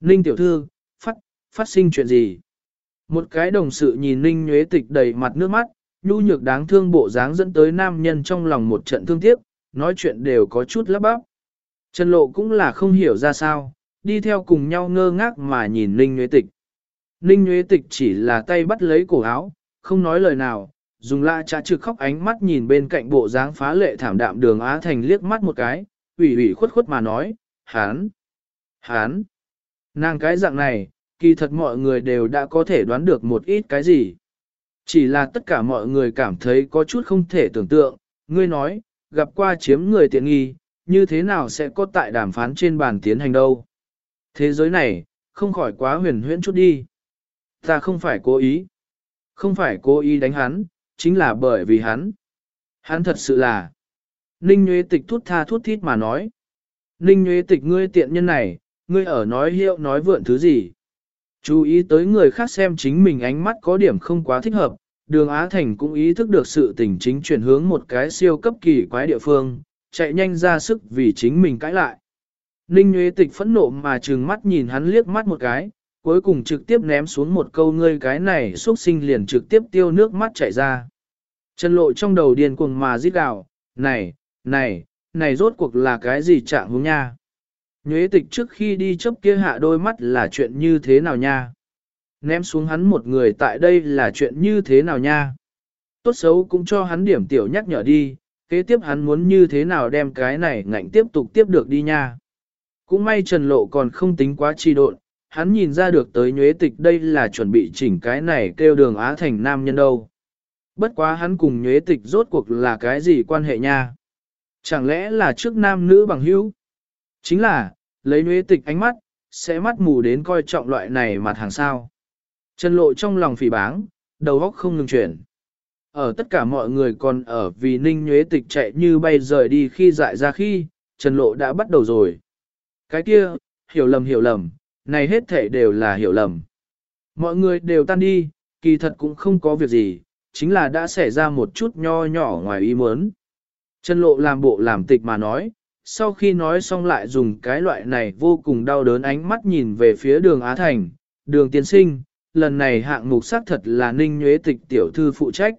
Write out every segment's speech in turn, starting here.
Ninh tiểu thư, phát, phát sinh chuyện gì? Một cái đồng sự nhìn Ninh Nhuế Tịch đầy mặt nước mắt, nhu nhược đáng thương bộ dáng dẫn tới nam nhân trong lòng một trận thương tiếc, nói chuyện đều có chút lắp bắp. Trần Lộ cũng là không hiểu ra sao, đi theo cùng nhau ngơ ngác mà nhìn Ninh Nhuế Tịch. Ninh Nhuế Tịch chỉ là tay bắt lấy cổ áo, không nói lời nào, dùng la trả trực khóc ánh mắt nhìn bên cạnh bộ dáng phá lệ thảm đạm đường Á Thành liếc mắt một cái, ủy ủy khuất khuất mà nói, hán, hán, nàng cái dạng này, kỳ thật mọi người đều đã có thể đoán được một ít cái gì. Chỉ là tất cả mọi người cảm thấy có chút không thể tưởng tượng, ngươi nói, gặp qua chiếm người tiện nghi, như thế nào sẽ có tại đàm phán trên bàn tiến hành đâu. Thế giới này, không khỏi quá huyền huyễn chút đi. Ta không phải cố ý. Không phải cố ý đánh hắn, chính là bởi vì hắn. Hắn thật sự là. Ninh Nguyễn Tịch thút tha thút thít mà nói. Ninh Nguyễn Tịch ngươi tiện nhân này, ngươi ở nói hiệu nói vượn thứ gì. Chú ý tới người khác xem chính mình ánh mắt có điểm không quá thích hợp, đường Á Thành cũng ý thức được sự tình chính chuyển hướng một cái siêu cấp kỳ quái địa phương, chạy nhanh ra sức vì chính mình cãi lại. Ninh Nguyễn Tịch phẫn nộ mà trừng mắt nhìn hắn liếc mắt một cái, cuối cùng trực tiếp ném xuống một câu ngươi cái này xuất sinh liền trực tiếp tiêu nước mắt chảy ra. Trần lộ trong đầu điên cuồng mà rít gào, này, này, này rốt cuộc là cái gì trạng hướng nha. Nhuế tịch trước khi đi chấp kia hạ đôi mắt là chuyện như thế nào nha? Ném xuống hắn một người tại đây là chuyện như thế nào nha? Tốt xấu cũng cho hắn điểm tiểu nhắc nhở đi, kế tiếp hắn muốn như thế nào đem cái này ngạnh tiếp tục tiếp được đi nha. Cũng may Trần Lộ còn không tính quá chi độn, hắn nhìn ra được tới nhuế tịch đây là chuẩn bị chỉnh cái này kêu đường Á thành nam nhân đâu. Bất quá hắn cùng nhuế tịch rốt cuộc là cái gì quan hệ nha? Chẳng lẽ là trước nam nữ bằng hữu? Chính là, lấy nhuế tịch ánh mắt, sẽ mắt mù đến coi trọng loại này mặt hàng sao. Trần lộ trong lòng phỉ báng, đầu óc không ngừng chuyển. Ở tất cả mọi người còn ở vì ninh nhuế tịch chạy như bay rời đi khi dại ra khi, Trần lộ đã bắt đầu rồi. Cái kia, hiểu lầm hiểu lầm, này hết thể đều là hiểu lầm. Mọi người đều tan đi, kỳ thật cũng không có việc gì, chính là đã xảy ra một chút nho nhỏ ngoài ý muốn. Trần lộ làm bộ làm tịch mà nói, sau khi nói xong lại dùng cái loại này vô cùng đau đớn ánh mắt nhìn về phía đường Á Thành, đường tiên sinh, lần này hạng mục xác thật là ninh nhuế tịch tiểu thư phụ trách.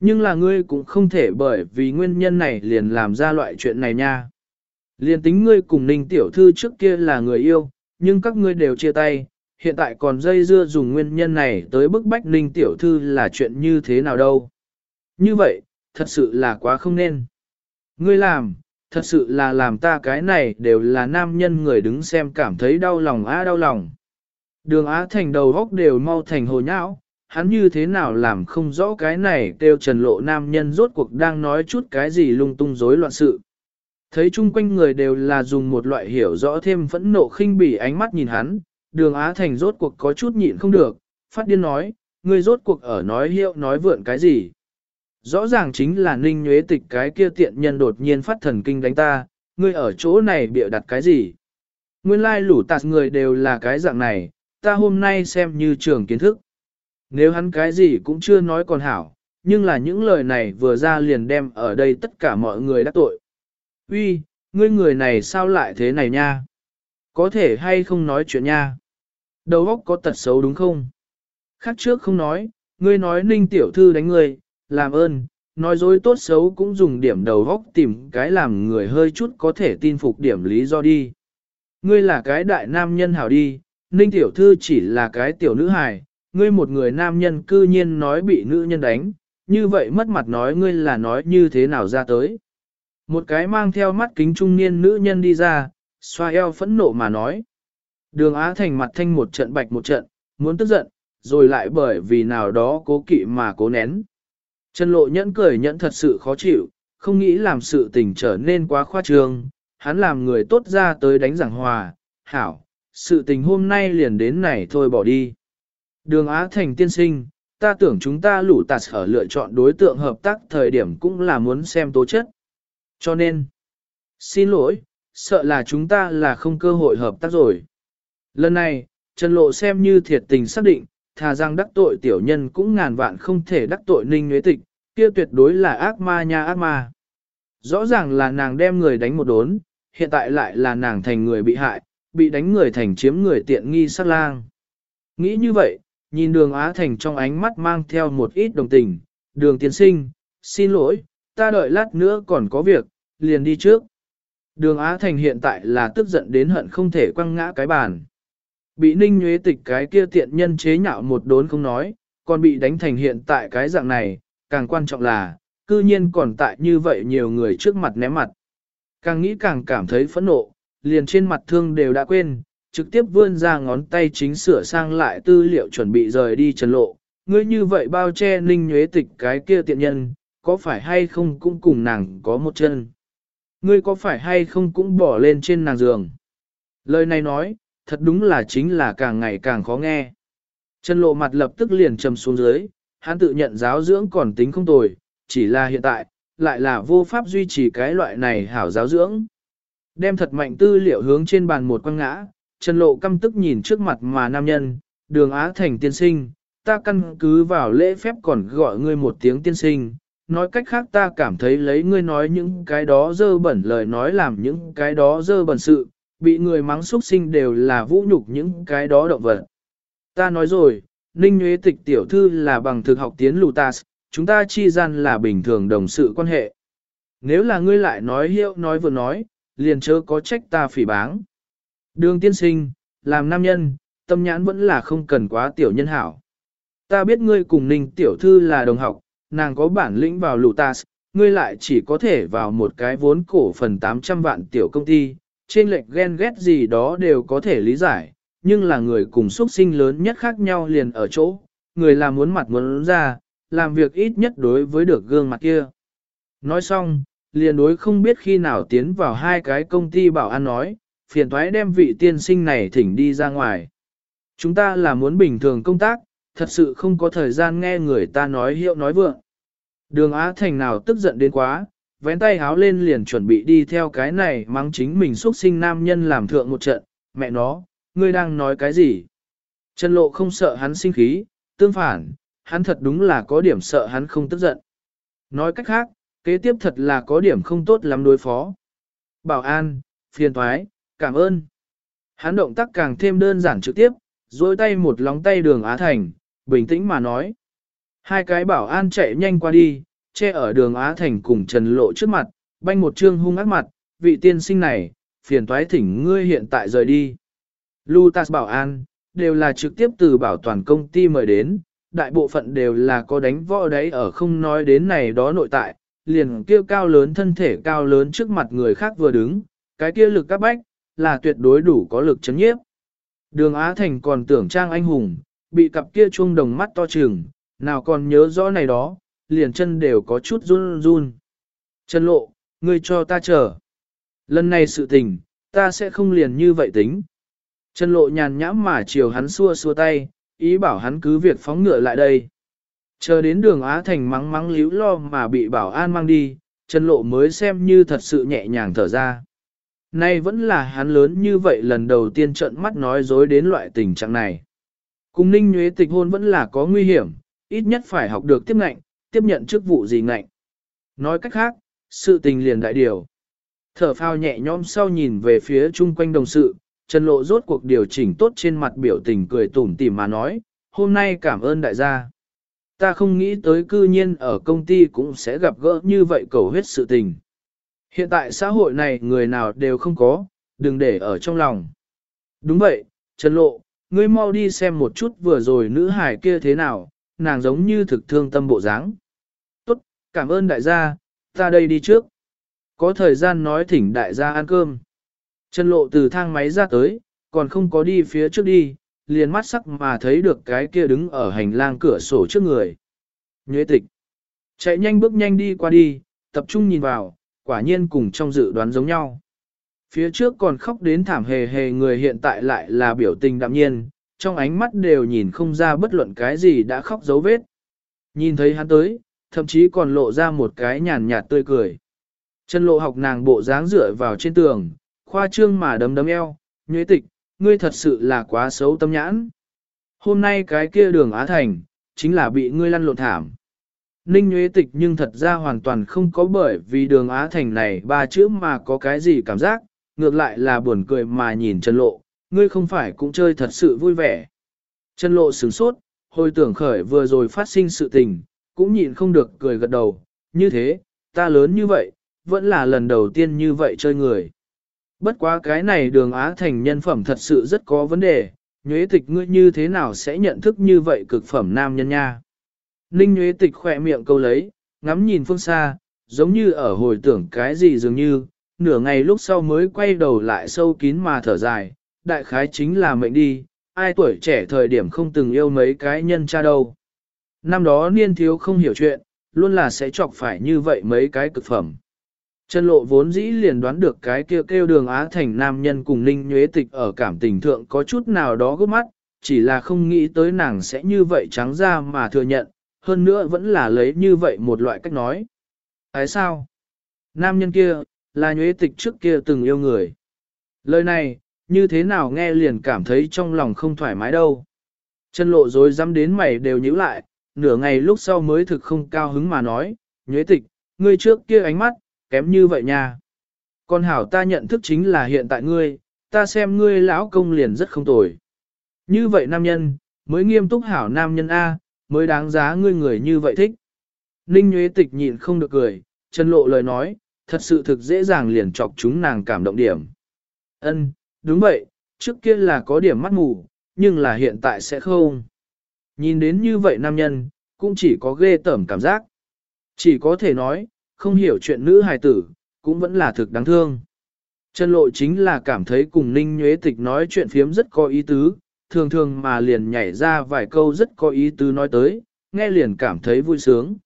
Nhưng là ngươi cũng không thể bởi vì nguyên nhân này liền làm ra loại chuyện này nha. Liền tính ngươi cùng ninh tiểu thư trước kia là người yêu, nhưng các ngươi đều chia tay, hiện tại còn dây dưa dùng nguyên nhân này tới bức bách ninh tiểu thư là chuyện như thế nào đâu. Như vậy, thật sự là quá không nên. Ngươi làm, thật sự là làm ta cái này đều là nam nhân người đứng xem cảm thấy đau lòng á đau lòng. Đường Á Thành đầu góc đều mau thành hồ nhão, hắn như thế nào làm không rõ cái này kêu trần lộ nam nhân rốt cuộc đang nói chút cái gì lung tung rối loạn sự. Thấy chung quanh người đều là dùng một loại hiểu rõ thêm phẫn nộ khinh bỉ ánh mắt nhìn hắn, đường Á Thành rốt cuộc có chút nhịn không được, phát điên nói, ngươi rốt cuộc ở nói hiệu nói vượn cái gì. Rõ ràng chính là ninh nhuế tịch cái kia tiện nhân đột nhiên phát thần kinh đánh ta, ngươi ở chỗ này bịa đặt cái gì. Nguyên lai lũ tạt người đều là cái dạng này, ta hôm nay xem như trường kiến thức. Nếu hắn cái gì cũng chưa nói còn hảo, nhưng là những lời này vừa ra liền đem ở đây tất cả mọi người đã tội. Uy, ngươi người này sao lại thế này nha? Có thể hay không nói chuyện nha? Đầu óc có tật xấu đúng không? Khác trước không nói, ngươi nói ninh tiểu thư đánh ngươi, làm ơn, nói dối tốt xấu cũng dùng điểm đầu góc tìm cái làm người hơi chút có thể tin phục điểm lý do đi. Ngươi là cái đại nam nhân hảo đi, ninh tiểu thư chỉ là cái tiểu nữ hài, ngươi một người nam nhân cư nhiên nói bị nữ nhân đánh, như vậy mất mặt nói ngươi là nói như thế nào ra tới. Một cái mang theo mắt kính trung niên nữ nhân đi ra, xoa eo phẫn nộ mà nói. Đường Á Thành mặt thanh một trận bạch một trận, muốn tức giận, rồi lại bởi vì nào đó cố kỵ mà cố nén. Trần Lộ nhẫn cười nhẫn thật sự khó chịu, không nghĩ làm sự tình trở nên quá khoa trương, hắn làm người tốt ra tới đánh giảng hòa, hảo, sự tình hôm nay liền đến này thôi bỏ đi. Đường Á Thành tiên sinh, ta tưởng chúng ta lũ tạt ở lựa chọn đối tượng hợp tác thời điểm cũng là muốn xem tố chất. Cho nên, xin lỗi, sợ là chúng ta là không cơ hội hợp tác rồi. Lần này, Trần Lộ xem như thiệt tình xác định, thà rằng đắc tội tiểu nhân cũng ngàn vạn không thể đắc tội ninh nhuế tịch, kia tuyệt đối là ác ma nha ác ma. Rõ ràng là nàng đem người đánh một đốn, hiện tại lại là nàng thành người bị hại, bị đánh người thành chiếm người tiện nghi sát lang. Nghĩ như vậy, nhìn đường Á Thành trong ánh mắt mang theo một ít đồng tình, đường tiến sinh, xin lỗi, ta đợi lát nữa còn có việc, liền đi trước. Đường Á Thành hiện tại là tức giận đến hận không thể quăng ngã cái bàn. Bị ninh nhuế tịch cái kia tiện nhân chế nhạo một đốn không nói, còn bị đánh thành hiện tại cái dạng này, càng quan trọng là, cư nhiên còn tại như vậy nhiều người trước mặt ném mặt. Càng nghĩ càng cảm thấy phẫn nộ, liền trên mặt thương đều đã quên, trực tiếp vươn ra ngón tay chính sửa sang lại tư liệu chuẩn bị rời đi trần lộ. Ngươi như vậy bao che ninh nhuế tịch cái kia tiện nhân, có phải hay không cũng cùng nàng có một chân. Ngươi có phải hay không cũng bỏ lên trên nàng giường. Lời này nói, thật đúng là chính là càng ngày càng khó nghe. Trần lộ mặt lập tức liền trầm xuống dưới, hắn tự nhận giáo dưỡng còn tính không tồi, chỉ là hiện tại, lại là vô pháp duy trì cái loại này hảo giáo dưỡng. Đem thật mạnh tư liệu hướng trên bàn một quăng ngã, Trần Lộ căm tức nhìn trước mặt mà nam nhân, đường Á Thành tiên sinh, ta căn cứ vào lễ phép còn gọi ngươi một tiếng tiên sinh, nói cách khác ta cảm thấy lấy ngươi nói những cái đó dơ bẩn lời nói làm những cái đó dơ bẩn sự, bị người mắng xúc sinh đều là vũ nhục những cái đó động vật. Ta nói rồi, Ninh Nguyễn Tịch tiểu thư là bằng thực học tiến Lutas, chúng ta chi gian là bình thường đồng sự quan hệ. Nếu là ngươi lại nói hiệu nói vừa nói, liền chớ có trách ta phỉ báng. Đường tiên sinh, làm nam nhân, tâm nhãn vẫn là không cần quá tiểu nhân hảo. Ta biết ngươi cùng Ninh tiểu thư là đồng học, nàng có bản lĩnh vào Lutas, ngươi lại chỉ có thể vào một cái vốn cổ phần 800 vạn tiểu công ty, trên lệch ghen ghét gì đó đều có thể lý giải, nhưng là người cùng xuất sinh lớn nhất khác nhau liền ở chỗ, người là muốn mặt muốn ra, làm việc ít nhất đối với được gương mặt kia. Nói xong, liền đối không biết khi nào tiến vào hai cái công ty bảo an nói, phiền thoái đem vị tiên sinh này thỉnh đi ra ngoài. Chúng ta là muốn bình thường công tác, thật sự không có thời gian nghe người ta nói hiệu nói vượng. Đường Á Thành nào tức giận đến quá, vén tay háo lên liền chuẩn bị đi theo cái này mang chính mình xuất sinh nam nhân làm thượng một trận, mẹ nó, ngươi đang nói cái gì? Trần lộ không sợ hắn sinh khí, tương phản, hắn thật đúng là có điểm sợ hắn không tức giận. Nói cách khác, kế tiếp thật là có điểm không tốt lắm đối phó. Bảo an, phiền thoái, cảm ơn. Hắn động tác càng thêm đơn giản trực tiếp, dôi tay một lóng tay đường Á Thành, bình tĩnh mà nói. Hai cái bảo an chạy nhanh qua đi, che ở đường Á Thành cùng Trần Lộ trước mặt, banh một trương hung ác mặt, vị tiên sinh này, phiền thoái thỉnh ngươi hiện tại rời đi. Lutas bảo an, đều là trực tiếp từ bảo toàn công ty mời đến, đại bộ phận đều là có đánh võ đấy ở không nói đến này đó nội tại, liền kia cao lớn thân thể cao lớn trước mặt người khác vừa đứng, cái kia lực các bách, là tuyệt đối đủ có lực chấn nhiếp. Đường Á Thành còn tưởng trang anh hùng, bị cặp kia chuông đồng mắt to trừng, nào còn nhớ rõ này đó, liền chân đều có chút run run. Trần lộ, ngươi cho ta chờ. Lần này sự tình, ta sẽ không liền như vậy tính. Trần lộ nhàn nhãm mà chiều hắn xua xua tay, ý bảo hắn cứ việc phóng ngựa lại đây. Chờ đến đường Á Thành mắng mắng líu lo mà bị bảo an mang đi, Trần lộ mới xem như thật sự nhẹ nhàng thở ra. Nay vẫn là hắn lớn như vậy lần đầu tiên trợn mắt nói dối đến loại tình trạng này. Cùng ninh nhuế tịch hôn vẫn là có nguy hiểm, ít nhất phải học được tiếp ngạnh, tiếp nhận chức vụ gì ngạnh. Nói cách khác, sự tình liền đại điều. Thở phao nhẹ nhõm sau nhìn về phía chung quanh đồng sự, Trần Lộ rốt cuộc điều chỉnh tốt trên mặt biểu tình cười tủm tỉm mà nói, hôm nay cảm ơn đại gia. Ta không nghĩ tới cư nhiên ở công ty cũng sẽ gặp gỡ như vậy cầu huyết sự tình. Hiện tại xã hội này người nào đều không có, đừng để ở trong lòng. Đúng vậy, Trần Lộ, ngươi mau đi xem một chút vừa rồi nữ hải kia thế nào, nàng giống như thực thương tâm bộ dáng. Tốt, cảm ơn đại gia, ta đây đi trước. Có thời gian nói thỉnh đại gia ăn cơm. Chân lộ từ thang máy ra tới, còn không có đi phía trước đi, liền mắt sắc mà thấy được cái kia đứng ở hành lang cửa sổ trước người. Nhuế tịch. Chạy nhanh bước nhanh đi qua đi, tập trung nhìn vào, quả nhiên cùng trong dự đoán giống nhau. Phía trước còn khóc đến thảm hề hề người hiện tại lại là biểu tình đạm nhiên, trong ánh mắt đều nhìn không ra bất luận cái gì đã khóc dấu vết. Nhìn thấy hắn tới, thậm chí còn lộ ra một cái nhàn nhạt tươi cười. Chân lộ học nàng bộ dáng dựa vào trên tường, khoa trương mà đấm đấm eo, nhuế tịch, ngươi thật sự là quá xấu tâm nhãn. Hôm nay cái kia đường Á Thành, chính là bị ngươi lăn lộn thảm. Ninh nhuế tịch nhưng thật ra hoàn toàn không có bởi vì đường Á Thành này ba chữ mà có cái gì cảm giác, ngược lại là buồn cười mà nhìn Trần Lộ, ngươi không phải cũng chơi thật sự vui vẻ. Trần lộ sửng sốt, hồi tưởng khởi vừa rồi phát sinh sự tình, cũng nhịn không được cười gật đầu, như thế, ta lớn như vậy, vẫn là lần đầu tiên như vậy chơi người. Bất quá cái này đường Á Thành nhân phẩm thật sự rất có vấn đề, nhuế tịch ngươi như thế nào sẽ nhận thức như vậy cực phẩm nam nhân nha. Ninh nhuế tịch khỏe miệng câu lấy, ngắm nhìn phương xa, giống như ở hồi tưởng cái gì dường như, nửa ngày lúc sau mới quay đầu lại sâu kín mà thở dài, đại khái chính là mệnh đi, ai tuổi trẻ thời điểm không từng yêu mấy cái nhân cha đâu. Năm đó niên thiếu không hiểu chuyện, luôn là sẽ chọc phải như vậy mấy cái cực phẩm. Trần lộ vốn dĩ liền đoán được cái kêu kêu đường Á Thành nam nhân cùng Ninh Nhuế Tịch ở cảm tình thượng có chút nào đó gấp mắt, chỉ là không nghĩ tới nàng sẽ như vậy trắng ra mà thừa nhận, hơn nữa vẫn là lấy như vậy một loại cách nói. Tại sao? Nam nhân kia, là Nhuế Tịch trước kia từng yêu người. Lời này, như thế nào nghe liền cảm thấy trong lòng không thoải mái đâu. Trần lộ dối dám đến mày đều nhíu lại, nửa ngày lúc sau mới thực không cao hứng mà nói, Nhuế Tịch, ngươi trước kia ánh mắt, kém như vậy nha. Con hảo ta nhận thức chính là hiện tại ngươi, ta xem ngươi lão công liền rất không tồi. Như vậy nam nhân, mới nghiêm túc hảo nam nhân A, mới đáng giá ngươi người như vậy thích. Ninh Nguyễn Tịch nhịn không được cười, chân lộ lời nói, thật sự thực dễ dàng liền chọc chúng nàng cảm động điểm. Ân, đúng vậy, trước kia là có điểm mắt mù, nhưng là hiện tại sẽ không. Nhìn đến như vậy nam nhân, cũng chỉ có ghê tởm cảm giác. Chỉ có thể nói, không hiểu chuyện nữ hài tử, cũng vẫn là thực đáng thương. Trần lộ chính là cảm thấy cùng Ninh Nhuế Tịch nói chuyện phiếm rất có ý tứ, thường thường mà liền nhảy ra vài câu rất có ý tứ nói tới, nghe liền cảm thấy vui sướng.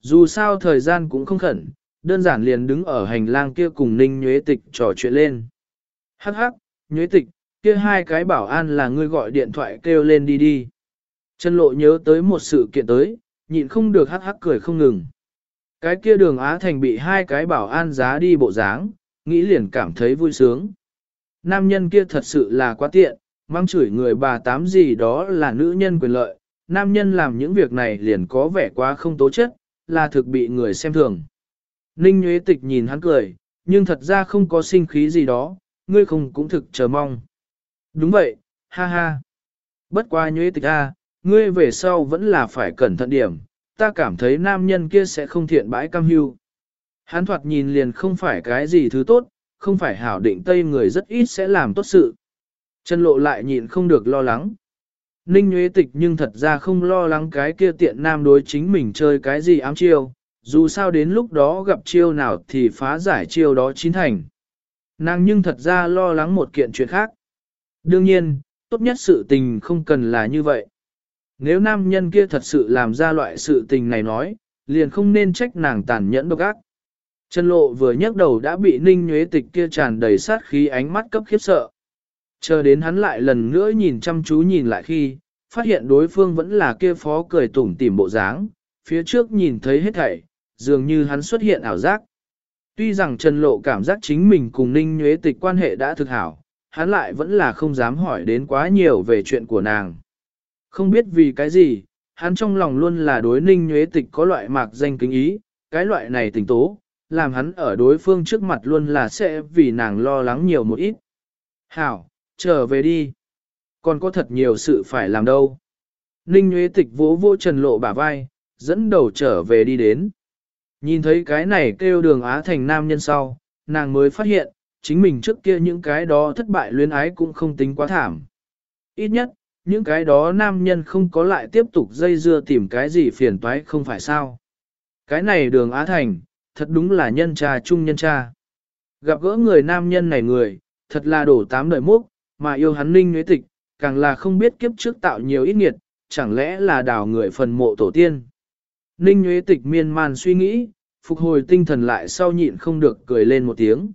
Dù sao thời gian cũng không khẩn, đơn giản liền đứng ở hành lang kia cùng Ninh Nhuế Tịch trò chuyện lên. Hắc hắc, Nhuế Tịch, kia hai cái bảo an là ngươi gọi điện thoại kêu lên đi đi. Trần lộ nhớ tới một sự kiện tới, nhịn không được hắc hắc cười không ngừng. Cái kia đường Á Thành bị hai cái bảo an giá đi bộ dáng, nghĩ liền cảm thấy vui sướng. Nam nhân kia thật sự là quá tiện, mang chửi người bà tám gì đó là nữ nhân quyền lợi, nam nhân làm những việc này liền có vẻ quá không tố chất, là thực bị người xem thường. Ninh Nguyễn Tịch nhìn hắn cười, nhưng thật ra không có sinh khí gì đó, ngươi không cũng thực chờ mong. Đúng vậy, ha ha. Bất qua Nguyễn Tịch a, ngươi về sau vẫn là phải cẩn thận điểm, ta cảm thấy nam nhân kia sẽ không thiện bãi cam hưu. Hắn thoạt nhìn liền không phải cái gì thứ tốt, không phải hảo định tây người rất ít sẽ làm tốt sự. Trần lộ lại nhịn không được lo lắng. Ninh Nguyễn Tịch nhưng thật ra không lo lắng cái kia tiện nam đối chính mình chơi cái gì ám chiêu, dù sao đến lúc đó gặp chiêu nào thì phá giải chiêu đó chín thành. Nàng nhưng thật ra lo lắng một kiện chuyện khác. Đương nhiên, tốt nhất sự tình không cần là như vậy. Nếu nam nhân kia thật sự làm ra loại sự tình này nói, liền không nên trách nàng tàn nhẫn độc ác. Trần lộ vừa nhấc đầu đã bị ninh nhuế tịch kia tràn đầy sát khí ánh mắt cấp khiếp sợ. Chờ đến hắn lại lần nữa nhìn chăm chú nhìn lại khi, phát hiện đối phương vẫn là kia phó cười tủm tỉm bộ dáng, phía trước nhìn thấy hết thảy, dường như hắn xuất hiện ảo giác. Tuy rằng Trần Lộ cảm giác chính mình cùng Ninh Nhuế Tịch quan hệ đã thực hảo, hắn lại vẫn là không dám hỏi đến quá nhiều về chuyện của nàng. Không biết vì cái gì, hắn trong lòng luôn là đối ninh nhuế tịch có loại mạc danh kính ý, cái loại này tình tố, làm hắn ở đối phương trước mặt luôn là sẽ vì nàng lo lắng nhiều một ít. Hảo, trở về đi. Còn có thật nhiều sự phải làm đâu. Ninh nhuế Tịch vỗ vỗ trần lộ bả vai, dẫn đầu trở về đi đến. Nhìn thấy cái này kêu đường Á thành nam nhân sau, nàng mới phát hiện, chính mình trước kia những cái đó thất bại luyến ái cũng không tính quá thảm. Ít nhất, những cái đó nam nhân không có lại tiếp tục dây dưa tìm cái gì phiền toái không phải sao. Cái này đường Á Thành, thật đúng là nhân cha chung nhân cha. Gặp gỡ người nam nhân này người, thật là đổ tám đời múc, mà yêu hắn ninh nhuế tịch, càng là không biết kiếp trước tạo nhiều ít nghiệt, chẳng lẽ là đào người phần mộ tổ tiên. Ninh nhuế tịch miên man suy nghĩ, phục hồi tinh thần lại sau nhịn không được cười lên một tiếng.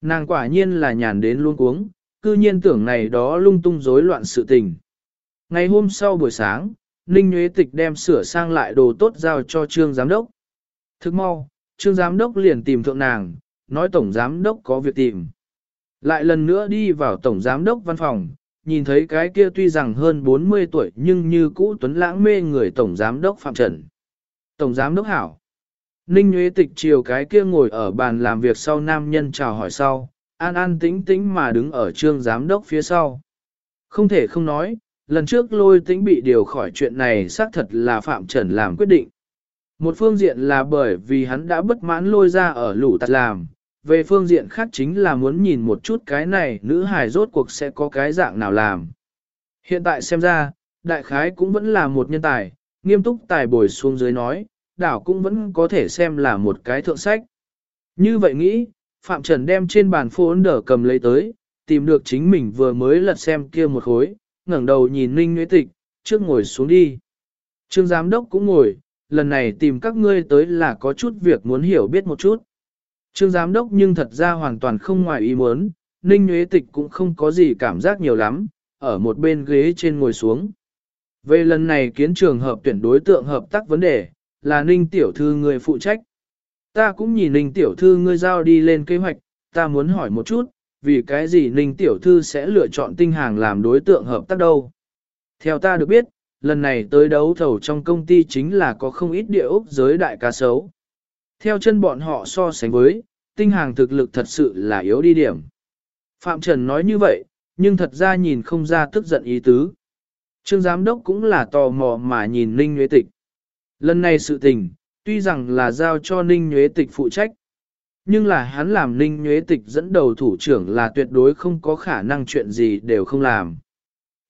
Nàng quả nhiên là nhàn đến luôn cuống, cư nhiên tưởng này đó lung tung rối loạn sự tình. Ngày hôm sau buổi sáng, Ninh Nguyễn Tịch đem sửa sang lại đồ tốt giao cho Trương Giám Đốc. Thức mau, Trương Giám Đốc liền tìm thượng nàng, nói Tổng Giám Đốc có việc tìm. Lại lần nữa đi vào Tổng Giám Đốc văn phòng, nhìn thấy cái kia tuy rằng hơn 40 tuổi nhưng như cũ tuấn lãng mê người Tổng Giám Đốc Phạm Trần. Tổng Giám Đốc Hảo. Ninh Nguyễn Tịch chiều cái kia ngồi ở bàn làm việc sau nam nhân chào hỏi sau, an an tĩnh tĩnh mà đứng ở trương giám đốc phía sau. Không thể không nói, lần trước lôi Tính bị điều khỏi chuyện này xác thật là Phạm Trần làm quyết định. Một phương diện là bởi vì hắn đã bất mãn lôi ra ở lũ tạt làm, về phương diện khác chính là muốn nhìn một chút cái này nữ hài rốt cuộc sẽ có cái dạng nào làm. Hiện tại xem ra, đại khái cũng vẫn là một nhân tài, nghiêm túc tài bồi xuống dưới nói, đảo cũng vẫn có thể xem là một cái thượng sách. Như vậy nghĩ, Phạm Trần đem trên bàn phố ấn đỡ cầm lấy tới, tìm được chính mình vừa mới lật xem kia một khối, ngẩng đầu nhìn Ninh Nguyễn Tịch, trước ngồi xuống đi. Trương Giám Đốc cũng ngồi, lần này tìm các ngươi tới là có chút việc muốn hiểu biết một chút. Trương Giám Đốc nhưng thật ra hoàn toàn không ngoài ý muốn, Ninh Nguyễn Tịch cũng không có gì cảm giác nhiều lắm, ở một bên ghế trên ngồi xuống. Về lần này kiến trường hợp tuyển đối tượng hợp tác vấn đề, là Ninh Tiểu Thư người phụ trách. Ta cũng nhìn Ninh Tiểu Thư ngươi giao đi lên kế hoạch, ta muốn hỏi một chút, vì cái gì Ninh Tiểu Thư sẽ lựa chọn tinh hàng làm đối tượng hợp tác đâu? Theo ta được biết, lần này tới đấu thầu trong công ty chính là có không ít địa ốc giới đại cá sấu. Theo chân bọn họ so sánh với, tinh hàng thực lực thật sự là yếu đi điểm. Phạm Trần nói như vậy, nhưng thật ra nhìn không ra tức giận ý tứ. Trương Giám Đốc cũng là tò mò mà nhìn Ninh Nguyễn Tịch. Lần này sự tình, tuy rằng là giao cho Ninh Nguyễn Tịch phụ trách, nhưng là hắn làm Ninh nhuế Tịch dẫn đầu thủ trưởng là tuyệt đối không có khả năng chuyện gì đều không làm.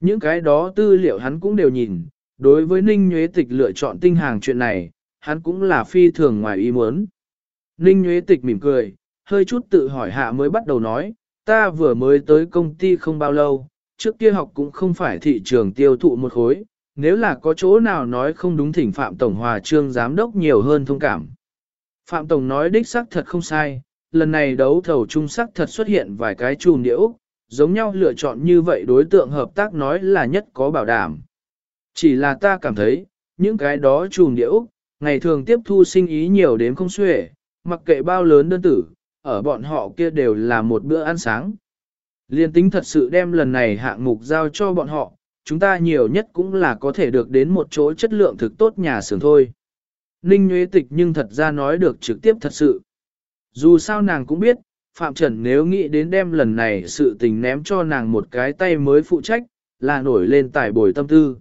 Những cái đó tư liệu hắn cũng đều nhìn, đối với Ninh nhuế Tịch lựa chọn tinh hàng chuyện này, hắn cũng là phi thường ngoài ý muốn. Ninh nhuế Tịch mỉm cười, hơi chút tự hỏi hạ mới bắt đầu nói, ta vừa mới tới công ty không bao lâu, trước kia học cũng không phải thị trường tiêu thụ một khối, nếu là có chỗ nào nói không đúng thỉnh Phạm Tổng Hòa Trương Giám Đốc nhiều hơn thông cảm. Phạm Tổng nói đích xác thật không sai, lần này đấu thầu trung sắc thật xuất hiện vài cái chùm điễu, giống nhau lựa chọn như vậy đối tượng hợp tác nói là nhất có bảo đảm. Chỉ là ta cảm thấy, những cái đó chùm điễu, ngày thường tiếp thu sinh ý nhiều đến không xuể, mặc kệ bao lớn đơn tử, ở bọn họ kia đều là một bữa ăn sáng. Liên tính thật sự đem lần này hạng mục giao cho bọn họ, chúng ta nhiều nhất cũng là có thể được đến một chỗ chất lượng thực tốt nhà xưởng thôi. Ninh Nguyễn Tịch nhưng thật ra nói được trực tiếp thật sự. Dù sao nàng cũng biết, Phạm Trần nếu nghĩ đến đem lần này sự tình ném cho nàng một cái tay mới phụ trách, là nổi lên tải bồi tâm tư.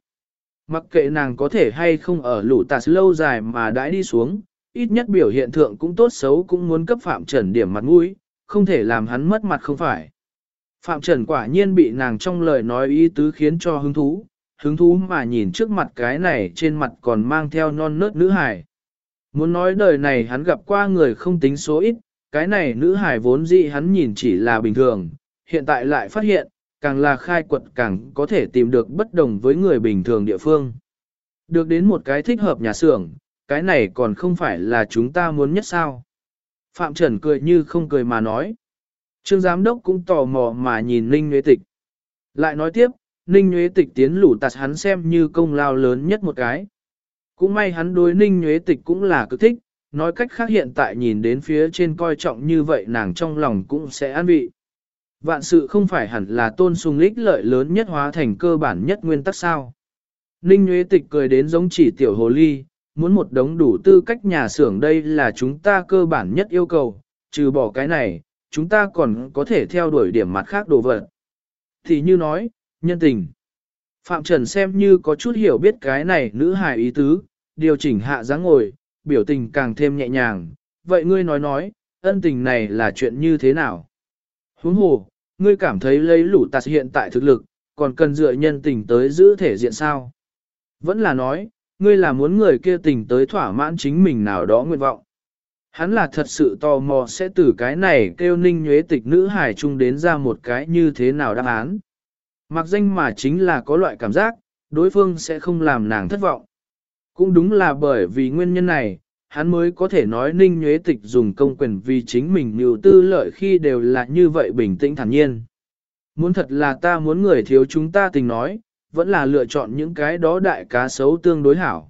Mặc kệ nàng có thể hay không ở lũ tạt lâu dài mà đãi đi xuống, ít nhất biểu hiện thượng cũng tốt xấu cũng muốn cấp Phạm Trần điểm mặt mũi, không thể làm hắn mất mặt không phải. Phạm Trần quả nhiên bị nàng trong lời nói ý tứ khiến cho hứng thú, hứng thú mà nhìn trước mặt cái này trên mặt còn mang theo non nớt nữ hài. Muốn nói đời này hắn gặp qua người không tính số ít, cái này nữ hải vốn dĩ hắn nhìn chỉ là bình thường, hiện tại lại phát hiện, càng là khai quật càng có thể tìm được bất đồng với người bình thường địa phương. Được đến một cái thích hợp nhà xưởng, cái này còn không phải là chúng ta muốn nhất sao. Phạm Trần cười như không cười mà nói. Trương giám đốc cũng tò mò mà nhìn Ninh Nguyễn Tịch. Lại nói tiếp, Ninh Nguyễn Tịch tiến lũ tạt hắn xem như công lao lớn nhất một cái. Cũng may hắn đối Ninh nhuế Tịch cũng là cực thích, nói cách khác hiện tại nhìn đến phía trên coi trọng như vậy nàng trong lòng cũng sẽ an vị. Vạn sự không phải hẳn là tôn sùng lích lợi lớn nhất hóa thành cơ bản nhất nguyên tắc sao. Ninh Nguyễn Tịch cười đến giống chỉ tiểu hồ ly, muốn một đống đủ tư cách nhà xưởng đây là chúng ta cơ bản nhất yêu cầu, trừ bỏ cái này, chúng ta còn có thể theo đuổi điểm mặt khác đồ vật. Thì như nói, nhân tình. Phạm Trần xem như có chút hiểu biết cái này nữ hài ý tứ, điều chỉnh hạ dáng ngồi, biểu tình càng thêm nhẹ nhàng. Vậy ngươi nói nói, ân tình này là chuyện như thế nào? Huống hồ, ngươi cảm thấy lấy lũ tạt hiện tại thực lực, còn cần dựa nhân tình tới giữ thể diện sao? Vẫn là nói, ngươi là muốn người kia tình tới thỏa mãn chính mình nào đó nguyện vọng. Hắn là thật sự tò mò sẽ từ cái này kêu ninh nhuế tịch nữ hải trung đến ra một cái như thế nào đáp án. Mặc danh mà chính là có loại cảm giác, đối phương sẽ không làm nàng thất vọng. Cũng đúng là bởi vì nguyên nhân này, hắn mới có thể nói ninh nhuế tịch dùng công quyền vì chính mình nhiều tư lợi khi đều là như vậy bình tĩnh thản nhiên. Muốn thật là ta muốn người thiếu chúng ta tình nói, vẫn là lựa chọn những cái đó đại cá sấu tương đối hảo.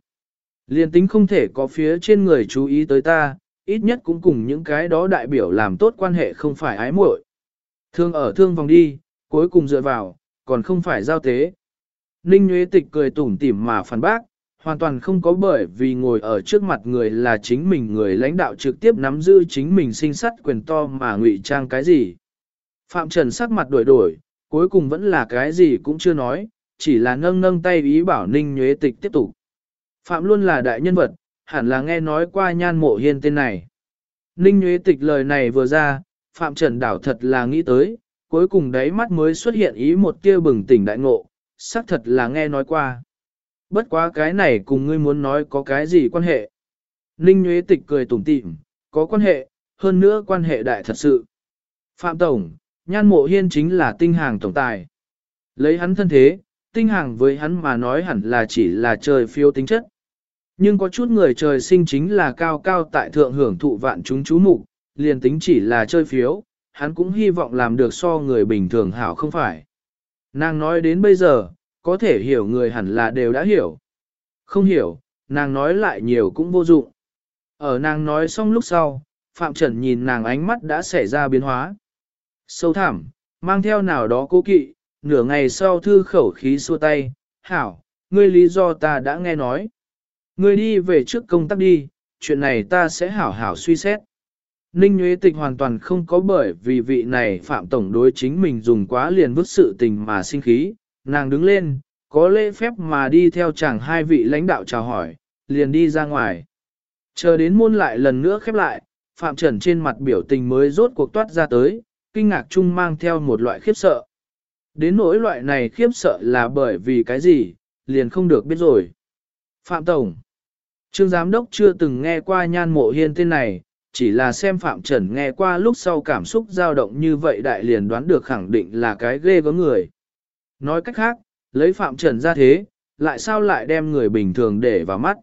Liên tính không thể có phía trên người chú ý tới ta, ít nhất cũng cùng những cái đó đại biểu làm tốt quan hệ không phải ái muội. Thương ở thương vòng đi, cuối cùng dựa vào, còn không phải giao tế. Ninh Nguyễn Tịch cười tủm tỉm mà phản bác, hoàn toàn không có bởi vì ngồi ở trước mặt người là chính mình người lãnh đạo trực tiếp nắm giữ chính mình sinh sắt quyền to mà ngụy trang cái gì. Phạm Trần sắc mặt đổi đổi, cuối cùng vẫn là cái gì cũng chưa nói, chỉ là nâng nâng tay ý bảo Ninh Nhuế Tịch tiếp tục. Phạm luôn là đại nhân vật, hẳn là nghe nói qua nhan mộ hiên tên này. Ninh Nhuế Tịch lời này vừa ra, Phạm Trần đảo thật là nghĩ tới, cuối cùng đáy mắt mới xuất hiện ý một tia bừng tỉnh đại ngộ, xác thật là nghe nói qua. Bất quá cái này cùng ngươi muốn nói có cái gì quan hệ. Ninh Nguyễn Tịch cười tủm tỉm, có quan hệ, hơn nữa quan hệ đại thật sự. Phạm Tổng, nhan mộ hiên chính là tinh hàng tổng tài. Lấy hắn thân thế, tinh hàng với hắn mà nói hẳn là chỉ là trời phiêu tính chất. Nhưng có chút người trời sinh chính là cao cao tại thượng hưởng thụ vạn chúng chú mục, liền tính chỉ là chơi phiếu, hắn cũng hy vọng làm được so người bình thường hảo không phải. Nàng nói đến bây giờ, có thể hiểu người hẳn là đều đã hiểu. Không hiểu, nàng nói lại nhiều cũng vô dụng. Ở nàng nói xong lúc sau, Phạm Trần nhìn nàng ánh mắt đã xảy ra biến hóa. Sâu thẳm, mang theo nào đó cố kỵ, nửa ngày sau thư khẩu khí xua tay, hảo, ngươi lý do ta đã nghe nói. Ngươi đi về trước công tác đi, chuyện này ta sẽ hảo hảo suy xét. Ninh Nguyễn Tịch hoàn toàn không có bởi vì vị này Phạm Tổng đối chính mình dùng quá liền vứt sự tình mà sinh khí, nàng đứng lên, có lễ phép mà đi theo chàng hai vị lãnh đạo chào hỏi, liền đi ra ngoài. Chờ đến môn lại lần nữa khép lại, Phạm Trần trên mặt biểu tình mới rốt cuộc toát ra tới, kinh ngạc chung mang theo một loại khiếp sợ. Đến nỗi loại này khiếp sợ là bởi vì cái gì, liền không được biết rồi. Phạm Tổng Trương Giám Đốc chưa từng nghe qua nhan mộ hiên tên này, chỉ là xem Phạm Trần nghe qua lúc sau cảm xúc dao động như vậy đại liền đoán được khẳng định là cái ghê có người. Nói cách khác, lấy Phạm Trần ra thế, lại sao lại đem người bình thường để vào mắt.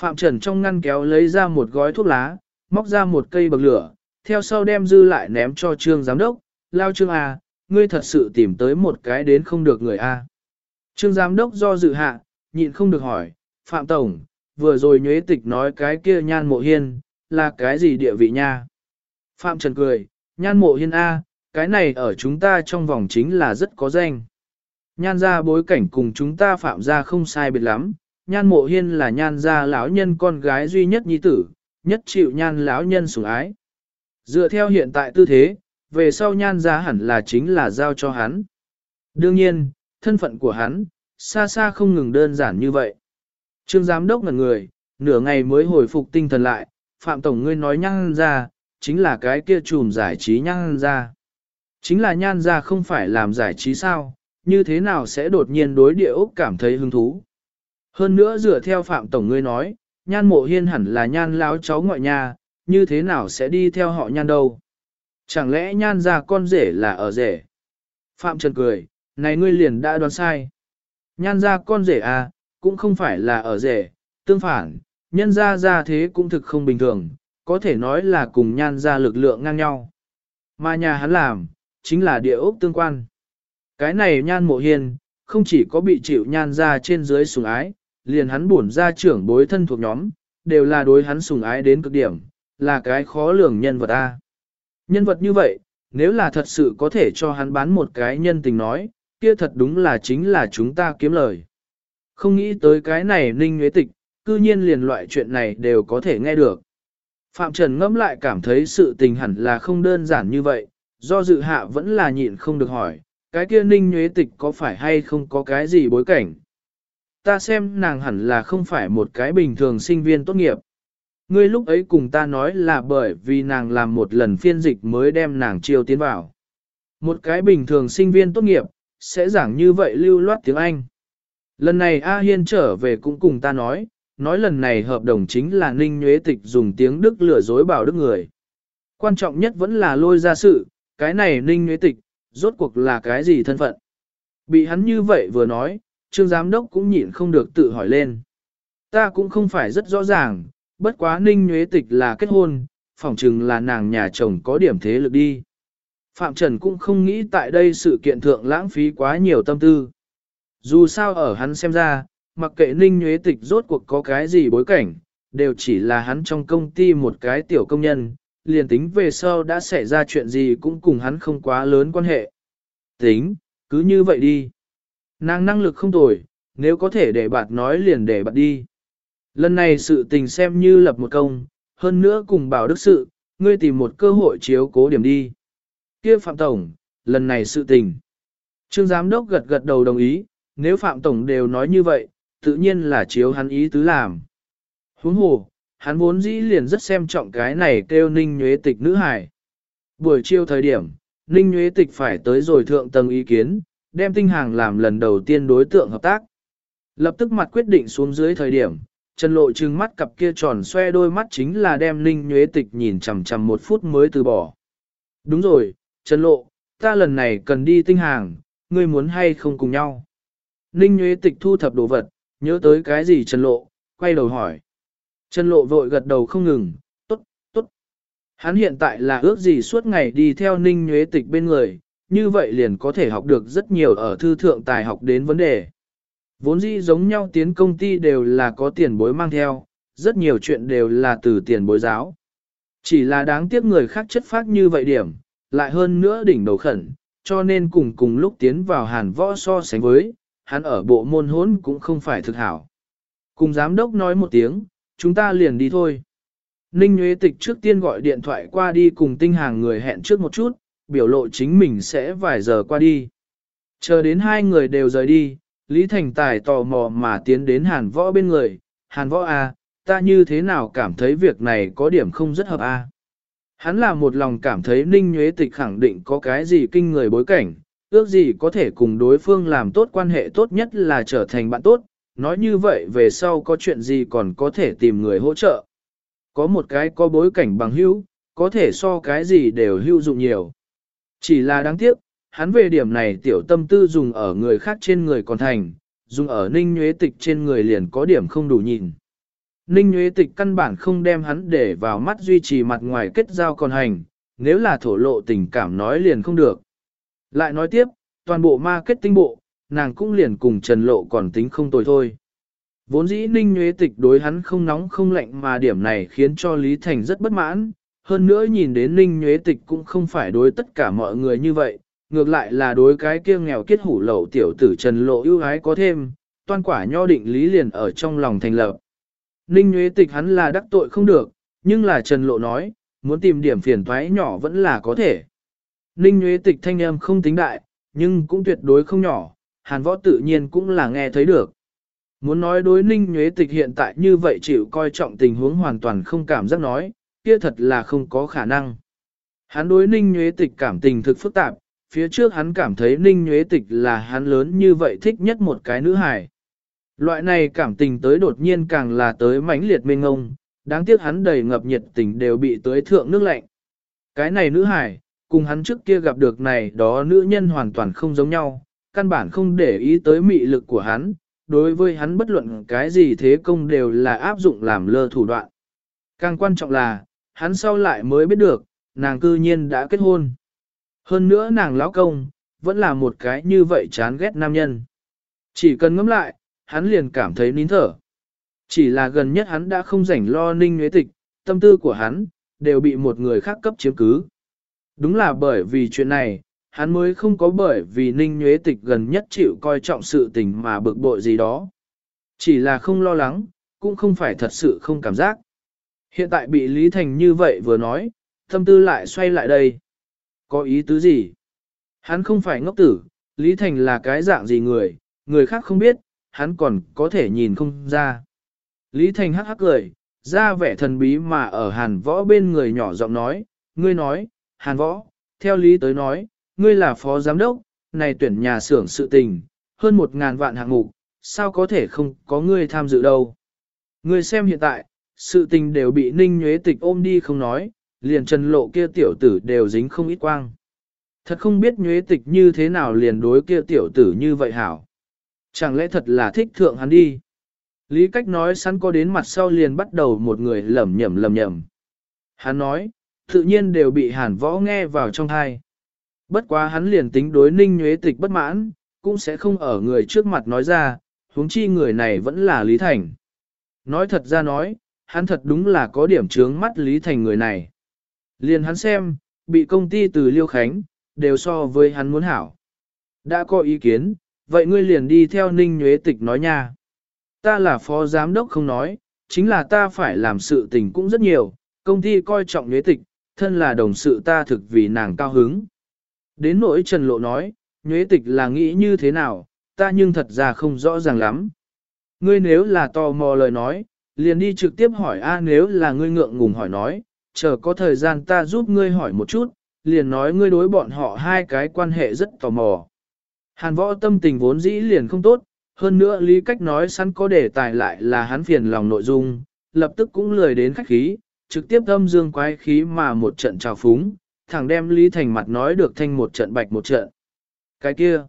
Phạm Trần trong ngăn kéo lấy ra một gói thuốc lá, móc ra một cây bậc lửa, theo sau đem dư lại ném cho trương giám đốc, lao trương A, ngươi thật sự tìm tới một cái đến không được người A. Trương giám đốc do dự hạ, nhịn không được hỏi, Phạm Tổng, vừa rồi nhuế tịch nói cái kia nhan mộ hiên, là cái gì địa vị nha? Phạm Trần cười, nhan mộ hiên A, cái này ở chúng ta trong vòng chính là rất có danh. Nhan ra bối cảnh cùng chúng ta phạm ra không sai biệt lắm, nhan mộ hiên là nhan gia lão nhân con gái duy nhất nhi tử, nhất chịu nhan lão nhân sủng ái. Dựa theo hiện tại tư thế, về sau nhan gia hẳn là chính là giao cho hắn. Đương nhiên, thân phận của hắn, xa xa không ngừng đơn giản như vậy. Trương giám đốc ngần người, nửa ngày mới hồi phục tinh thần lại, Phạm Tổng ngươi nói nhan gia, chính là cái kia trùm giải trí nhan gia. Chính là nhan gia không phải làm giải trí sao, như thế nào sẽ đột nhiên đối địa Úc cảm thấy hứng thú. Hơn nữa dựa theo Phạm Tổng ngươi nói, nhan mộ hiên hẳn là nhan láo cháu ngoại nhà, như thế nào sẽ đi theo họ nhan đâu? Chẳng lẽ nhan ra con rể là ở rể? Phạm Trần cười, này ngươi liền đã đoán sai. Nhan ra con rể à, cũng không phải là ở rể, tương phản, nhân ra ra thế cũng thực không bình thường, có thể nói là cùng nhan ra lực lượng ngang nhau. Mà nhà hắn làm, chính là địa ốc tương quan. Cái này nhan mộ hiền không chỉ có bị chịu nhan ra trên dưới sùng ái, liền hắn buồn ra trưởng bối thân thuộc nhóm, đều là đối hắn sùng ái đến cực điểm, là cái khó lường nhân vật A. Nhân vật như vậy, nếu là thật sự có thể cho hắn bán một cái nhân tình nói, kia thật đúng là chính là chúng ta kiếm lời. Không nghĩ tới cái này ninh nguyễn tịch, cư nhiên liền loại chuyện này đều có thể nghe được. Phạm Trần ngẫm lại cảm thấy sự tình hẳn là không đơn giản như vậy, do dự hạ vẫn là nhịn không được hỏi, cái kia ninh nhuế tịch có phải hay không có cái gì bối cảnh. Ta xem nàng hẳn là không phải một cái bình thường sinh viên tốt nghiệp. Ngươi lúc ấy cùng ta nói là bởi vì nàng làm một lần phiên dịch mới đem nàng chiêu tiến vào. Một cái bình thường sinh viên tốt nghiệp, sẽ giảng như vậy lưu loát tiếng Anh. Lần này A Hiên trở về cũng cùng ta nói, nói lần này hợp đồng chính là Ninh Nhuế Tịch dùng tiếng Đức lừa dối bảo Đức người. Quan trọng nhất vẫn là lôi ra sự, cái này Ninh Nhuế Tịch, rốt cuộc là cái gì thân phận. Bị hắn như vậy vừa nói, trương giám đốc cũng nhịn không được tự hỏi lên. Ta cũng không phải rất rõ ràng, bất quá ninh nhuế tịch là kết hôn, phỏng chừng là nàng nhà chồng có điểm thế lực đi. Phạm Trần cũng không nghĩ tại đây sự kiện thượng lãng phí quá nhiều tâm tư. Dù sao ở hắn xem ra, mặc kệ ninh nhuế tịch rốt cuộc có cái gì bối cảnh, đều chỉ là hắn trong công ty một cái tiểu công nhân, liền tính về sau đã xảy ra chuyện gì cũng cùng hắn không quá lớn quan hệ. Tính, cứ như vậy đi. Nàng năng lực không tồi, nếu có thể để bạn nói liền để bạn đi. Lần này sự tình xem như lập một công, hơn nữa cùng bảo đức sự, ngươi tìm một cơ hội chiếu cố điểm đi. Kia Phạm Tổng, lần này sự tình. Trương Giám Đốc gật gật đầu đồng ý, nếu Phạm Tổng đều nói như vậy, tự nhiên là chiếu hắn ý tứ làm. Huống hồ, hắn vốn dĩ liền rất xem trọng cái này kêu ninh nhuế tịch nữ hải. Buổi chiều thời điểm, ninh nhuế tịch phải tới rồi thượng tầng ý kiến, đem tinh hàng làm lần đầu tiên đối tượng hợp tác. Lập tức mặt quyết định xuống dưới thời điểm, Trần Lộ trừng mắt cặp kia tròn xoe đôi mắt chính là đem Ninh Nhuế Tịch nhìn chằm chằm một phút mới từ bỏ. Đúng rồi, Trần Lộ, ta lần này cần đi tinh hàng, ngươi muốn hay không cùng nhau? Ninh Nhuế Tịch thu thập đồ vật, nhớ tới cái gì Trần Lộ, quay đầu hỏi. Trần Lộ vội gật đầu không ngừng, tốt, tốt. Hắn hiện tại là ước gì suốt ngày đi theo Ninh Nhuế Tịch bên người, như vậy liền có thể học được rất nhiều ở thư thượng tài học đến vấn đề. Vốn dĩ giống nhau tiến công ty đều là có tiền bối mang theo, rất nhiều chuyện đều là từ tiền bối giáo. Chỉ là đáng tiếc người khác chất phát như vậy điểm, lại hơn nữa đỉnh đầu khẩn, cho nên cùng cùng lúc tiến vào hàn võ so sánh với, hắn ở bộ môn hốn cũng không phải thực hảo. Cùng giám đốc nói một tiếng, chúng ta liền đi thôi. Ninh Nguyễn Tịch trước tiên gọi điện thoại qua đi cùng tinh hàng người hẹn trước một chút, biểu lộ chính mình sẽ vài giờ qua đi. Chờ đến hai người đều rời đi, Lý Thành Tài tò mò mà tiến đến hàn võ bên người, hàn võ A, à, ta như thế nào cảm thấy việc này có điểm không rất hợp A. À? Hắn là một lòng cảm thấy Ninh Nguyễn Tịch khẳng định có cái gì kinh người bối cảnh, ước gì có thể cùng đối phương làm tốt quan hệ tốt nhất là trở thành bạn tốt, nói như vậy về sau có chuyện gì còn có thể tìm người hỗ trợ. Có một cái có bối cảnh bằng hữu, có thể so cái gì đều hữu dụng nhiều. Chỉ là đáng tiếc, hắn về điểm này tiểu tâm tư dùng ở người khác trên người còn thành, dùng ở ninh nhuế tịch trên người liền có điểm không đủ nhìn. Ninh nhuế tịch căn bản không đem hắn để vào mắt duy trì mặt ngoài kết giao còn hành, nếu là thổ lộ tình cảm nói liền không được. Lại nói tiếp, toàn bộ marketing bộ, nàng cũng liền cùng Trần Lộ còn tính không tồi thôi. Vốn dĩ Ninh Nguyễn Tịch đối hắn không nóng không lạnh mà điểm này khiến cho Lý Thành rất bất mãn, hơn nữa nhìn đến Ninh Nguyễn Tịch cũng không phải đối tất cả mọi người như vậy, ngược lại là đối cái kia nghèo kết hủ lậu tiểu tử Trần Lộ ưu ái có thêm, toan quả nho định lý liền ở trong lòng thành lập. Ninh Nguyễn Tịch hắn là đắc tội không được, nhưng là Trần Lộ nói, muốn tìm điểm phiền toái nhỏ vẫn là có thể. Ninh Nguyễn Tịch thanh âm không tính đại, nhưng cũng tuyệt đối không nhỏ, hàn võ tự nhiên cũng là nghe thấy được. Muốn nói đối Ninh Nguyễn Tịch hiện tại như vậy chịu coi trọng tình huống hoàn toàn không cảm giác nói, kia thật là không có khả năng. Hắn đối Ninh Nguyễn Tịch cảm tình thực phức tạp, phía trước hắn cảm thấy Ninh Nguyễn Tịch là hắn lớn như vậy thích nhất một cái nữ hài. Loại này cảm tình tới đột nhiên càng là tới mãnh liệt mênh ngông, đáng tiếc hắn đầy ngập nhiệt tình đều bị tới thượng nước lạnh. Cái này nữ hải cùng hắn trước kia gặp được này đó nữ nhân hoàn toàn không giống nhau, căn bản không để ý tới mị lực của hắn, đối với hắn bất luận cái gì thế công đều là áp dụng làm lơ thủ đoạn. Càng quan trọng là, hắn sau lại mới biết được, nàng cư nhiên đã kết hôn. Hơn nữa nàng lão công, vẫn là một cái như vậy chán ghét nam nhân. Chỉ cần ngẫm lại, hắn liền cảm thấy nín thở. Chỉ là gần nhất hắn đã không rảnh lo ninh nhuế tịch, tâm tư của hắn, đều bị một người khác cấp chiếm cứ. Đúng là bởi vì chuyện này, hắn mới không có bởi vì ninh nhuế tịch gần nhất chịu coi trọng sự tình mà bực bội gì đó. Chỉ là không lo lắng, cũng không phải thật sự không cảm giác. Hiện tại bị Lý Thành như vậy vừa nói, tâm tư lại xoay lại đây. Có ý tứ gì? Hắn không phải ngốc tử, Lý Thành là cái dạng gì người, người khác không biết, hắn còn có thể nhìn không ra. Lý Thành hắc hắc cười, ra vẻ thần bí mà ở hàn võ bên người nhỏ giọng nói, ngươi nói, hàn võ, theo lý tới nói, ngươi là phó giám đốc, này tuyển nhà xưởng sự tình, hơn một ngàn vạn hạng mục, sao có thể không có ngươi tham dự đâu. Ngươi xem hiện tại, sự tình đều bị ninh nhuế tịch ôm đi không nói, liền trần lộ kia tiểu tử đều dính không ít quang. Thật không biết nhuế tịch như thế nào liền đối kia tiểu tử như vậy hảo. Chẳng lẽ thật là thích thượng hắn đi. Lý cách nói sẵn có đến mặt sau liền bắt đầu một người lẩm nhẩm lẩm nhẩm. Hắn nói, tự nhiên đều bị hàn võ nghe vào trong thai. Bất quá hắn liền tính đối ninh nhuế tịch bất mãn, cũng sẽ không ở người trước mặt nói ra, huống chi người này vẫn là Lý Thành. Nói thật ra nói, hắn thật đúng là có điểm trướng mắt Lý Thành người này. Liền hắn xem, bị công ty từ Liêu Khánh, đều so với hắn muốn hảo. Đã có ý kiến, vậy ngươi liền đi theo Ninh Nhuế Tịch nói nha. Ta là phó giám đốc không nói, chính là ta phải làm sự tình cũng rất nhiều, công ty coi trọng Nhuế Tịch, thân là đồng sự ta thực vì nàng cao hứng. Đến nỗi Trần Lộ nói, nhuế tịch là nghĩ như thế nào, ta nhưng thật ra không rõ ràng lắm. Ngươi nếu là tò mò lời nói, liền đi trực tiếp hỏi a nếu là ngươi ngượng ngùng hỏi nói, chờ có thời gian ta giúp ngươi hỏi một chút, liền nói ngươi đối bọn họ hai cái quan hệ rất tò mò. Hàn võ tâm tình vốn dĩ liền không tốt, hơn nữa lý cách nói sẵn có đề tài lại là hắn phiền lòng nội dung, lập tức cũng lười đến khách khí, trực tiếp âm dương quái khí mà một trận trào phúng, thẳng đem Lý Thành mặt nói được thanh một trận bạch một trận. Cái kia,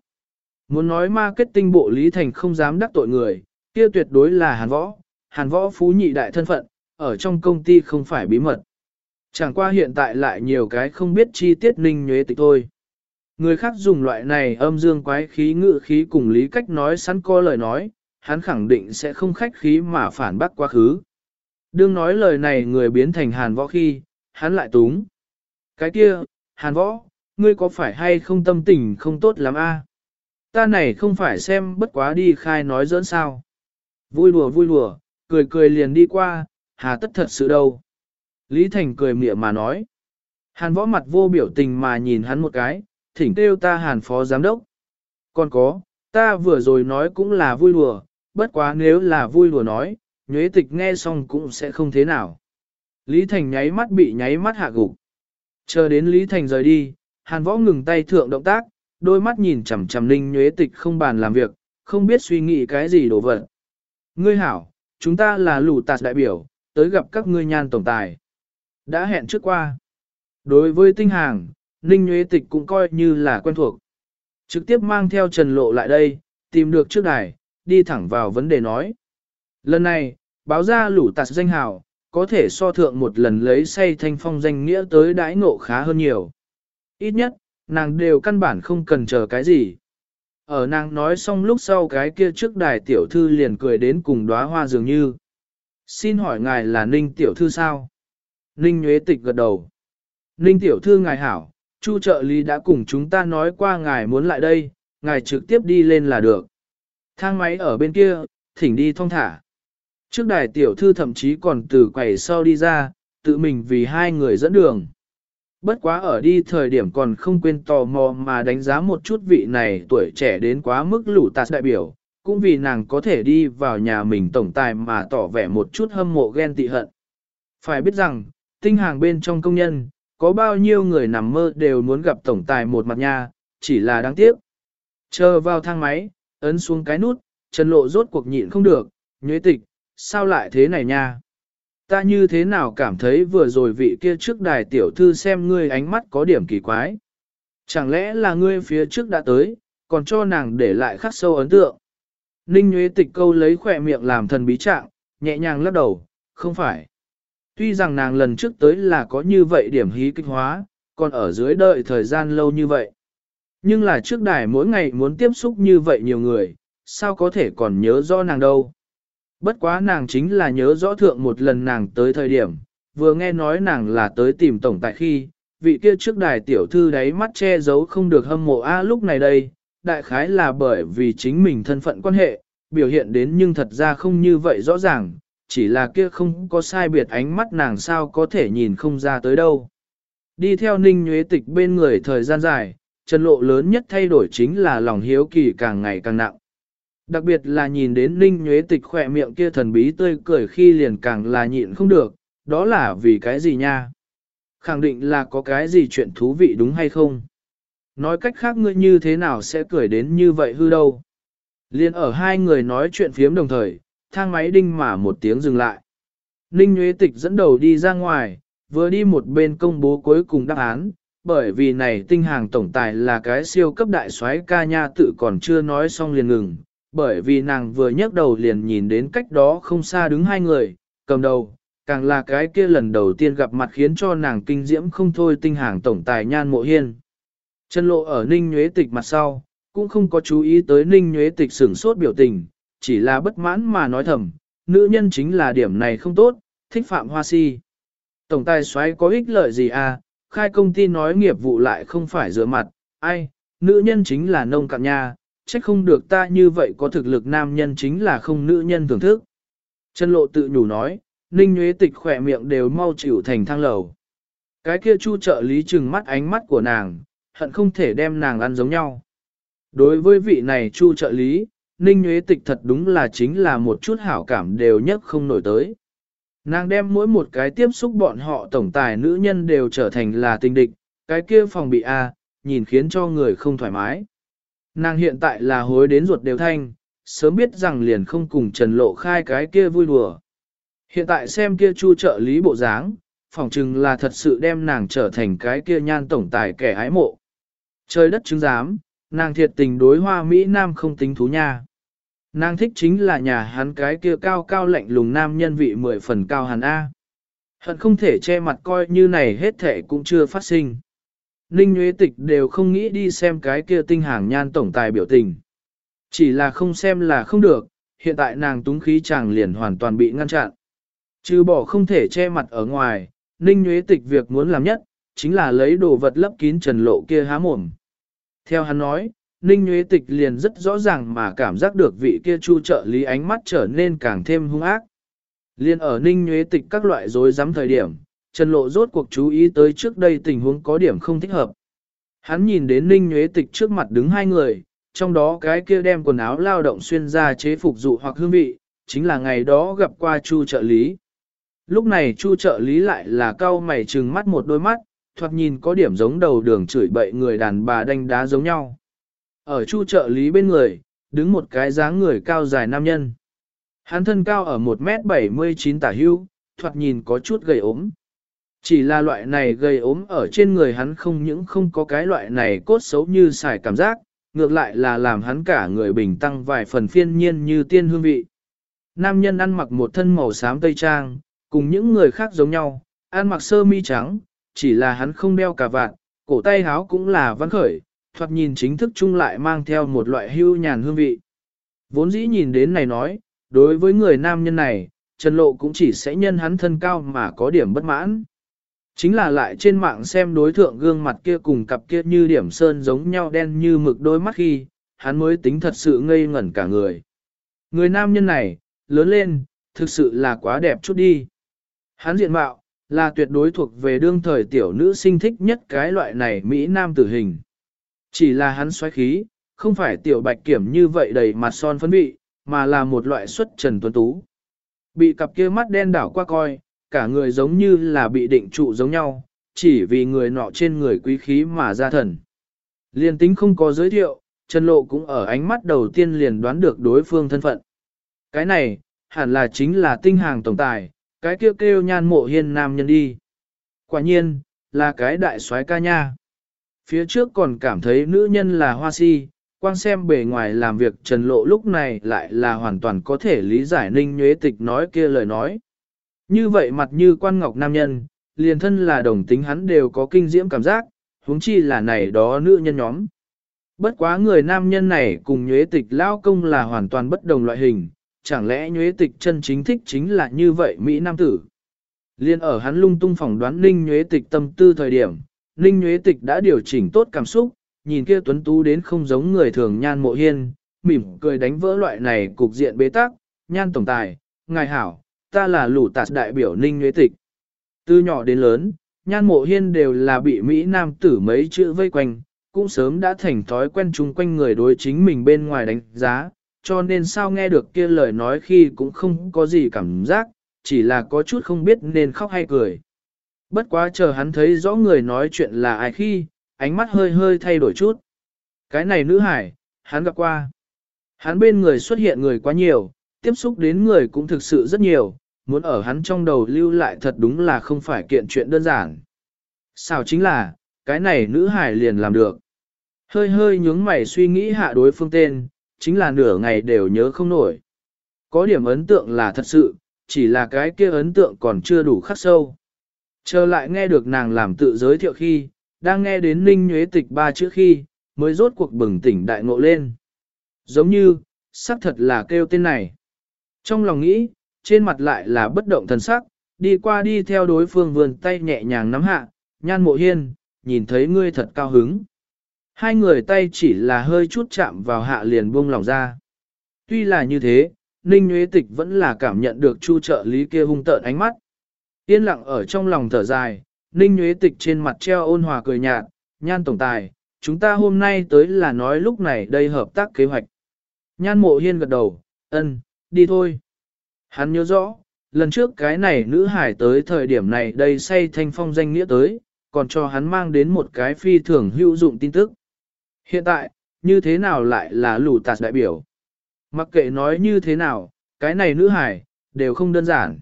muốn nói marketing bộ Lý Thành không dám đắc tội người, kia tuyệt đối là hàn võ, hàn võ phú nhị đại thân phận, ở trong công ty không phải bí mật. Chẳng qua hiện tại lại nhiều cái không biết chi tiết ninh nhuế tịch thôi. Người khác dùng loại này âm dương quái khí ngự khí cùng lý cách nói sẵn co lời nói, hắn khẳng định sẽ không khách khí mà phản bác quá khứ. Đương nói lời này người biến thành hàn võ khi, hắn lại túng. Cái kia, hàn võ, ngươi có phải hay không tâm tình không tốt lắm a? Ta này không phải xem bất quá đi khai nói dỡn sao. Vui đùa vui đùa, cười cười liền đi qua, hà tất thật sự đâu. Lý Thành cười mỉa mà nói. Hàn võ mặt vô biểu tình mà nhìn hắn một cái, thỉnh kêu ta hàn phó giám đốc. Còn có, ta vừa rồi nói cũng là vui đùa, bất quá nếu là vui đùa nói, nhuế tịch nghe xong cũng sẽ không thế nào. Lý Thành nháy mắt bị nháy mắt hạ gục. Chờ đến Lý Thành rời đi, hàn võ ngừng tay thượng động tác, đôi mắt nhìn chằm chằm ninh nhuế tịch không bàn làm việc, không biết suy nghĩ cái gì đổ vật. Ngươi hảo, chúng ta là lù tạt đại biểu, tới gặp các ngươi nhan tổng tài. Đã hẹn trước qua. Đối với tinh hàng, Ninh Nhuế Tịch cũng coi như là quen thuộc. Trực tiếp mang theo Trần Lộ lại đây, tìm được trước đài, đi thẳng vào vấn đề nói. Lần này, báo ra lũ tạt danh hào, có thể so thượng một lần lấy say thanh phong danh nghĩa tới đãi ngộ khá hơn nhiều. Ít nhất, nàng đều căn bản không cần chờ cái gì. Ở nàng nói xong lúc sau cái kia trước đài tiểu thư liền cười đến cùng đóa hoa dường như. Xin hỏi ngài là Ninh tiểu thư sao? Ninh Nhuế Tịch gật đầu. Ninh tiểu thư ngài hảo, Chu trợ lý đã cùng chúng ta nói qua ngài muốn lại đây, ngài trực tiếp đi lên là được. Thang máy ở bên kia, thỉnh đi thong thả. Trước đài tiểu thư thậm chí còn từ quầy sau đi ra, tự mình vì hai người dẫn đường. Bất quá ở đi thời điểm còn không quên tò mò mà đánh giá một chút vị này tuổi trẻ đến quá mức lũ tạt đại biểu, cũng vì nàng có thể đi vào nhà mình tổng tài mà tỏ vẻ một chút hâm mộ ghen tị hận. Phải biết rằng, tinh hàng bên trong công nhân, có bao nhiêu người nằm mơ đều muốn gặp tổng tài một mặt nha, chỉ là đáng tiếc. Chờ vào thang máy, ấn xuống cái nút, Trần Lộ rốt cuộc nhịn không được, nhuế tịch, sao lại thế này nha? Ta như thế nào cảm thấy vừa rồi vị kia trước đài tiểu thư xem ngươi ánh mắt có điểm kỳ quái. Chẳng lẽ là ngươi phía trước đã tới, còn cho nàng để lại khắc sâu ấn tượng. Ninh Nguyễn Tịch câu lấy khỏe miệng làm thần bí trạng, nhẹ nhàng lắc đầu, không phải. Tuy rằng nàng lần trước tới là có như vậy điểm hí kích hóa, còn ở dưới đợi thời gian lâu như vậy. Nhưng là trước đài mỗi ngày muốn tiếp xúc như vậy nhiều người, sao có thể còn nhớ rõ nàng đâu. Bất quá nàng chính là nhớ rõ thượng một lần nàng tới thời điểm, vừa nghe nói nàng là tới tìm tổng tại khi, vị kia trước đài tiểu thư đáy mắt che giấu không được hâm mộ A lúc này đây, đại khái là bởi vì chính mình thân phận quan hệ, biểu hiện đến nhưng thật ra không như vậy rõ ràng, chỉ là kia không có sai biệt ánh mắt nàng sao có thể nhìn không ra tới đâu. Đi theo ninh nhuế tịch bên người thời gian dài, chân lộ lớn nhất thay đổi chính là lòng hiếu kỳ càng ngày càng nặng. Đặc biệt là nhìn đến ninh nhuế tịch khỏe miệng kia thần bí tươi cười khi liền càng là nhịn không được, đó là vì cái gì nha? Khẳng định là có cái gì chuyện thú vị đúng hay không? Nói cách khác ngươi như thế nào sẽ cười đến như vậy hư đâu? Liên ở hai người nói chuyện phiếm đồng thời, thang máy đinh mà một tiếng dừng lại. Ninh Nguyễn Tịch dẫn đầu đi ra ngoài, vừa đi một bên công bố cuối cùng đáp án, bởi vì này tinh hàng tổng tài là cái siêu cấp đại soái ca nha tự còn chưa nói xong liền ngừng, bởi vì nàng vừa nhấc đầu liền nhìn đến cách đó không xa đứng hai người, cầm đầu, càng là cái kia lần đầu tiên gặp mặt khiến cho nàng kinh diễm không thôi tinh hàng tổng tài nhan mộ hiên. Chân lộ ở ninh nhuế tịch mặt sau, cũng không có chú ý tới ninh nhuế tịch sửng sốt biểu tình, chỉ là bất mãn mà nói thầm, nữ nhân chính là điểm này không tốt, thích phạm hoa si. Tổng tài xoáy có ích lợi gì à, khai công ty nói nghiệp vụ lại không phải rửa mặt, ai, nữ nhân chính là nông cạn nha, trách không được ta như vậy có thực lực nam nhân chính là không nữ nhân thưởng thức. Chân lộ tự nhủ nói, ninh nhuế tịch khỏe miệng đều mau chịu thành thang lầu. Cái kia chu trợ lý trừng mắt ánh mắt của nàng, hận không thể đem nàng ăn giống nhau. Đối với vị này chu trợ lý, Ninh Nguyễn Tịch thật đúng là chính là một chút hảo cảm đều nhất không nổi tới. Nàng đem mỗi một cái tiếp xúc bọn họ tổng tài nữ nhân đều trở thành là tình địch, cái kia phòng bị A, nhìn khiến cho người không thoải mái. Nàng hiện tại là hối đến ruột đều thanh, sớm biết rằng liền không cùng Trần Lộ khai cái kia vui đùa. Hiện tại xem kia chu trợ lý bộ dáng, phỏng chừng là thật sự đem nàng trở thành cái kia nhan tổng tài kẻ ái mộ. Trời đất chứng giám, nàng thiệt tình đối hoa Mỹ Nam không tính thú nha. Nàng thích chính là nhà hắn cái kia cao cao lạnh lùng nam nhân vị mười phần cao hẳn A. Hận không thể che mặt coi như này hết thể cũng chưa phát sinh. Ninh Nguyễn Tịch đều không nghĩ đi xem cái kia tinh hàng nhan tổng tài biểu tình. Chỉ là không xem là không được, hiện tại nàng túng khí chàng liền hoàn toàn bị ngăn chặn. Trừ bỏ không thể che mặt ở ngoài, Ninh Nguyễn Tịch việc muốn làm nhất, chính là lấy đồ vật lấp kín trần lộ kia há mồm. Theo hắn nói, Ninh Nguyễn Tịch liền rất rõ ràng mà cảm giác được vị kia chu trợ lý ánh mắt trở nên càng thêm hung ác. Liên ở Ninh Nguyễn Tịch các loại rối rắm thời điểm, Trần Lộ rốt cuộc chú ý tới trước đây tình huống có điểm không thích hợp. Hắn nhìn đến Ninh Nhuế Tịch trước mặt đứng hai người, trong đó cái kia đem quần áo lao động xuyên ra chế phục dụ hoặc hương vị, chính là ngày đó gặp qua Chu trợ lý. Lúc này Chu trợ lý lại là cao mày trừng mắt một đôi mắt, thoạt nhìn có điểm giống đầu đường chửi bậy người đàn bà đánh đá giống nhau. Ở Chu trợ lý bên người, đứng một cái dáng người cao dài nam nhân. Hắn thân cao ở 1m79 tả hưu, thoạt nhìn có chút gầy ốm. Chỉ là loại này gây ốm ở trên người hắn không những không có cái loại này cốt xấu như xài cảm giác, ngược lại là làm hắn cả người bình tăng vài phần phiên nhiên như tiên hương vị. Nam nhân ăn mặc một thân màu xám tây trang, cùng những người khác giống nhau, ăn mặc sơ mi trắng, chỉ là hắn không đeo cà vạt, cổ tay háo cũng là văn khởi, thoạt nhìn chính thức chung lại mang theo một loại hưu nhàn hương vị. Vốn dĩ nhìn đến này nói, đối với người nam nhân này, Trần Lộ cũng chỉ sẽ nhân hắn thân cao mà có điểm bất mãn. Chính là lại trên mạng xem đối thượng gương mặt kia cùng cặp kia như điểm sơn giống nhau đen như mực đôi mắt khi, hắn mới tính thật sự ngây ngẩn cả người. Người nam nhân này, lớn lên, thực sự là quá đẹp chút đi. Hắn diện mạo, là tuyệt đối thuộc về đương thời tiểu nữ sinh thích nhất cái loại này Mỹ Nam tử hình. Chỉ là hắn xoáy khí, không phải tiểu bạch kiểm như vậy đầy mặt son phấn vị, mà là một loại xuất trần tuấn tú. Bị cặp kia mắt đen đảo qua coi, cả người giống như là bị định trụ giống nhau, chỉ vì người nọ trên người quý khí mà ra thần. Liên tính không có giới thiệu, Trần Lộ cũng ở ánh mắt đầu tiên liền đoán được đối phương thân phận. Cái này, hẳn là chính là tinh hàng tổng tài, cái kêu kêu nhan mộ hiên nam nhân đi. Quả nhiên, là cái đại soái ca nha. Phía trước còn cảm thấy nữ nhân là hoa si, quan xem bề ngoài làm việc trần lộ lúc này lại là hoàn toàn có thể lý giải ninh nhuế tịch nói kia lời nói. Như vậy mặt như quan ngọc nam nhân, liền thân là đồng tính hắn đều có kinh diễm cảm giác, huống chi là này đó nữ nhân nhóm. Bất quá người nam nhân này cùng nhuế tịch lao công là hoàn toàn bất đồng loại hình, chẳng lẽ nhuế tịch chân chính thích chính là như vậy Mỹ Nam tử. Liên ở hắn lung tung phỏng đoán Ninh nhuế tịch tâm tư thời điểm, Ninh nhuế tịch đã điều chỉnh tốt cảm xúc, nhìn kia tuấn tú đến không giống người thường nhan mộ hiên, mỉm cười đánh vỡ loại này cục diện bế tắc, nhan tổng tài, ngài hảo, ta là lũ tạt đại biểu Ninh nhuế tịch. Từ nhỏ đến lớn, nhan mộ hiên đều là bị Mỹ Nam tử mấy chữ vây quanh, cũng sớm đã thành thói quen chung quanh người đối chính mình bên ngoài đánh giá, cho nên sao nghe được kia lời nói khi cũng không có gì cảm giác, chỉ là có chút không biết nên khóc hay cười. Bất quá chờ hắn thấy rõ người nói chuyện là ai khi, ánh mắt hơi hơi thay đổi chút. Cái này nữ hải, hắn gặp qua. Hắn bên người xuất hiện người quá nhiều, tiếp xúc đến người cũng thực sự rất nhiều, muốn ở hắn trong đầu lưu lại thật đúng là không phải kiện chuyện đơn giản. Sao chính là, cái này nữ hải liền làm được. Hơi hơi nhướng mày suy nghĩ hạ đối phương tên, chính là nửa ngày đều nhớ không nổi. Có điểm ấn tượng là thật sự, chỉ là cái kia ấn tượng còn chưa đủ khắc sâu. trở lại nghe được nàng làm tự giới thiệu khi, đang nghe đến ninh nhuế tịch ba chữ khi, mới rốt cuộc bừng tỉnh đại ngộ lên. Giống như, xác thật là kêu tên này. Trong lòng nghĩ, trên mặt lại là bất động thần sắc, đi qua đi theo đối phương vườn tay nhẹ nhàng nắm hạ, nhan mộ hiên, nhìn thấy ngươi thật cao hứng. Hai người tay chỉ là hơi chút chạm vào hạ liền buông lòng ra. Tuy là như thế, Ninh Nguyễn Tịch vẫn là cảm nhận được chu trợ lý kia hung tợn ánh mắt. Yên lặng ở trong lòng thở dài, Ninh Nguyễn Tịch trên mặt treo ôn hòa cười nhạt, nhan tổng tài, chúng ta hôm nay tới là nói lúc này đây hợp tác kế hoạch. Nhan mộ hiên gật đầu, ân, đi thôi. Hắn nhớ rõ, lần trước cái này nữ hải tới thời điểm này đây say thanh phong danh nghĩa tới, còn cho hắn mang đến một cái phi thường hữu dụng tin tức. Hiện tại, như thế nào lại là lù tạt đại biểu? Mặc kệ nói như thế nào, cái này nữ hải, đều không đơn giản.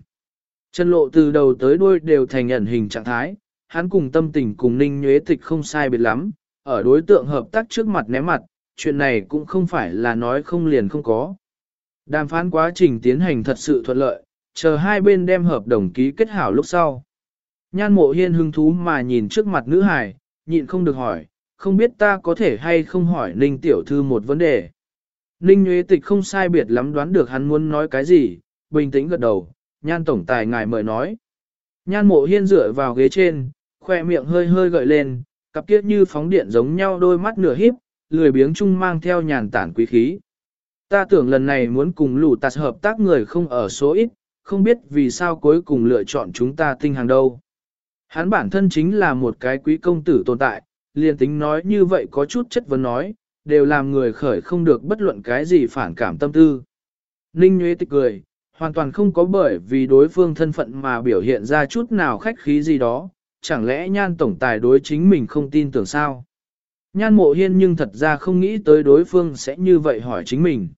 Chân lộ từ đầu tới đuôi đều thành ẩn hình trạng thái, hắn cùng tâm tình cùng ninh nhuế tịch không sai biệt lắm, ở đối tượng hợp tác trước mặt ném mặt, chuyện này cũng không phải là nói không liền không có. Đàm phán quá trình tiến hành thật sự thuận lợi, chờ hai bên đem hợp đồng ký kết hảo lúc sau. Nhan mộ hiên hứng thú mà nhìn trước mặt nữ hải, nhịn không được hỏi, không biết ta có thể hay không hỏi Ninh tiểu thư một vấn đề. Ninh Nguyễn Tịch không sai biệt lắm đoán được hắn muốn nói cái gì, bình tĩnh gật đầu, nhan tổng tài ngài mời nói. Nhan mộ hiên dựa vào ghế trên, khoe miệng hơi hơi gợi lên, cặp kiết như phóng điện giống nhau đôi mắt nửa híp, lười biếng chung mang theo nhàn tản quý khí. Ta tưởng lần này muốn cùng lũ tạt hợp tác người không ở số ít, không biết vì sao cuối cùng lựa chọn chúng ta tinh hàng đâu. Hắn bản thân chính là một cái quý công tử tồn tại, liền tính nói như vậy có chút chất vấn nói, đều làm người khởi không được bất luận cái gì phản cảm tâm tư. Ninh Nguyễn tịch cười, hoàn toàn không có bởi vì đối phương thân phận mà biểu hiện ra chút nào khách khí gì đó, chẳng lẽ nhan tổng tài đối chính mình không tin tưởng sao? Nhan mộ hiên nhưng thật ra không nghĩ tới đối phương sẽ như vậy hỏi chính mình.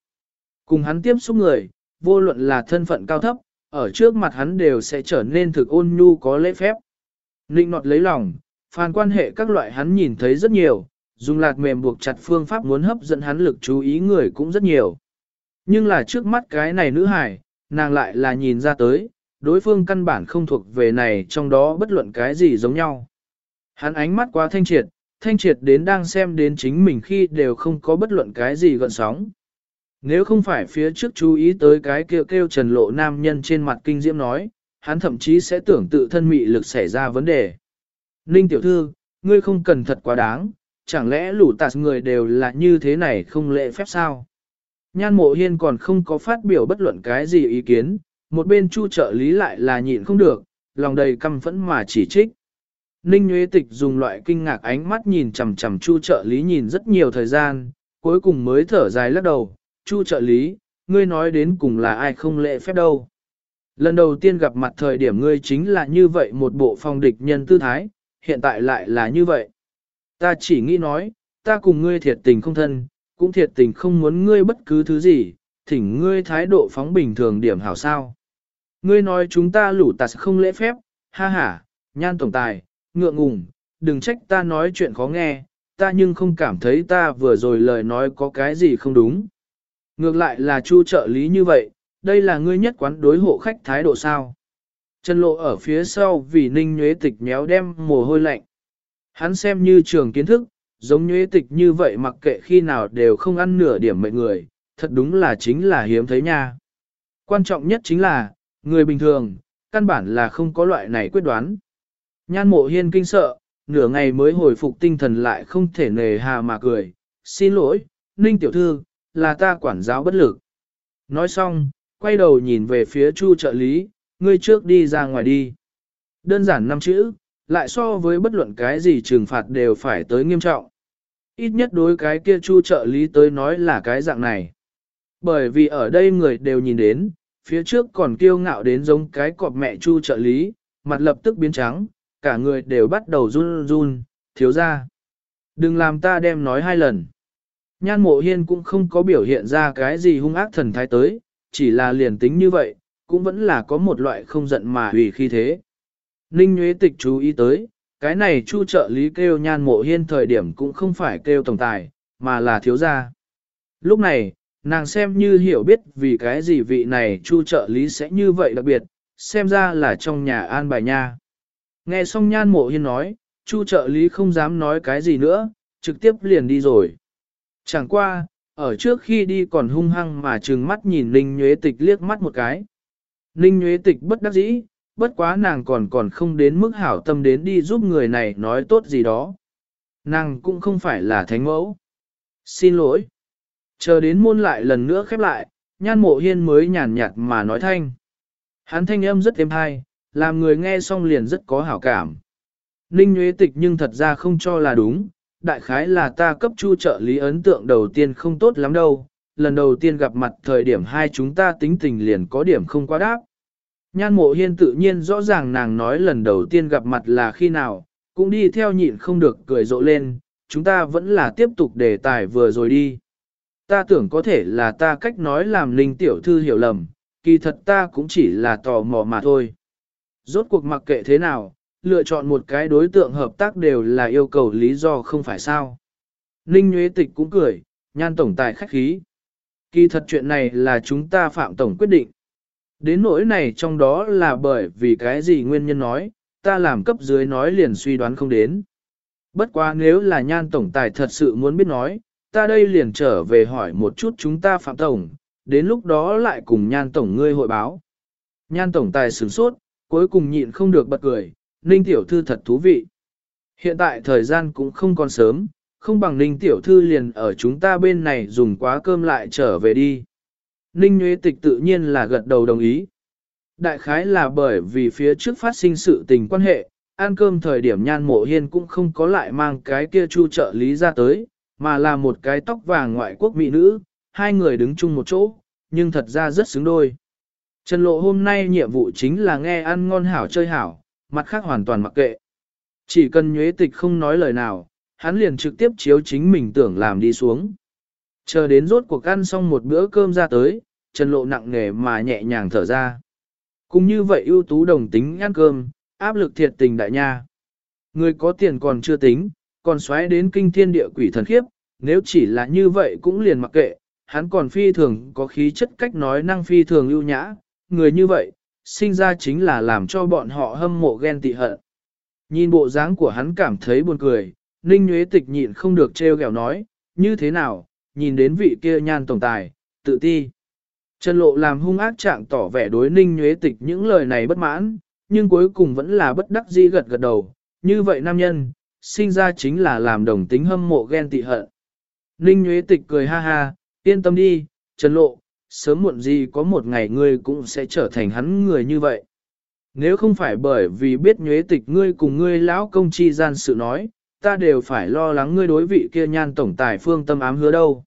Cùng hắn tiếp xúc người, vô luận là thân phận cao thấp, ở trước mặt hắn đều sẽ trở nên thực ôn nhu có lễ phép. Ninh nọt lấy lòng, phàn quan hệ các loại hắn nhìn thấy rất nhiều, dùng lạc mềm buộc chặt phương pháp muốn hấp dẫn hắn lực chú ý người cũng rất nhiều. Nhưng là trước mắt cái này nữ hải, nàng lại là nhìn ra tới, đối phương căn bản không thuộc về này trong đó bất luận cái gì giống nhau. Hắn ánh mắt quá thanh triệt, thanh triệt đến đang xem đến chính mình khi đều không có bất luận cái gì gợn sóng. Nếu không phải phía trước chú ý tới cái kêu kêu trần lộ nam nhân trên mặt kinh diễm nói, hắn thậm chí sẽ tưởng tự thân mị lực xảy ra vấn đề. Ninh tiểu thư, ngươi không cần thật quá đáng, chẳng lẽ lũ tạt người đều là như thế này không lệ phép sao? Nhan mộ hiên còn không có phát biểu bất luận cái gì ý kiến, một bên chu trợ lý lại là nhịn không được, lòng đầy căm phẫn mà chỉ trích. Ninh Nguyễn Tịch dùng loại kinh ngạc ánh mắt nhìn chằm chằm chu trợ lý nhìn rất nhiều thời gian, cuối cùng mới thở dài lắc đầu, chu trợ lý, ngươi nói đến cùng là ai không lệ phép đâu. Lần đầu tiên gặp mặt thời điểm ngươi chính là như vậy một bộ phong địch nhân tư thái, hiện tại lại là như vậy. Ta chỉ nghĩ nói, ta cùng ngươi thiệt tình không thân, cũng thiệt tình không muốn ngươi bất cứ thứ gì, thỉnh ngươi thái độ phóng bình thường điểm hảo sao. Ngươi nói chúng ta lũ tạt không lễ phép, ha ha, nhan tổng tài, ngượng ngùng, đừng trách ta nói chuyện khó nghe, ta nhưng không cảm thấy ta vừa rồi lời nói có cái gì không đúng. Ngược lại là chu trợ lý như vậy, đây là ngươi nhất quán đối hộ khách thái độ sao. Trần lộ ở phía sau vì ninh nhuế tịch méo đem mồ hôi lạnh. Hắn xem như trường kiến thức, giống nhuế tịch như vậy mặc kệ khi nào đều không ăn nửa điểm mệnh người, thật đúng là chính là hiếm thấy nha. Quan trọng nhất chính là, người bình thường, căn bản là không có loại này quyết đoán. Nhan mộ hiên kinh sợ, nửa ngày mới hồi phục tinh thần lại không thể nề hà mà cười. Xin lỗi, Ninh tiểu thư, là ta quản giáo bất lực. Nói xong, quay đầu nhìn về phía chu trợ lý, ngươi trước đi ra ngoài đi. Đơn giản năm chữ, lại so với bất luận cái gì trừng phạt đều phải tới nghiêm trọng. Ít nhất đối cái kia chu trợ lý tới nói là cái dạng này. Bởi vì ở đây người đều nhìn đến, phía trước còn kiêu ngạo đến giống cái cọp mẹ chu trợ lý, mặt lập tức biến trắng, cả người đều bắt đầu run run, thiếu ra. Đừng làm ta đem nói hai lần. Nhan mộ hiên cũng không có biểu hiện ra cái gì hung ác thần thái tới, chỉ là liền tính như vậy, cũng vẫn là có một loại không giận mà hủy khi thế. Ninh Nguyễn Tịch chú ý tới, cái này chu trợ lý kêu nhan mộ hiên thời điểm cũng không phải kêu tổng tài, mà là thiếu gia. Lúc này, nàng xem như hiểu biết vì cái gì vị này chu trợ lý sẽ như vậy đặc biệt, xem ra là trong nhà an bài nha. Nghe xong nhan mộ hiên nói, chu trợ lý không dám nói cái gì nữa, trực tiếp liền đi rồi. Chẳng qua, ở trước khi đi còn hung hăng mà trừng mắt nhìn Ninh Nhuế Tịch liếc mắt một cái. Ninh Nhuế Tịch bất đắc dĩ, bất quá nàng còn còn không đến mức hảo tâm đến đi giúp người này nói tốt gì đó. Nàng cũng không phải là thánh mẫu. Xin lỗi. Chờ đến môn lại lần nữa khép lại, nhan mộ hiên mới nhàn nhạt mà nói thanh. Hắn thanh âm rất êm hay, làm người nghe xong liền rất có hảo cảm. Ninh Nguyễn Tịch nhưng thật ra không cho là đúng, đại khái là ta cấp chu trợ lý ấn tượng đầu tiên không tốt lắm đâu, lần đầu tiên gặp mặt thời điểm hai chúng ta tính tình liền có điểm không quá đáp. Nhan mộ hiên tự nhiên rõ ràng nàng nói lần đầu tiên gặp mặt là khi nào, cũng đi theo nhịn không được cười rộ lên, chúng ta vẫn là tiếp tục đề tài vừa rồi đi. Ta tưởng có thể là ta cách nói làm linh tiểu thư hiểu lầm, kỳ thật ta cũng chỉ là tò mò mà thôi. Rốt cuộc mặc kệ thế nào, lựa chọn một cái đối tượng hợp tác đều là yêu cầu lý do không phải sao. Ninh Nguyễn Tịch cũng cười, nhan tổng tài khách khí. Kỳ thật chuyện này là chúng ta phạm tổng quyết định. Đến nỗi này trong đó là bởi vì cái gì nguyên nhân nói, ta làm cấp dưới nói liền suy đoán không đến. Bất quá nếu là nhan tổng tài thật sự muốn biết nói, ta đây liền trở về hỏi một chút chúng ta phạm tổng, đến lúc đó lại cùng nhan tổng ngươi hội báo. Nhan tổng tài sửng sốt, cuối cùng nhịn không được bật cười, ninh tiểu thư thật thú vị. Hiện tại thời gian cũng không còn sớm, không bằng ninh tiểu thư liền ở chúng ta bên này dùng quá cơm lại trở về đi. Ninh Nguyễn Tịch tự nhiên là gật đầu đồng ý. Đại khái là bởi vì phía trước phát sinh sự tình quan hệ, ăn cơm thời điểm nhan mộ hiên cũng không có lại mang cái kia chu trợ lý ra tới, mà là một cái tóc vàng ngoại quốc mỹ nữ, hai người đứng chung một chỗ, nhưng thật ra rất xứng đôi. Trần Lộ hôm nay nhiệm vụ chính là nghe ăn ngon hảo chơi hảo, mặt khác hoàn toàn mặc kệ. Chỉ cần nhuế tịch không nói lời nào, hắn liền trực tiếp chiếu chính mình tưởng làm đi xuống. Chờ đến rốt cuộc ăn xong một bữa cơm ra tới, Trần Lộ nặng nề mà nhẹ nhàng thở ra. Cũng như vậy ưu tú đồng tính ăn cơm, áp lực thiệt tình đại nha. Người có tiền còn chưa tính, còn xoáy đến kinh thiên địa quỷ thần khiếp, nếu chỉ là như vậy cũng liền mặc kệ, hắn còn phi thường có khí chất cách nói năng phi thường ưu nhã, người như vậy, sinh ra chính là làm cho bọn họ hâm mộ ghen tị hận. Nhìn bộ dáng của hắn cảm thấy buồn cười, Ninh Nguyễn Tịch nhịn không được trêu ghẹo nói, như thế nào, nhìn đến vị kia nhan tổng tài, tự ti. Trần Lộ làm hung ác trạng tỏ vẻ đối Ninh Nguyễn Tịch những lời này bất mãn, nhưng cuối cùng vẫn là bất đắc dĩ gật gật đầu, như vậy nam nhân, sinh ra chính là làm đồng tính hâm mộ ghen tị hận. Ninh Nguyễn Tịch cười ha ha, yên tâm đi, Trần Lộ, sớm muộn gì có một ngày ngươi cũng sẽ trở thành hắn người như vậy. Nếu không phải bởi vì biết nhuế tịch ngươi cùng ngươi lão công chi gian sự nói, ta đều phải lo lắng ngươi đối vị kia nhan tổng tài phương tâm ám hứa đâu.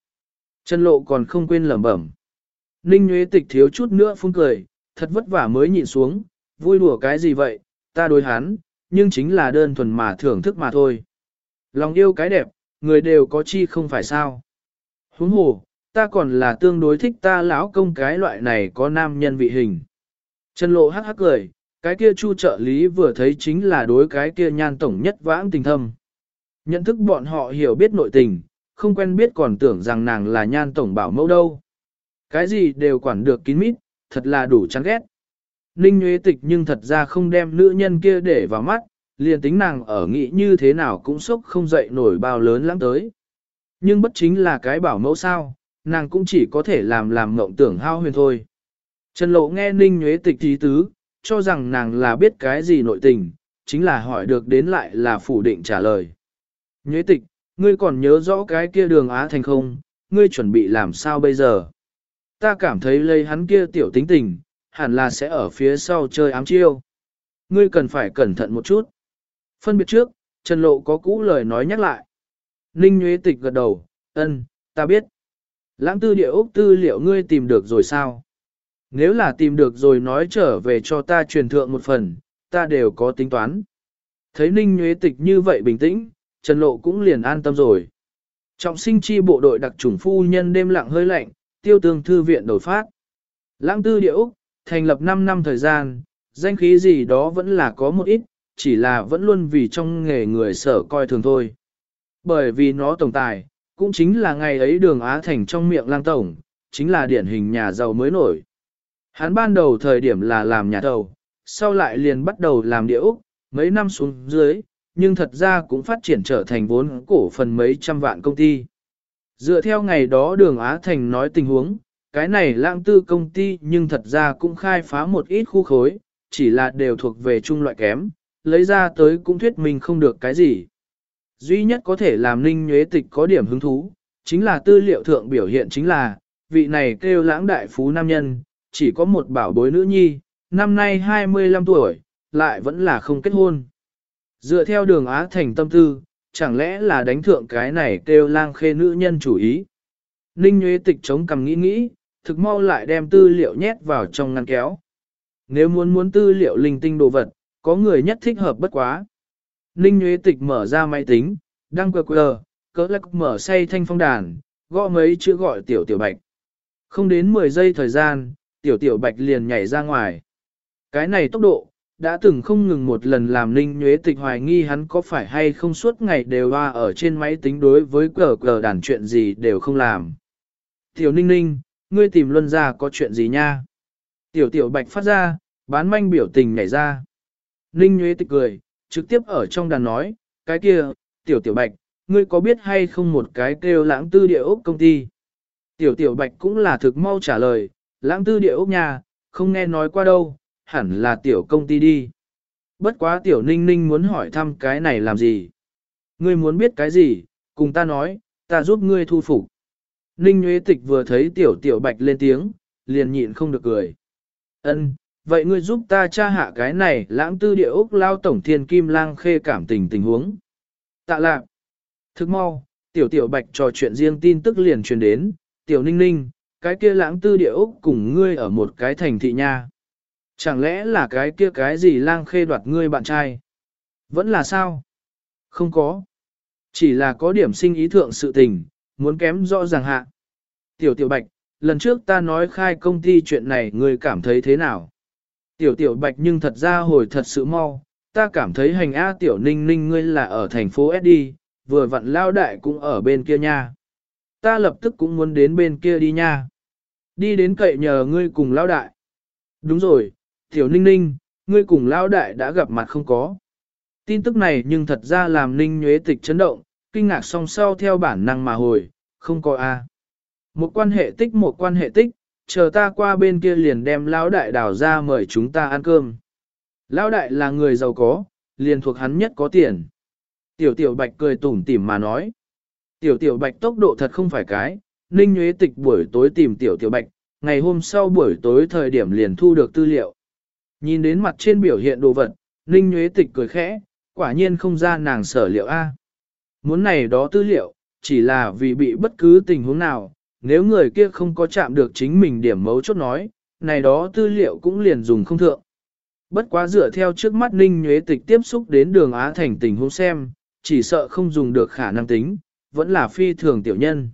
Trần lộ còn không quên lẩm bẩm. Ninh nhuế tịch thiếu chút nữa phun cười, thật vất vả mới nhịn xuống, vui đùa cái gì vậy, ta đối hắn, nhưng chính là đơn thuần mà thưởng thức mà thôi. Lòng yêu cái đẹp, người đều có chi không phải sao. Huống hồ, ta còn là tương đối thích ta lão công cái loại này có nam nhân vị hình. Trần lộ hắc hắc cười, cái kia chu trợ lý vừa thấy chính là đối cái kia nhan tổng nhất vãng tình thâm. Nhận thức bọn họ hiểu biết nội tình, không quen biết còn tưởng rằng nàng là nhan tổng bảo mẫu đâu. Cái gì đều quản được kín mít, thật là đủ chán ghét. Ninh Nguyễn Tịch nhưng thật ra không đem nữ nhân kia để vào mắt, liền tính nàng ở nghĩ như thế nào cũng sốc không dậy nổi bao lớn lắm tới. Nhưng bất chính là cái bảo mẫu sao, nàng cũng chỉ có thể làm làm ngộng tưởng hao huyền thôi. Trần Lộ nghe Ninh Nguyễn Tịch tí tứ, cho rằng nàng là biết cái gì nội tình, chính là hỏi được đến lại là phủ định trả lời. Nguyễn Tịch, ngươi còn nhớ rõ cái kia đường Á Thành không, ngươi chuẩn bị làm sao bây giờ? Ta cảm thấy lấy hắn kia tiểu tính tình, hẳn là sẽ ở phía sau chơi ám chiêu. Ngươi cần phải cẩn thận một chút. Phân biệt trước, Trần Lộ có cũ lời nói nhắc lại. Ninh Nguyễn Tịch gật đầu, ân, ta biết. Lãng tư địa ốc tư liệu ngươi tìm được rồi sao? Nếu là tìm được rồi nói trở về cho ta truyền thượng một phần, ta đều có tính toán. Thấy Ninh nhuế Tịch như vậy bình tĩnh, Trần Lộ cũng liền an tâm rồi. Trọng sinh chi bộ đội đặc chủng phu nhân đêm lặng hơi lạnh, tiêu tương thư viện đổi phát. Lãng tư địa Úc, thành lập 5 năm thời gian, danh khí gì đó vẫn là có một ít, chỉ là vẫn luôn vì trong nghề người sở coi thường thôi. Bởi vì nó tổng tài, cũng chính là ngày ấy đường Á Thành trong miệng lang tổng, chính là điển hình nhà giàu mới nổi. Hắn ban đầu thời điểm là làm nhà thầu, sau lại liền bắt đầu làm địa Úc, mấy năm xuống dưới, nhưng thật ra cũng phát triển trở thành vốn cổ phần mấy trăm vạn công ty. Dựa theo ngày đó đường Á Thành nói tình huống, cái này lãng tư công ty nhưng thật ra cũng khai phá một ít khu khối, chỉ là đều thuộc về chung loại kém, lấy ra tới cũng thuyết mình không được cái gì. Duy nhất có thể làm ninh nhuế tịch có điểm hứng thú, chính là tư liệu thượng biểu hiện chính là, vị này kêu lãng đại phú nam nhân, chỉ có một bảo bối nữ nhi, năm nay 25 tuổi, lại vẫn là không kết hôn. Dựa theo đường Á Thành tâm tư, chẳng lẽ là đánh thượng cái này kêu lang khê nữ nhân chủ ý. Ninh Nguyễn Tịch chống cầm nghĩ nghĩ, thực mau lại đem tư liệu nhét vào trong ngăn kéo. Nếu muốn muốn tư liệu linh tinh đồ vật, có người nhất thích hợp bất quá. Ninh Nguyễn Tịch mở ra máy tính, đăng quờ quờ, cỡ lắc mở say thanh phong đàn, gõ mấy chữ gọi tiểu tiểu bạch. Không đến 10 giây thời gian, tiểu tiểu bạch liền nhảy ra ngoài. Cái này tốc độ, đã từng không ngừng một lần làm Ninh Nguyễn Tịch hoài nghi hắn có phải hay không suốt ngày đều hoa ở trên máy tính đối với cờ cờ đàn chuyện gì đều không làm. Tiểu Ninh Ninh, ngươi tìm luân ra có chuyện gì nha? Tiểu tiểu bạch phát ra, bán manh biểu tình nhảy ra. Ninh Nguyễn Tịch cười, trực tiếp ở trong đàn nói, cái kia, tiểu tiểu bạch, ngươi có biết hay không một cái kêu lãng tư địa ốc công ty? Tiểu tiểu bạch cũng là thực mau trả lời, lãng tư địa ốc nhà, không nghe nói qua đâu, hẳn là tiểu công ty đi. Bất quá tiểu ninh ninh muốn hỏi thăm cái này làm gì? Ngươi muốn biết cái gì, cùng ta nói, ta giúp ngươi thu phục. Ninh Nguyễn Tịch vừa thấy tiểu tiểu bạch lên tiếng, liền nhịn không được cười. Ân, vậy ngươi giúp ta tra hạ cái này lãng tư địa ốc lao tổng thiên kim lang khê cảm tình tình huống. Tạ lạc. Thức mau, tiểu tiểu bạch trò chuyện riêng tin tức liền truyền đến, tiểu ninh ninh, cái kia lãng tư địa ốc cùng ngươi ở một cái thành thị nha. Chẳng lẽ là cái kia cái gì lang khê đoạt ngươi bạn trai? Vẫn là sao? Không có. Chỉ là có điểm sinh ý thượng sự tình, muốn kém rõ ràng hạ. Tiểu tiểu bạch, lần trước ta nói khai công ty chuyện này ngươi cảm thấy thế nào? Tiểu tiểu bạch nhưng thật ra hồi thật sự mau, ta cảm thấy hành A tiểu ninh ninh ngươi là ở thành phố SD, vừa vặn lao đại cũng ở bên kia nha. Ta lập tức cũng muốn đến bên kia đi nha. Đi đến cậy nhờ ngươi cùng lao đại. Đúng rồi, tiểu ninh ninh, ngươi cùng lao đại đã gặp mặt không có. Tin tức này nhưng thật ra làm ninh nhuế tịch chấn động, kinh ngạc song sau theo bản năng mà hồi, không có a. Một quan hệ tích một quan hệ tích, chờ ta qua bên kia liền đem lão đại đào ra mời chúng ta ăn cơm. Lão đại là người giàu có, liền thuộc hắn nhất có tiền. Tiểu tiểu bạch cười tủm tỉm mà nói. Tiểu tiểu bạch tốc độ thật không phải cái, ninh nhuế tịch buổi tối tìm tiểu tiểu bạch, ngày hôm sau buổi tối thời điểm liền thu được tư liệu. Nhìn đến mặt trên biểu hiện đồ vật, ninh nhuế tịch cười khẽ, quả nhiên không ra nàng sở liệu A. Muốn này đó tư liệu, chỉ là vì bị bất cứ tình huống nào, nếu người kia không có chạm được chính mình điểm mấu chốt nói, này đó tư liệu cũng liền dùng không thượng. Bất quá dựa theo trước mắt Ninh Nhuế Tịch tiếp xúc đến đường Á Thành tình huống xem, chỉ sợ không dùng được khả năng tính, vẫn là phi thường tiểu nhân.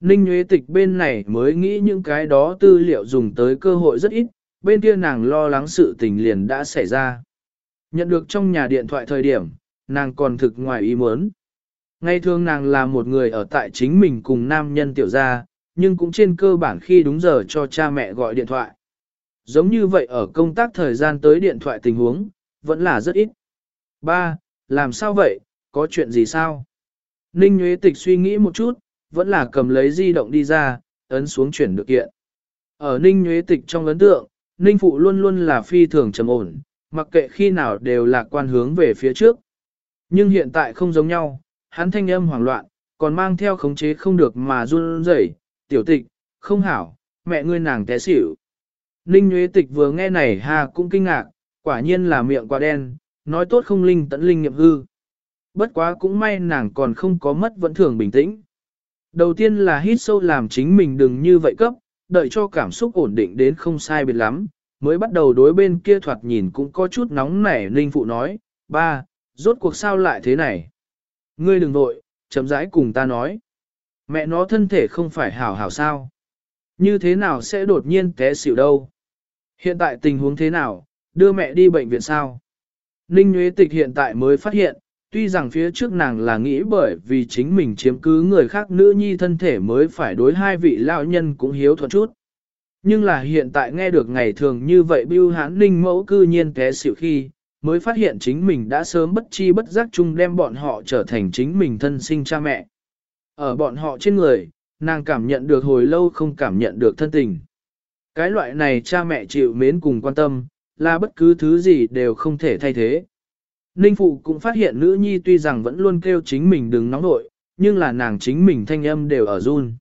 Ninh Nhuế Tịch bên này mới nghĩ những cái đó tư liệu dùng tới cơ hội rất ít, bên kia nàng lo lắng sự tình liền đã xảy ra. Nhận được trong nhà điện thoại thời điểm, nàng còn thực ngoài ý muốn. Ngay thường nàng là một người ở tại chính mình cùng nam nhân tiểu gia, nhưng cũng trên cơ bản khi đúng giờ cho cha mẹ gọi điện thoại. Giống như vậy ở công tác thời gian tới điện thoại tình huống, vẫn là rất ít. Ba, làm sao vậy, có chuyện gì sao? Ninh Nguyễn Tịch suy nghĩ một chút, vẫn là cầm lấy di động đi ra, ấn xuống chuyển được kiện. Ở Ninh Nguyễn Tịch trong ấn tượng, Ninh Phụ luôn luôn là phi thường trầm ổn, mặc kệ khi nào đều là quan hướng về phía trước. Nhưng hiện tại không giống nhau, hắn thanh âm hoảng loạn, còn mang theo khống chế không được mà run rẩy, tiểu tịch, không hảo, mẹ ngươi nàng té xỉu. Ninh Nguyễn Tịch vừa nghe này ha cũng kinh ngạc, quả nhiên là miệng quá đen, nói tốt không linh tận linh nghiệm hư. Bất quá cũng may nàng còn không có mất vẫn thường bình tĩnh. Đầu tiên là hít sâu làm chính mình đừng như vậy cấp, đợi cho cảm xúc ổn định đến không sai biệt lắm, mới bắt đầu đối bên kia thoạt nhìn cũng có chút nóng nảy Ninh Phụ nói, ba, rốt cuộc sao lại thế này? Ngươi đừng vội, chậm rãi cùng ta nói. Mẹ nó thân thể không phải hảo hảo sao? Như thế nào sẽ đột nhiên té xỉu đâu? Hiện tại tình huống thế nào, đưa mẹ đi bệnh viện sao? Ninh Nguyễn Tịch hiện tại mới phát hiện, tuy rằng phía trước nàng là nghĩ bởi vì chính mình chiếm cứ người khác nữ nhi thân thể mới phải đối hai vị lão nhân cũng hiếu thuận chút. Nhưng là hiện tại nghe được ngày thường như vậy bưu hán ninh mẫu cư nhiên té xỉu khi, mới phát hiện chính mình đã sớm bất chi bất giác chung đem bọn họ trở thành chính mình thân sinh cha mẹ. Ở bọn họ trên người, nàng cảm nhận được hồi lâu không cảm nhận được thân tình. Cái loại này cha mẹ chịu mến cùng quan tâm, là bất cứ thứ gì đều không thể thay thế. Ninh Phụ cũng phát hiện nữ nhi tuy rằng vẫn luôn kêu chính mình đừng nóng nội, nhưng là nàng chính mình thanh âm đều ở run.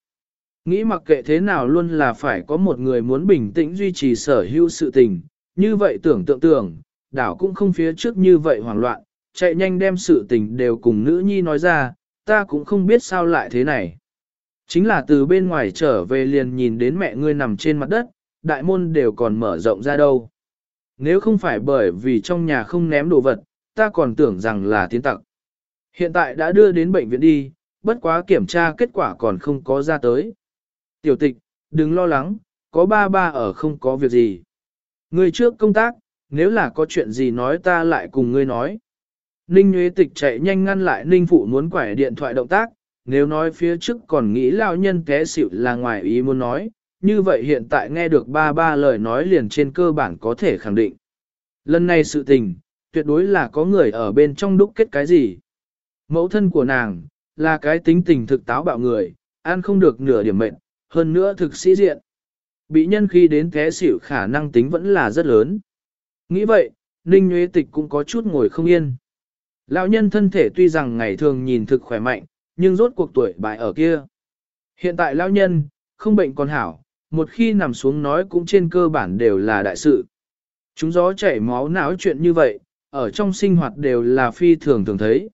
Nghĩ mặc kệ thế nào luôn là phải có một người muốn bình tĩnh duy trì sở hữu sự tình, như vậy tưởng tượng tưởng, đảo cũng không phía trước như vậy hoảng loạn, chạy nhanh đem sự tình đều cùng nữ nhi nói ra, ta cũng không biết sao lại thế này. Chính là từ bên ngoài trở về liền nhìn đến mẹ ngươi nằm trên mặt đất, đại môn đều còn mở rộng ra đâu. Nếu không phải bởi vì trong nhà không ném đồ vật, ta còn tưởng rằng là tiến tặc. Hiện tại đã đưa đến bệnh viện đi, bất quá kiểm tra kết quả còn không có ra tới. Tiểu tịch, đừng lo lắng, có ba ba ở không có việc gì. Người trước công tác, nếu là có chuyện gì nói ta lại cùng ngươi nói. Ninh Nguyễn Tịch chạy nhanh ngăn lại Ninh Phụ muốn quải điện thoại động tác, nếu nói phía trước còn nghĩ lao nhân té xịu là ngoài ý muốn nói, như vậy hiện tại nghe được ba ba lời nói liền trên cơ bản có thể khẳng định. Lần này sự tình, tuyệt đối là có người ở bên trong đúc kết cái gì. Mẫu thân của nàng, là cái tính tình thực táo bạo người, ăn không được nửa điểm mệnh, hơn nữa thực sĩ diện. Bị nhân khi đến té xỉu khả năng tính vẫn là rất lớn. Nghĩ vậy, Ninh Nguyễn Tịch cũng có chút ngồi không yên. Lão nhân thân thể tuy rằng ngày thường nhìn thực khỏe mạnh, nhưng rốt cuộc tuổi bại ở kia. Hiện tại lão nhân, không bệnh còn hảo, một khi nằm xuống nói cũng trên cơ bản đều là đại sự. Chúng gió chảy máu não chuyện như vậy, ở trong sinh hoạt đều là phi thường thường thấy.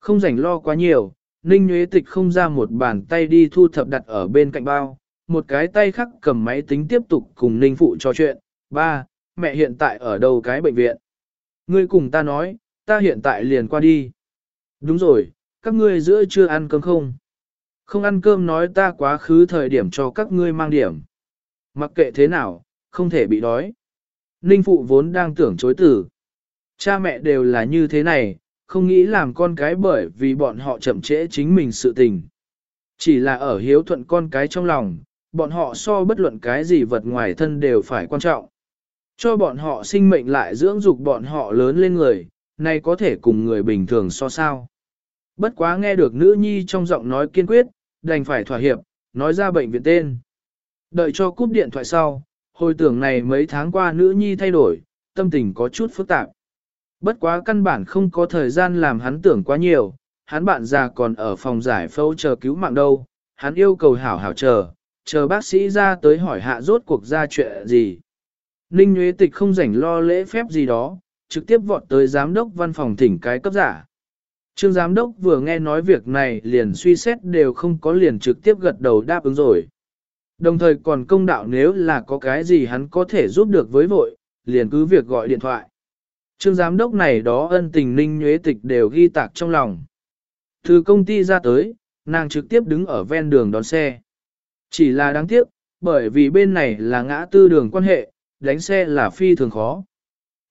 Không rảnh lo quá nhiều, Ninh Nguyễn Tịch không ra một bàn tay đi thu thập đặt ở bên cạnh bao, một cái tay khác cầm máy tính tiếp tục cùng Ninh Phụ trò chuyện. Ba, mẹ hiện tại ở đâu cái bệnh viện? Ngươi cùng ta nói, ta hiện tại liền qua đi. Đúng rồi, các ngươi giữa chưa ăn cơm không? Không ăn cơm nói ta quá khứ thời điểm cho các ngươi mang điểm. Mặc kệ thế nào, không thể bị đói. Ninh Phụ vốn đang tưởng chối tử. Cha mẹ đều là như thế này, không nghĩ làm con cái bởi vì bọn họ chậm trễ chính mình sự tình. Chỉ là ở hiếu thuận con cái trong lòng, bọn họ so bất luận cái gì vật ngoài thân đều phải quan trọng. Cho bọn họ sinh mệnh lại dưỡng dục bọn họ lớn lên người, này có thể cùng người bình thường so sao. Bất quá nghe được nữ nhi trong giọng nói kiên quyết, đành phải thỏa hiệp, nói ra bệnh viện tên. Đợi cho cúp điện thoại sau, hồi tưởng này mấy tháng qua nữ nhi thay đổi, tâm tình có chút phức tạp. Bất quá căn bản không có thời gian làm hắn tưởng quá nhiều, hắn bạn già còn ở phòng giải phẫu chờ cứu mạng đâu, hắn yêu cầu hảo hảo chờ, chờ bác sĩ ra tới hỏi hạ rốt cuộc ra chuyện gì. Ninh Nguyễn Tịch không rảnh lo lễ phép gì đó, trực tiếp vọt tới giám đốc văn phòng thỉnh cái cấp giả. Trương giám đốc vừa nghe nói việc này liền suy xét đều không có liền trực tiếp gật đầu đáp ứng rồi. Đồng thời còn công đạo nếu là có cái gì hắn có thể giúp được với vội, liền cứ việc gọi điện thoại. Trương giám đốc này đó ân tình ninh nhuế tịch đều ghi tạc trong lòng. Từ công ty ra tới, nàng trực tiếp đứng ở ven đường đón xe. Chỉ là đáng tiếc, bởi vì bên này là ngã tư đường quan hệ, đánh xe là phi thường khó.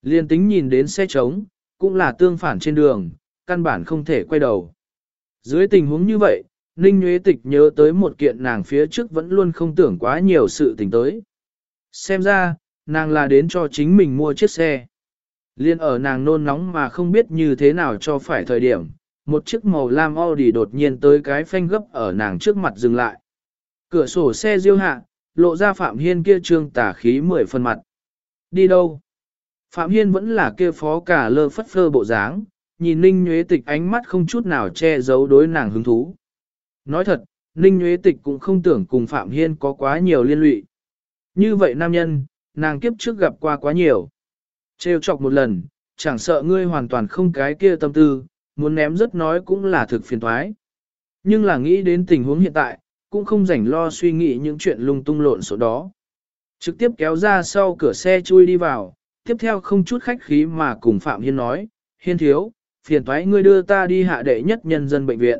Liên tính nhìn đến xe trống, cũng là tương phản trên đường, căn bản không thể quay đầu. Dưới tình huống như vậy, Ninh Nguyễn Tịch nhớ tới một kiện nàng phía trước vẫn luôn không tưởng quá nhiều sự tình tới. Xem ra, nàng là đến cho chính mình mua chiếc xe. Liên ở nàng nôn nóng mà không biết như thế nào cho phải thời điểm, một chiếc màu lam Audi đột nhiên tới cái phanh gấp ở nàng trước mặt dừng lại. Cửa sổ xe diêu hạ, lộ ra Phạm Hiên kia trương tả khí mười phần mặt. Đi đâu? Phạm Hiên vẫn là kia phó cả lơ phất phơ bộ dáng, nhìn Ninh Nhuế Tịch ánh mắt không chút nào che giấu đối nàng hứng thú. Nói thật, Ninh Nhuế Tịch cũng không tưởng cùng Phạm Hiên có quá nhiều liên lụy. Như vậy nam nhân, nàng kiếp trước gặp qua quá nhiều. Trêu chọc một lần, chẳng sợ ngươi hoàn toàn không cái kia tâm tư, muốn ném rất nói cũng là thực phiền thoái. Nhưng là nghĩ đến tình huống hiện tại, cũng không rảnh lo suy nghĩ những chuyện lung tung lộn số đó. Trực tiếp kéo ra sau cửa xe chui đi vào, tiếp theo không chút khách khí mà cùng Phạm Hiên nói, Hiên thiếu, phiền thoái ngươi đưa ta đi hạ đệ nhất nhân dân bệnh viện.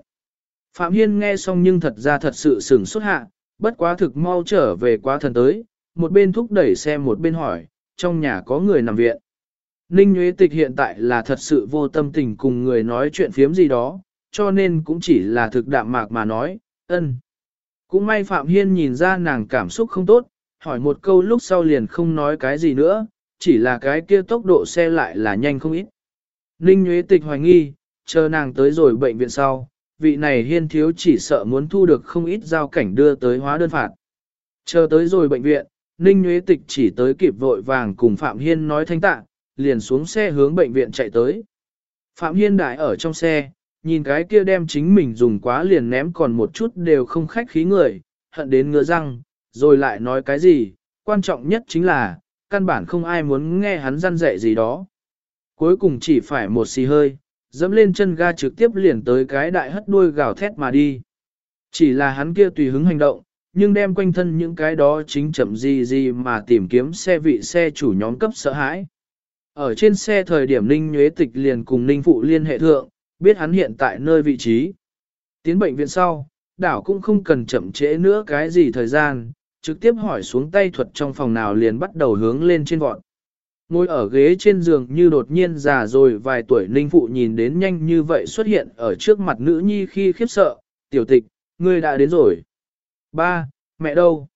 Phạm Hiên nghe xong nhưng thật ra thật sự sửng xuất hạ, bất quá thực mau trở về quá thần tới, một bên thúc đẩy xe một bên hỏi, trong nhà có người nằm viện. Ninh Nguyễn Tịch hiện tại là thật sự vô tâm tình cùng người nói chuyện phiếm gì đó, cho nên cũng chỉ là thực đạm mạc mà nói, ân. Cũng may Phạm Hiên nhìn ra nàng cảm xúc không tốt, hỏi một câu lúc sau liền không nói cái gì nữa, chỉ là cái kia tốc độ xe lại là nhanh không ít. Ninh Nguyễn Tịch hoài nghi, chờ nàng tới rồi bệnh viện sau, vị này hiên thiếu chỉ sợ muốn thu được không ít giao cảnh đưa tới hóa đơn phạt. Chờ tới rồi bệnh viện, Ninh Nguyễn Tịch chỉ tới kịp vội vàng cùng Phạm Hiên nói thanh tạ, liền xuống xe hướng bệnh viện chạy tới. Phạm Hiên đại ở trong xe, nhìn cái kia đem chính mình dùng quá liền ném còn một chút đều không khách khí người, hận đến ngứa răng, rồi lại nói cái gì, quan trọng nhất chính là, căn bản không ai muốn nghe hắn răn dạy gì đó. Cuối cùng chỉ phải một xì hơi, dẫm lên chân ga trực tiếp liền tới cái đại hất đuôi gào thét mà đi. Chỉ là hắn kia tùy hứng hành động, nhưng đem quanh thân những cái đó chính chậm gì gì mà tìm kiếm xe vị xe chủ nhóm cấp sợ hãi. Ở trên xe thời điểm Ninh Nhuế Tịch liền cùng Ninh Phụ liên hệ thượng, biết hắn hiện tại nơi vị trí. Tiến bệnh viện sau, đảo cũng không cần chậm trễ nữa cái gì thời gian, trực tiếp hỏi xuống tay thuật trong phòng nào liền bắt đầu hướng lên trên vọt. Ngồi ở ghế trên giường như đột nhiên già rồi vài tuổi Ninh Phụ nhìn đến nhanh như vậy xuất hiện ở trước mặt nữ nhi khi khiếp sợ, tiểu tịch, ngươi đã đến rồi. Ba, mẹ đâu?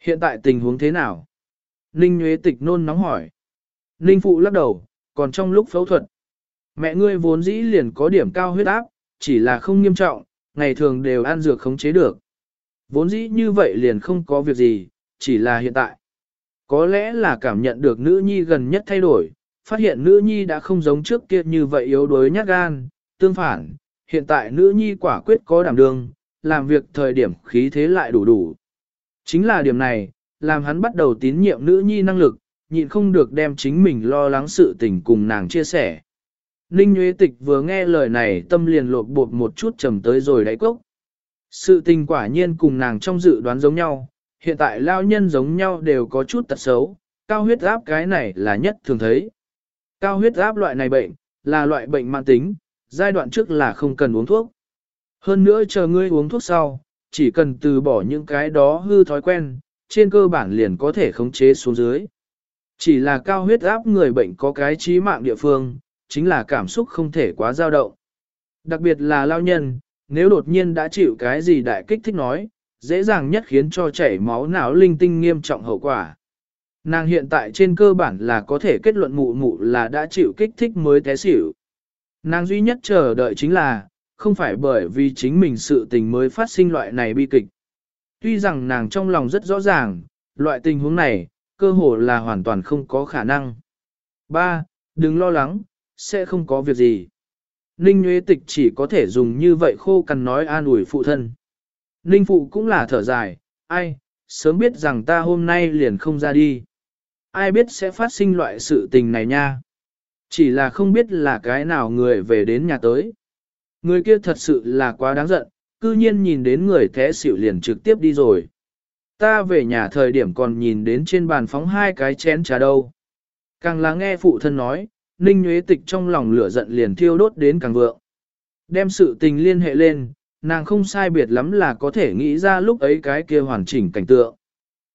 Hiện tại tình huống thế nào? Ninh nhuế Tịch nôn nóng hỏi. Ninh Phụ lắc đầu, còn trong lúc phẫu thuật. Mẹ ngươi vốn dĩ liền có điểm cao huyết áp, chỉ là không nghiêm trọng, ngày thường đều ăn dược khống chế được. Vốn dĩ như vậy liền không có việc gì, chỉ là hiện tại. Có lẽ là cảm nhận được nữ nhi gần nhất thay đổi, phát hiện nữ nhi đã không giống trước kia như vậy yếu đuối nhát gan, tương phản, hiện tại nữ nhi quả quyết có đảm đương, làm việc thời điểm khí thế lại đủ đủ. Chính là điểm này, làm hắn bắt đầu tín nhiệm nữ nhi năng lực, nhịn không được đem chính mình lo lắng sự tình cùng nàng chia sẻ. Ninh Nguyễn Tịch vừa nghe lời này tâm liền lột bột một chút trầm tới rồi đáy cốc. Sự tình quả nhiên cùng nàng trong dự đoán giống nhau, hiện tại lao nhân giống nhau đều có chút tật xấu, cao huyết áp cái này là nhất thường thấy. Cao huyết áp loại này bệnh, là loại bệnh mạng tính, giai đoạn trước là không cần uống thuốc. Hơn nữa chờ ngươi uống thuốc sau, chỉ cần từ bỏ những cái đó hư thói quen, trên cơ bản liền có thể khống chế xuống dưới. Chỉ là cao huyết áp người bệnh có cái trí mạng địa phương, chính là cảm xúc không thể quá dao động. Đặc biệt là lao nhân, nếu đột nhiên đã chịu cái gì đại kích thích nói, dễ dàng nhất khiến cho chảy máu não linh tinh nghiêm trọng hậu quả. Nàng hiện tại trên cơ bản là có thể kết luận mụ mụ là đã chịu kích thích mới té xỉu. Nàng duy nhất chờ đợi chính là, không phải bởi vì chính mình sự tình mới phát sinh loại này bi kịch. Tuy rằng nàng trong lòng rất rõ ràng, loại tình huống này, cơ hồ là hoàn toàn không có khả năng. Ba, Đừng lo lắng, sẽ không có việc gì. Ninh Nguyễn Tịch chỉ có thể dùng như vậy khô cằn nói an ủi phụ thân. Ninh Phụ cũng là thở dài, ai, sớm biết rằng ta hôm nay liền không ra đi. Ai biết sẽ phát sinh loại sự tình này nha. Chỉ là không biết là cái nào người về đến nhà tới. Người kia thật sự là quá đáng giận, cư nhiên nhìn đến người thế xỉu liền trực tiếp đi rồi. Ta về nhà thời điểm còn nhìn đến trên bàn phóng hai cái chén trà đâu. Càng là nghe phụ thân nói, Ninh Nguyễn Tịch trong lòng lửa giận liền thiêu đốt đến càng vượng. Đem sự tình liên hệ lên, nàng không sai biệt lắm là có thể nghĩ ra lúc ấy cái kia hoàn chỉnh cảnh tượng.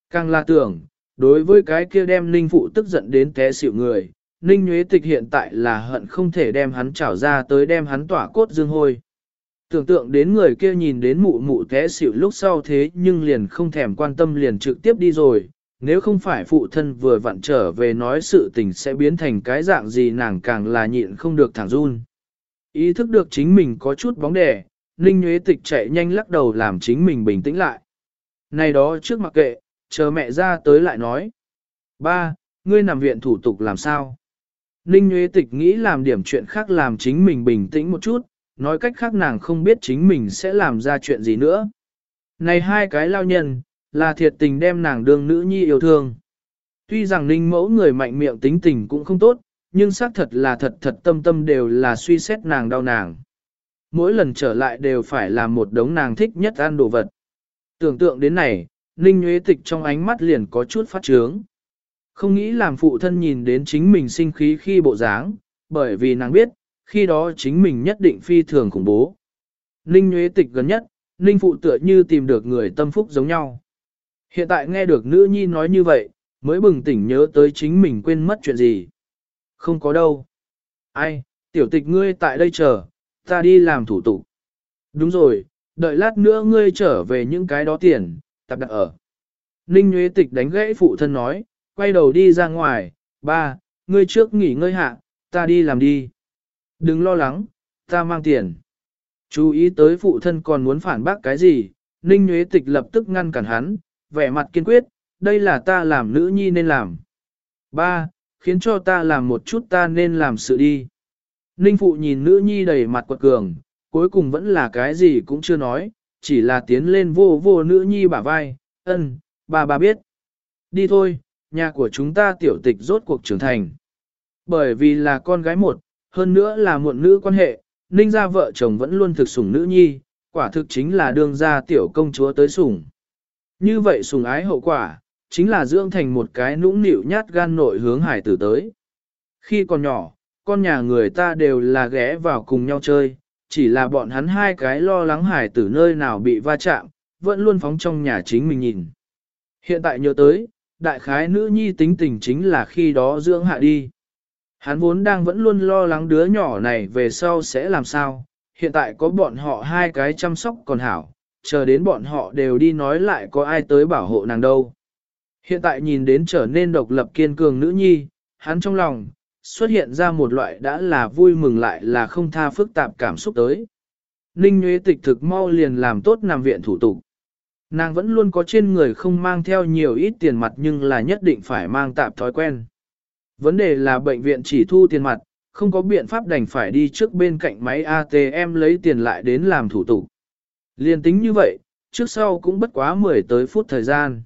Càng là tưởng, đối với cái kia đem Ninh Phụ tức giận đến té xịu người, Ninh Nguyễn Tịch hiện tại là hận không thể đem hắn trảo ra tới đem hắn tỏa cốt dương hôi. Tưởng tượng đến người kia nhìn đến mụ mụ té xịu lúc sau thế nhưng liền không thèm quan tâm liền trực tiếp đi rồi, nếu không phải phụ thân vừa vặn trở về nói sự tình sẽ biến thành cái dạng gì nàng càng là nhịn không được thẳng run. Ý thức được chính mình có chút bóng đè, Ninh Nguyễn Tịch chạy nhanh lắc đầu làm chính mình bình tĩnh lại. Này đó trước mặc kệ, chờ mẹ ra tới lại nói. Ba, ngươi nằm viện thủ tục làm sao? Ninh Nguyễn Tịch nghĩ làm điểm chuyện khác làm chính mình bình tĩnh một chút, nói cách khác nàng không biết chính mình sẽ làm ra chuyện gì nữa. Này hai cái lao nhân, là thiệt tình đem nàng đương nữ nhi yêu thương. Tuy rằng ninh mẫu người mạnh miệng tính tình cũng không tốt, nhưng xác thật là thật thật tâm tâm đều là suy xét nàng đau nàng. Mỗi lần trở lại đều phải làm một đống nàng thích nhất ăn đồ vật. Tưởng tượng đến này, ninh nhuế tịch trong ánh mắt liền có chút phát trướng. Không nghĩ làm phụ thân nhìn đến chính mình sinh khí khi bộ dáng, bởi vì nàng biết, khi đó chính mình nhất định phi thường khủng bố. Ninh nhuế tịch gần nhất, ninh phụ tựa như tìm được người tâm phúc giống nhau. Hiện tại nghe được nữ nhi nói như vậy, mới bừng tỉnh nhớ tới chính mình quên mất chuyện gì. Không có đâu. Ai, tiểu tịch ngươi tại đây chờ, ta đi làm thủ tục. Đúng rồi, đợi lát nữa ngươi trở về những cái đó tiền, tập đặt ở. Ninh Nguyễn Tịch đánh gãy phụ thân nói, quay đầu đi ra ngoài, ba, ngươi trước nghỉ ngơi hạ, ta đi làm đi. Đừng lo lắng, ta mang tiền. Chú ý tới phụ thân còn muốn phản bác cái gì, Ninh Nguyễn Tịch lập tức ngăn cản hắn, vẻ mặt kiên quyết, đây là ta làm nữ nhi nên làm. Ba, khiến cho ta làm một chút ta nên làm sự đi. Ninh Phụ nhìn nữ nhi đầy mặt quật cường, cuối cùng vẫn là cái gì cũng chưa nói, chỉ là tiến lên vô vô nữ nhi bả vai, ân, bà bà biết. Đi thôi, nhà của chúng ta tiểu tịch rốt cuộc trưởng thành. Bởi vì là con gái một, Hơn nữa là muộn nữ quan hệ, ninh gia vợ chồng vẫn luôn thực sủng nữ nhi, quả thực chính là đương gia tiểu công chúa tới sủng. Như vậy sùng ái hậu quả, chính là dưỡng thành một cái nũng nịu nhát gan nội hướng hải tử tới. Khi còn nhỏ, con nhà người ta đều là ghé vào cùng nhau chơi, chỉ là bọn hắn hai cái lo lắng hải tử nơi nào bị va chạm, vẫn luôn phóng trong nhà chính mình nhìn. Hiện tại nhớ tới, đại khái nữ nhi tính tình chính là khi đó dưỡng hạ đi. Hắn vốn đang vẫn luôn lo lắng đứa nhỏ này về sau sẽ làm sao, hiện tại có bọn họ hai cái chăm sóc còn hảo, chờ đến bọn họ đều đi nói lại có ai tới bảo hộ nàng đâu. Hiện tại nhìn đến trở nên độc lập kiên cường nữ nhi, hắn trong lòng, xuất hiện ra một loại đã là vui mừng lại là không tha phức tạp cảm xúc tới. Ninh Nguyễn Tịch thực mau liền làm tốt nằm viện thủ tục. Nàng vẫn luôn có trên người không mang theo nhiều ít tiền mặt nhưng là nhất định phải mang tạp thói quen. Vấn đề là bệnh viện chỉ thu tiền mặt, không có biện pháp đành phải đi trước bên cạnh máy ATM lấy tiền lại đến làm thủ tục. Liên tính như vậy, trước sau cũng bất quá 10 tới phút thời gian.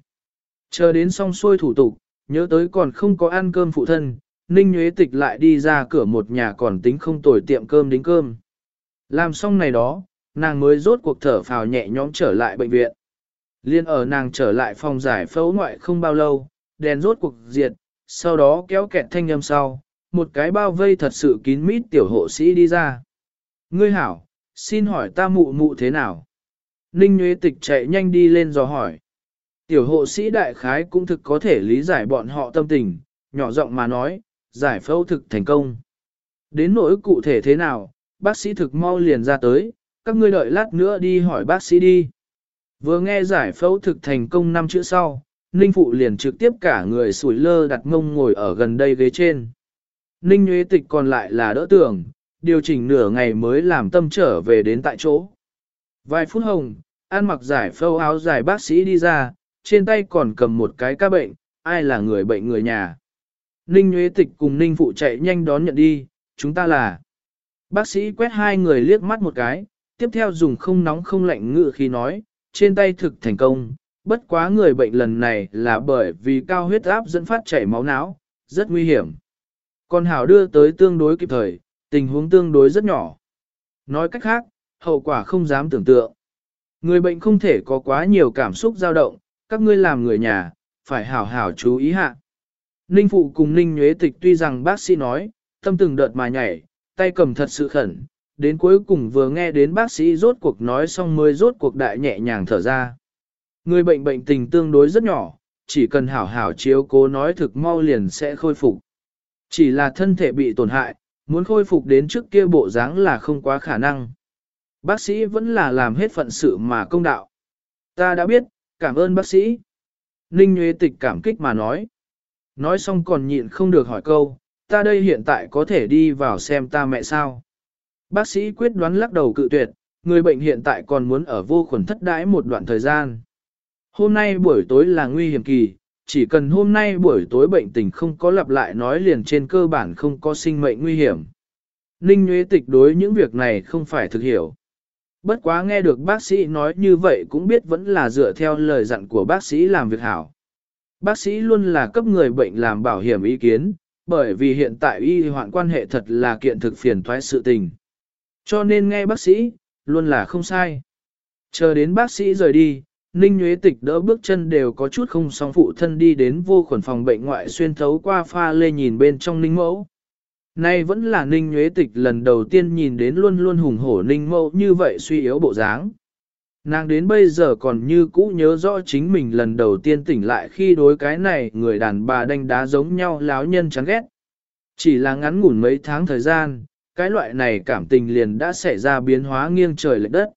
Chờ đến xong xuôi thủ tục, nhớ tới còn không có ăn cơm phụ thân, Ninh Nguyễn Tịch lại đi ra cửa một nhà còn tính không tồi tiệm cơm đính cơm. Làm xong này đó, nàng mới rốt cuộc thở phào nhẹ nhõm trở lại bệnh viện. Liên ở nàng trở lại phòng giải phẫu ngoại không bao lâu, đèn rốt cuộc diệt, sau đó kéo kẹt thanh âm sau, một cái bao vây thật sự kín mít tiểu hộ sĩ đi ra. Ngươi hảo, xin hỏi ta mụ mụ thế nào? Ninh Nguyễn Tịch chạy nhanh đi lên dò hỏi. Tiểu hộ sĩ đại khái cũng thực có thể lý giải bọn họ tâm tình, nhỏ giọng mà nói, giải phẫu thực thành công. Đến nỗi cụ thể thế nào, bác sĩ thực mau liền ra tới, các ngươi đợi lát nữa đi hỏi bác sĩ đi. Vừa nghe giải phẫu thực thành công năm chữ sau, Ninh Phụ liền trực tiếp cả người sủi lơ đặt ngông ngồi ở gần đây ghế trên. Ninh Nguyễn Tịch còn lại là đỡ tưởng, điều chỉnh nửa ngày mới làm tâm trở về đến tại chỗ. Vài phút hồng, an mặc giải phâu áo dài bác sĩ đi ra, trên tay còn cầm một cái ca bệnh, ai là người bệnh người nhà. Ninh Nguyễn Tịch cùng Ninh Phụ chạy nhanh đón nhận đi, chúng ta là. Bác sĩ quét hai người liếc mắt một cái, tiếp theo dùng không nóng không lạnh ngự khi nói, trên tay thực thành công, bất quá người bệnh lần này là bởi vì cao huyết áp dẫn phát chảy máu não, rất nguy hiểm. Còn Hảo đưa tới tương đối kịp thời, tình huống tương đối rất nhỏ. Nói cách khác, hậu quả không dám tưởng tượng. Người bệnh không thể có quá nhiều cảm xúc dao động, các ngươi làm người nhà, phải hảo hảo chú ý hạ. Ninh Phụ cùng Ninh Nhuế Tịch tuy rằng bác sĩ nói, tâm từng đợt mà nhảy, tay cầm thật sự khẩn, đến cuối cùng vừa nghe đến bác sĩ rốt cuộc nói xong mới rốt cuộc đại nhẹ nhàng thở ra. Người bệnh bệnh tình tương đối rất nhỏ, chỉ cần hảo hảo chiếu cố nói thực mau liền sẽ khôi phục. Chỉ là thân thể bị tổn hại, muốn khôi phục đến trước kia bộ dáng là không quá khả năng. Bác sĩ vẫn là làm hết phận sự mà công đạo. Ta đã biết, cảm ơn bác sĩ. Ninh Nguyễn Tịch cảm kích mà nói. Nói xong còn nhịn không được hỏi câu, ta đây hiện tại có thể đi vào xem ta mẹ sao. Bác sĩ quyết đoán lắc đầu cự tuyệt, người bệnh hiện tại còn muốn ở vô khuẩn thất đãi một đoạn thời gian. Hôm nay buổi tối là nguy hiểm kỳ, chỉ cần hôm nay buổi tối bệnh tình không có lặp lại nói liền trên cơ bản không có sinh mệnh nguy hiểm. Ninh Nguyễn Tịch đối những việc này không phải thực hiểu. Bất quá nghe được bác sĩ nói như vậy cũng biết vẫn là dựa theo lời dặn của bác sĩ làm việc hảo. Bác sĩ luôn là cấp người bệnh làm bảo hiểm ý kiến, bởi vì hiện tại y hoạn quan hệ thật là kiện thực phiền thoái sự tình. Cho nên nghe bác sĩ, luôn là không sai. Chờ đến bác sĩ rời đi, Ninh Nguyễn Tịch đỡ bước chân đều có chút không song phụ thân đi đến vô khuẩn phòng bệnh ngoại xuyên thấu qua pha lê nhìn bên trong Ninh Mẫu. Nay vẫn là Ninh Nguyễn Tịch lần đầu tiên nhìn đến luôn luôn hùng hổ Ninh Mâu như vậy suy yếu bộ dáng. Nàng đến bây giờ còn như cũ nhớ rõ chính mình lần đầu tiên tỉnh lại khi đối cái này người đàn bà đánh đá giống nhau láo nhân chán ghét. Chỉ là ngắn ngủn mấy tháng thời gian, cái loại này cảm tình liền đã xảy ra biến hóa nghiêng trời lệch đất.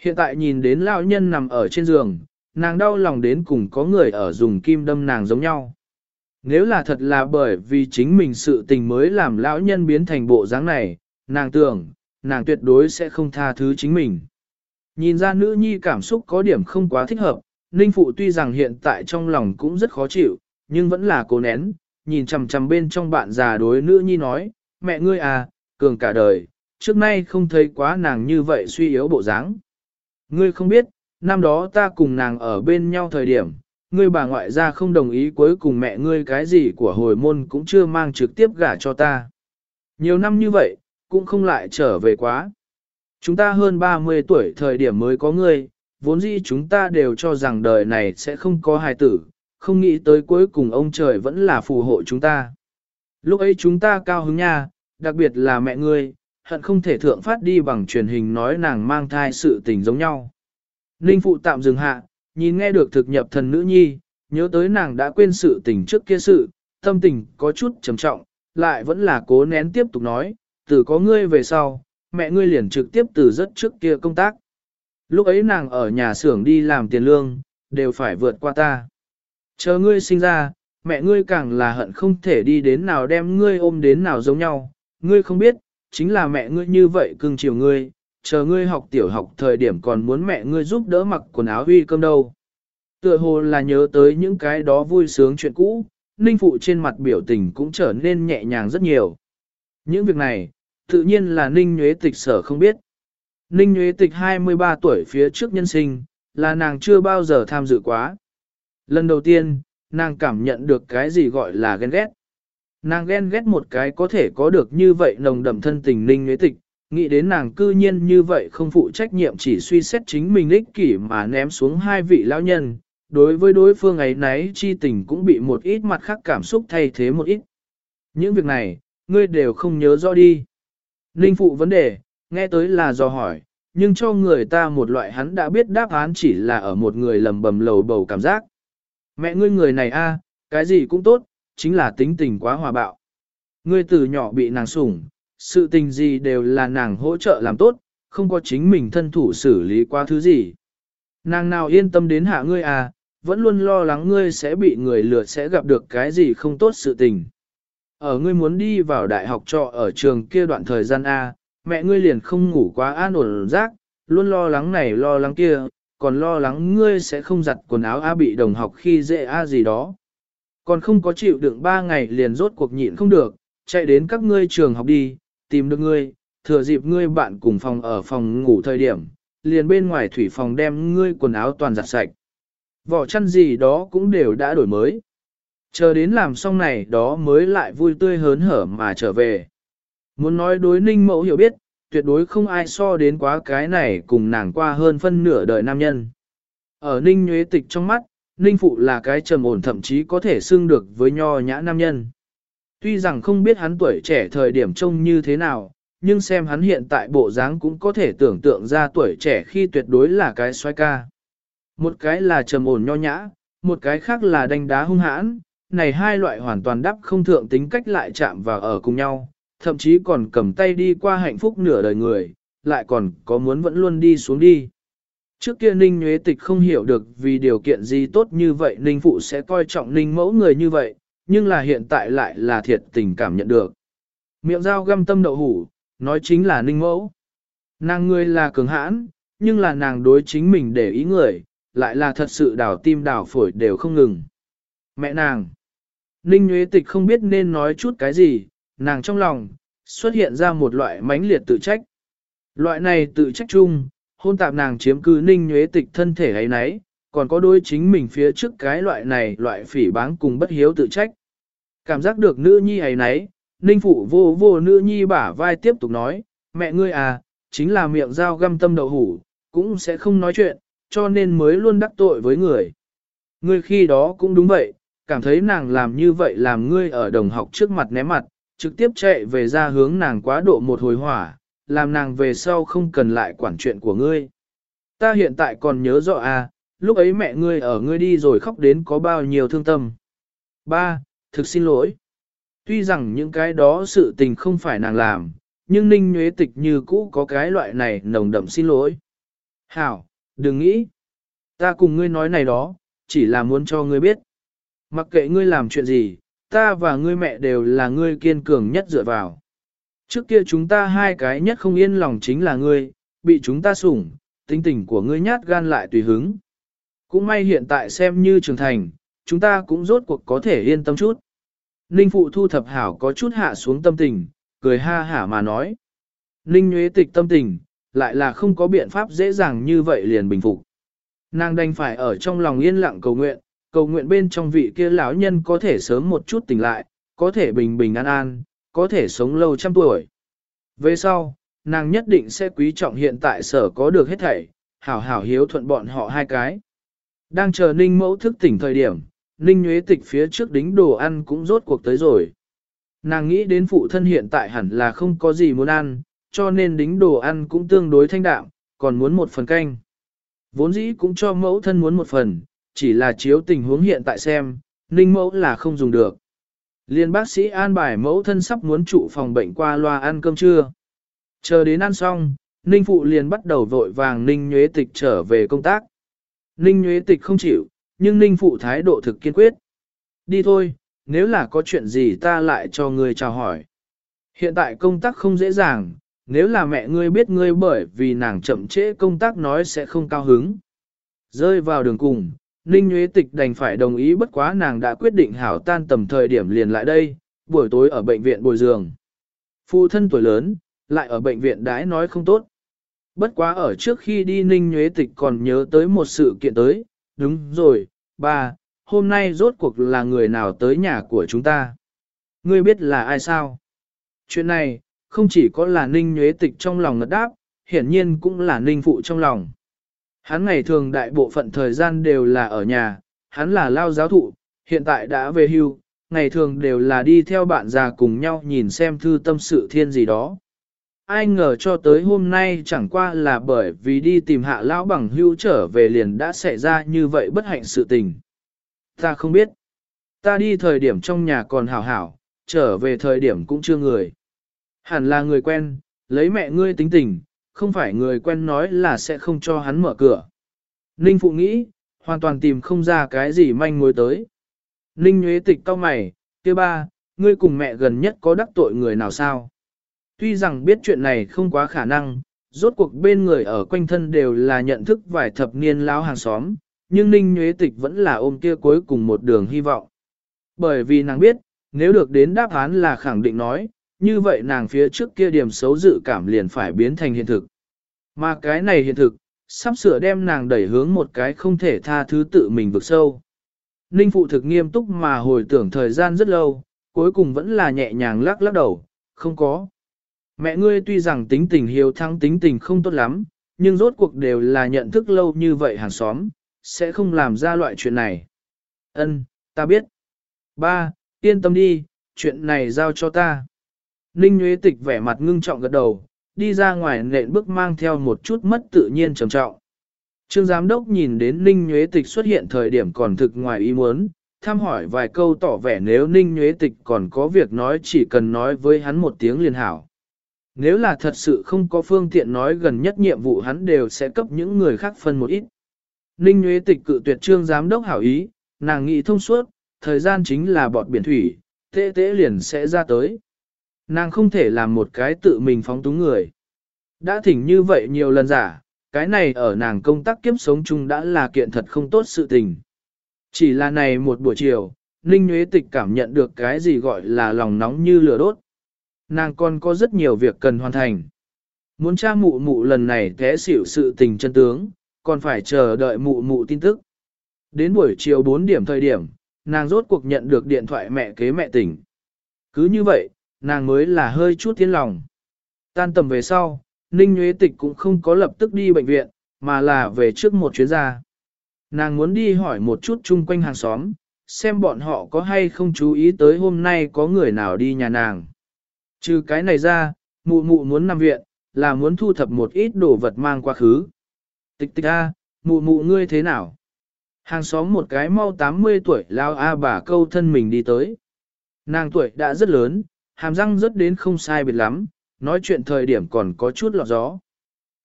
Hiện tại nhìn đến lão nhân nằm ở trên giường, nàng đau lòng đến cùng có người ở dùng kim đâm nàng giống nhau. Nếu là thật là bởi vì chính mình sự tình mới làm lão nhân biến thành bộ dáng này, nàng tưởng, nàng tuyệt đối sẽ không tha thứ chính mình. Nhìn ra nữ nhi cảm xúc có điểm không quá thích hợp, Ninh Phụ tuy rằng hiện tại trong lòng cũng rất khó chịu, nhưng vẫn là cố nén, nhìn chằm chằm bên trong bạn già đối nữ nhi nói, mẹ ngươi à, cường cả đời, trước nay không thấy quá nàng như vậy suy yếu bộ dáng. Ngươi không biết, năm đó ta cùng nàng ở bên nhau thời điểm, ngươi bà ngoại gia không đồng ý cuối cùng mẹ ngươi cái gì của hồi môn cũng chưa mang trực tiếp gả cho ta. Nhiều năm như vậy, cũng không lại trở về quá. Chúng ta hơn 30 tuổi thời điểm mới có ngươi, vốn dĩ chúng ta đều cho rằng đời này sẽ không có hài tử, không nghĩ tới cuối cùng ông trời vẫn là phù hộ chúng ta. Lúc ấy chúng ta cao hứng nha, đặc biệt là mẹ ngươi, hận không thể thượng phát đi bằng truyền hình nói nàng mang thai sự tình giống nhau. Ninh phụ tạm dừng hạ, nhìn nghe được thực nhập thần nữ nhi, nhớ tới nàng đã quên sự tình trước kia sự, tâm tình có chút trầm trọng, lại vẫn là cố nén tiếp tục nói, từ có ngươi về sau, mẹ ngươi liền trực tiếp từ rất trước kia công tác. Lúc ấy nàng ở nhà xưởng đi làm tiền lương, đều phải vượt qua ta. Chờ ngươi sinh ra, mẹ ngươi càng là hận không thể đi đến nào đem ngươi ôm đến nào giống nhau, ngươi không biết, chính là mẹ ngươi như vậy cưng chiều ngươi, chờ ngươi học tiểu học thời điểm còn muốn mẹ ngươi giúp đỡ mặc quần áo huy cơm đâu. Tựa hồ là nhớ tới những cái đó vui sướng chuyện cũ, Ninh Phụ trên mặt biểu tình cũng trở nên nhẹ nhàng rất nhiều. Những việc này, tự nhiên là Ninh Nhuế Tịch sở không biết. Ninh Nhuế Tịch 23 tuổi phía trước nhân sinh, là nàng chưa bao giờ tham dự quá. Lần đầu tiên, nàng cảm nhận được cái gì gọi là ghen ghét. Nàng ghen ghét một cái có thể có được như vậy nồng đậm thân tình Ninh Nhuế Tịch, nghĩ đến nàng cư nhiên như vậy không phụ trách nhiệm chỉ suy xét chính mình ích kỷ mà ném xuống hai vị lão nhân, đối với đối phương ấy nấy chi tình cũng bị một ít mặt khác cảm xúc thay thế một ít. Những việc này, ngươi đều không nhớ rõ đi. Ninh phụ vấn đề, nghe tới là do hỏi, nhưng cho người ta một loại hắn đã biết đáp án chỉ là ở một người lầm bầm lầu bầu cảm giác. Mẹ ngươi người này a, cái gì cũng tốt, chính là tính tình quá hòa bạo. Ngươi từ nhỏ bị nàng sủng, sự tình gì đều là nàng hỗ trợ làm tốt, không có chính mình thân thủ xử lý qua thứ gì. Nàng nào yên tâm đến hạ ngươi à, vẫn luôn lo lắng ngươi sẽ bị người lừa sẽ gặp được cái gì không tốt sự tình. Ở ngươi muốn đi vào đại học trọ ở trường kia đoạn thời gian A, mẹ ngươi liền không ngủ quá an ổn rác, luôn lo lắng này lo lắng kia, còn lo lắng ngươi sẽ không giặt quần áo A bị đồng học khi dễ A gì đó. Còn không có chịu đựng ba ngày liền rốt cuộc nhịn không được, chạy đến các ngươi trường học đi, tìm được ngươi, thừa dịp ngươi bạn cùng phòng ở phòng ngủ thời điểm, liền bên ngoài thủy phòng đem ngươi quần áo toàn giặt sạch. Vỏ chăn gì đó cũng đều đã đổi mới. Chờ đến làm xong này đó mới lại vui tươi hớn hở mà trở về. Muốn nói đối ninh mẫu hiểu biết, tuyệt đối không ai so đến quá cái này cùng nàng qua hơn phân nửa đời nam nhân. Ở ninh nhuế tịch trong mắt, ninh phụ là cái trầm ổn thậm chí có thể xưng được với nho nhã nam nhân. Tuy rằng không biết hắn tuổi trẻ thời điểm trông như thế nào, nhưng xem hắn hiện tại bộ dáng cũng có thể tưởng tượng ra tuổi trẻ khi tuyệt đối là cái xoay ca. Một cái là trầm ổn nho nhã, một cái khác là đánh đá hung hãn, này hai loại hoàn toàn đắp không thượng tính cách lại chạm vào ở cùng nhau, thậm chí còn cầm tay đi qua hạnh phúc nửa đời người, lại còn có muốn vẫn luôn đi xuống đi. Trước kia Ninh Nguyễn Tịch không hiểu được vì điều kiện gì tốt như vậy Ninh Phụ sẽ coi trọng Ninh mẫu người như vậy, nhưng là hiện tại lại là thiệt tình cảm nhận được. Miệng dao găm tâm đậu hủ, nói chính là Ninh mẫu. Nàng ngươi là cường hãn, nhưng là nàng đối chính mình để ý người, lại là thật sự đảo tim đảo phổi đều không ngừng. Mẹ nàng. Ninh nhuế Tịch không biết nên nói chút cái gì, nàng trong lòng, xuất hiện ra một loại mãnh liệt tự trách. Loại này tự trách chung, hôn tạp nàng chiếm cứ Ninh nhuế Tịch thân thể ấy nấy, còn có đôi chính mình phía trước cái loại này loại phỉ báng cùng bất hiếu tự trách. Cảm giác được nữ nhi ấy nấy, Ninh Phụ vô vô nữ nhi bả vai tiếp tục nói, mẹ ngươi à, chính là miệng dao găm tâm đậu hủ, cũng sẽ không nói chuyện, cho nên mới luôn đắc tội với người. Ngươi khi đó cũng đúng vậy, cảm thấy nàng làm như vậy làm ngươi ở đồng học trước mặt né mặt, trực tiếp chạy về ra hướng nàng quá độ một hồi hỏa, làm nàng về sau không cần lại quản chuyện của ngươi. Ta hiện tại còn nhớ rõ à, lúc ấy mẹ ngươi ở ngươi đi rồi khóc đến có bao nhiêu thương tâm. Ba, thực xin lỗi. Tuy rằng những cái đó sự tình không phải nàng làm, nhưng ninh nhuế tịch như cũ có cái loại này nồng đậm xin lỗi. Hảo, đừng nghĩ. Ta cùng ngươi nói này đó, chỉ là muốn cho ngươi biết. Mặc kệ ngươi làm chuyện gì, ta và ngươi mẹ đều là ngươi kiên cường nhất dựa vào. Trước kia chúng ta hai cái nhất không yên lòng chính là ngươi, bị chúng ta sủng, tính tình của ngươi nhát gan lại tùy hứng. Cũng may hiện tại xem như trưởng thành, chúng ta cũng rốt cuộc có thể yên tâm chút. Ninh phụ thu thập hảo có chút hạ xuống tâm tình, cười ha hả mà nói. Ninh nhuế tịch tâm tình, lại là không có biện pháp dễ dàng như vậy liền bình phục. Nàng đành phải ở trong lòng yên lặng cầu nguyện, cầu nguyện bên trong vị kia lão nhân có thể sớm một chút tỉnh lại, có thể bình bình an an, có thể sống lâu trăm tuổi. Về sau, nàng nhất định sẽ quý trọng hiện tại sở có được hết thảy, hảo hảo hiếu thuận bọn họ hai cái. Đang chờ ninh mẫu thức tỉnh thời điểm, ninh nhuế tịch phía trước đính đồ ăn cũng rốt cuộc tới rồi. Nàng nghĩ đến phụ thân hiện tại hẳn là không có gì muốn ăn, cho nên đính đồ ăn cũng tương đối thanh đạm, còn muốn một phần canh. Vốn dĩ cũng cho mẫu thân muốn một phần, chỉ là chiếu tình huống hiện tại xem, ninh mẫu là không dùng được. Liên bác sĩ an bài mẫu thân sắp muốn trụ phòng bệnh qua loa ăn cơm trưa. Chờ đến ăn xong, ninh phụ liền bắt đầu vội vàng ninh nhuế tịch trở về công tác. Ninh Nguyễn tịch không chịu, nhưng ninh phụ thái độ thực kiên quyết. Đi thôi, nếu là có chuyện gì ta lại cho ngươi chào hỏi. Hiện tại công tác không dễ dàng, nếu là mẹ ngươi biết ngươi bởi vì nàng chậm trễ công tác nói sẽ không cao hứng. Rơi vào đường cùng, Ninh Nguyễn Tịch đành phải đồng ý bất quá nàng đã quyết định hảo tan tầm thời điểm liền lại đây, buổi tối ở bệnh viện bồi giường. Phụ thân tuổi lớn, lại ở bệnh viện đái nói không tốt. Bất quá ở trước khi đi Ninh Nhuế Tịch còn nhớ tới một sự kiện tới, đúng rồi, ba, hôm nay rốt cuộc là người nào tới nhà của chúng ta. Ngươi biết là ai sao? Chuyện này, không chỉ có là Ninh Nhuế Tịch trong lòng ngất đáp, hiển nhiên cũng là Ninh Phụ trong lòng. Hắn ngày thường đại bộ phận thời gian đều là ở nhà, hắn là lao giáo thụ, hiện tại đã về hưu, ngày thường đều là đi theo bạn già cùng nhau nhìn xem thư tâm sự thiên gì đó. Ai ngờ cho tới hôm nay chẳng qua là bởi vì đi tìm hạ lão bằng hưu trở về liền đã xảy ra như vậy bất hạnh sự tình. Ta không biết. Ta đi thời điểm trong nhà còn hảo hảo, trở về thời điểm cũng chưa người. Hẳn là người quen, lấy mẹ ngươi tính tình, không phải người quen nói là sẽ không cho hắn mở cửa. Ninh Phụ nghĩ, hoàn toàn tìm không ra cái gì manh mối tới. Ninh Nguyễn Tịch cao mày, kia ba, ngươi cùng mẹ gần nhất có đắc tội người nào sao? Tuy rằng biết chuyện này không quá khả năng, rốt cuộc bên người ở quanh thân đều là nhận thức vài thập niên lão hàng xóm, nhưng Ninh Nguyễn Tịch vẫn là ôm kia cuối cùng một đường hy vọng. Bởi vì nàng biết, nếu được đến đáp án là khẳng định nói, như vậy nàng phía trước kia điểm xấu dự cảm liền phải biến thành hiện thực. Mà cái này hiện thực, sắp sửa đem nàng đẩy hướng một cái không thể tha thứ tự mình vực sâu. Ninh phụ thực nghiêm túc mà hồi tưởng thời gian rất lâu, cuối cùng vẫn là nhẹ nhàng lắc lắc đầu, không có. Mẹ ngươi tuy rằng tính tình hiếu thắng tính tình không tốt lắm, nhưng rốt cuộc đều là nhận thức lâu như vậy hàng xóm, sẽ không làm ra loại chuyện này. Ân, ta biết. Ba, yên tâm đi, chuyện này giao cho ta. Ninh Nguyễn Tịch vẻ mặt ngưng trọng gật đầu, đi ra ngoài nện bước mang theo một chút mất tự nhiên trầm trọng. Trương giám đốc nhìn đến Ninh Nguyễn Tịch xuất hiện thời điểm còn thực ngoài ý muốn, thăm hỏi vài câu tỏ vẻ nếu Ninh Nguyễn Tịch còn có việc nói chỉ cần nói với hắn một tiếng liền hảo. Nếu là thật sự không có phương tiện nói gần nhất nhiệm vụ hắn đều sẽ cấp những người khác phân một ít. Ninh Nguyễn Tịch cự tuyệt trương giám đốc hảo ý, nàng nghĩ thông suốt, thời gian chính là bọt biển thủy, tế tế liền sẽ ra tới. Nàng không thể làm một cái tự mình phóng túng người. Đã thỉnh như vậy nhiều lần giả, cái này ở nàng công tác kiếp sống chung đã là kiện thật không tốt sự tình. Chỉ là này một buổi chiều, Ninh Nguyễn Tịch cảm nhận được cái gì gọi là lòng nóng như lửa đốt. Nàng còn có rất nhiều việc cần hoàn thành. Muốn tra mụ mụ lần này thế xỉu sự tình chân tướng, còn phải chờ đợi mụ mụ tin tức. Đến buổi chiều 4 điểm thời điểm, nàng rốt cuộc nhận được điện thoại mẹ kế mẹ tỉnh. Cứ như vậy, nàng mới là hơi chút thiên lòng. Tan tầm về sau, Ninh Nguyễn Tịch cũng không có lập tức đi bệnh viện, mà là về trước một chuyến ra. Nàng muốn đi hỏi một chút chung quanh hàng xóm, xem bọn họ có hay không chú ý tới hôm nay có người nào đi nhà nàng. Trừ cái này ra, mụ mụ muốn nằm viện, là muốn thu thập một ít đồ vật mang qua khứ. Tịch tịch a, mụ mụ ngươi thế nào? Hàng xóm một cái mau 80 tuổi lao a bà câu thân mình đi tới. Nàng tuổi đã rất lớn, hàm răng rất đến không sai biệt lắm, nói chuyện thời điểm còn có chút lọt gió.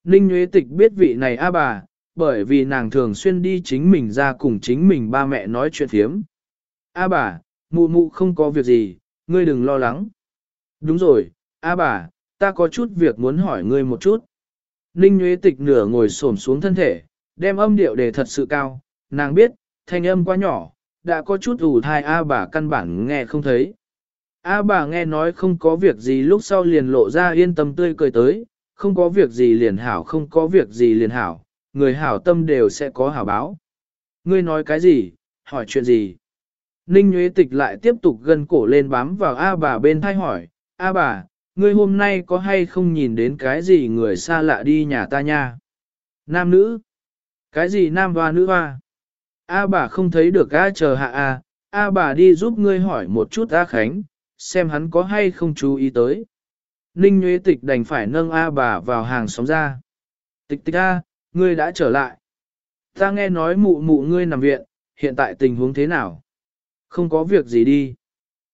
Ninh Nguyễn Tịch biết vị này a bà, bởi vì nàng thường xuyên đi chính mình ra cùng chính mình ba mẹ nói chuyện thiếm. A bà, mụ mụ không có việc gì, ngươi đừng lo lắng. Đúng rồi, a bà, ta có chút việc muốn hỏi ngươi một chút. Ninh Nguyễn Tịch nửa ngồi xổm xuống thân thể, đem âm điệu để thật sự cao, nàng biết, thanh âm quá nhỏ, đã có chút ủ thai a bà căn bản nghe không thấy. A bà nghe nói không có việc gì lúc sau liền lộ ra yên tâm tươi cười tới, không có việc gì liền hảo không có việc gì liền hảo, người hảo tâm đều sẽ có hảo báo. Ngươi nói cái gì, hỏi chuyện gì? Ninh Nguyễn Tịch lại tiếp tục gân cổ lên bám vào A bà bên thay hỏi, A bà, ngươi hôm nay có hay không nhìn đến cái gì người xa lạ đi nhà ta nha? Nam nữ? Cái gì nam hoa nữ hoa? A bà không thấy được A chờ hạ A, A bà đi giúp ngươi hỏi một chút A Khánh, xem hắn có hay không chú ý tới. Ninh Nguyễn Tịch đành phải nâng A bà vào hàng xóm ra. Tịch tịch A, ngươi đã trở lại. Ta nghe nói mụ mụ ngươi nằm viện, hiện tại tình huống thế nào? Không có việc gì đi.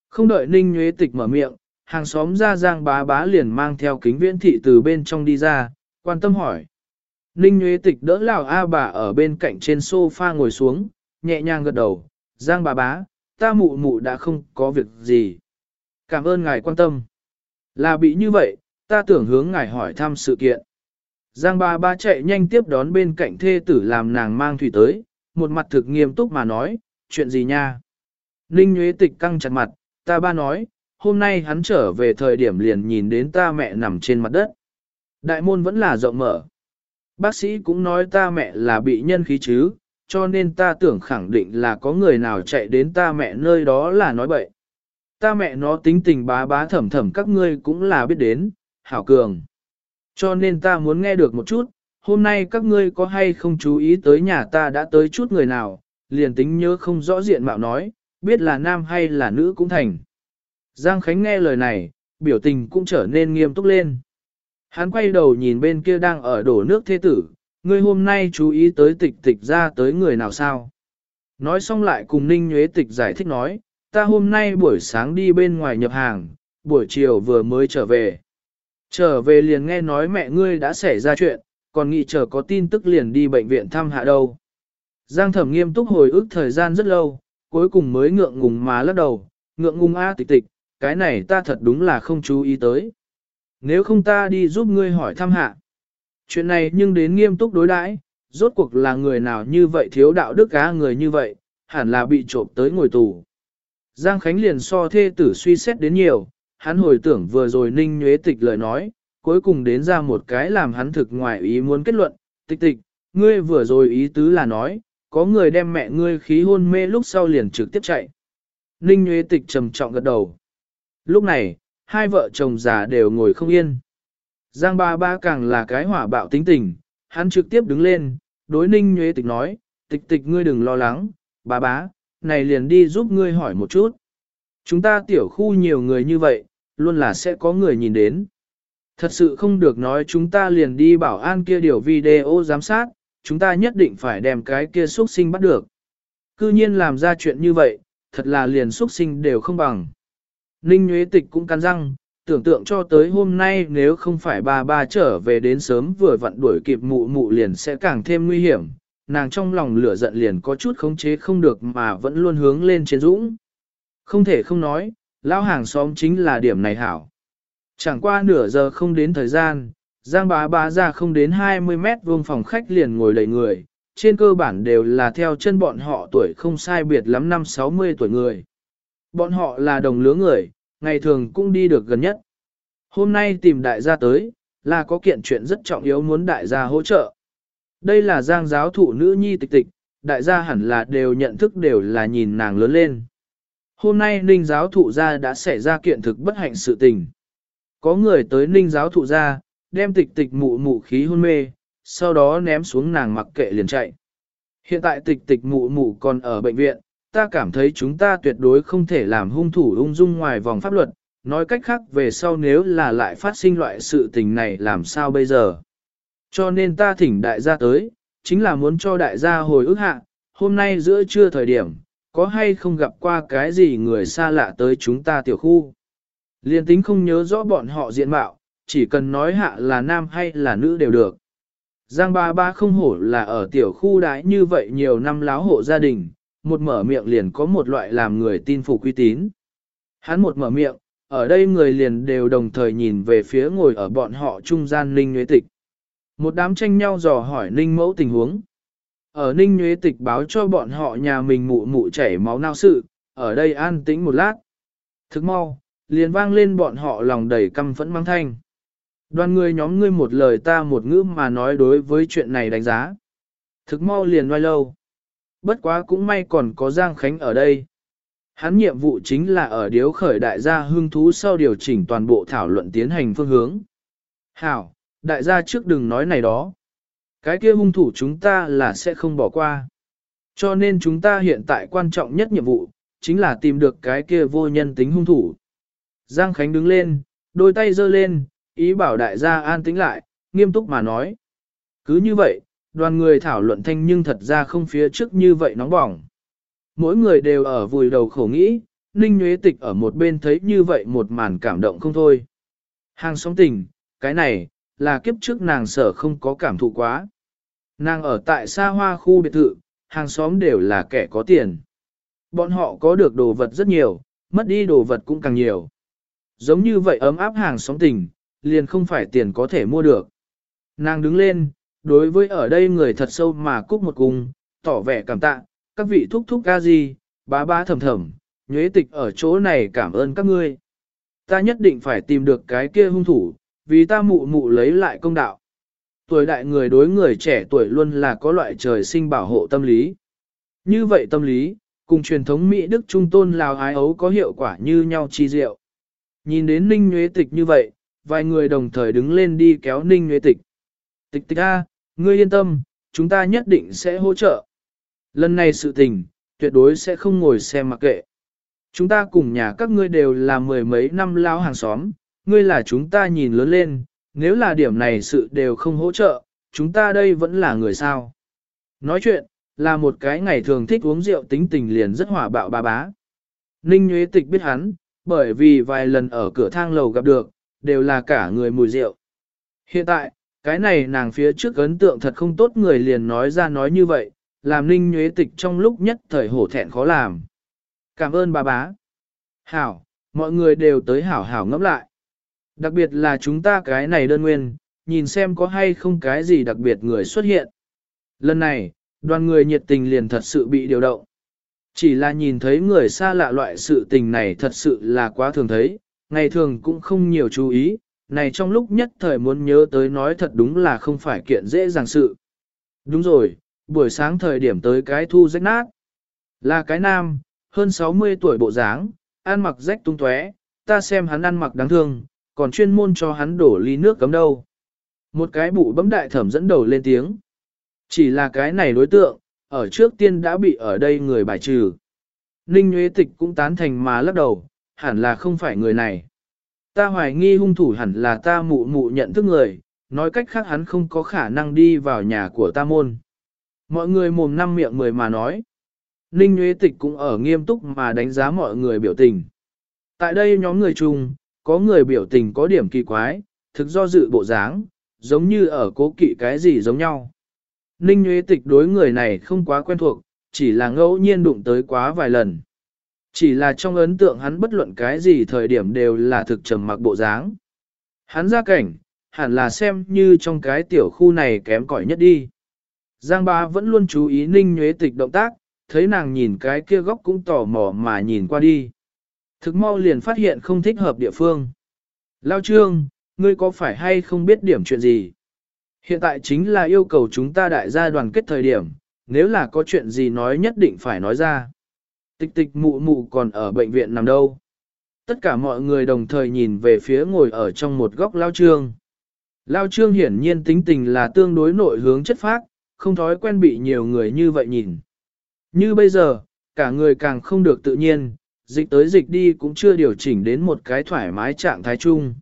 Không đợi Ninh Nguyễn Tịch mở miệng, hàng xóm ra giang bá bá liền mang theo kính viễn thị từ bên trong đi ra, quan tâm hỏi. Ninh Nguyễn Tịch đỡ lão A bà ở bên cạnh trên sofa ngồi xuống, nhẹ nhàng gật đầu, giang bá bá, ta mụ mụ đã không có việc gì. Cảm ơn ngài quan tâm. Là bị như vậy, ta tưởng hướng ngài hỏi thăm sự kiện. Giang bà ba chạy nhanh tiếp đón bên cạnh thê tử làm nàng mang thủy tới, một mặt thực nghiêm túc mà nói, chuyện gì nha? Ninh Nguyễn Tịch căng chặt mặt, ta ba nói, hôm nay hắn trở về thời điểm liền nhìn đến ta mẹ nằm trên mặt đất. Đại môn vẫn là rộng mở. Bác sĩ cũng nói ta mẹ là bị nhân khí chứ, cho nên ta tưởng khẳng định là có người nào chạy đến ta mẹ nơi đó là nói bậy. Ta mẹ nó tính tình bá bá thẩm thẩm các ngươi cũng là biết đến, hảo cường. Cho nên ta muốn nghe được một chút, hôm nay các ngươi có hay không chú ý tới nhà ta đã tới chút người nào, liền tính nhớ không rõ diện mạo nói, biết là nam hay là nữ cũng thành. Giang Khánh nghe lời này, biểu tình cũng trở nên nghiêm túc lên. Hắn quay đầu nhìn bên kia đang ở đổ nước thế tử, ngươi hôm nay chú ý tới tịch tịch ra tới người nào sao? Nói xong lại cùng Ninh Nhuế Tịch giải thích nói, ta hôm nay buổi sáng đi bên ngoài nhập hàng, buổi chiều vừa mới trở về. Trở về liền nghe nói mẹ ngươi đã xảy ra chuyện, còn nghĩ chờ có tin tức liền đi bệnh viện thăm hạ đâu. Giang thẩm nghiêm túc hồi ức thời gian rất lâu, cuối cùng mới ngượng ngùng mà lắc đầu, ngượng ngùng a tịch tịch, cái này ta thật đúng là không chú ý tới. Nếu không ta đi giúp ngươi hỏi thăm hạ. Chuyện này nhưng đến nghiêm túc đối đãi, rốt cuộc là người nào như vậy thiếu đạo đức cá người như vậy, hẳn là bị trộm tới ngồi tù. Giang Khánh liền so thê tử suy xét đến nhiều, hắn hồi tưởng vừa rồi ninh nhuế tịch lời nói, cuối cùng đến ra một cái làm hắn thực ngoài ý muốn kết luận, tịch tịch, ngươi vừa rồi ý tứ là nói, có người đem mẹ ngươi khí hôn mê lúc sau liền trực tiếp chạy. Ninh nhuế tịch trầm trọng gật đầu. Lúc này, hai vợ chồng già đều ngồi không yên. Giang ba ba càng là cái hỏa bạo tính tình, hắn trực tiếp đứng lên, đối ninh nhuế tịch nói, tịch tịch ngươi đừng lo lắng, bà bá, này liền đi giúp ngươi hỏi một chút. Chúng ta tiểu khu nhiều người như vậy, luôn là sẽ có người nhìn đến. Thật sự không được nói chúng ta liền đi bảo an kia điều video giám sát, chúng ta nhất định phải đem cái kia xuất sinh bắt được. Cư nhiên làm ra chuyện như vậy, thật là liền xuất sinh đều không bằng. Ninh Nguyễn Tịch cũng cắn răng, tưởng tượng cho tới hôm nay nếu không phải ba ba trở về đến sớm vừa vặn đuổi kịp mụ mụ liền sẽ càng thêm nguy hiểm, nàng trong lòng lửa giận liền có chút khống chế không được mà vẫn luôn hướng lên trên dũng. Không thể không nói, lão hàng xóm chính là điểm này hảo. Chẳng qua nửa giờ không đến thời gian, Giang bá bá ra không đến 20 mét vuông phòng khách liền ngồi đầy người, trên cơ bản đều là theo chân bọn họ tuổi không sai biệt lắm năm 60 tuổi người. Bọn họ là đồng lứa người, ngày thường cũng đi được gần nhất. Hôm nay tìm đại gia tới, là có kiện chuyện rất trọng yếu muốn đại gia hỗ trợ. Đây là giang giáo thụ nữ nhi tịch tịch, đại gia hẳn là đều nhận thức đều là nhìn nàng lớn lên. Hôm nay ninh giáo thụ gia đã xảy ra kiện thực bất hạnh sự tình. Có người tới ninh giáo thụ gia, đem tịch tịch mụ mụ khí hôn mê, sau đó ném xuống nàng mặc kệ liền chạy. Hiện tại tịch tịch mụ mụ còn ở bệnh viện, ta cảm thấy chúng ta tuyệt đối không thể làm hung thủ ung dung ngoài vòng pháp luật, nói cách khác về sau nếu là lại phát sinh loại sự tình này làm sao bây giờ. Cho nên ta thỉnh đại gia tới, chính là muốn cho đại gia hồi ức hạ, hôm nay giữa trưa thời điểm, có hay không gặp qua cái gì người xa lạ tới chúng ta tiểu khu. Liên tính không nhớ rõ bọn họ diện mạo, chỉ cần nói hạ là nam hay là nữ đều được. Giang ba ba không hổ là ở tiểu khu đái như vậy nhiều năm láo hộ gia đình, một mở miệng liền có một loại làm người tin phục uy tín. Hắn một mở miệng, ở đây người liền đều đồng thời nhìn về phía ngồi ở bọn họ trung gian Ninh Nguyễn Tịch. Một đám tranh nhau dò hỏi Ninh mẫu tình huống. Ở Ninh Nguyễn Tịch báo cho bọn họ nhà mình mụ mụ chảy máu nao sự, ở đây an tĩnh một lát. Thức mau, liền vang lên bọn họ lòng đầy căm phẫn mang thanh. Đoàn người nhóm ngươi một lời ta một ngữ mà nói đối với chuyện này đánh giá. Thực mau liền loay lâu. Bất quá cũng may còn có Giang Khánh ở đây. Hắn nhiệm vụ chính là ở điếu khởi đại gia hưng thú sau điều chỉnh toàn bộ thảo luận tiến hành phương hướng. Hảo, đại gia trước đừng nói này đó. Cái kia hung thủ chúng ta là sẽ không bỏ qua. Cho nên chúng ta hiện tại quan trọng nhất nhiệm vụ, chính là tìm được cái kia vô nhân tính hung thủ. Giang Khánh đứng lên, đôi tay giơ lên, ý bảo đại gia an tĩnh lại, nghiêm túc mà nói. Cứ như vậy, đoàn người thảo luận thanh nhưng thật ra không phía trước như vậy nóng bỏng. Mỗi người đều ở vùi đầu khổ nghĩ, Ninh Nguyễn Tịch ở một bên thấy như vậy một màn cảm động không thôi. Hàng sóng tình, cái này, là kiếp trước nàng sở không có cảm thụ quá. Nàng ở tại xa hoa khu biệt thự, hàng xóm đều là kẻ có tiền. Bọn họ có được đồ vật rất nhiều, mất đi đồ vật cũng càng nhiều. Giống như vậy ấm áp hàng xóm tình, liền không phải tiền có thể mua được. Nàng đứng lên, đối với ở đây người thật sâu mà cúc một cung, tỏ vẻ cảm tạ, các vị thúc thúc ca gì, bá bá thầm thầm, nhuế tịch ở chỗ này cảm ơn các ngươi. Ta nhất định phải tìm được cái kia hung thủ, vì ta mụ mụ lấy lại công đạo. Tuổi đại người đối người trẻ tuổi luôn là có loại trời sinh bảo hộ tâm lý. Như vậy tâm lý, cùng truyền thống Mỹ Đức Trung Tôn Lào Ái Ấu có hiệu quả như nhau chi diệu. Nhìn đến Ninh Nhuế Tịch như vậy, vài người đồng thời đứng lên đi kéo Ninh Nhuế Tịch. Tịch tịch A, ngươi yên tâm, chúng ta nhất định sẽ hỗ trợ. Lần này sự tình, tuyệt đối sẽ không ngồi xem mặc kệ. Chúng ta cùng nhà các ngươi đều là mười mấy năm lao hàng xóm, ngươi là chúng ta nhìn lớn lên, nếu là điểm này sự đều không hỗ trợ, chúng ta đây vẫn là người sao. Nói chuyện, là một cái ngày thường thích uống rượu tính tình liền rất hỏa bạo bà bá. Ninh Nguyễn Tịch biết hắn, bởi vì vài lần ở cửa thang lầu gặp được, đều là cả người mùi rượu. Hiện tại, cái này nàng phía trước ấn tượng thật không tốt người liền nói ra nói như vậy, làm Ninh nhuế Tịch trong lúc nhất thời hổ thẹn khó làm. Cảm ơn bà bá. Hảo, mọi người đều tới hảo hảo ngẫm lại. Đặc biệt là chúng ta cái này đơn nguyên, nhìn xem có hay không cái gì đặc biệt người xuất hiện. Lần này, đoàn người nhiệt tình liền thật sự bị điều động. Chỉ là nhìn thấy người xa lạ loại sự tình này thật sự là quá thường thấy, ngày thường cũng không nhiều chú ý, này trong lúc nhất thời muốn nhớ tới nói thật đúng là không phải kiện dễ dàng sự. Đúng rồi, buổi sáng thời điểm tới cái thu rách nát. Là cái nam, hơn 60 tuổi bộ dáng, ăn mặc rách tung tóe, ta xem hắn ăn mặc đáng thương, còn chuyên môn cho hắn đổ ly nước cấm đâu. Một cái bụ bấm đại thẩm dẫn đầu lên tiếng. Chỉ là cái này đối tượng, ở trước tiên đã bị ở đây người bài trừ. Ninh Nguyễn Tịch cũng tán thành mà lắc đầu, hẳn là không phải người này. Ta hoài nghi hung thủ hẳn là ta mụ mụ nhận thức người, nói cách khác hắn không có khả năng đi vào nhà của ta môn. Mọi người mồm năm miệng mười mà nói. Ninh Nguyễn Tịch cũng ở nghiêm túc mà đánh giá mọi người biểu tình. Tại đây nhóm người chung, có người biểu tình có điểm kỳ quái, thực do dự bộ dáng, giống như ở cố kỵ cái gì giống nhau. Ninh Nguyễn Tịch đối người này không quá quen thuộc, chỉ là ngẫu nhiên đụng tới quá vài lần. Chỉ là trong ấn tượng hắn bất luận cái gì thời điểm đều là thực trầm mặc bộ dáng. Hắn ra cảnh, hẳn là xem như trong cái tiểu khu này kém cỏi nhất đi. Giang ba vẫn luôn chú ý Ninh nhuế Tịch động tác, thấy nàng nhìn cái kia góc cũng tò mò mà nhìn qua đi. Thực mau liền phát hiện không thích hợp địa phương. Lao trương, ngươi có phải hay không biết điểm chuyện gì? Hiện tại chính là yêu cầu chúng ta đại gia đoàn kết thời điểm, nếu là có chuyện gì nói nhất định phải nói ra. Tịch tịch mụ mụ còn ở bệnh viện nằm đâu? Tất cả mọi người đồng thời nhìn về phía ngồi ở trong một góc Lao Trương. Lao Trương hiển nhiên tính tình là tương đối nội hướng chất phác, không thói quen bị nhiều người như vậy nhìn. Như bây giờ, cả người càng không được tự nhiên, dịch tới dịch đi cũng chưa điều chỉnh đến một cái thoải mái trạng thái chung.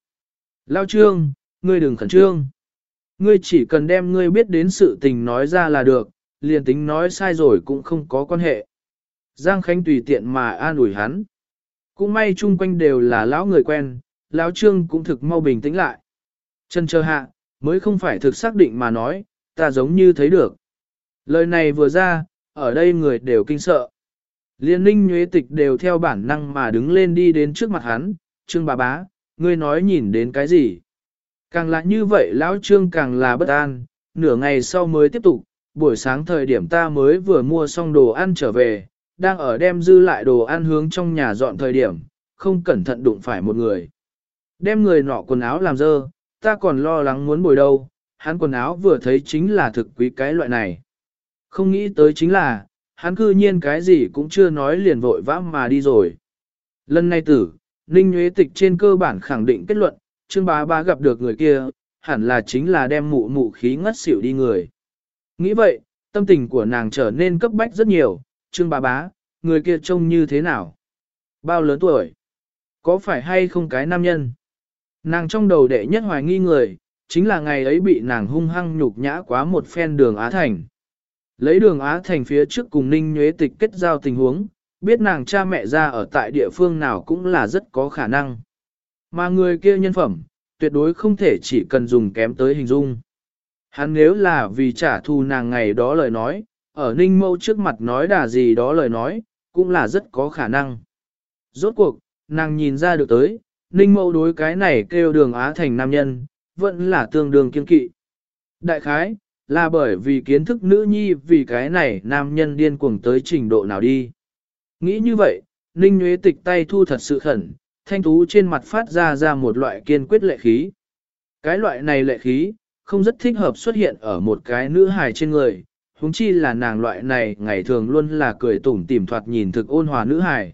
Lao trương, ngươi đừng khẩn trương. Ngươi chỉ cần đem ngươi biết đến sự tình nói ra là được, liền tính nói sai rồi cũng không có quan hệ. Giang Khánh tùy tiện mà an ủi hắn. Cũng may chung quanh đều là lão người quen, lão trương cũng thực mau bình tĩnh lại. Chân chờ hạ, mới không phải thực xác định mà nói, ta giống như thấy được. Lời này vừa ra, ở đây người đều kinh sợ. Liên ninh nhuế tịch đều theo bản năng mà đứng lên đi đến trước mặt hắn, trương bà bá, ngươi nói nhìn đến cái gì? Càng là như vậy lão trương càng là bất an, nửa ngày sau mới tiếp tục, buổi sáng thời điểm ta mới vừa mua xong đồ ăn trở về, đang ở đem dư lại đồ ăn hướng trong nhà dọn thời điểm, không cẩn thận đụng phải một người. Đem người nọ quần áo làm dơ, ta còn lo lắng muốn bồi đâu, hắn quần áo vừa thấy chính là thực quý cái loại này. Không nghĩ tới chính là, hắn cư nhiên cái gì cũng chưa nói liền vội vã mà đi rồi. Lần này tử, Ninh Nguyễn Tịch trên cơ bản khẳng định kết luận, Trương Bá Bá gặp được người kia, hẳn là chính là đem mụ mụ khí ngất xỉu đi người. Nghĩ vậy, tâm tình của nàng trở nên cấp bách rất nhiều, Trương bà Bá, người kia trông như thế nào? Bao lớn tuổi? Có phải hay không cái nam nhân? Nàng trong đầu đệ nhất hoài nghi người, chính là ngày ấy bị nàng hung hăng nhục nhã quá một phen đường Á Thành. Lấy đường Á Thành phía trước cùng Ninh Nhuế Tịch kết giao tình huống, biết nàng cha mẹ ra ở tại địa phương nào cũng là rất có khả năng. Mà người kia nhân phẩm, tuyệt đối không thể chỉ cần dùng kém tới hình dung. Hắn nếu là vì trả thù nàng ngày đó lời nói, ở Ninh Mâu trước mặt nói đà gì đó lời nói, cũng là rất có khả năng. Rốt cuộc, nàng nhìn ra được tới, Ninh Mâu đối cái này kêu đường Á Thành nam nhân, vẫn là tương đương kiên kỵ. Đại khái, là bởi vì kiến thức nữ nhi vì cái này nam nhân điên cuồng tới trình độ nào đi. Nghĩ như vậy, Ninh Nguyễn Tịch tay thu thật sự khẩn, thanh tú trên mặt phát ra ra một loại kiên quyết lệ khí. Cái loại này lệ khí, không rất thích hợp xuất hiện ở một cái nữ hài trên người, huống chi là nàng loại này ngày thường luôn là cười tủm tỉm thoạt nhìn thực ôn hòa nữ hài.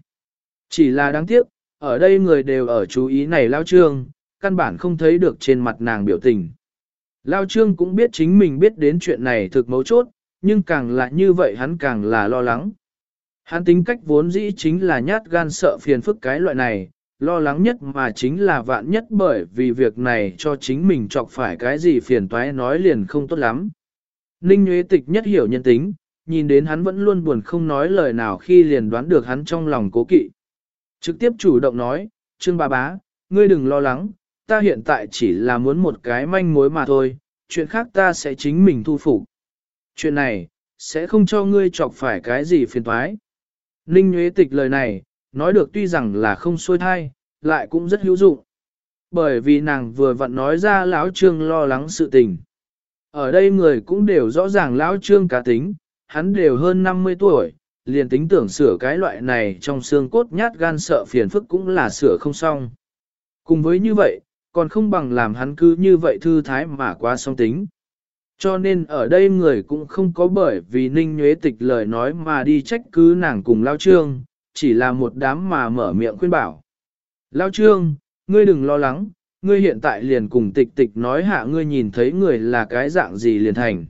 Chỉ là đáng tiếc, ở đây người đều ở chú ý này lao trương, căn bản không thấy được trên mặt nàng biểu tình. Lao trương cũng biết chính mình biết đến chuyện này thực mấu chốt, nhưng càng là như vậy hắn càng là lo lắng. Hắn tính cách vốn dĩ chính là nhát gan sợ phiền phức cái loại này, lo lắng nhất mà chính là vạn nhất bởi vì việc này cho chính mình chọc phải cái gì phiền toái nói liền không tốt lắm. Ninh Nguyễn Tịch nhất hiểu nhân tính, nhìn đến hắn vẫn luôn buồn không nói lời nào khi liền đoán được hắn trong lòng cố kỵ. Trực tiếp chủ động nói, Trương bà bá, ngươi đừng lo lắng, ta hiện tại chỉ là muốn một cái manh mối mà thôi, chuyện khác ta sẽ chính mình thu phục. Chuyện này, sẽ không cho ngươi chọc phải cái gì phiền toái. Ninh Nguyễn Tịch lời này, nói được tuy rằng là không xuôi thai, lại cũng rất hữu dụng. Bởi vì nàng vừa vặn nói ra lão trương lo lắng sự tình. Ở đây người cũng đều rõ ràng lão trương cá tính, hắn đều hơn 50 tuổi, liền tính tưởng sửa cái loại này trong xương cốt nhát gan sợ phiền phức cũng là sửa không xong. Cùng với như vậy, còn không bằng làm hắn cứ như vậy thư thái mà quá song tính. Cho nên ở đây người cũng không có bởi vì ninh nhuế tịch lời nói mà đi trách cứ nàng cùng lao trương, chỉ là một đám mà mở miệng khuyên bảo. Lao trương, ngươi đừng lo lắng, ngươi hiện tại liền cùng tịch tịch nói hạ ngươi nhìn thấy người là cái dạng gì liền thành.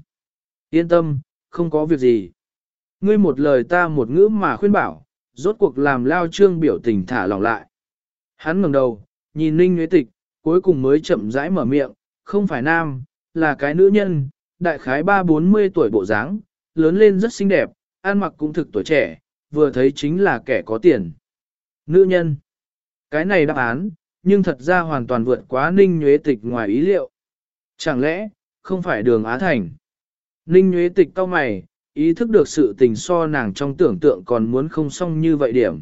Yên tâm, không có việc gì. Ngươi một lời ta một ngữ mà khuyên bảo, rốt cuộc làm lao trương biểu tình thả lỏng lại. Hắn ngẩng đầu, nhìn ninh Nguyễn tịch, cuối cùng mới chậm rãi mở miệng, không phải nam, là cái nữ nhân, đại khái ba bốn mươi tuổi bộ dáng, lớn lên rất xinh đẹp, ăn mặc cũng thực tuổi trẻ, vừa thấy chính là kẻ có tiền. Nữ nhân. Cái này đáp án, nhưng thật ra hoàn toàn vượt quá Ninh Nhuế Tịch ngoài ý liệu. Chẳng lẽ, không phải đường Á Thành? Ninh Nhuế Tịch cau mày, ý thức được sự tình so nàng trong tưởng tượng còn muốn không xong như vậy điểm.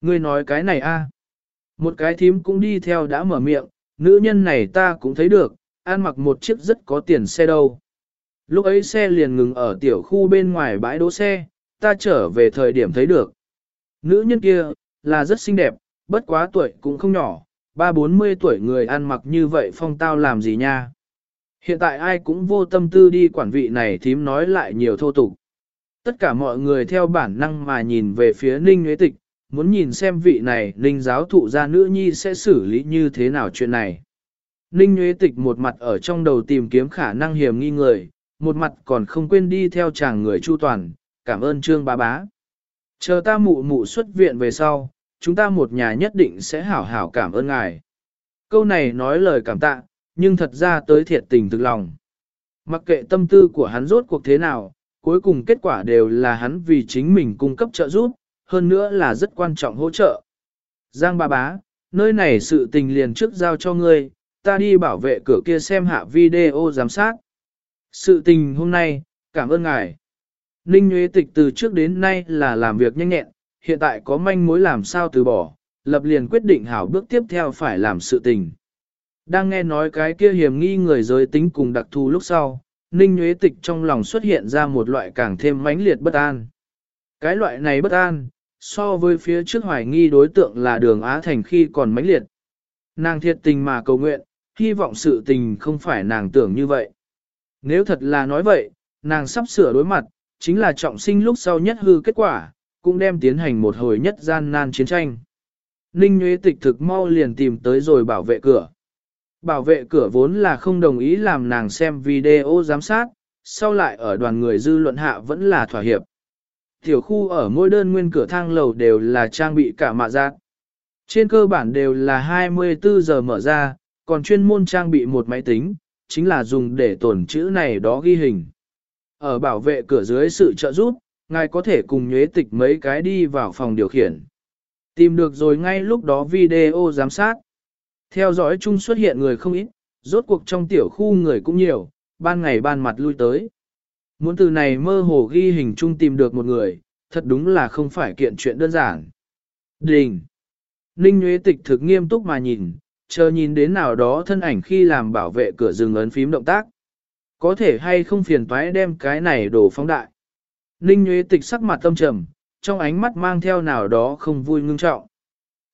Ngươi nói cái này a? Một cái thím cũng đi theo đã mở miệng, nữ nhân này ta cũng thấy được, ăn mặc một chiếc rất có tiền xe đâu. Lúc ấy xe liền ngừng ở tiểu khu bên ngoài bãi đỗ xe, ta trở về thời điểm thấy được. Nữ nhân kia, là rất xinh đẹp, bất quá tuổi cũng không nhỏ, ba bốn mươi tuổi người ăn mặc như vậy phong tao làm gì nha. Hiện tại ai cũng vô tâm tư đi quản vị này thím nói lại nhiều thô tục. Tất cả mọi người theo bản năng mà nhìn về phía Ninh Nguyễn Tịch, muốn nhìn xem vị này Ninh giáo thụ gia nữ nhi sẽ xử lý như thế nào chuyện này. Ninh Nguyễn Tịch một mặt ở trong đầu tìm kiếm khả năng hiểm nghi người, một mặt còn không quên đi theo chàng người chu toàn, cảm ơn trương bá bá. Chờ ta mụ mụ xuất viện về sau, chúng ta một nhà nhất định sẽ hảo hảo cảm ơn ngài. Câu này nói lời cảm tạ, nhưng thật ra tới thiệt tình thực lòng. Mặc kệ tâm tư của hắn rốt cuộc thế nào, cuối cùng kết quả đều là hắn vì chính mình cung cấp trợ giúp, hơn nữa là rất quan trọng hỗ trợ. Giang bà bá, nơi này sự tình liền trước giao cho ngươi, ta đi bảo vệ cửa kia xem hạ video giám sát. Sự tình hôm nay, cảm ơn ngài. Ninh Nguyễn Tịch từ trước đến nay là làm việc nhanh nhẹn, hiện tại có manh mối làm sao từ bỏ, lập liền quyết định hảo bước tiếp theo phải làm sự tình. Đang nghe nói cái kia hiểm nghi người giới tính cùng đặc thù lúc sau, Ninh Nguyễn Tịch trong lòng xuất hiện ra một loại càng thêm mãnh liệt bất an. Cái loại này bất an, so với phía trước hoài nghi đối tượng là đường Á Thành khi còn mãnh liệt. Nàng thiệt tình mà cầu nguyện, hy vọng sự tình không phải nàng tưởng như vậy. Nếu thật là nói vậy, nàng sắp sửa đối mặt, chính là trọng sinh lúc sau nhất hư kết quả, cũng đem tiến hành một hồi nhất gian nan chiến tranh. Ninh Nguyễn Tịch thực mau liền tìm tới rồi bảo vệ cửa. Bảo vệ cửa vốn là không đồng ý làm nàng xem video giám sát, sau lại ở đoàn người dư luận hạ vẫn là thỏa hiệp. Tiểu khu ở mỗi đơn nguyên cửa thang lầu đều là trang bị cả mạ giác. Trên cơ bản đều là 24 giờ mở ra, còn chuyên môn trang bị một máy tính, chính là dùng để tổn chữ này đó ghi hình. Ở bảo vệ cửa dưới sự trợ giúp, ngài có thể cùng nhuế tịch mấy cái đi vào phòng điều khiển. Tìm được rồi ngay lúc đó video giám sát. Theo dõi chung xuất hiện người không ít, rốt cuộc trong tiểu khu người cũng nhiều, ban ngày ban mặt lui tới. Muốn từ này mơ hồ ghi hình chung tìm được một người, thật đúng là không phải kiện chuyện đơn giản. Đình! Ninh Nguyễn Tịch thực nghiêm túc mà nhìn, chờ nhìn đến nào đó thân ảnh khi làm bảo vệ cửa rừng ấn phím động tác. Có thể hay không phiền toái đem cái này đổ phóng đại. Ninh Nguyễn Tịch sắc mặt tâm trầm, trong ánh mắt mang theo nào đó không vui ngưng trọng.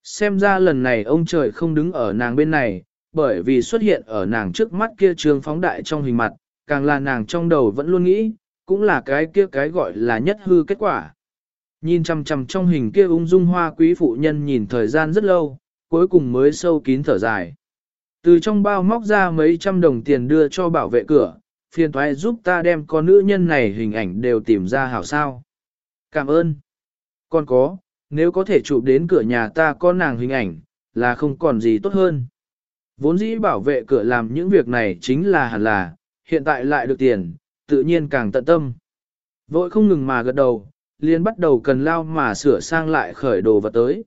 Xem ra lần này ông trời không đứng ở nàng bên này, bởi vì xuất hiện ở nàng trước mắt kia trường phóng đại trong hình mặt, càng là nàng trong đầu vẫn luôn nghĩ, cũng là cái kia cái gọi là nhất hư kết quả. Nhìn chằm chằm trong hình kia ung dung hoa quý phụ nhân nhìn thời gian rất lâu, cuối cùng mới sâu kín thở dài. Từ trong bao móc ra mấy trăm đồng tiền đưa cho bảo vệ cửa, phiền thoái giúp ta đem con nữ nhân này hình ảnh đều tìm ra hảo sao. Cảm ơn. Còn có, nếu có thể chụp đến cửa nhà ta con nàng hình ảnh, là không còn gì tốt hơn. Vốn dĩ bảo vệ cửa làm những việc này chính là hẳn là, hiện tại lại được tiền, tự nhiên càng tận tâm. Vội không ngừng mà gật đầu, liền bắt đầu cần lao mà sửa sang lại khởi đồ vật tới.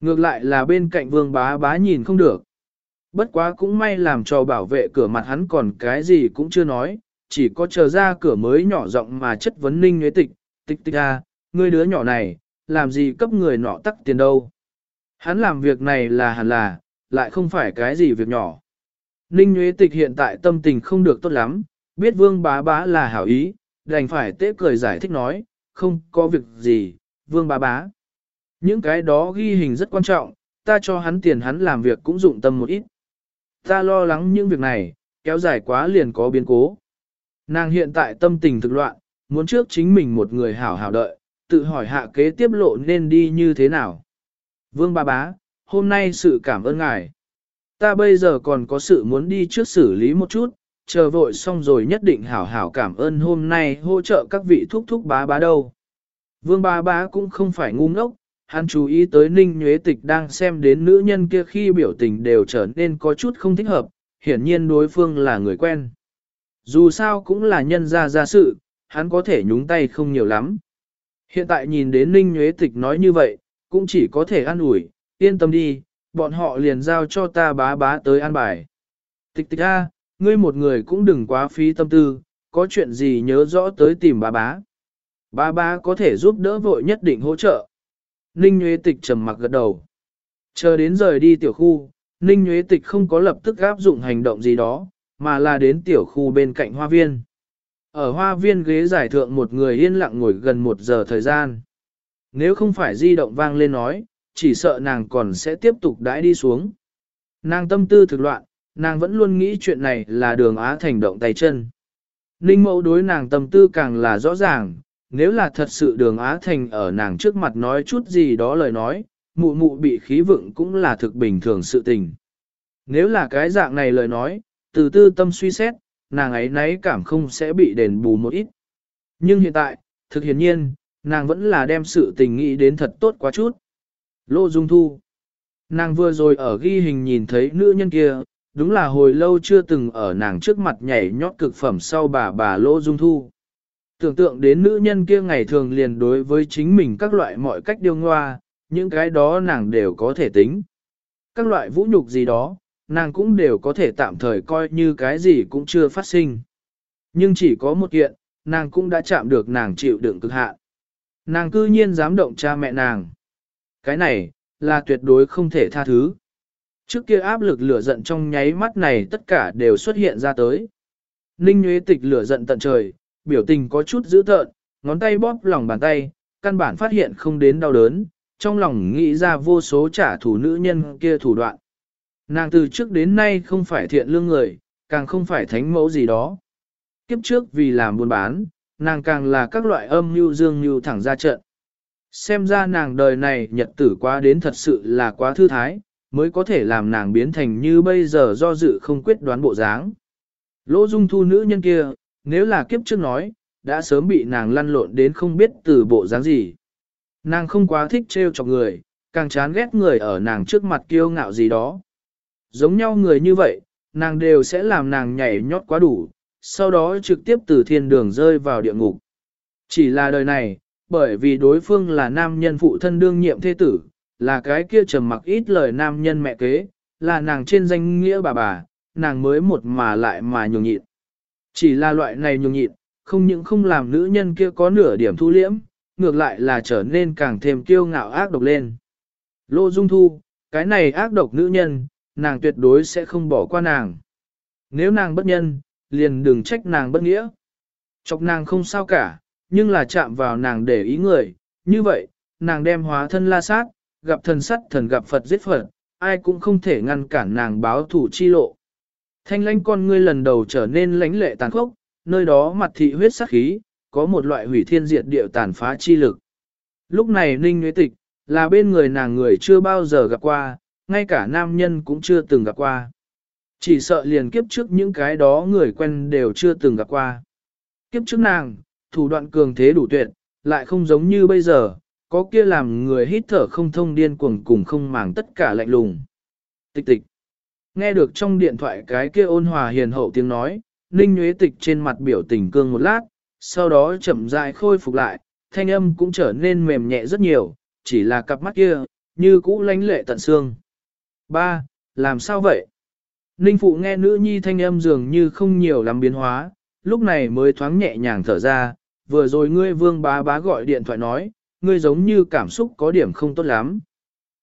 Ngược lại là bên cạnh vương bá bá nhìn không được. Bất quá cũng may làm cho bảo vệ cửa mặt hắn còn cái gì cũng chưa nói, chỉ có chờ ra cửa mới nhỏ rộng mà chất vấn ninh nhuế tịch, tịch tịch à, ngươi đứa nhỏ này, làm gì cấp người nọ tắc tiền đâu. Hắn làm việc này là hẳn là, lại không phải cái gì việc nhỏ. Ninh nhuế Tịch hiện tại tâm tình không được tốt lắm, biết vương bá bá là hảo ý, đành phải tế cười giải thích nói, không có việc gì, vương bá bá. Những cái đó ghi hình rất quan trọng, ta cho hắn tiền hắn làm việc cũng dụng tâm một ít. Ta lo lắng những việc này, kéo dài quá liền có biến cố. Nàng hiện tại tâm tình thực loạn, muốn trước chính mình một người hảo hảo đợi, tự hỏi hạ kế tiếp lộ nên đi như thế nào. Vương ba bá, hôm nay sự cảm ơn ngài. Ta bây giờ còn có sự muốn đi trước xử lý một chút, chờ vội xong rồi nhất định hảo hảo cảm ơn hôm nay hỗ trợ các vị thúc thúc bá bá đâu. Vương ba bá cũng không phải ngu ngốc, hắn chú ý tới Ninh Nhuế Tịch đang xem đến nữ nhân kia khi biểu tình đều trở nên có chút không thích hợp, hiển nhiên đối phương là người quen. Dù sao cũng là nhân ra ra sự, hắn có thể nhúng tay không nhiều lắm. Hiện tại nhìn đến Ninh Nhuế Tịch nói như vậy, cũng chỉ có thể an ủi, yên tâm đi, bọn họ liền giao cho ta bá bá tới an bài. Tịch tịch a, ngươi một người cũng đừng quá phí tâm tư, có chuyện gì nhớ rõ tới tìm bá bá. Bá bá có thể giúp đỡ vội nhất định hỗ trợ. Ninh Nguyễn Tịch trầm mặc gật đầu. Chờ đến rời đi tiểu khu, Ninh Nguyễn Tịch không có lập tức áp dụng hành động gì đó, mà là đến tiểu khu bên cạnh hoa viên. Ở hoa viên ghế giải thượng một người yên lặng ngồi gần một giờ thời gian. Nếu không phải di động vang lên nói, chỉ sợ nàng còn sẽ tiếp tục đãi đi xuống. Nàng tâm tư thực loạn, nàng vẫn luôn nghĩ chuyện này là đường Á thành động tay chân. Ninh mẫu đối nàng tâm tư càng là rõ ràng, nếu là thật sự đường Á thành ở nàng trước mặt nói chút gì đó lời nói, mụ mụ bị khí vựng cũng là thực bình thường sự tình. Nếu là cái dạng này lời nói, từ tư tâm suy xét, nàng ấy nấy cảm không sẽ bị đền bù một ít. Nhưng hiện tại, thực hiển nhiên, nàng vẫn là đem sự tình nghĩ đến thật tốt quá chút. Lô Dung Thu Nàng vừa rồi ở ghi hình nhìn thấy nữ nhân kia, đúng là hồi lâu chưa từng ở nàng trước mặt nhảy nhót cực phẩm sau bà bà Lô Dung Thu. Tưởng tượng đến nữ nhân kia ngày thường liền đối với chính mình các loại mọi cách điêu ngoa, những cái đó nàng đều có thể tính. Các loại vũ nhục gì đó, nàng cũng đều có thể tạm thời coi như cái gì cũng chưa phát sinh. Nhưng chỉ có một kiện, nàng cũng đã chạm được nàng chịu đựng cực hạn. Nàng cư nhiên dám động cha mẹ nàng. Cái này, là tuyệt đối không thể tha thứ. Trước kia áp lực lửa giận trong nháy mắt này tất cả đều xuất hiện ra tới. Ninh Nguyễn Tịch lửa giận tận trời, biểu tình có chút dữ tợn, ngón tay bóp lòng bàn tay, căn bản phát hiện không đến đau đớn, trong lòng nghĩ ra vô số trả thù nữ nhân kia thủ đoạn. Nàng từ trước đến nay không phải thiện lương người, càng không phải thánh mẫu gì đó. Kiếp trước vì làm buôn bán, nàng càng là các loại âm mưu dương mưu thẳng ra trận. Xem ra nàng đời này nhật tử quá đến thật sự là quá thư thái, mới có thể làm nàng biến thành như bây giờ do dự không quyết đoán bộ dáng. Lỗ dung thu nữ nhân kia, nếu là kiếp trước nói, đã sớm bị nàng lăn lộn đến không biết từ bộ dáng gì. Nàng không quá thích trêu chọc người, càng chán ghét người ở nàng trước mặt kiêu ngạo gì đó. Giống nhau người như vậy, nàng đều sẽ làm nàng nhảy nhót quá đủ, sau đó trực tiếp từ thiên đường rơi vào địa ngục. Chỉ là đời này, bởi vì đối phương là nam nhân phụ thân đương nhiệm thế tử, là cái kia trầm mặc ít lời nam nhân mẹ kế, là nàng trên danh nghĩa bà bà, nàng mới một mà lại mà nhường nhịn. Chỉ là loại này nhường nhịn, không những không làm nữ nhân kia có nửa điểm thu liễm, ngược lại là trở nên càng thêm kiêu ngạo ác độc lên. Lô Dung Thu, cái này ác độc nữ nhân, nàng tuyệt đối sẽ không bỏ qua nàng. Nếu nàng bất nhân, liền đừng trách nàng bất nghĩa. Chọc nàng không sao cả, nhưng là chạm vào nàng để ý người, như vậy, nàng đem hóa thân la sát, gặp thần sắt thần gặp Phật giết Phật, ai cũng không thể ngăn cản nàng báo thủ chi lộ. Thanh lãnh con ngươi lần đầu trở nên lãnh lệ tàn khốc, nơi đó mặt thị huyết sắc khí, có một loại hủy thiên diệt địa tàn phá chi lực. Lúc này Ninh Nguyễn Tịch, là bên người nàng người chưa bao giờ gặp qua, ngay cả nam nhân cũng chưa từng gặp qua. Chỉ sợ liền kiếp trước những cái đó người quen đều chưa từng gặp qua. Kiếp trước nàng, thủ đoạn cường thế đủ tuyệt, lại không giống như bây giờ, có kia làm người hít thở không thông điên cuồng cùng không màng tất cả lạnh lùng. Tịch tịch. Nghe được trong điện thoại cái kia ôn hòa hiền hậu tiếng nói, Ninh Nguyễn Tịch trên mặt biểu tình cương một lát, sau đó chậm rãi khôi phục lại, thanh âm cũng trở nên mềm nhẹ rất nhiều, chỉ là cặp mắt kia, như cũ lánh lệ tận xương. Ba, làm sao vậy? Ninh Phụ nghe nữ nhi thanh âm dường như không nhiều lắm biến hóa, lúc này mới thoáng nhẹ nhàng thở ra, vừa rồi ngươi vương bá bá gọi điện thoại nói, ngươi giống như cảm xúc có điểm không tốt lắm.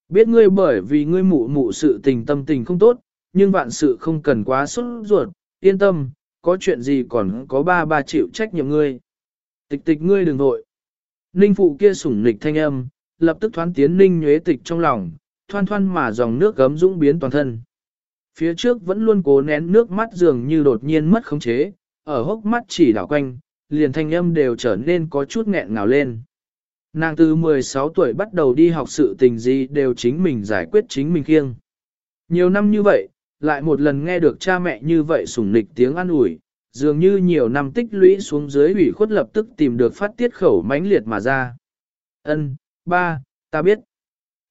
Biết ngươi bởi vì ngươi mụ mụ sự tình tâm tình không tốt, nhưng vạn sự không cần quá sốt ruột, yên tâm, có chuyện gì còn có ba ba chịu trách nhiệm ngươi. Tịch tịch ngươi đừng vội. Ninh phụ kia sủng nịch thanh âm, lập tức thoán tiến ninh nhuế tịch trong lòng, thoan thoan mà dòng nước gấm dũng biến toàn thân. Phía trước vẫn luôn cố nén nước mắt dường như đột nhiên mất khống chế, ở hốc mắt chỉ đảo quanh, liền thanh âm đều trở nên có chút nghẹn ngào lên. Nàng từ 16 tuổi bắt đầu đi học sự tình gì đều chính mình giải quyết chính mình kiêng. Nhiều năm như vậy, lại một lần nghe được cha mẹ như vậy sủng nịch tiếng an ủi, dường như nhiều năm tích lũy xuống dưới ủy khuất lập tức tìm được phát tiết khẩu mãnh liệt mà ra. Ân, ba, ta biết.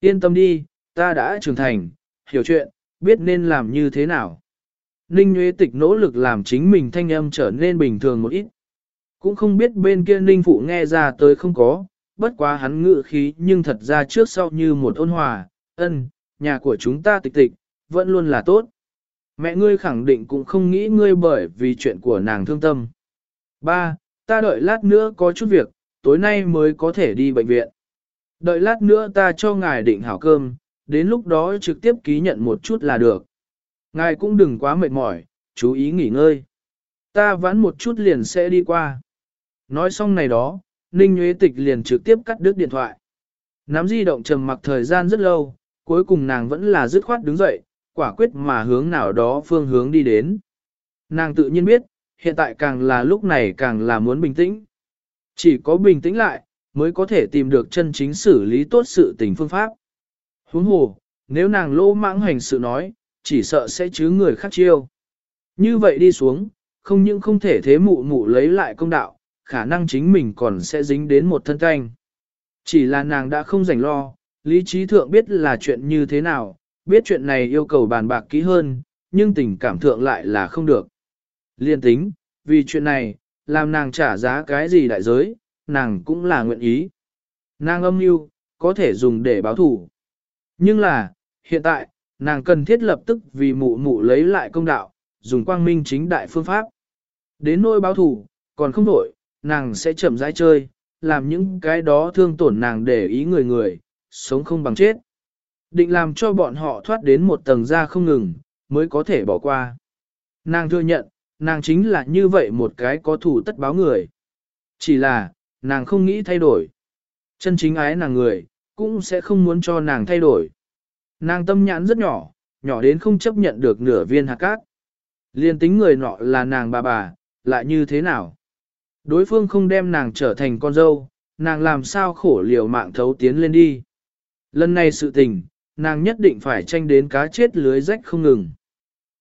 Yên tâm đi, ta đã trưởng thành, hiểu chuyện, biết nên làm như thế nào. Ninh Nguyễn Tịch nỗ lực làm chính mình thanh âm trở nên bình thường một ít. Cũng không biết bên kia Ninh Phụ nghe ra tới không có, bất quá hắn ngự khí nhưng thật ra trước sau như một ôn hòa, ân, nhà của chúng ta tịch tịch, vẫn luôn là tốt. Mẹ ngươi khẳng định cũng không nghĩ ngươi bởi vì chuyện của nàng thương tâm. Ba, ta đợi lát nữa có chút việc, tối nay mới có thể đi bệnh viện. Đợi lát nữa ta cho ngài định hảo cơm, đến lúc đó trực tiếp ký nhận một chút là được. Ngài cũng đừng quá mệt mỏi, chú ý nghỉ ngơi. Ta vãn một chút liền sẽ đi qua. Nói xong này đó, Ninh Nguyễn Tịch liền trực tiếp cắt đứt điện thoại. Nắm di động trầm mặc thời gian rất lâu, cuối cùng nàng vẫn là dứt khoát đứng dậy, quả quyết mà hướng nào đó phương hướng đi đến. Nàng tự nhiên biết, hiện tại càng là lúc này càng là muốn bình tĩnh. Chỉ có bình tĩnh lại, mới có thể tìm được chân chính xử lý tốt sự tình phương pháp. Huống hồ, nếu nàng lô mãng hành sự nói, chỉ sợ sẽ chứ người khác chiêu. Như vậy đi xuống, không những không thể thế mụ mụ lấy lại công đạo, khả năng chính mình còn sẽ dính đến một thân canh. Chỉ là nàng đã không rảnh lo, lý trí thượng biết là chuyện như thế nào, biết chuyện này yêu cầu bàn bạc kỹ hơn, nhưng tình cảm thượng lại là không được. Liên tính, vì chuyện này, làm nàng trả giá cái gì đại giới, nàng cũng là nguyện ý. Nàng âm mưu có thể dùng để báo thủ. Nhưng là, hiện tại, nàng cần thiết lập tức vì mụ mụ lấy lại công đạo, dùng quang minh chính đại phương pháp. Đến nỗi báo thủ, còn không đổi, nàng sẽ chậm rãi chơi, làm những cái đó thương tổn nàng để ý người người, sống không bằng chết. Định làm cho bọn họ thoát đến một tầng ra không ngừng, mới có thể bỏ qua. Nàng thừa nhận, nàng chính là như vậy một cái có thủ tất báo người. Chỉ là, nàng không nghĩ thay đổi. Chân chính ái nàng người, cũng sẽ không muốn cho nàng thay đổi. Nàng tâm nhãn rất nhỏ, nhỏ đến không chấp nhận được nửa viên hạt cát. Liên tính người nọ là nàng bà bà, lại như thế nào? Đối phương không đem nàng trở thành con dâu, nàng làm sao khổ liều mạng thấu tiến lên đi. Lần này sự tình, nàng nhất định phải tranh đến cá chết lưới rách không ngừng.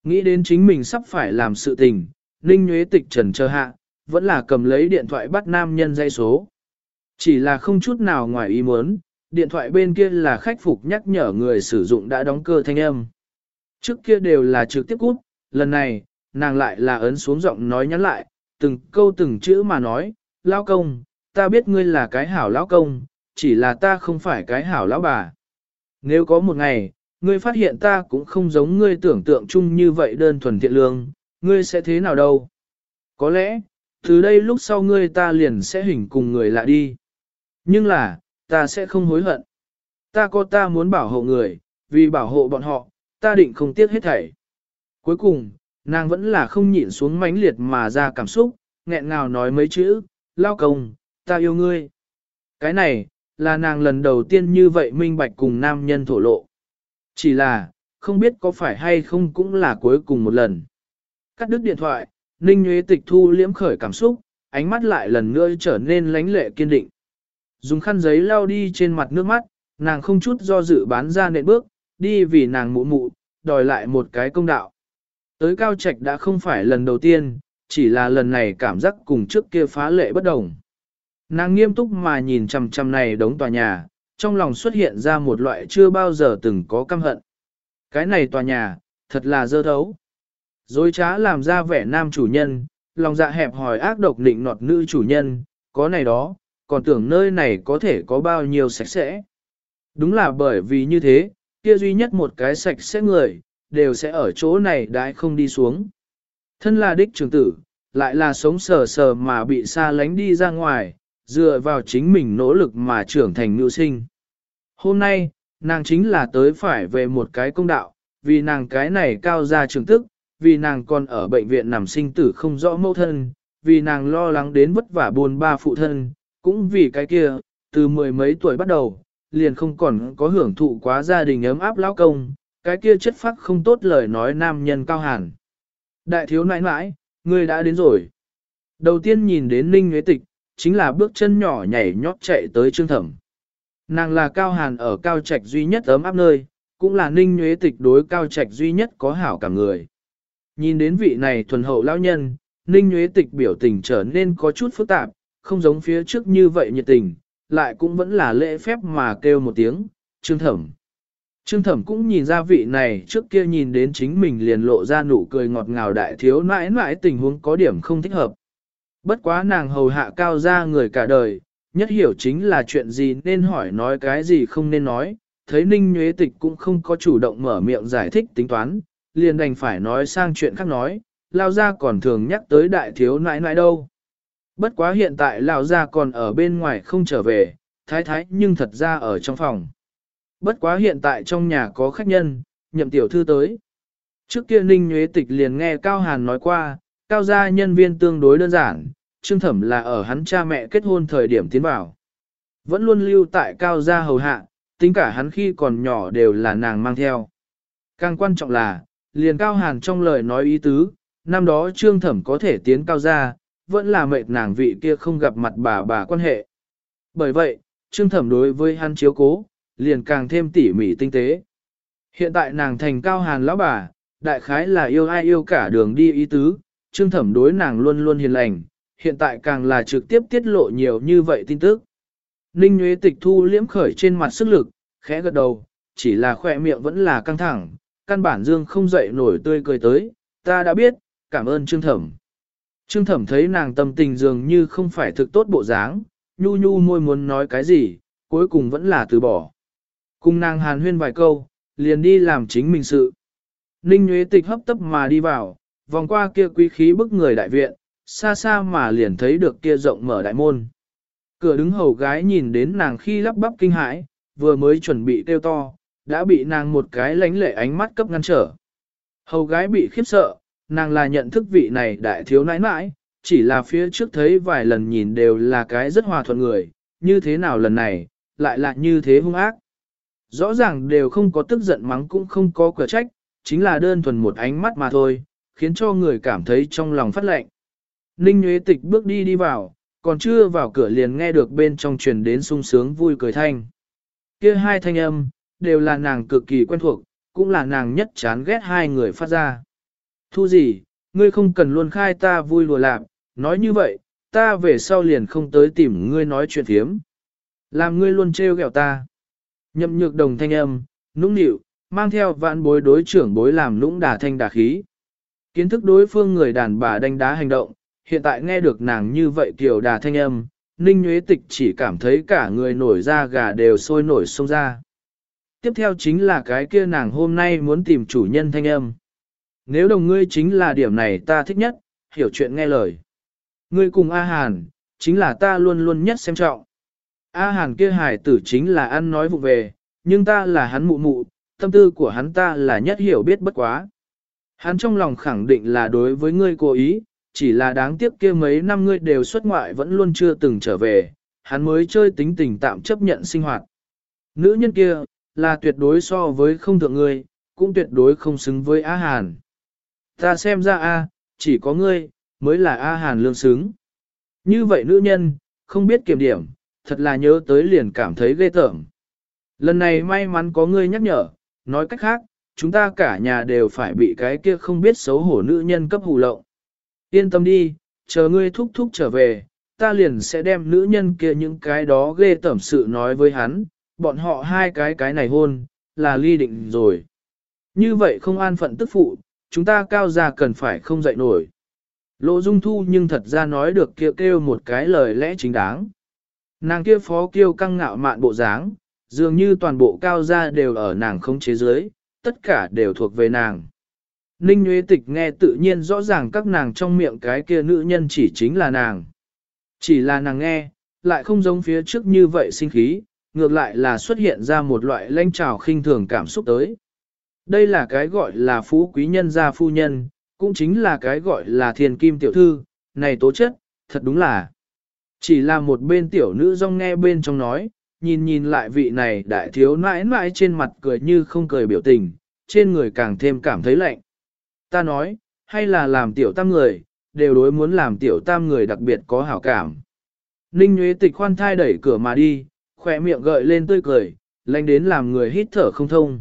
Nghĩ đến chính mình sắp phải làm sự tình, Ninh Nguyễn Tịch trần chờ hạ, vẫn là cầm lấy điện thoại bắt nam nhân dây số. Chỉ là không chút nào ngoài ý muốn, điện thoại bên kia là khách phục nhắc nhở người sử dụng đã đóng cơ thanh âm. Trước kia đều là trực tiếp cút, lần này, nàng lại là ấn xuống giọng nói nhắn lại, từng câu từng chữ mà nói, lao công, ta biết ngươi là cái hảo lão công, chỉ là ta không phải cái hảo lão bà. Nếu có một ngày, ngươi phát hiện ta cũng không giống ngươi tưởng tượng chung như vậy đơn thuần thiện lương, ngươi sẽ thế nào đâu? Có lẽ, từ đây lúc sau ngươi ta liền sẽ hình cùng người lạ đi. Nhưng là, ta sẽ không hối hận. Ta có ta muốn bảo hộ người, vì bảo hộ bọn họ, ta định không tiếc hết thảy. Cuối cùng, nàng vẫn là không nhịn xuống mãnh liệt mà ra cảm xúc, nghẹn ngào nói mấy chữ, lao công, ta yêu ngươi. Cái này, là nàng lần đầu tiên như vậy minh bạch cùng nam nhân thổ lộ. Chỉ là, không biết có phải hay không cũng là cuối cùng một lần. Cắt đứt điện thoại, Ninh Nguyễn Tịch thu liễm khởi cảm xúc, ánh mắt lại lần nữa trở nên lánh lệ kiên định. Dùng khăn giấy lau đi trên mặt nước mắt, nàng không chút do dự bán ra nện bước, đi vì nàng mụ mụ, đòi lại một cái công đạo. Tới cao trạch đã không phải lần đầu tiên, chỉ là lần này cảm giác cùng trước kia phá lệ bất đồng. Nàng nghiêm túc mà nhìn chằm chằm này đống tòa nhà, trong lòng xuất hiện ra một loại chưa bao giờ từng có căm hận. Cái này tòa nhà, thật là dơ thấu. Dối trá làm ra vẻ nam chủ nhân, lòng dạ hẹp hòi ác độc định nọt nữ chủ nhân, có này đó, còn tưởng nơi này có thể có bao nhiêu sạch sẽ. Đúng là bởi vì như thế, kia duy nhất một cái sạch sẽ người, đều sẽ ở chỗ này đãi không đi xuống. Thân là đích trưởng tử, lại là sống sờ sờ mà bị xa lánh đi ra ngoài, dựa vào chính mình nỗ lực mà trưởng thành nữ sinh. Hôm nay, nàng chính là tới phải về một cái công đạo, vì nàng cái này cao ra trường tức, vì nàng còn ở bệnh viện nằm sinh tử không rõ mẫu thân, vì nàng lo lắng đến vất vả buồn ba phụ thân, cũng vì cái kia, từ mười mấy tuổi bắt đầu, liền không còn có hưởng thụ quá gia đình ấm áp lão công, cái kia chất phác không tốt lời nói nam nhân cao hẳn. Đại thiếu nãi nãi, ngươi đã đến rồi. Đầu tiên nhìn đến Ninh Nguyễn Tịch, chính là bước chân nhỏ nhảy nhót chạy tới Trương Thẩm. Nàng là cao hàn ở cao trạch duy nhất ấm áp nơi, cũng là Ninh nhuế Tịch đối cao trạch duy nhất có hảo cả người. Nhìn đến vị này thuần hậu lão nhân, Ninh nhuế Tịch biểu tình trở nên có chút phức tạp, không giống phía trước như vậy nhiệt tình, lại cũng vẫn là lễ phép mà kêu một tiếng, Trương Thẩm. Trương Thẩm cũng nhìn ra vị này trước kia nhìn đến chính mình liền lộ ra nụ cười ngọt ngào đại thiếu nãi nãi tình huống có điểm không thích hợp. Bất quá nàng hầu hạ cao ra người cả đời, nhất hiểu chính là chuyện gì nên hỏi nói cái gì không nên nói, thấy Ninh Nhuế Tịch cũng không có chủ động mở miệng giải thích tính toán, liền đành phải nói sang chuyện khác nói, lao ra còn thường nhắc tới đại thiếu nãi nãi đâu. Bất quá hiện tại lão gia còn ở bên ngoài không trở về, thái thái nhưng thật ra ở trong phòng. Bất quá hiện tại trong nhà có khách nhân, nhậm tiểu thư tới. Trước kia Ninh Nhuế Tịch liền nghe Cao Hàn nói qua, Cao gia nhân viên tương đối đơn giản, Trương Thẩm là ở hắn cha mẹ kết hôn thời điểm tiến vào. Vẫn luôn lưu tại Cao gia hầu hạ, tính cả hắn khi còn nhỏ đều là nàng mang theo. Càng quan trọng là, liền Cao Hàn trong lời nói ý tứ, năm đó Trương Thẩm có thể tiến Cao gia, vẫn là mệt nàng vị kia không gặp mặt bà bà quan hệ. Bởi vậy, Trương Thẩm đối với hắn chiếu cố, liền càng thêm tỉ mỉ tinh tế. Hiện tại nàng thành cao hàn lão bà, đại khái là yêu ai yêu cả đường đi ý tứ, Trương Thẩm đối nàng luôn luôn hiền lành, hiện tại càng là trực tiếp tiết lộ nhiều như vậy tin tức. Ninh Nguyễn Tịch thu liễm khởi trên mặt sức lực, khẽ gật đầu, chỉ là khỏe miệng vẫn là căng thẳng, căn bản dương không dậy nổi tươi cười tới, ta đã biết, cảm ơn Trương Thẩm. Trương thẩm thấy nàng tâm tình dường như không phải thực tốt bộ dáng, nhu nhu môi muốn nói cái gì, cuối cùng vẫn là từ bỏ. Cùng nàng hàn huyên vài câu, liền đi làm chính mình sự. Ninh Nguyễn Tịch hấp tấp mà đi vào, vòng qua kia quý khí bức người đại viện, xa xa mà liền thấy được kia rộng mở đại môn. Cửa đứng hầu gái nhìn đến nàng khi lắp bắp kinh hãi, vừa mới chuẩn bị kêu to, đã bị nàng một cái lánh lệ ánh mắt cấp ngăn trở. Hầu gái bị khiếp sợ, nàng là nhận thức vị này đại thiếu nãi nãi, chỉ là phía trước thấy vài lần nhìn đều là cái rất hòa thuận người, như thế nào lần này, lại là như thế hung ác. Rõ ràng đều không có tức giận mắng cũng không có cửa trách, chính là đơn thuần một ánh mắt mà thôi, khiến cho người cảm thấy trong lòng phát lệnh. Ninh Nguyễn Tịch bước đi đi vào, còn chưa vào cửa liền nghe được bên trong truyền đến sung sướng vui cười thanh. Kia hai thanh âm, đều là nàng cực kỳ quen thuộc, cũng là nàng nhất chán ghét hai người phát ra. Thu gì, ngươi không cần luôn khai ta vui lùa lạc, nói như vậy, ta về sau liền không tới tìm ngươi nói chuyện thiếm. Làm ngươi luôn trêu ghẹo ta. Nhậm nhược đồng thanh âm, nũng nịu, mang theo vạn bối đối trưởng bối làm nũng đà thanh đà khí. Kiến thức đối phương người đàn bà đánh đá hành động, hiện tại nghe được nàng như vậy kiểu đà thanh âm, Ninh Nguyễn Tịch chỉ cảm thấy cả người nổi da gà đều sôi nổi sông ra. Tiếp theo chính là cái kia nàng hôm nay muốn tìm chủ nhân thanh âm. Nếu đồng ngươi chính là điểm này ta thích nhất, hiểu chuyện nghe lời. Ngươi cùng A Hàn, chính là ta luôn luôn nhất xem trọng. A Hàn kia hài tử chính là ăn nói vụ về, nhưng ta là hắn mụ mụ, tâm tư của hắn ta là nhất hiểu biết bất quá. Hắn trong lòng khẳng định là đối với ngươi cố ý, chỉ là đáng tiếc kia mấy năm ngươi đều xuất ngoại vẫn luôn chưa từng trở về, hắn mới chơi tính tình tạm chấp nhận sinh hoạt. Nữ nhân kia, là tuyệt đối so với không thượng ngươi, cũng tuyệt đối không xứng với A Hàn. Ta xem ra A, chỉ có ngươi, mới là A Hàn lương xứng. Như vậy nữ nhân, không biết kiểm điểm, thật là nhớ tới liền cảm thấy ghê tởm. Lần này may mắn có ngươi nhắc nhở, nói cách khác, chúng ta cả nhà đều phải bị cái kia không biết xấu hổ nữ nhân cấp hù lộng. Yên tâm đi, chờ ngươi thúc thúc trở về, ta liền sẽ đem nữ nhân kia những cái đó ghê tởm sự nói với hắn, bọn họ hai cái cái này hôn, là ly định rồi. Như vậy không an phận tức phụ, chúng ta cao già cần phải không dậy nổi. Lộ dung thu nhưng thật ra nói được kêu kêu một cái lời lẽ chính đáng. Nàng kia phó kêu căng ngạo mạn bộ dáng, dường như toàn bộ cao gia đều ở nàng không chế giới, tất cả đều thuộc về nàng. Ninh Nguyễn Tịch nghe tự nhiên rõ ràng các nàng trong miệng cái kia nữ nhân chỉ chính là nàng. Chỉ là nàng nghe, lại không giống phía trước như vậy sinh khí, ngược lại là xuất hiện ra một loại lanh trào khinh thường cảm xúc tới. Đây là cái gọi là phú quý nhân gia phu nhân, cũng chính là cái gọi là thiền kim tiểu thư, này tố chất, thật đúng là. Chỉ là một bên tiểu nữ rong nghe bên trong nói, nhìn nhìn lại vị này đại thiếu nãi nãi trên mặt cười như không cười biểu tình, trên người càng thêm cảm thấy lạnh. Ta nói, hay là làm tiểu tam người, đều đối muốn làm tiểu tam người đặc biệt có hảo cảm. Ninh Nguyễn Tịch khoan thai đẩy cửa mà đi, khỏe miệng gợi lên tươi cười, lanh đến làm người hít thở không thông.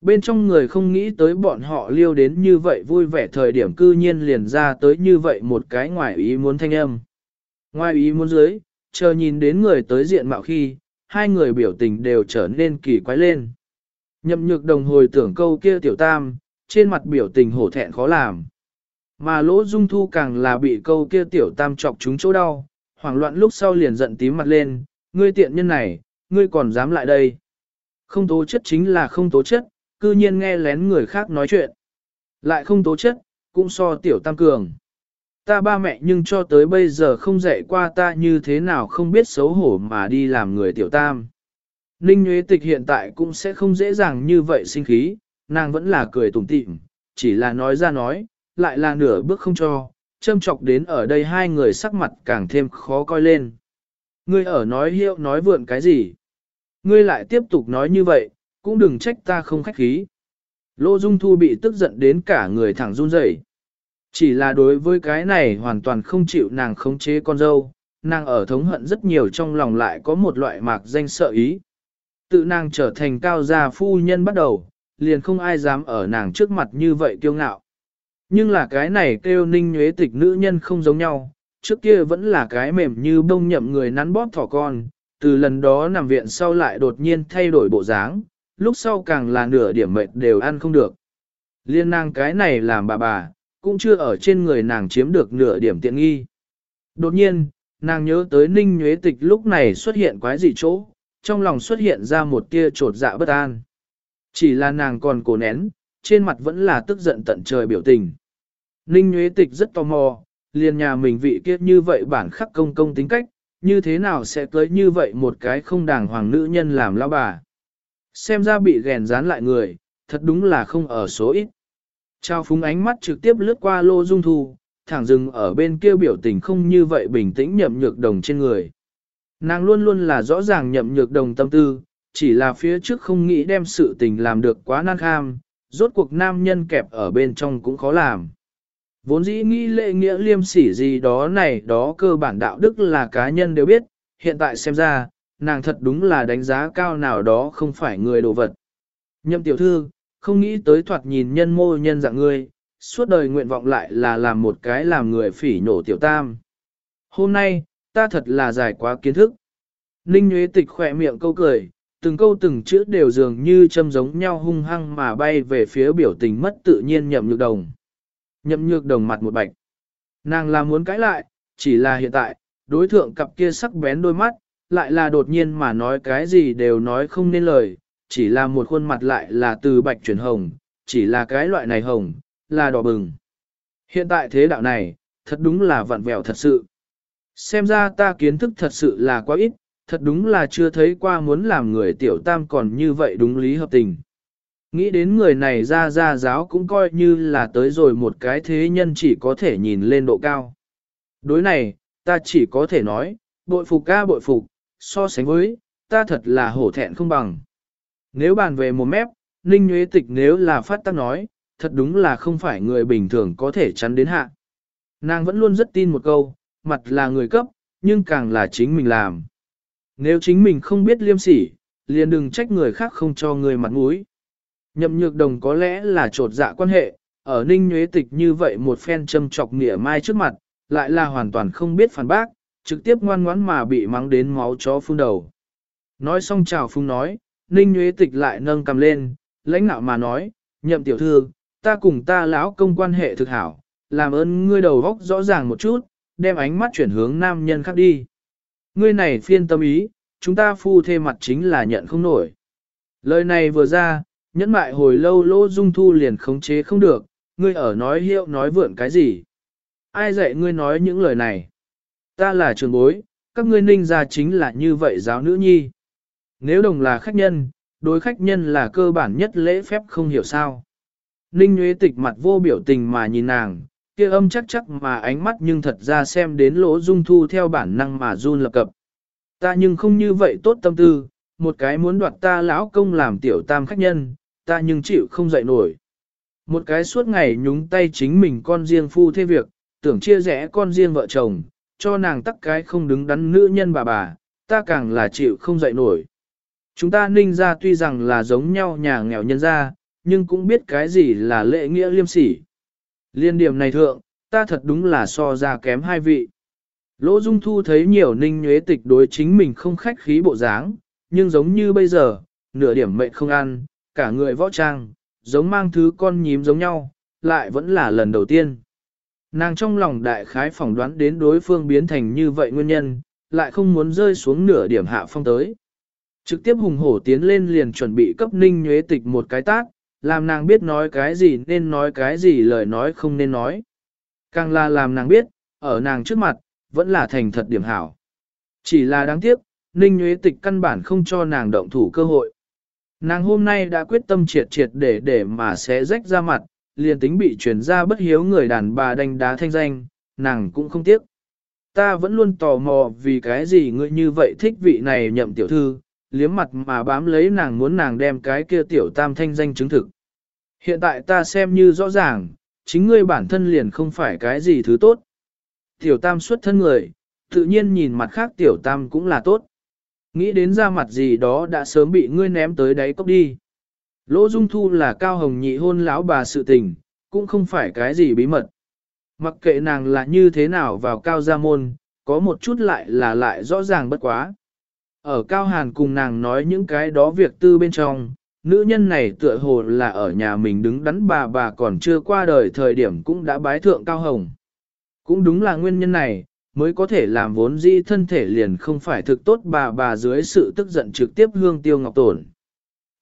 Bên trong người không nghĩ tới bọn họ liêu đến như vậy vui vẻ thời điểm cư nhiên liền ra tới như vậy một cái ngoài ý muốn thanh âm. Ngoài ý muốn dưới, chờ nhìn đến người tới diện mạo khi, hai người biểu tình đều trở nên kỳ quái lên. Nhậm nhược đồng hồi tưởng câu kia tiểu tam, trên mặt biểu tình hổ thẹn khó làm. Mà lỗ dung thu càng là bị câu kia tiểu tam chọc chúng chỗ đau, hoảng loạn lúc sau liền giận tím mặt lên, ngươi tiện nhân này, ngươi còn dám lại đây. Không tố chất chính là không tố chất, cư nhiên nghe lén người khác nói chuyện. Lại không tố chất, cũng so tiểu tam cường. Ta ba mẹ nhưng cho tới bây giờ không dạy qua ta như thế nào không biết xấu hổ mà đi làm người tiểu tam. Ninh Nguyễn Tịch hiện tại cũng sẽ không dễ dàng như vậy sinh khí, nàng vẫn là cười tủm tỉm, chỉ là nói ra nói, lại là nửa bước không cho, châm chọc đến ở đây hai người sắc mặt càng thêm khó coi lên. Ngươi ở nói hiệu nói vượn cái gì? Ngươi lại tiếp tục nói như vậy, cũng đừng trách ta không khách khí. Lô Dung Thu bị tức giận đến cả người thẳng run rẩy. Chỉ là đối với cái này hoàn toàn không chịu nàng khống chế con dâu, nàng ở thống hận rất nhiều trong lòng lại có một loại mạc danh sợ ý. Tự nàng trở thành cao gia phu nhân bắt đầu, liền không ai dám ở nàng trước mặt như vậy kiêu ngạo. Nhưng là cái này kêu ninh nhuế tịch nữ nhân không giống nhau, trước kia vẫn là cái mềm như bông nhậm người nắn bóp thỏ con, từ lần đó nằm viện sau lại đột nhiên thay đổi bộ dáng, lúc sau càng là nửa điểm mệt đều ăn không được. Liên nàng cái này làm bà bà, cũng chưa ở trên người nàng chiếm được nửa điểm tiện nghi. Đột nhiên, nàng nhớ tới ninh nhuế tịch lúc này xuất hiện quái dị chỗ, trong lòng xuất hiện ra một tia trột dạ bất an. Chỉ là nàng còn cố nén, trên mặt vẫn là tức giận tận trời biểu tình. Ninh nhuế tịch rất tò mò, liền nhà mình vị kiếp như vậy bản khắc công công tính cách, như thế nào sẽ cưới như vậy một cái không đàng hoàng nữ nhân làm lão bà. Xem ra bị ghèn dán lại người, thật đúng là không ở số ít. Trao phúng ánh mắt trực tiếp lướt qua lô dung thu, thẳng dừng ở bên kia biểu tình không như vậy bình tĩnh nhậm nhược đồng trên người. Nàng luôn luôn là rõ ràng nhậm nhược đồng tâm tư, chỉ là phía trước không nghĩ đem sự tình làm được quá nan kham, rốt cuộc nam nhân kẹp ở bên trong cũng khó làm. Vốn dĩ nghĩ lệ nghĩa liêm sỉ gì đó này đó cơ bản đạo đức là cá nhân đều biết, hiện tại xem ra, nàng thật đúng là đánh giá cao nào đó không phải người đồ vật. Nhậm tiểu thư, không nghĩ tới thoạt nhìn nhân mô nhân dạng ngươi, suốt đời nguyện vọng lại là làm một cái làm người phỉ nổ tiểu tam. Hôm nay, ta thật là dài quá kiến thức. Ninh Nguyễn Tịch khỏe miệng câu cười, từng câu từng chữ đều dường như châm giống nhau hung hăng mà bay về phía biểu tình mất tự nhiên nhậm nhược đồng. Nhậm nhược đồng mặt một bạch. Nàng là muốn cãi lại, chỉ là hiện tại, đối thượng cặp kia sắc bén đôi mắt, lại là đột nhiên mà nói cái gì đều nói không nên lời, chỉ là một khuôn mặt lại là từ bạch chuyển hồng, chỉ là cái loại này hồng, là đỏ bừng. Hiện tại thế đạo này, thật đúng là vặn vẹo thật sự. Xem ra ta kiến thức thật sự là quá ít, thật đúng là chưa thấy qua muốn làm người tiểu tam còn như vậy đúng lý hợp tình. Nghĩ đến người này ra ra giáo cũng coi như là tới rồi một cái thế nhân chỉ có thể nhìn lên độ cao. Đối này, ta chỉ có thể nói, bội phục ca bội phục, so sánh với, ta thật là hổ thẹn không bằng. Nếu bàn về một mép, Ninh Nguyễn Tịch nếu là phát tác nói, thật đúng là không phải người bình thường có thể chắn đến hạ. Nàng vẫn luôn rất tin một câu, mặt là người cấp, nhưng càng là chính mình làm. Nếu chính mình không biết liêm sỉ, liền đừng trách người khác không cho người mặt mũi. Nhậm nhược đồng có lẽ là trột dạ quan hệ, ở ninh nhuế tịch như vậy một phen châm chọc nghĩa mai trước mặt, lại là hoàn toàn không biết phản bác, trực tiếp ngoan ngoãn mà bị mắng đến máu chó phun đầu. Nói xong chào phung nói, ninh nhuế tịch lại nâng cầm lên, lãnh nạo mà nói, nhậm tiểu thư, ta cùng ta lão công quan hệ thực hảo, làm ơn ngươi đầu góc rõ ràng một chút, đem ánh mắt chuyển hướng nam nhân khác đi. Ngươi này phiên tâm ý, chúng ta phu thê mặt chính là nhận không nổi. Lời này vừa ra, nhẫn mại hồi lâu lỗ dung thu liền khống chế không được, ngươi ở nói hiệu nói vượn cái gì. Ai dạy ngươi nói những lời này? Ta là trường bối, các ngươi ninh ra chính là như vậy giáo nữ nhi. Nếu đồng là khách nhân, đối khách nhân là cơ bản nhất lễ phép không hiểu sao. Ninh Nguyễn Tịch mặt vô biểu tình mà nhìn nàng, kia âm chắc chắc mà ánh mắt nhưng thật ra xem đến lỗ dung thu theo bản năng mà run lập cập. Ta nhưng không như vậy tốt tâm tư, một cái muốn đoạt ta lão công làm tiểu tam khách nhân, ta nhưng chịu không dậy nổi. Một cái suốt ngày nhúng tay chính mình con riêng phu thế việc, tưởng chia rẽ con riêng vợ chồng, cho nàng tắc cái không đứng đắn nữ nhân bà bà, ta càng là chịu không dậy nổi. Chúng ta ninh ra tuy rằng là giống nhau nhà nghèo nhân ra, nhưng cũng biết cái gì là lệ nghĩa liêm sỉ. Liên điểm này thượng, ta thật đúng là so ra kém hai vị. Lỗ Dung Thu thấy nhiều ninh nhuế tịch đối chính mình không khách khí bộ dáng, nhưng giống như bây giờ, nửa điểm mệnh không ăn, cả người võ trang, giống mang thứ con nhím giống nhau, lại vẫn là lần đầu tiên. Nàng trong lòng đại khái phỏng đoán đến đối phương biến thành như vậy nguyên nhân, lại không muốn rơi xuống nửa điểm hạ phong tới. Trực tiếp hùng hổ tiến lên liền chuẩn bị cấp ninh nhuế tịch một cái tác, làm nàng biết nói cái gì nên nói cái gì lời nói không nên nói. Càng là làm nàng biết, ở nàng trước mặt, vẫn là thành thật điểm hảo. Chỉ là đáng tiếc, Ninh Nguyễn Tịch căn bản không cho nàng động thủ cơ hội. Nàng hôm nay đã quyết tâm triệt triệt để để mà sẽ rách ra mặt, liền tính bị chuyển ra bất hiếu người đàn bà đánh đá thanh danh, nàng cũng không tiếc. Ta vẫn luôn tò mò vì cái gì ngươi như vậy thích vị này nhậm tiểu thư, liếm mặt mà bám lấy nàng muốn nàng đem cái kia tiểu tam thanh danh chứng thực. Hiện tại ta xem như rõ ràng, chính ngươi bản thân liền không phải cái gì thứ tốt. Tiểu tam xuất thân người, tự nhiên nhìn mặt khác tiểu tam cũng là tốt. Nghĩ đến ra mặt gì đó đã sớm bị ngươi ném tới đáy cốc đi. Lỗ Dung Thu là cao hồng nhị hôn lão bà sự tình, cũng không phải cái gì bí mật. Mặc kệ nàng là như thế nào vào cao gia môn, có một chút lại là lại rõ ràng bất quá. Ở Cao Hàn cùng nàng nói những cái đó việc tư bên trong, nữ nhân này tựa hồ là ở nhà mình đứng đắn bà bà còn chưa qua đời thời điểm cũng đã bái thượng Cao Hồng. Cũng đúng là nguyên nhân này, mới có thể làm vốn dĩ thân thể liền không phải thực tốt bà bà dưới sự tức giận trực tiếp hương tiêu ngọc tổn.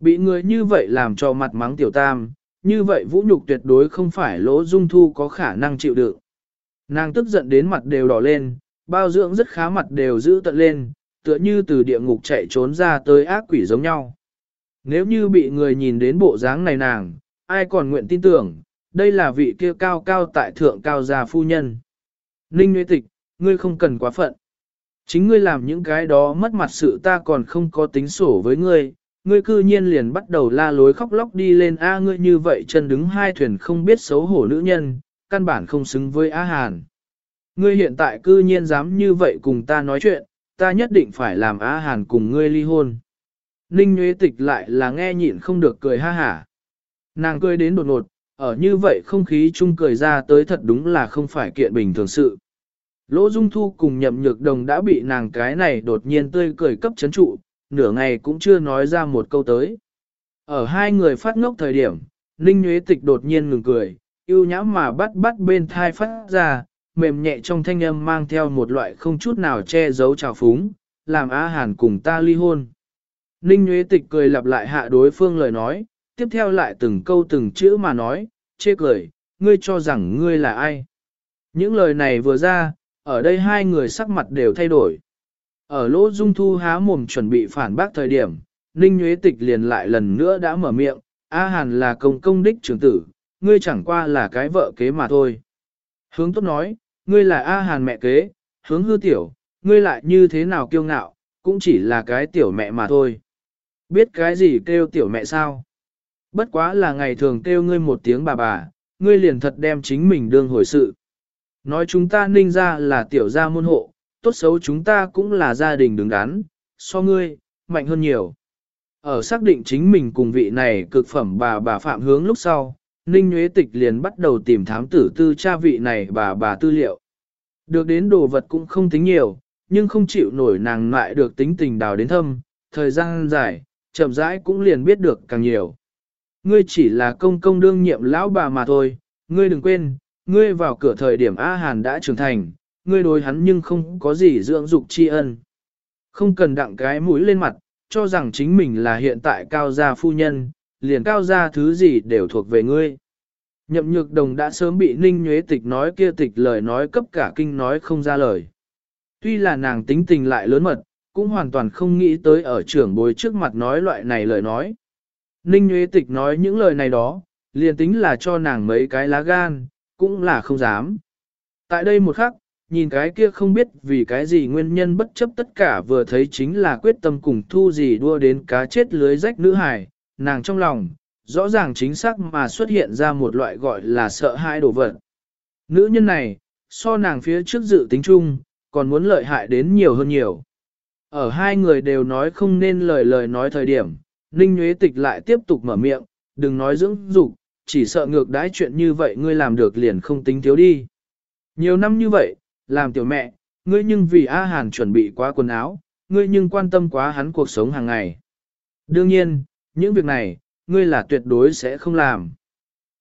Bị người như vậy làm cho mặt mắng tiểu tam, như vậy vũ nhục tuyệt đối không phải lỗ dung thu có khả năng chịu đựng. Nàng tức giận đến mặt đều đỏ lên, bao dưỡng rất khá mặt đều giữ tận lên, tựa như từ địa ngục chạy trốn ra tới ác quỷ giống nhau. Nếu như bị người nhìn đến bộ dáng này nàng, ai còn nguyện tin tưởng, đây là vị kia cao cao tại thượng cao gia phu nhân. Ninh Nguyễn Tịch, ngươi không cần quá phận. Chính ngươi làm những cái đó mất mặt sự ta còn không có tính sổ với ngươi, ngươi cư nhiên liền bắt đầu la lối khóc lóc đi lên a ngươi như vậy chân đứng hai thuyền không biết xấu hổ nữ nhân, căn bản không xứng với A Hàn. Ngươi hiện tại cư nhiên dám như vậy cùng ta nói chuyện, ta nhất định phải làm A Hàn cùng ngươi ly hôn. Ninh Nguyễn Tịch lại là nghe nhịn không được cười ha hả. Nàng cười đến đột ngột, ở như vậy không khí chung cười ra tới thật đúng là không phải kiện bình thường sự. Lỗ Dung Thu cùng nhậm nhược đồng đã bị nàng cái này đột nhiên tươi cười cấp chấn trụ, nửa ngày cũng chưa nói ra một câu tới. Ở hai người phát ngốc thời điểm, Ninh Nguyễn Tịch đột nhiên ngừng cười, yêu nhã mà bắt bắt bên thai phát ra, mềm nhẹ trong thanh âm mang theo một loại không chút nào che giấu trào phúng, làm A Hàn cùng ta ly hôn. Ninh Nguyễn Tịch cười lặp lại hạ đối phương lời nói, tiếp theo lại từng câu từng chữ mà nói, chê cười, ngươi cho rằng ngươi là ai. Những lời này vừa ra, ở đây hai người sắc mặt đều thay đổi. Ở lỗ dung thu há mồm chuẩn bị phản bác thời điểm, Ninh Nguyễn Tịch liền lại lần nữa đã mở miệng, A Hàn là công công đích trưởng tử, ngươi chẳng qua là cái vợ kế mà thôi. Hướng tốt nói, ngươi là A Hàn mẹ kế, hướng hư tiểu, ngươi lại như thế nào kiêu ngạo, cũng chỉ là cái tiểu mẹ mà thôi. Biết cái gì kêu tiểu mẹ sao? Bất quá là ngày thường kêu ngươi một tiếng bà bà, ngươi liền thật đem chính mình đương hồi sự. Nói chúng ta ninh ra là tiểu gia môn hộ, tốt xấu chúng ta cũng là gia đình đứng đắn, so ngươi, mạnh hơn nhiều. Ở xác định chính mình cùng vị này cực phẩm bà bà phạm hướng lúc sau, Ninh Nguyễn Tịch liền bắt đầu tìm thám tử tư cha vị này bà bà tư liệu. Được đến đồ vật cũng không tính nhiều, nhưng không chịu nổi nàng lại được tính tình đào đến thâm, thời gian dài, chậm rãi cũng liền biết được càng nhiều. Ngươi chỉ là công công đương nhiệm lão bà mà thôi, ngươi đừng quên, ngươi vào cửa thời điểm A Hàn đã trưởng thành, ngươi đối hắn nhưng không có gì dưỡng dục tri ân. Không cần đặng cái mũi lên mặt, cho rằng chính mình là hiện tại cao gia phu nhân, liền cao ra thứ gì đều thuộc về ngươi. Nhậm nhược đồng đã sớm bị ninh nhuế tịch nói kia tịch lời nói cấp cả kinh nói không ra lời. Tuy là nàng tính tình lại lớn mật, cũng hoàn toàn không nghĩ tới ở trưởng bối trước mặt nói loại này lời nói. Ninh nhuế tịch nói những lời này đó, liền tính là cho nàng mấy cái lá gan, cũng là không dám. Tại đây một khắc, nhìn cái kia không biết vì cái gì nguyên nhân bất chấp tất cả vừa thấy chính là quyết tâm cùng thu gì đua đến cá chết lưới rách nữ hải, nàng trong lòng, rõ ràng chính xác mà xuất hiện ra một loại gọi là sợ hãi đồ vật. Nữ nhân này, so nàng phía trước dự tính chung, còn muốn lợi hại đến nhiều hơn nhiều. Ở hai người đều nói không nên lời lời nói thời điểm, Ninh Nguyễn Tịch lại tiếp tục mở miệng, đừng nói dưỡng dục, chỉ sợ ngược đãi chuyện như vậy ngươi làm được liền không tính thiếu đi. Nhiều năm như vậy, làm tiểu mẹ, ngươi nhưng vì A Hàn chuẩn bị quá quần áo, ngươi nhưng quan tâm quá hắn cuộc sống hàng ngày. Đương nhiên, những việc này, ngươi là tuyệt đối sẽ không làm.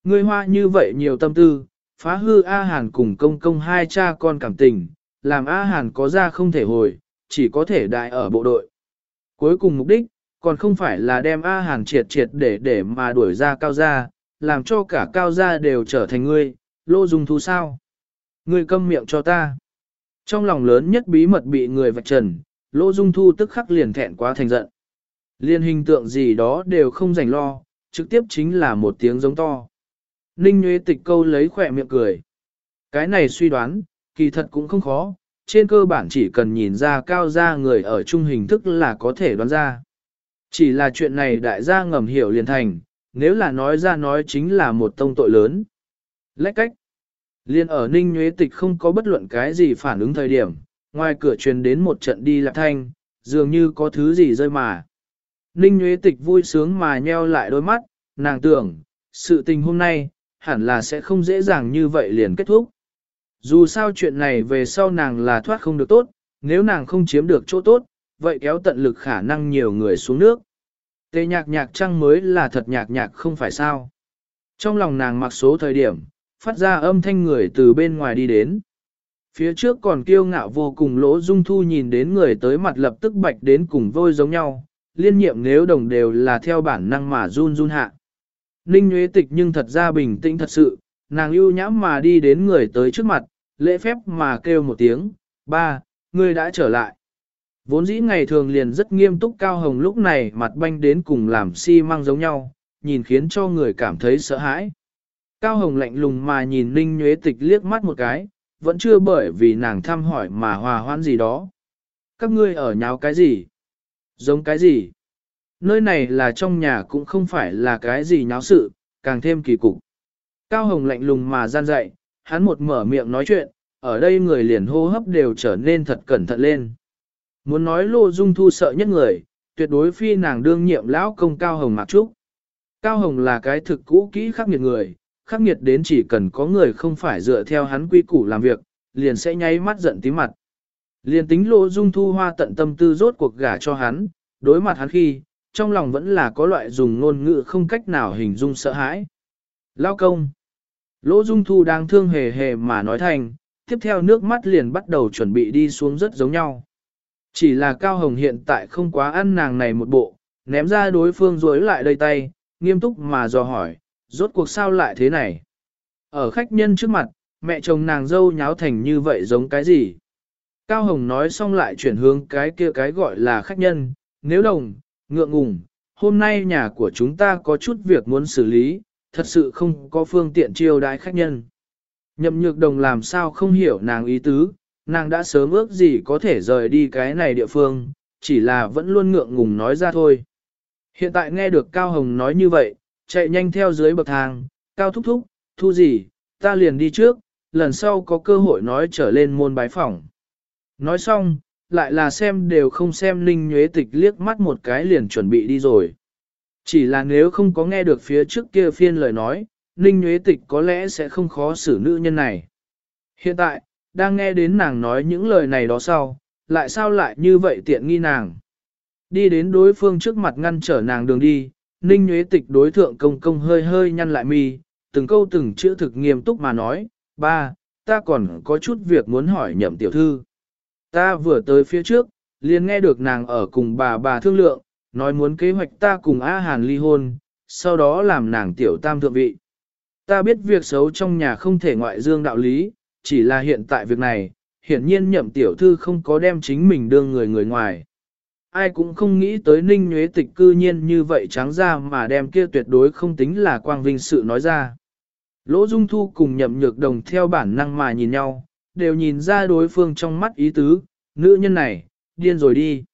Ngươi hoa như vậy nhiều tâm tư, phá hư A Hàn cùng công công hai cha con cảm tình, làm A Hàn có ra không thể hồi, chỉ có thể đại ở bộ đội. Cuối cùng mục đích, còn không phải là đem A Hàn triệt triệt để để mà đuổi ra cao gia, làm cho cả cao gia đều trở thành ngươi, lô dùng thú sao. Ngươi câm miệng cho ta. Trong lòng lớn nhất bí mật bị người vạch trần, lô dung thu tức khắc liền thẹn quá thành giận. Liên hình tượng gì đó đều không rảnh lo, trực tiếp chính là một tiếng giống to. Ninh Nguyễn Tịch câu lấy khỏe miệng cười. Cái này suy đoán, kỳ thật cũng không khó, trên cơ bản chỉ cần nhìn ra cao ra người ở trung hình thức là có thể đoán ra. Chỉ là chuyện này đại gia ngầm hiểu liền thành, nếu là nói ra nói chính là một tông tội lớn. Lách cách. Liên ở Ninh Nguyễn Tịch không có bất luận cái gì phản ứng thời điểm, ngoài cửa truyền đến một trận đi lạc thanh, dường như có thứ gì rơi mà. Ninh Nguyễn Tịch vui sướng mà nheo lại đôi mắt, nàng tưởng, sự tình hôm nay, hẳn là sẽ không dễ dàng như vậy liền kết thúc. Dù sao chuyện này về sau nàng là thoát không được tốt, nếu nàng không chiếm được chỗ tốt, vậy kéo tận lực khả năng nhiều người xuống nước. Tê nhạc nhạc trăng mới là thật nhạc nhạc không phải sao. Trong lòng nàng mặc số thời điểm, phát ra âm thanh người từ bên ngoài đi đến. Phía trước còn kiêu ngạo vô cùng lỗ dung thu nhìn đến người tới mặt lập tức bạch đến cùng vôi giống nhau, liên nhiệm nếu đồng đều là theo bản năng mà run run hạ. Ninh Nguyễn Tịch nhưng thật ra bình tĩnh thật sự, nàng ưu nhãm mà đi đến người tới trước mặt, lễ phép mà kêu một tiếng, ba, ngươi đã trở lại. Vốn dĩ ngày thường liền rất nghiêm túc Cao Hồng lúc này mặt banh đến cùng làm si mang giống nhau, nhìn khiến cho người cảm thấy sợ hãi. Cao Hồng lạnh lùng mà nhìn Ninh Nguyễn Tịch liếc mắt một cái, vẫn chưa bởi vì nàng thăm hỏi mà hòa hoãn gì đó. Các ngươi ở nháo cái gì? Giống cái gì? Nơi này là trong nhà cũng không phải là cái gì nháo sự, càng thêm kỳ cục. Cao Hồng lạnh lùng mà gian dạy, hắn một mở miệng nói chuyện, ở đây người liền hô hấp đều trở nên thật cẩn thận lên. Muốn nói Lô Dung Thu sợ nhất người, tuyệt đối phi nàng đương nhiệm lão công Cao Hồng Mạc Trúc. Cao Hồng là cái thực cũ kỹ khắc nghiệt người, khắc nghiệt đến chỉ cần có người không phải dựa theo hắn quy củ làm việc, liền sẽ nháy mắt giận tí mặt. Liền tính lộ Dung Thu hoa tận tâm tư rốt cuộc gả cho hắn, đối mặt hắn khi, trong lòng vẫn là có loại dùng ngôn ngữ không cách nào hình dung sợ hãi. Lao công. Lỗ Dung Thu đang thương hề hề mà nói thành, tiếp theo nước mắt liền bắt đầu chuẩn bị đi xuống rất giống nhau. Chỉ là Cao Hồng hiện tại không quá ăn nàng này một bộ, ném ra đối phương rối lại đầy tay, nghiêm túc mà dò hỏi, rốt cuộc sao lại thế này? Ở khách nhân trước mặt, mẹ chồng nàng dâu nháo thành như vậy giống cái gì? Cao Hồng nói xong lại chuyển hướng cái kia cái gọi là khách nhân, nếu đồng, ngượng ngùng, hôm nay nhà của chúng ta có chút việc muốn xử lý, thật sự không có phương tiện chiêu đãi khách nhân. Nhậm nhược đồng làm sao không hiểu nàng ý tứ, nàng đã sớm ước gì có thể rời đi cái này địa phương, chỉ là vẫn luôn ngượng ngùng nói ra thôi. Hiện tại nghe được Cao Hồng nói như vậy, chạy nhanh theo dưới bậc thang, Cao thúc thúc, thu gì, ta liền đi trước, lần sau có cơ hội nói trở lên môn bái phỏng. Nói xong, lại là xem đều không xem Ninh Nhuế Tịch liếc mắt một cái liền chuẩn bị đi rồi. Chỉ là nếu không có nghe được phía trước kia phiên lời nói, Ninh Nhuế Tịch có lẽ sẽ không khó xử nữ nhân này. Hiện tại, đang nghe đến nàng nói những lời này đó sau, lại sao lại như vậy tiện nghi nàng. Đi đến đối phương trước mặt ngăn trở nàng đường đi, Ninh Nhuế Tịch đối thượng công công hơi hơi nhăn lại mi, từng câu từng chữ thực nghiêm túc mà nói, ba, ta còn có chút việc muốn hỏi nhậm tiểu thư. Ta vừa tới phía trước, liền nghe được nàng ở cùng bà bà thương lượng, nói muốn kế hoạch ta cùng A Hàn ly hôn, sau đó làm nàng tiểu tam thượng vị. Ta biết việc xấu trong nhà không thể ngoại dương đạo lý, chỉ là hiện tại việc này, hiển nhiên nhậm tiểu thư không có đem chính mình đưa người người ngoài. Ai cũng không nghĩ tới ninh nhuế tịch cư nhiên như vậy trắng ra mà đem kia tuyệt đối không tính là quang vinh sự nói ra. Lỗ Dung Thu cùng nhậm nhược đồng theo bản năng mà nhìn nhau, đều nhìn ra đối phương trong mắt ý tứ, nữ nhân này, điên rồi đi.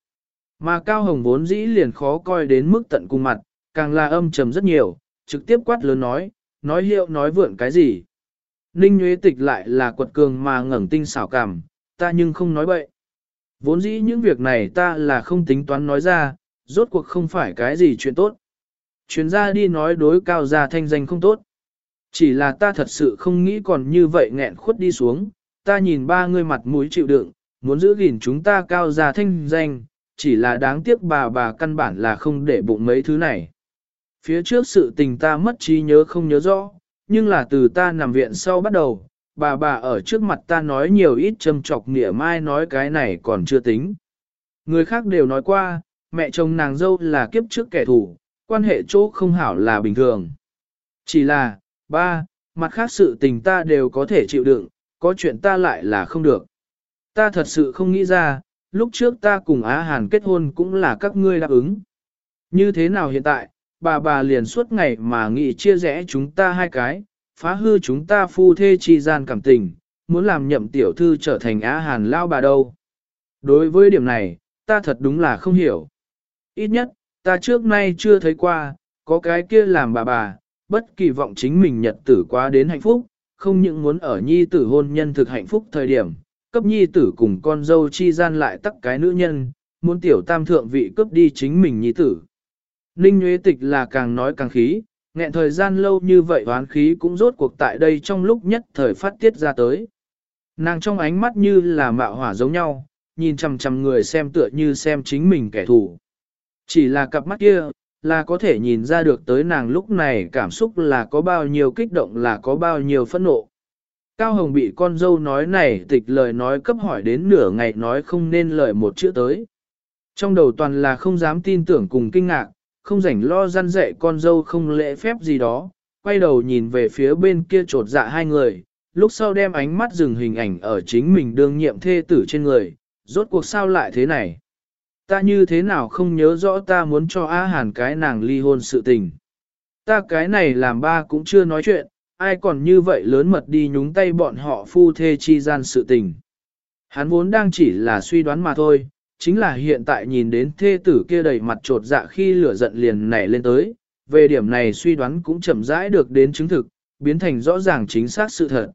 Mà Cao Hồng vốn dĩ liền khó coi đến mức tận cùng mặt, càng là âm trầm rất nhiều, trực tiếp quát lớn nói, nói hiệu nói vượn cái gì. Ninh Nguyễn Tịch lại là quật cường mà ngẩng tinh xảo cảm, ta nhưng không nói bậy. Vốn dĩ những việc này ta là không tính toán nói ra, rốt cuộc không phải cái gì chuyện tốt. Chuyến ra đi nói đối cao gia thanh danh không tốt. Chỉ là ta thật sự không nghĩ còn như vậy nghẹn khuất đi xuống, ta nhìn ba người mặt mũi chịu đựng, muốn giữ gìn chúng ta cao gia thanh danh, chỉ là đáng tiếc bà bà căn bản là không để bụng mấy thứ này. Phía trước sự tình ta mất trí nhớ không nhớ rõ, nhưng là từ ta nằm viện sau bắt đầu, bà bà ở trước mặt ta nói nhiều ít châm chọc nghĩa mai nói cái này còn chưa tính. Người khác đều nói qua, mẹ chồng nàng dâu là kiếp trước kẻ thù, quan hệ chỗ không hảo là bình thường. Chỉ là, ba, mặt khác sự tình ta đều có thể chịu đựng, có chuyện ta lại là không được. Ta thật sự không nghĩ ra, lúc trước ta cùng Á Hàn kết hôn cũng là các ngươi đáp ứng. Như thế nào hiện tại, bà bà liền suốt ngày mà nghĩ chia rẽ chúng ta hai cái, phá hư chúng ta phu thê chi gian cảm tình, muốn làm nhậm tiểu thư trở thành Á Hàn lao bà đâu. Đối với điểm này, ta thật đúng là không hiểu. Ít nhất, ta trước nay chưa thấy qua, có cái kia làm bà bà, bất kỳ vọng chính mình nhật tử quá đến hạnh phúc, không những muốn ở nhi tử hôn nhân thực hạnh phúc thời điểm, cấp nhi tử cùng con dâu chi gian lại tắc cái nữ nhân, muốn tiểu tam thượng vị cướp đi chính mình nhi tử. Ninh Nguyễn Tịch là càng nói càng khí, nghẹn thời gian lâu như vậy oán khí cũng rốt cuộc tại đây trong lúc nhất thời phát tiết ra tới. Nàng trong ánh mắt như là mạo hỏa giống nhau, nhìn chằm chằm người xem tựa như xem chính mình kẻ thù. Chỉ là cặp mắt kia, là có thể nhìn ra được tới nàng lúc này cảm xúc là có bao nhiêu kích động là có bao nhiêu phẫn nộ. Cao Hồng bị con dâu nói này tịch lời nói cấp hỏi đến nửa ngày nói không nên lời một chữ tới. Trong đầu toàn là không dám tin tưởng cùng kinh ngạc, không rảnh lo răn dạy con dâu không lễ phép gì đó, quay đầu nhìn về phía bên kia trột dạ hai người, lúc sau đem ánh mắt dừng hình ảnh ở chính mình đương nhiệm thê tử trên người, rốt cuộc sao lại thế này. Ta như thế nào không nhớ rõ ta muốn cho A Hàn cái nàng ly hôn sự tình. Ta cái này làm ba cũng chưa nói chuyện, ai còn như vậy lớn mật đi nhúng tay bọn họ phu thê chi gian sự tình. Hắn vốn đang chỉ là suy đoán mà thôi, chính là hiện tại nhìn đến thê tử kia đầy mặt trột dạ khi lửa giận liền nảy lên tới, về điểm này suy đoán cũng chậm rãi được đến chứng thực, biến thành rõ ràng chính xác sự thật.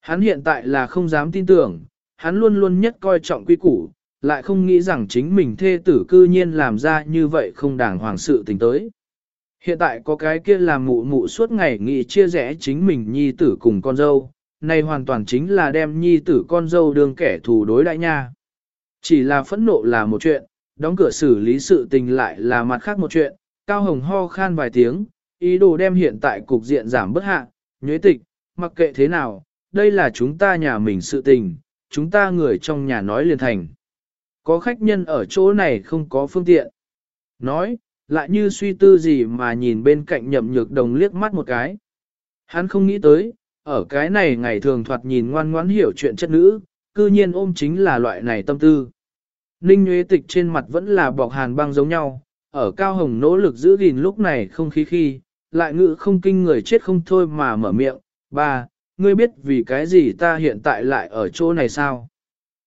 Hắn hiện tại là không dám tin tưởng, hắn luôn luôn nhất coi trọng quy củ, lại không nghĩ rằng chính mình thê tử cư nhiên làm ra như vậy không đàng hoàng sự tình tới. Hiện tại có cái kia làm mụ mụ suốt ngày nghĩ chia rẽ chính mình nhi tử cùng con dâu, này hoàn toàn chính là đem nhi tử con dâu đương kẻ thù đối đại nha. Chỉ là phẫn nộ là một chuyện, đóng cửa xử lý sự tình lại là mặt khác một chuyện, Cao Hồng ho khan vài tiếng, ý đồ đem hiện tại cục diện giảm bất hạ, nhuế tịch, mặc kệ thế nào, đây là chúng ta nhà mình sự tình, chúng ta người trong nhà nói liền thành. Có khách nhân ở chỗ này không có phương tiện. Nói, lại như suy tư gì mà nhìn bên cạnh nhậm nhược đồng liếc mắt một cái. Hắn không nghĩ tới, ở cái này ngày thường thoạt nhìn ngoan ngoãn hiểu chuyện chất nữ, cư nhiên ôm chính là loại này tâm tư. Ninh Nguyễn Tịch trên mặt vẫn là bọc hàn băng giống nhau, ở Cao Hồng nỗ lực giữ gìn lúc này không khí khi, lại ngự không kinh người chết không thôi mà mở miệng, ba, ngươi biết vì cái gì ta hiện tại lại ở chỗ này sao?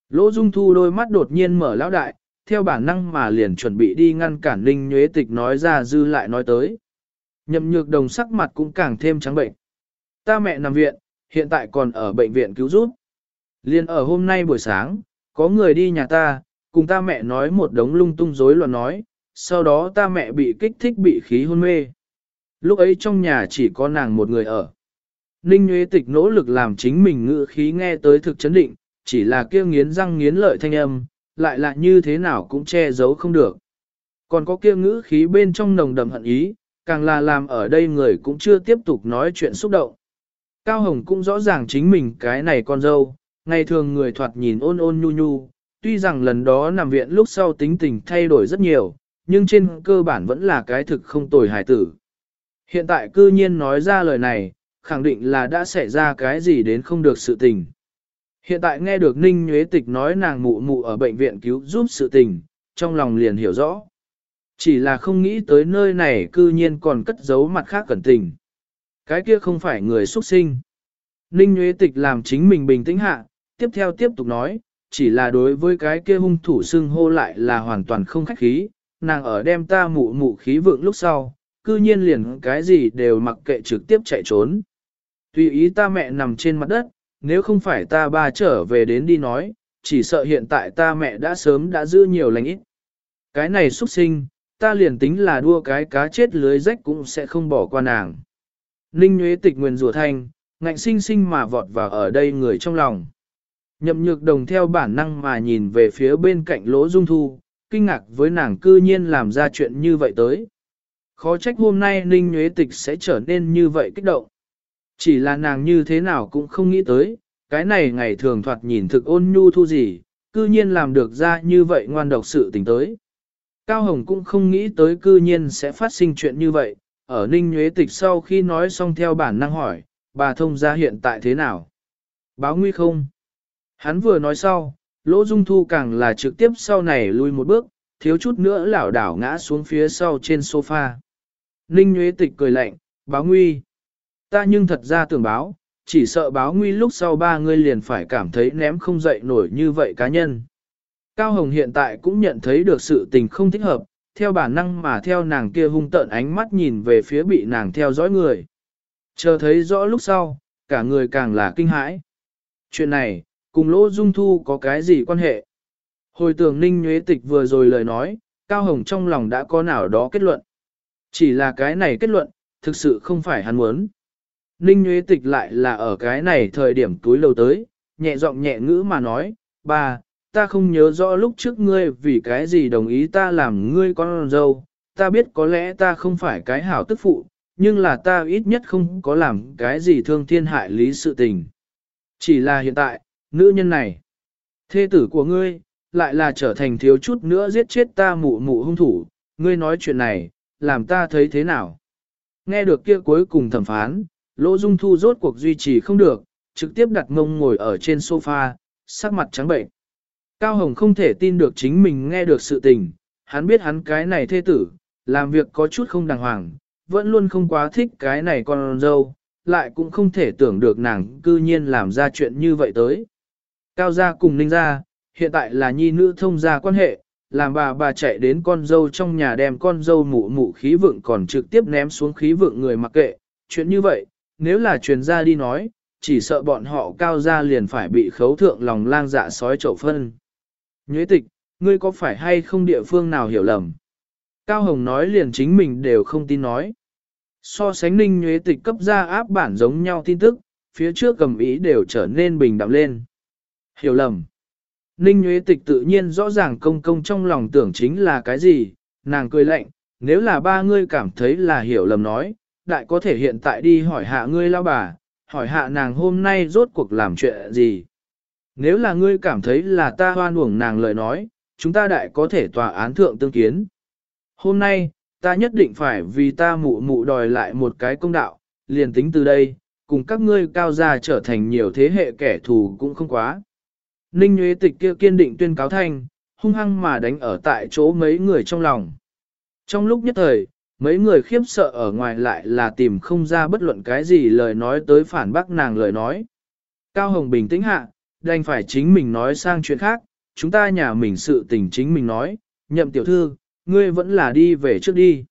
Lỗ Dung Thu đôi mắt đột nhiên mở lão đại, theo bản năng mà liền chuẩn bị đi ngăn cản Ninh Nhuế Tịch nói ra dư lại nói tới. Nhậm nhược đồng sắc mặt cũng càng thêm trắng bệnh. Ta mẹ nằm viện, hiện tại còn ở bệnh viện cứu giúp. Liên ở hôm nay buổi sáng, có người đi nhà ta, cùng ta mẹ nói một đống lung tung rối loạn nói, sau đó ta mẹ bị kích thích bị khí hôn mê. Lúc ấy trong nhà chỉ có nàng một người ở. Ninh Nguyễn Tịch nỗ lực làm chính mình ngự khí nghe tới thực chấn định, chỉ là kia nghiến răng nghiến lợi thanh âm, lại là như thế nào cũng che giấu không được. Còn có kia ngữ khí bên trong nồng đậm hận ý, càng là làm ở đây người cũng chưa tiếp tục nói chuyện xúc động. Cao Hồng cũng rõ ràng chính mình cái này con dâu, ngày thường người thoạt nhìn ôn ôn nhu nhu, tuy rằng lần đó nằm viện lúc sau tính tình thay đổi rất nhiều, nhưng trên cơ bản vẫn là cái thực không tồi hài tử. Hiện tại cư nhiên nói ra lời này, khẳng định là đã xảy ra cái gì đến không được sự tình. Hiện tại nghe được Ninh Nhuế Tịch nói nàng mụ mụ ở bệnh viện cứu giúp sự tình, trong lòng liền hiểu rõ. Chỉ là không nghĩ tới nơi này cư nhiên còn cất giấu mặt khác cẩn tình. Cái kia không phải người xuất sinh. Ninh Nhuế Tịch làm chính mình bình tĩnh hạ, tiếp theo tiếp tục nói, chỉ là đối với cái kia hung thủ xưng hô lại là hoàn toàn không khách khí, nàng ở đem ta mụ mụ khí vượng lúc sau, cư nhiên liền cái gì đều mặc kệ trực tiếp chạy trốn. Tùy ý ta mẹ nằm trên mặt đất, nếu không phải ta ba trở về đến đi nói, chỉ sợ hiện tại ta mẹ đã sớm đã giữ nhiều lành ít. Cái này xuất sinh, ta liền tính là đua cái cá chết lưới rách cũng sẽ không bỏ qua nàng. Ninh Nguyễn Tịch nguyền rủa thanh, ngạnh sinh sinh mà vọt vào ở đây người trong lòng. Nhậm nhược đồng theo bản năng mà nhìn về phía bên cạnh lỗ dung thu, kinh ngạc với nàng cư nhiên làm ra chuyện như vậy tới. Khó trách hôm nay Ninh Nguyễn Tịch sẽ trở nên như vậy kích động. Chỉ là nàng như thế nào cũng không nghĩ tới, cái này ngày thường thoạt nhìn thực ôn nhu thu gì, cư nhiên làm được ra như vậy ngoan độc sự tình tới. Cao Hồng cũng không nghĩ tới cư nhiên sẽ phát sinh chuyện như vậy, ở Ninh Nhuế Tịch sau khi nói xong theo bản năng hỏi, bà thông gia hiện tại thế nào? Báo nguy không? Hắn vừa nói sau, Lỗ Dung Thu càng là trực tiếp sau này lui một bước, thiếu chút nữa lảo đảo ngã xuống phía sau trên sofa. Ninh Nhuế Tịch cười lạnh, báo nguy. Ta nhưng thật ra tưởng báo, chỉ sợ báo nguy lúc sau ba người liền phải cảm thấy ném không dậy nổi như vậy cá nhân. Cao Hồng hiện tại cũng nhận thấy được sự tình không thích hợp, theo bản năng mà theo nàng kia hung tợn ánh mắt nhìn về phía bị nàng theo dõi người. Chờ thấy rõ lúc sau, cả người càng là kinh hãi. Chuyện này, cùng Lỗ Dung Thu có cái gì quan hệ? Hồi tưởng Ninh Nhuế Tịch vừa rồi lời nói, Cao Hồng trong lòng đã có nào đó kết luận. Chỉ là cái này kết luận, thực sự không phải hắn muốn. Ninh Nguyễn Tịch lại là ở cái này thời điểm túi lâu tới, nhẹ giọng nhẹ ngữ mà nói, ba, ta không nhớ rõ lúc trước ngươi vì cái gì đồng ý ta làm ngươi con dâu, ta biết có lẽ ta không phải cái hảo tức phụ, nhưng là ta ít nhất không có làm cái gì thương thiên hại lý sự tình. Chỉ là hiện tại, nữ nhân này, thê tử của ngươi, lại là trở thành thiếu chút nữa giết chết ta mụ mụ hung thủ, ngươi nói chuyện này, làm ta thấy thế nào? Nghe được kia cuối cùng thẩm phán, Lỗ Dung Thu rốt cuộc duy trì không được, trực tiếp đặt mông ngồi ở trên sofa, sắc mặt trắng bệnh. Cao Hồng không thể tin được chính mình nghe được sự tình, hắn biết hắn cái này thê tử, làm việc có chút không đàng hoàng, vẫn luôn không quá thích cái này con dâu, lại cũng không thể tưởng được nàng cư nhiên làm ra chuyện như vậy tới. Cao gia cùng ninh gia, hiện tại là nhi nữ thông gia quan hệ, làm bà bà chạy đến con dâu trong nhà đem con dâu mụ mụ khí vượng còn trực tiếp ném xuống khí vượng người mặc kệ, chuyện như vậy, nếu là truyền ra đi nói, chỉ sợ bọn họ cao ra liền phải bị khấu thượng lòng lang dạ sói chậu phân. Nhuế tịch, ngươi có phải hay không địa phương nào hiểu lầm? Cao Hồng nói liền chính mình đều không tin nói. So sánh ninh nhuế tịch cấp ra áp bản giống nhau tin tức, phía trước cầm ý đều trở nên bình đạm lên. Hiểu lầm. Ninh nhuế tịch tự nhiên rõ ràng công công trong lòng tưởng chính là cái gì, nàng cười lạnh, nếu là ba ngươi cảm thấy là hiểu lầm nói, đại có thể hiện tại đi hỏi hạ ngươi lao bà, hỏi hạ nàng hôm nay rốt cuộc làm chuyện gì. Nếu là ngươi cảm thấy là ta hoan uổng nàng lời nói, chúng ta đại có thể tòa án thượng tương kiến. Hôm nay, ta nhất định phải vì ta mụ mụ đòi lại một cái công đạo, liền tính từ đây, cùng các ngươi cao gia trở thành nhiều thế hệ kẻ thù cũng không quá. Ninh Nguyễn Tịch kia kiên định tuyên cáo thanh, hung hăng mà đánh ở tại chỗ mấy người trong lòng. Trong lúc nhất thời, mấy người khiếp sợ ở ngoài lại là tìm không ra bất luận cái gì lời nói tới phản bác nàng lời nói. Cao Hồng bình tĩnh hạ, đành phải chính mình nói sang chuyện khác, chúng ta nhà mình sự tình chính mình nói, nhậm tiểu thư, ngươi vẫn là đi về trước đi.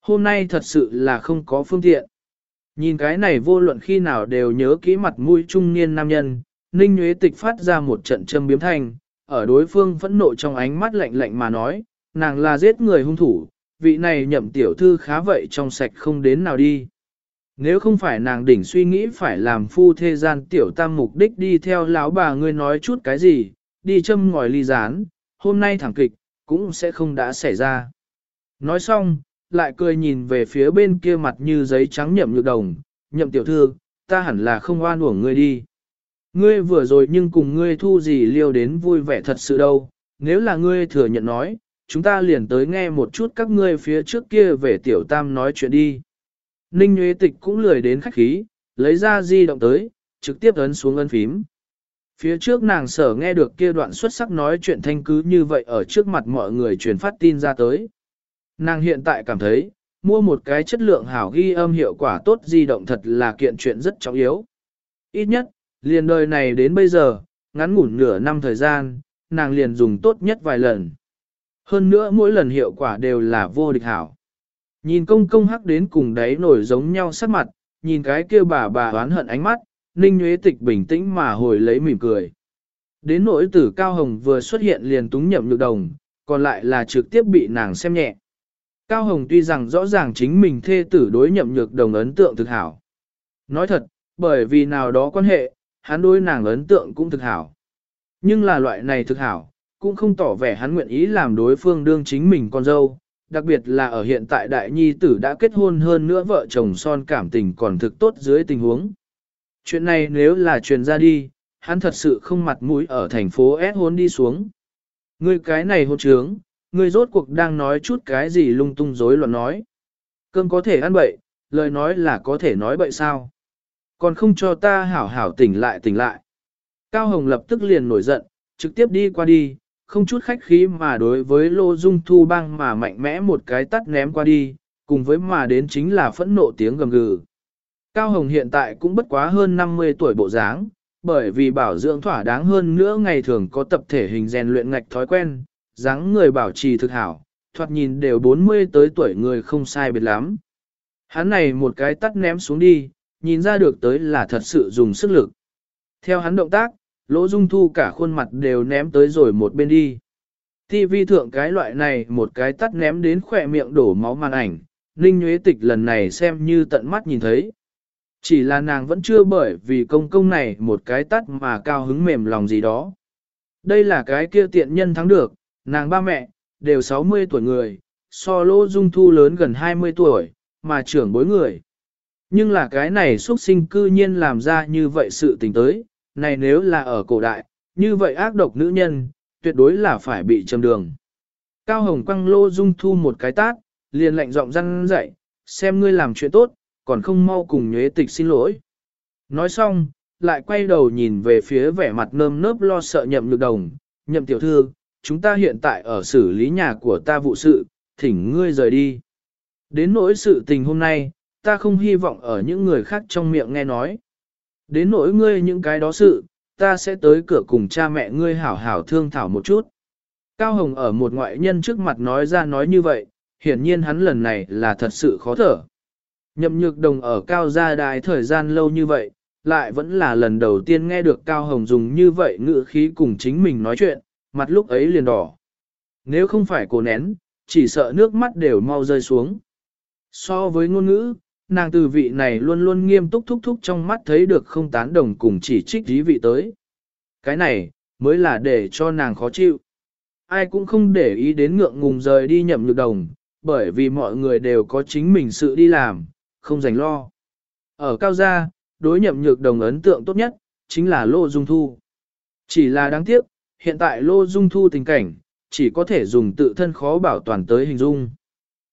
Hôm nay thật sự là không có phương tiện. Nhìn cái này vô luận khi nào đều nhớ kỹ mặt mũi trung niên nam nhân, Ninh Nguyễn Tịch phát ra một trận châm biếm thanh, ở đối phương phẫn nộ trong ánh mắt lạnh lạnh mà nói, nàng là giết người hung thủ, vị này nhậm tiểu thư khá vậy trong sạch không đến nào đi. Nếu không phải nàng đỉnh suy nghĩ phải làm phu thế gian tiểu tam mục đích đi theo lão bà ngươi nói chút cái gì, đi châm ngòi ly rán, hôm nay thẳng kịch, cũng sẽ không đã xảy ra. Nói xong, lại cười nhìn về phía bên kia mặt như giấy trắng nhậm nhược đồng, nhậm tiểu thư, ta hẳn là không oan uổng ngươi đi. Ngươi vừa rồi nhưng cùng ngươi thu gì liêu đến vui vẻ thật sự đâu, nếu là ngươi thừa nhận nói, chúng ta liền tới nghe một chút các ngươi phía trước kia về tiểu tam nói chuyện đi. Ninh Nguyễn Tịch cũng lười đến khách khí, lấy ra di động tới, trực tiếp ấn xuống ấn phím. Phía trước nàng sở nghe được kia đoạn xuất sắc nói chuyện thanh cứ như vậy ở trước mặt mọi người truyền phát tin ra tới. Nàng hiện tại cảm thấy, mua một cái chất lượng hảo ghi âm hiệu quả tốt di động thật là kiện chuyện rất trọng yếu. Ít nhất, liền đời này đến bây giờ, ngắn ngủn nửa năm thời gian, nàng liền dùng tốt nhất vài lần. Hơn nữa mỗi lần hiệu quả đều là vô địch hảo. Nhìn công công hắc đến cùng đấy nổi giống nhau sắc mặt, nhìn cái kia bà bà oán hận ánh mắt, Ninh Nguyễn Tịch bình tĩnh mà hồi lấy mỉm cười. Đến nỗi tử Cao Hồng vừa xuất hiện liền túng nhậm nhược đồng, còn lại là trực tiếp bị nàng xem nhẹ. Cao Hồng tuy rằng rõ ràng chính mình thê tử đối nhậm nhược đồng ấn tượng thực hảo. Nói thật, bởi vì nào đó quan hệ, hắn đối nàng ấn tượng cũng thực hảo. Nhưng là loại này thực hảo, cũng không tỏ vẻ hắn nguyện ý làm đối phương đương chính mình con dâu, đặc biệt là ở hiện tại đại nhi tử đã kết hôn hơn nữa vợ chồng son cảm tình còn thực tốt dưới tình huống. Chuyện này nếu là truyền ra đi, hắn thật sự không mặt mũi ở thành phố S hôn đi xuống. Ngươi cái này hôn trướng, ngươi rốt cuộc đang nói chút cái gì lung tung rối loạn nói. Cơm có thể ăn bậy, lời nói là có thể nói bậy sao. Còn không cho ta hảo hảo tỉnh lại tỉnh lại. Cao Hồng lập tức liền nổi giận, trực tiếp đi qua đi, không chút khách khí mà đối với Lô Dung Thu băng mà mạnh mẽ một cái tắt ném qua đi, cùng với mà đến chính là phẫn nộ tiếng gầm gừ. Cao Hồng hiện tại cũng bất quá hơn 50 tuổi bộ dáng, bởi vì bảo dưỡng thỏa đáng hơn nữa ngày thường có tập thể hình rèn luyện ngạch thói quen, dáng người bảo trì thực hảo, thoạt nhìn đều 40 tới tuổi người không sai biệt lắm. Hắn này một cái tắt ném xuống đi, nhìn ra được tới là thật sự dùng sức lực. Theo hắn động tác, lỗ dung thu cả khuôn mặt đều ném tới rồi một bên đi. TV thượng cái loại này một cái tắt ném đến khỏe miệng đổ máu màn ảnh, Ninh Nguyễn Tịch lần này xem như tận mắt nhìn thấy. Chỉ là nàng vẫn chưa bởi vì công công này một cái tắt mà cao hứng mềm lòng gì đó. Đây là cái kia tiện nhân thắng được, nàng ba mẹ, đều 60 tuổi người, so lỗ dung thu lớn gần 20 tuổi, mà trưởng bối người. Nhưng là cái này xuất sinh cư nhiên làm ra như vậy sự tình tới, này nếu là ở cổ đại, như vậy ác độc nữ nhân, tuyệt đối là phải bị châm đường. Cao Hồng quăng lô dung thu một cái tát, liền lạnh giọng răn dậy, xem ngươi làm chuyện tốt, còn không mau cùng nhuế tịch xin lỗi. Nói xong, lại quay đầu nhìn về phía vẻ mặt nơm nớp lo sợ nhậm nhược đồng, nhậm tiểu thư, chúng ta hiện tại ở xử lý nhà của ta vụ sự, thỉnh ngươi rời đi. Đến nỗi sự tình hôm nay, ta không hy vọng ở những người khác trong miệng nghe nói. Đến nỗi ngươi những cái đó sự, ta sẽ tới cửa cùng cha mẹ ngươi hảo hảo thương thảo một chút. Cao Hồng ở một ngoại nhân trước mặt nói ra nói như vậy, hiển nhiên hắn lần này là thật sự khó thở. Nhậm nhược đồng ở cao gia đài thời gian lâu như vậy, lại vẫn là lần đầu tiên nghe được Cao Hồng dùng như vậy ngữ khí cùng chính mình nói chuyện, mặt lúc ấy liền đỏ. Nếu không phải cô nén, chỉ sợ nước mắt đều mau rơi xuống. So với ngôn ngữ, nàng từ vị này luôn luôn nghiêm túc thúc thúc trong mắt thấy được không tán đồng cùng chỉ trích dí vị tới. Cái này, mới là để cho nàng khó chịu. Ai cũng không để ý đến ngượng ngùng rời đi nhậm nhược đồng, bởi vì mọi người đều có chính mình sự đi làm, không dành lo. Ở cao gia, đối nhậm nhược đồng ấn tượng tốt nhất, chính là Lô Dung Thu. Chỉ là đáng tiếc, hiện tại Lô Dung Thu tình cảnh, chỉ có thể dùng tự thân khó bảo toàn tới hình dung.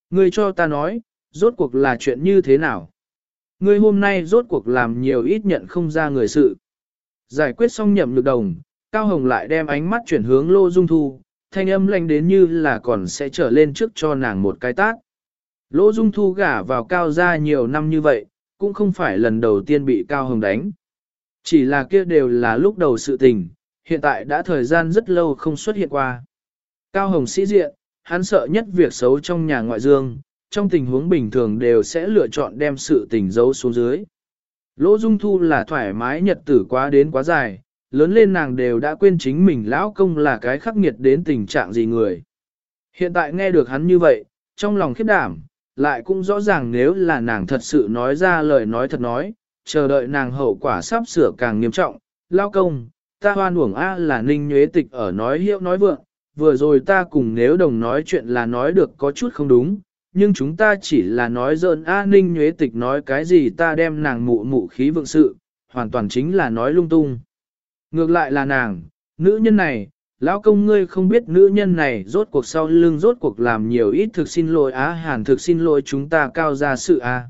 Người cho ta nói, rốt cuộc là chuyện như thế nào? Ngươi hôm nay rốt cuộc làm nhiều ít nhận không ra người sự. Giải quyết xong nhậm lực đồng, Cao Hồng lại đem ánh mắt chuyển hướng Lô Dung Thu, thanh âm lanh đến như là còn sẽ trở lên trước cho nàng một cái tát. Lô Dung Thu gả vào Cao gia nhiều năm như vậy, cũng không phải lần đầu tiên bị Cao Hồng đánh. Chỉ là kia đều là lúc đầu sự tình, hiện tại đã thời gian rất lâu không xuất hiện qua. Cao Hồng sĩ diện, hắn sợ nhất việc xấu trong nhà ngoại dương, trong tình huống bình thường đều sẽ lựa chọn đem sự tình giấu xuống dưới. Lỗ Dung Thu là thoải mái nhật tử quá đến quá dài, lớn lên nàng đều đã quên chính mình lão công là cái khắc nghiệt đến tình trạng gì người. Hiện tại nghe được hắn như vậy, trong lòng khiếp đảm, lại cũng rõ ràng nếu là nàng thật sự nói ra lời nói thật nói, chờ đợi nàng hậu quả sắp sửa càng nghiêm trọng. Lão công, ta hoan uổng A là ninh nhuế tịch ở nói hiệu nói vượng, vừa rồi ta cùng nếu đồng nói chuyện là nói được có chút không đúng, nhưng chúng ta chỉ là nói dợn A ninh nhuế tịch nói cái gì ta đem nàng mụ mụ khí vượng sự, hoàn toàn chính là nói lung tung. Ngược lại là nàng, nữ nhân này, lão công ngươi không biết nữ nhân này rốt cuộc sau lưng rốt cuộc làm nhiều ít thực xin lỗi á hàn thực xin lỗi chúng ta cao ra sự a.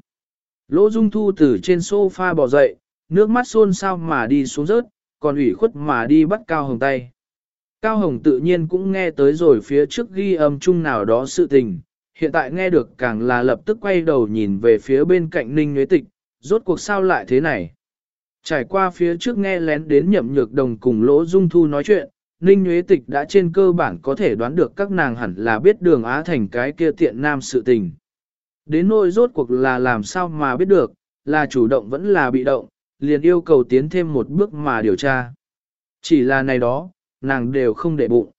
Lỗ Dung Thu từ trên sofa bỏ dậy, nước mắt xôn sao mà đi xuống rớt, còn ủy khuất mà đi bắt Cao Hồng tay. Cao Hồng tự nhiên cũng nghe tới rồi phía trước ghi âm chung nào đó sự tình, hiện tại nghe được càng là lập tức quay đầu nhìn về phía bên cạnh Ninh Nguyễn Tịch, rốt cuộc sao lại thế này. Trải qua phía trước nghe lén đến nhậm nhược đồng cùng lỗ dung thu nói chuyện, Ninh Nguyễn Tịch đã trên cơ bản có thể đoán được các nàng hẳn là biết đường Á thành cái kia tiện nam sự tình. Đến nỗi rốt cuộc là làm sao mà biết được, là chủ động vẫn là bị động, liền yêu cầu tiến thêm một bước mà điều tra. Chỉ là này đó, nàng đều không để bụng.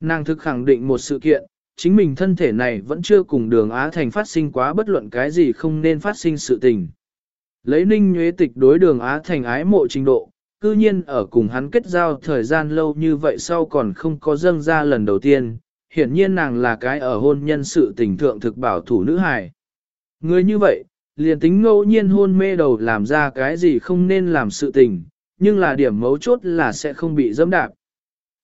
Nàng thực khẳng định một sự kiện, chính mình thân thể này vẫn chưa cùng đường Á Thành phát sinh quá bất luận cái gì không nên phát sinh sự tình. Lấy ninh nhuế tịch đối đường Á Thành ái mộ trình độ, cư nhiên ở cùng hắn kết giao thời gian lâu như vậy sau còn không có dâng ra lần đầu tiên, hiển nhiên nàng là cái ở hôn nhân sự tình thượng thực bảo thủ nữ hài. Người như vậy, liền tính ngẫu nhiên hôn mê đầu làm ra cái gì không nên làm sự tình, nhưng là điểm mấu chốt là sẽ không bị dẫm đạp.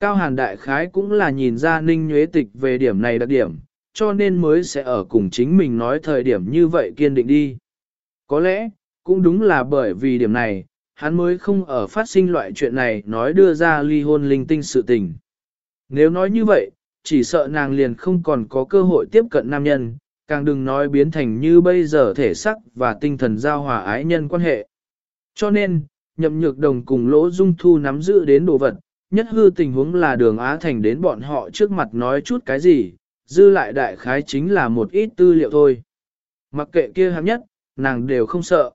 Cao Hàn Đại Khái cũng là nhìn ra Ninh Nhuế Tịch về điểm này đặc điểm, cho nên mới sẽ ở cùng chính mình nói thời điểm như vậy kiên định đi. Có lẽ, cũng đúng là bởi vì điểm này, hắn mới không ở phát sinh loại chuyện này nói đưa ra ly hôn linh tinh sự tình. Nếu nói như vậy, chỉ sợ nàng liền không còn có cơ hội tiếp cận nam nhân, càng đừng nói biến thành như bây giờ thể sắc và tinh thần giao hòa ái nhân quan hệ. Cho nên, nhậm nhược đồng cùng lỗ dung thu nắm giữ đến đồ vật, nhất hư tình huống là đường Á Thành đến bọn họ trước mặt nói chút cái gì, dư lại đại khái chính là một ít tư liệu thôi. Mặc kệ kia hám nhất, nàng đều không sợ.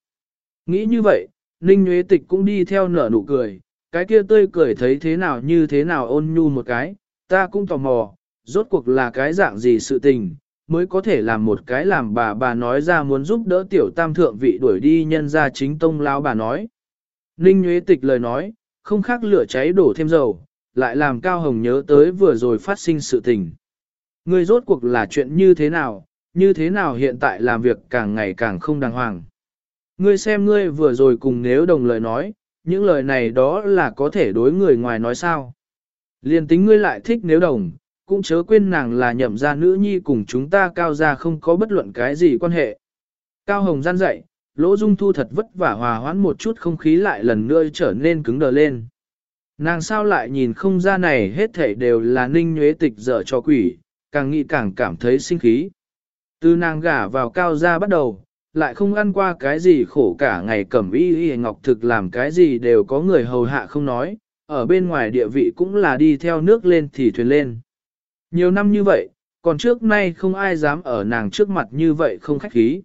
Nghĩ như vậy, Ninh Nguyễn Tịch cũng đi theo nở nụ cười, cái kia tươi cười thấy thế nào như thế nào ôn nhu một cái, ta cũng tò mò, rốt cuộc là cái dạng gì sự tình, mới có thể làm một cái làm bà bà nói ra muốn giúp đỡ tiểu tam thượng vị đuổi đi nhân ra chính tông lao bà nói. Ninh Nguyễn Tịch lời nói, không khác lửa cháy đổ thêm dầu, lại làm Cao Hồng nhớ tới vừa rồi phát sinh sự tình. Ngươi rốt cuộc là chuyện như thế nào, như thế nào hiện tại làm việc càng ngày càng không đàng hoàng. Ngươi xem ngươi vừa rồi cùng nếu đồng lời nói, những lời này đó là có thể đối người ngoài nói sao. Liên tính ngươi lại thích nếu đồng, cũng chớ quên nàng là nhậm gia nữ nhi cùng chúng ta cao gia không có bất luận cái gì quan hệ. Cao Hồng gian dạy, Lỗ Dung Thu thật vất vả hòa hoãn một chút không khí lại lần nữa trở nên cứng đờ lên. Nàng sao lại nhìn không ra này hết thảy đều là ninh nhuế tịch dở cho quỷ, càng nghĩ càng cảm thấy sinh khí. Từ nàng gả vào cao gia bắt đầu, lại không ăn qua cái gì khổ cả ngày cẩm y y ngọc thực làm cái gì đều có người hầu hạ không nói, ở bên ngoài địa vị cũng là đi theo nước lên thì thuyền lên. Nhiều năm như vậy, còn trước nay không ai dám ở nàng trước mặt như vậy không khách khí.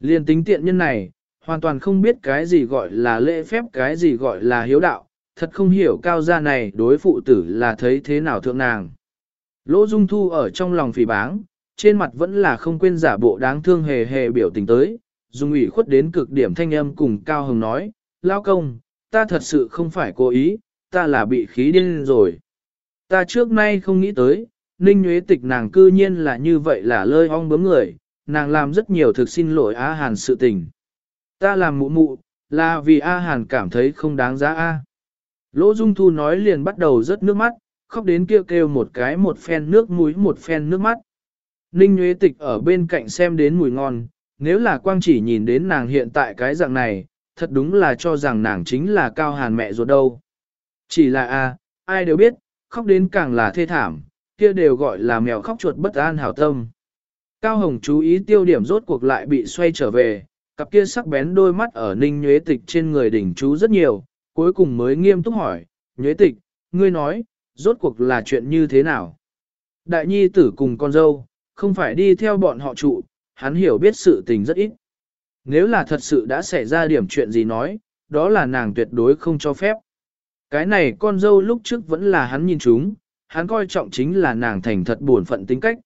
Liên tính tiện nhân này, hoàn toàn không biết cái gì gọi là lễ phép cái gì gọi là hiếu đạo, thật không hiểu cao gia này đối phụ tử là thấy thế nào thượng nàng. Lỗ Dung Thu ở trong lòng phỉ báng, trên mặt vẫn là không quên giả bộ đáng thương hề hề biểu tình tới, dùng ủy khuất đến cực điểm thanh âm cùng Cao Hồng nói, lao công, ta thật sự không phải cố ý, ta là bị khí điên rồi. Ta trước nay không nghĩ tới, Ninh Nguyễn Tịch nàng cư nhiên là như vậy là lơi ong bướm người, nàng làm rất nhiều thực xin lỗi A Hàn sự tình. Ta làm mụ mụ, là vì A Hàn cảm thấy không đáng giá A. Lỗ Dung Thu nói liền bắt đầu rớt nước mắt, khóc đến kêu kêu một cái một phen nước mũi một phen nước mắt. Ninh Nguyễn Tịch ở bên cạnh xem đến mùi ngon, nếu là quang chỉ nhìn đến nàng hiện tại cái dạng này, thật đúng là cho rằng nàng chính là cao hàn mẹ ruột đâu. Chỉ là a, ai đều biết, khóc đến càng là thê thảm, kia đều gọi là mèo khóc chuột bất an hảo tâm. Cao Hồng chú ý tiêu điểm rốt cuộc lại bị xoay trở về, cặp kia sắc bén đôi mắt ở ninh nhuế tịch trên người đỉnh chú rất nhiều, cuối cùng mới nghiêm túc hỏi, nhuế tịch, ngươi nói, rốt cuộc là chuyện như thế nào? Đại nhi tử cùng con dâu, không phải đi theo bọn họ trụ, hắn hiểu biết sự tình rất ít. Nếu là thật sự đã xảy ra điểm chuyện gì nói, đó là nàng tuyệt đối không cho phép. Cái này con dâu lúc trước vẫn là hắn nhìn chúng, hắn coi trọng chính là nàng thành thật buồn phận tính cách.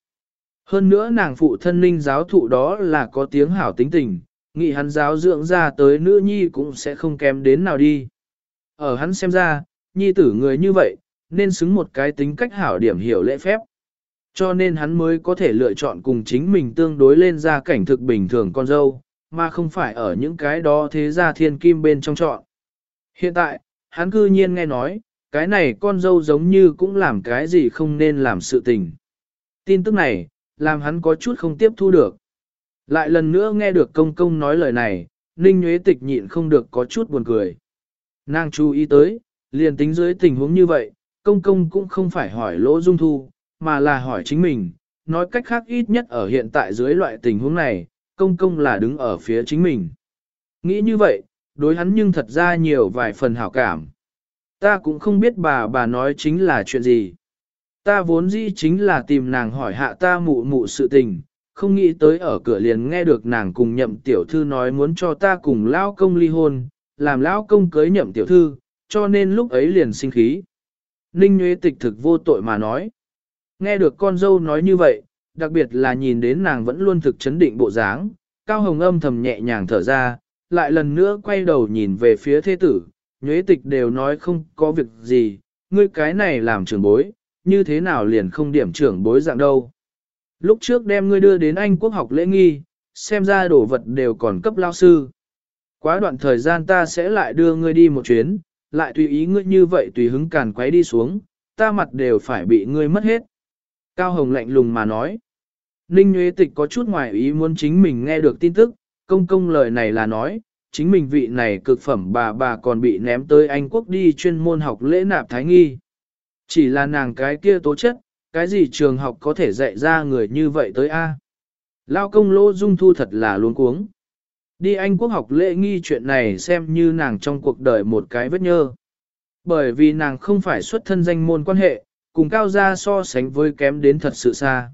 Hơn nữa nàng phụ thân ninh giáo thụ đó là có tiếng hảo tính tình, nghĩ hắn giáo dưỡng ra tới nữ nhi cũng sẽ không kém đến nào đi. Ở hắn xem ra, nhi tử người như vậy, nên xứng một cái tính cách hảo điểm hiểu lễ phép. Cho nên hắn mới có thể lựa chọn cùng chính mình tương đối lên ra cảnh thực bình thường con dâu, mà không phải ở những cái đó thế gia thiên kim bên trong chọn. Hiện tại, hắn cư nhiên nghe nói, cái này con dâu giống như cũng làm cái gì không nên làm sự tình. Tin tức này, làm hắn có chút không tiếp thu được. Lại lần nữa nghe được công công nói lời này, Ninh Nguyễn Tịch nhịn không được có chút buồn cười. Nàng chú ý tới, liền tính dưới tình huống như vậy, công công cũng không phải hỏi lỗ dung thu, mà là hỏi chính mình, nói cách khác ít nhất ở hiện tại dưới loại tình huống này, công công là đứng ở phía chính mình. Nghĩ như vậy, đối hắn nhưng thật ra nhiều vài phần hảo cảm. Ta cũng không biết bà bà nói chính là chuyện gì. Ta vốn dĩ chính là tìm nàng hỏi hạ ta mụ mụ sự tình, không nghĩ tới ở cửa liền nghe được nàng cùng nhậm tiểu thư nói muốn cho ta cùng lão công ly hôn, làm lão công cưới nhậm tiểu thư, cho nên lúc ấy liền sinh khí. Ninh Nguyễn Tịch thực vô tội mà nói. Nghe được con dâu nói như vậy, đặc biệt là nhìn đến nàng vẫn luôn thực chấn định bộ dáng, Cao Hồng âm thầm nhẹ nhàng thở ra, lại lần nữa quay đầu nhìn về phía thế tử, nhuế tịch đều nói không có việc gì, ngươi cái này làm trường bối, như thế nào liền không điểm trưởng bối dạng đâu. Lúc trước đem ngươi đưa đến Anh quốc học lễ nghi, xem ra đồ vật đều còn cấp lao sư. Quá đoạn thời gian ta sẽ lại đưa ngươi đi một chuyến, lại tùy ý ngươi như vậy tùy hứng càn quấy đi xuống, ta mặt đều phải bị ngươi mất hết. Cao Hồng lạnh lùng mà nói. Ninh Nguyễn Tịch có chút ngoài ý muốn chính mình nghe được tin tức, công công lời này là nói, chính mình vị này cực phẩm bà bà còn bị ném tới Anh Quốc đi chuyên môn học lễ nạp thái nghi. Chỉ là nàng cái kia tố chất, cái gì trường học có thể dạy ra người như vậy tới A. Lao công lô dung thu thật là luống cuống. Đi Anh Quốc học lễ nghi chuyện này xem như nàng trong cuộc đời một cái vết nhơ. Bởi vì nàng không phải xuất thân danh môn quan hệ, cùng cao gia so sánh với kém đến thật sự xa.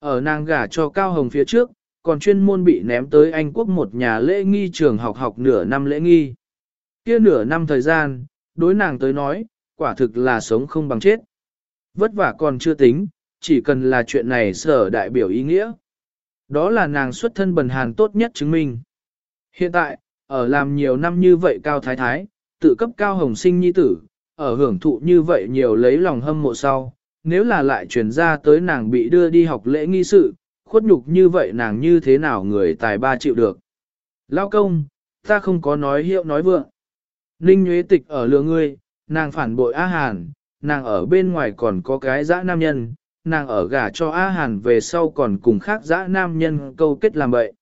Ở nàng gả cho Cao Hồng phía trước, còn chuyên môn bị ném tới Anh Quốc một nhà lễ nghi trường học học nửa năm lễ nghi. Kia nửa năm thời gian, đối nàng tới nói, quả thực là sống không bằng chết. Vất vả còn chưa tính, chỉ cần là chuyện này sở đại biểu ý nghĩa. Đó là nàng xuất thân bần hàn tốt nhất chứng minh. Hiện tại, ở làm nhiều năm như vậy cao thái thái, tự cấp cao hồng sinh nhi tử, ở hưởng thụ như vậy nhiều lấy lòng hâm mộ sau, nếu là lại truyền ra tới nàng bị đưa đi học lễ nghi sự, khuất nhục như vậy nàng như thế nào người tài ba chịu được. Lao công, ta không có nói hiệu nói vượng. Ninh Nguyễn Tịch ở lừa ngươi, nàng phản bội A Hàn, nàng ở bên ngoài còn có cái dã nam nhân, nàng ở gả cho A Hàn về sau còn cùng khác dã nam nhân câu kết làm bậy.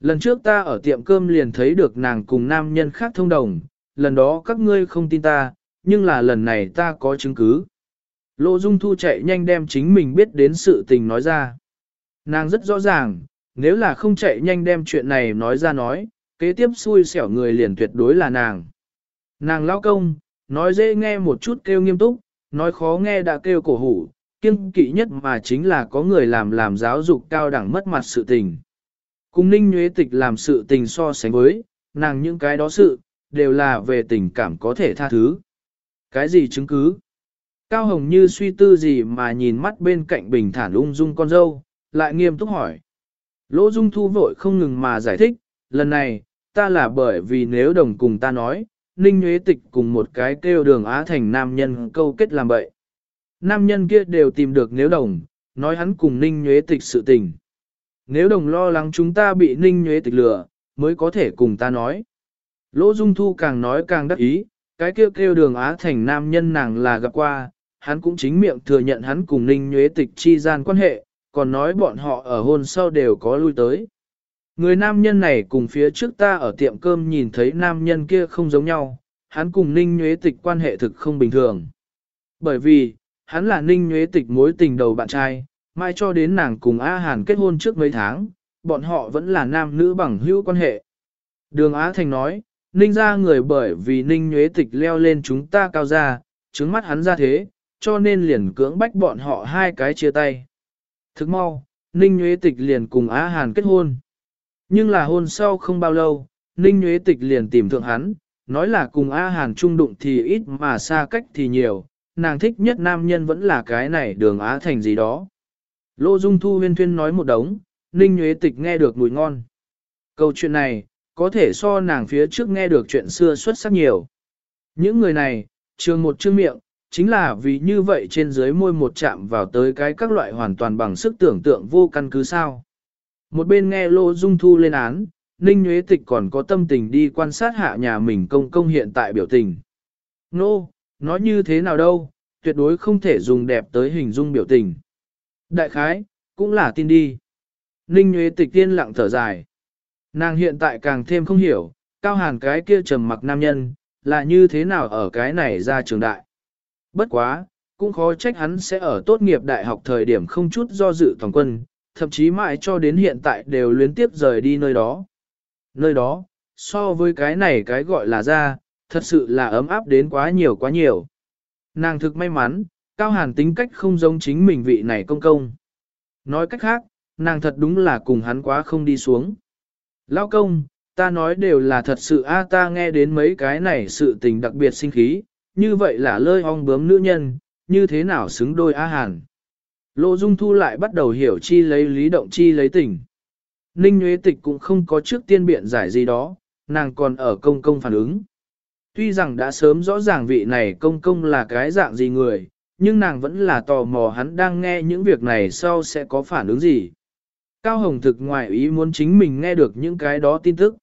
Lần trước ta ở tiệm cơm liền thấy được nàng cùng nam nhân khác thông đồng, lần đó các ngươi không tin ta, nhưng là lần này ta có chứng cứ. Lộ Dung Thu chạy nhanh đem chính mình biết đến sự tình nói ra. Nàng rất rõ ràng, nếu là không chạy nhanh đem chuyện này nói ra nói, kế tiếp xui xẻo người liền tuyệt đối là nàng. Nàng lao công, nói dễ nghe một chút kêu nghiêm túc, nói khó nghe đã kêu cổ hủ, kiêng kỵ nhất mà chính là có người làm làm giáo dục cao đẳng mất mặt sự tình. Cùng ninh nhuế tịch làm sự tình so sánh với, nàng những cái đó sự, đều là về tình cảm có thể tha thứ. Cái gì chứng cứ? Cao Hồng như suy tư gì mà nhìn mắt bên cạnh bình thản ung dung con dâu, lại nghiêm túc hỏi. Lỗ Dung Thu vội không ngừng mà giải thích, lần này, ta là bởi vì nếu đồng cùng ta nói, Ninh Nguyễn Tịch cùng một cái kêu đường Á Thành nam nhân câu kết làm bậy. Nam nhân kia đều tìm được nếu đồng, nói hắn cùng Ninh Nguyễn Tịch sự tình. Nếu đồng lo lắng chúng ta bị Ninh Nguyễn Tịch lừa, mới có thể cùng ta nói. Lỗ Dung Thu càng nói càng đắc ý, cái kêu kêu đường Á Thành nam nhân nàng là gặp qua, hắn cũng chính miệng thừa nhận hắn cùng Ninh Nguyễn Tịch chi gian quan hệ, còn nói bọn họ ở hôn sau đều có lui tới. Người nam nhân này cùng phía trước ta ở tiệm cơm nhìn thấy nam nhân kia không giống nhau, hắn cùng Ninh Nhuế Tịch quan hệ thực không bình thường. Bởi vì, hắn là Ninh Nhuế Tịch mối tình đầu bạn trai, mai cho đến nàng cùng A Hàn kết hôn trước mấy tháng, bọn họ vẫn là nam nữ bằng hữu quan hệ. Đường Á Thành nói, Ninh ra người bởi vì Ninh Nhuế Tịch leo lên chúng ta cao ra, trứng mắt hắn ra thế, cho nên liền cưỡng bách bọn họ hai cái chia tay. Thức mau, Ninh Nhuế Tịch liền cùng Á Hàn kết hôn. Nhưng là hôn sau không bao lâu, Ninh Nguyễn Tịch liền tìm thượng hắn, nói là cùng A Hàn trung đụng thì ít mà xa cách thì nhiều, nàng thích nhất nam nhân vẫn là cái này đường Á Thành gì đó. Lô Dung Thu huyên thuyên nói một đống, Ninh Nguyễn Tịch nghe được mùi ngon. Câu chuyện này, có thể so nàng phía trước nghe được chuyện xưa xuất sắc nhiều. Những người này, trường một chương miệng, chính là vì như vậy trên dưới môi một chạm vào tới cái các loại hoàn toàn bằng sức tưởng tượng vô căn cứ sao. Một bên nghe Lô Dung Thu lên án, Ninh Nguyễn Tịch còn có tâm tình đi quan sát hạ nhà mình công công hiện tại biểu tình. Nô, no, nói như thế nào đâu, tuyệt đối không thể dùng đẹp tới hình dung biểu tình. Đại khái, cũng là tin đi. Ninh Nguyễn Tịch tiên lặng thở dài. Nàng hiện tại càng thêm không hiểu, cao hàn cái kia trầm mặc nam nhân, là như thế nào ở cái này ra trường đại. Bất quá, cũng khó trách hắn sẽ ở tốt nghiệp đại học thời điểm không chút do dự toàn quân, thậm chí mãi cho đến hiện tại đều luyến tiếp rời đi nơi đó. Nơi đó, so với cái này cái gọi là ra, thật sự là ấm áp đến quá nhiều quá nhiều. Nàng thực may mắn, Cao Hàn tính cách không giống chính mình vị này công công. Nói cách khác, nàng thật đúng là cùng hắn quá không đi xuống. Lao công, ta nói đều là thật sự a ta nghe đến mấy cái này sự tình đặc biệt sinh khí, như vậy là lơi ong bướm nữ nhân, như thế nào xứng đôi A Hàn. Lộ Dung Thu lại bắt đầu hiểu chi lấy lý động chi lấy tình. Ninh Nguyễn Tịch cũng không có trước tiên biện giải gì đó, nàng còn ở công công phản ứng. Tuy rằng đã sớm rõ ràng vị này công công là cái dạng gì người, nhưng nàng vẫn là tò mò hắn đang nghe những việc này sau sẽ có phản ứng gì. Cao Hồng thực ngoại ý muốn chính mình nghe được những cái đó tin tức.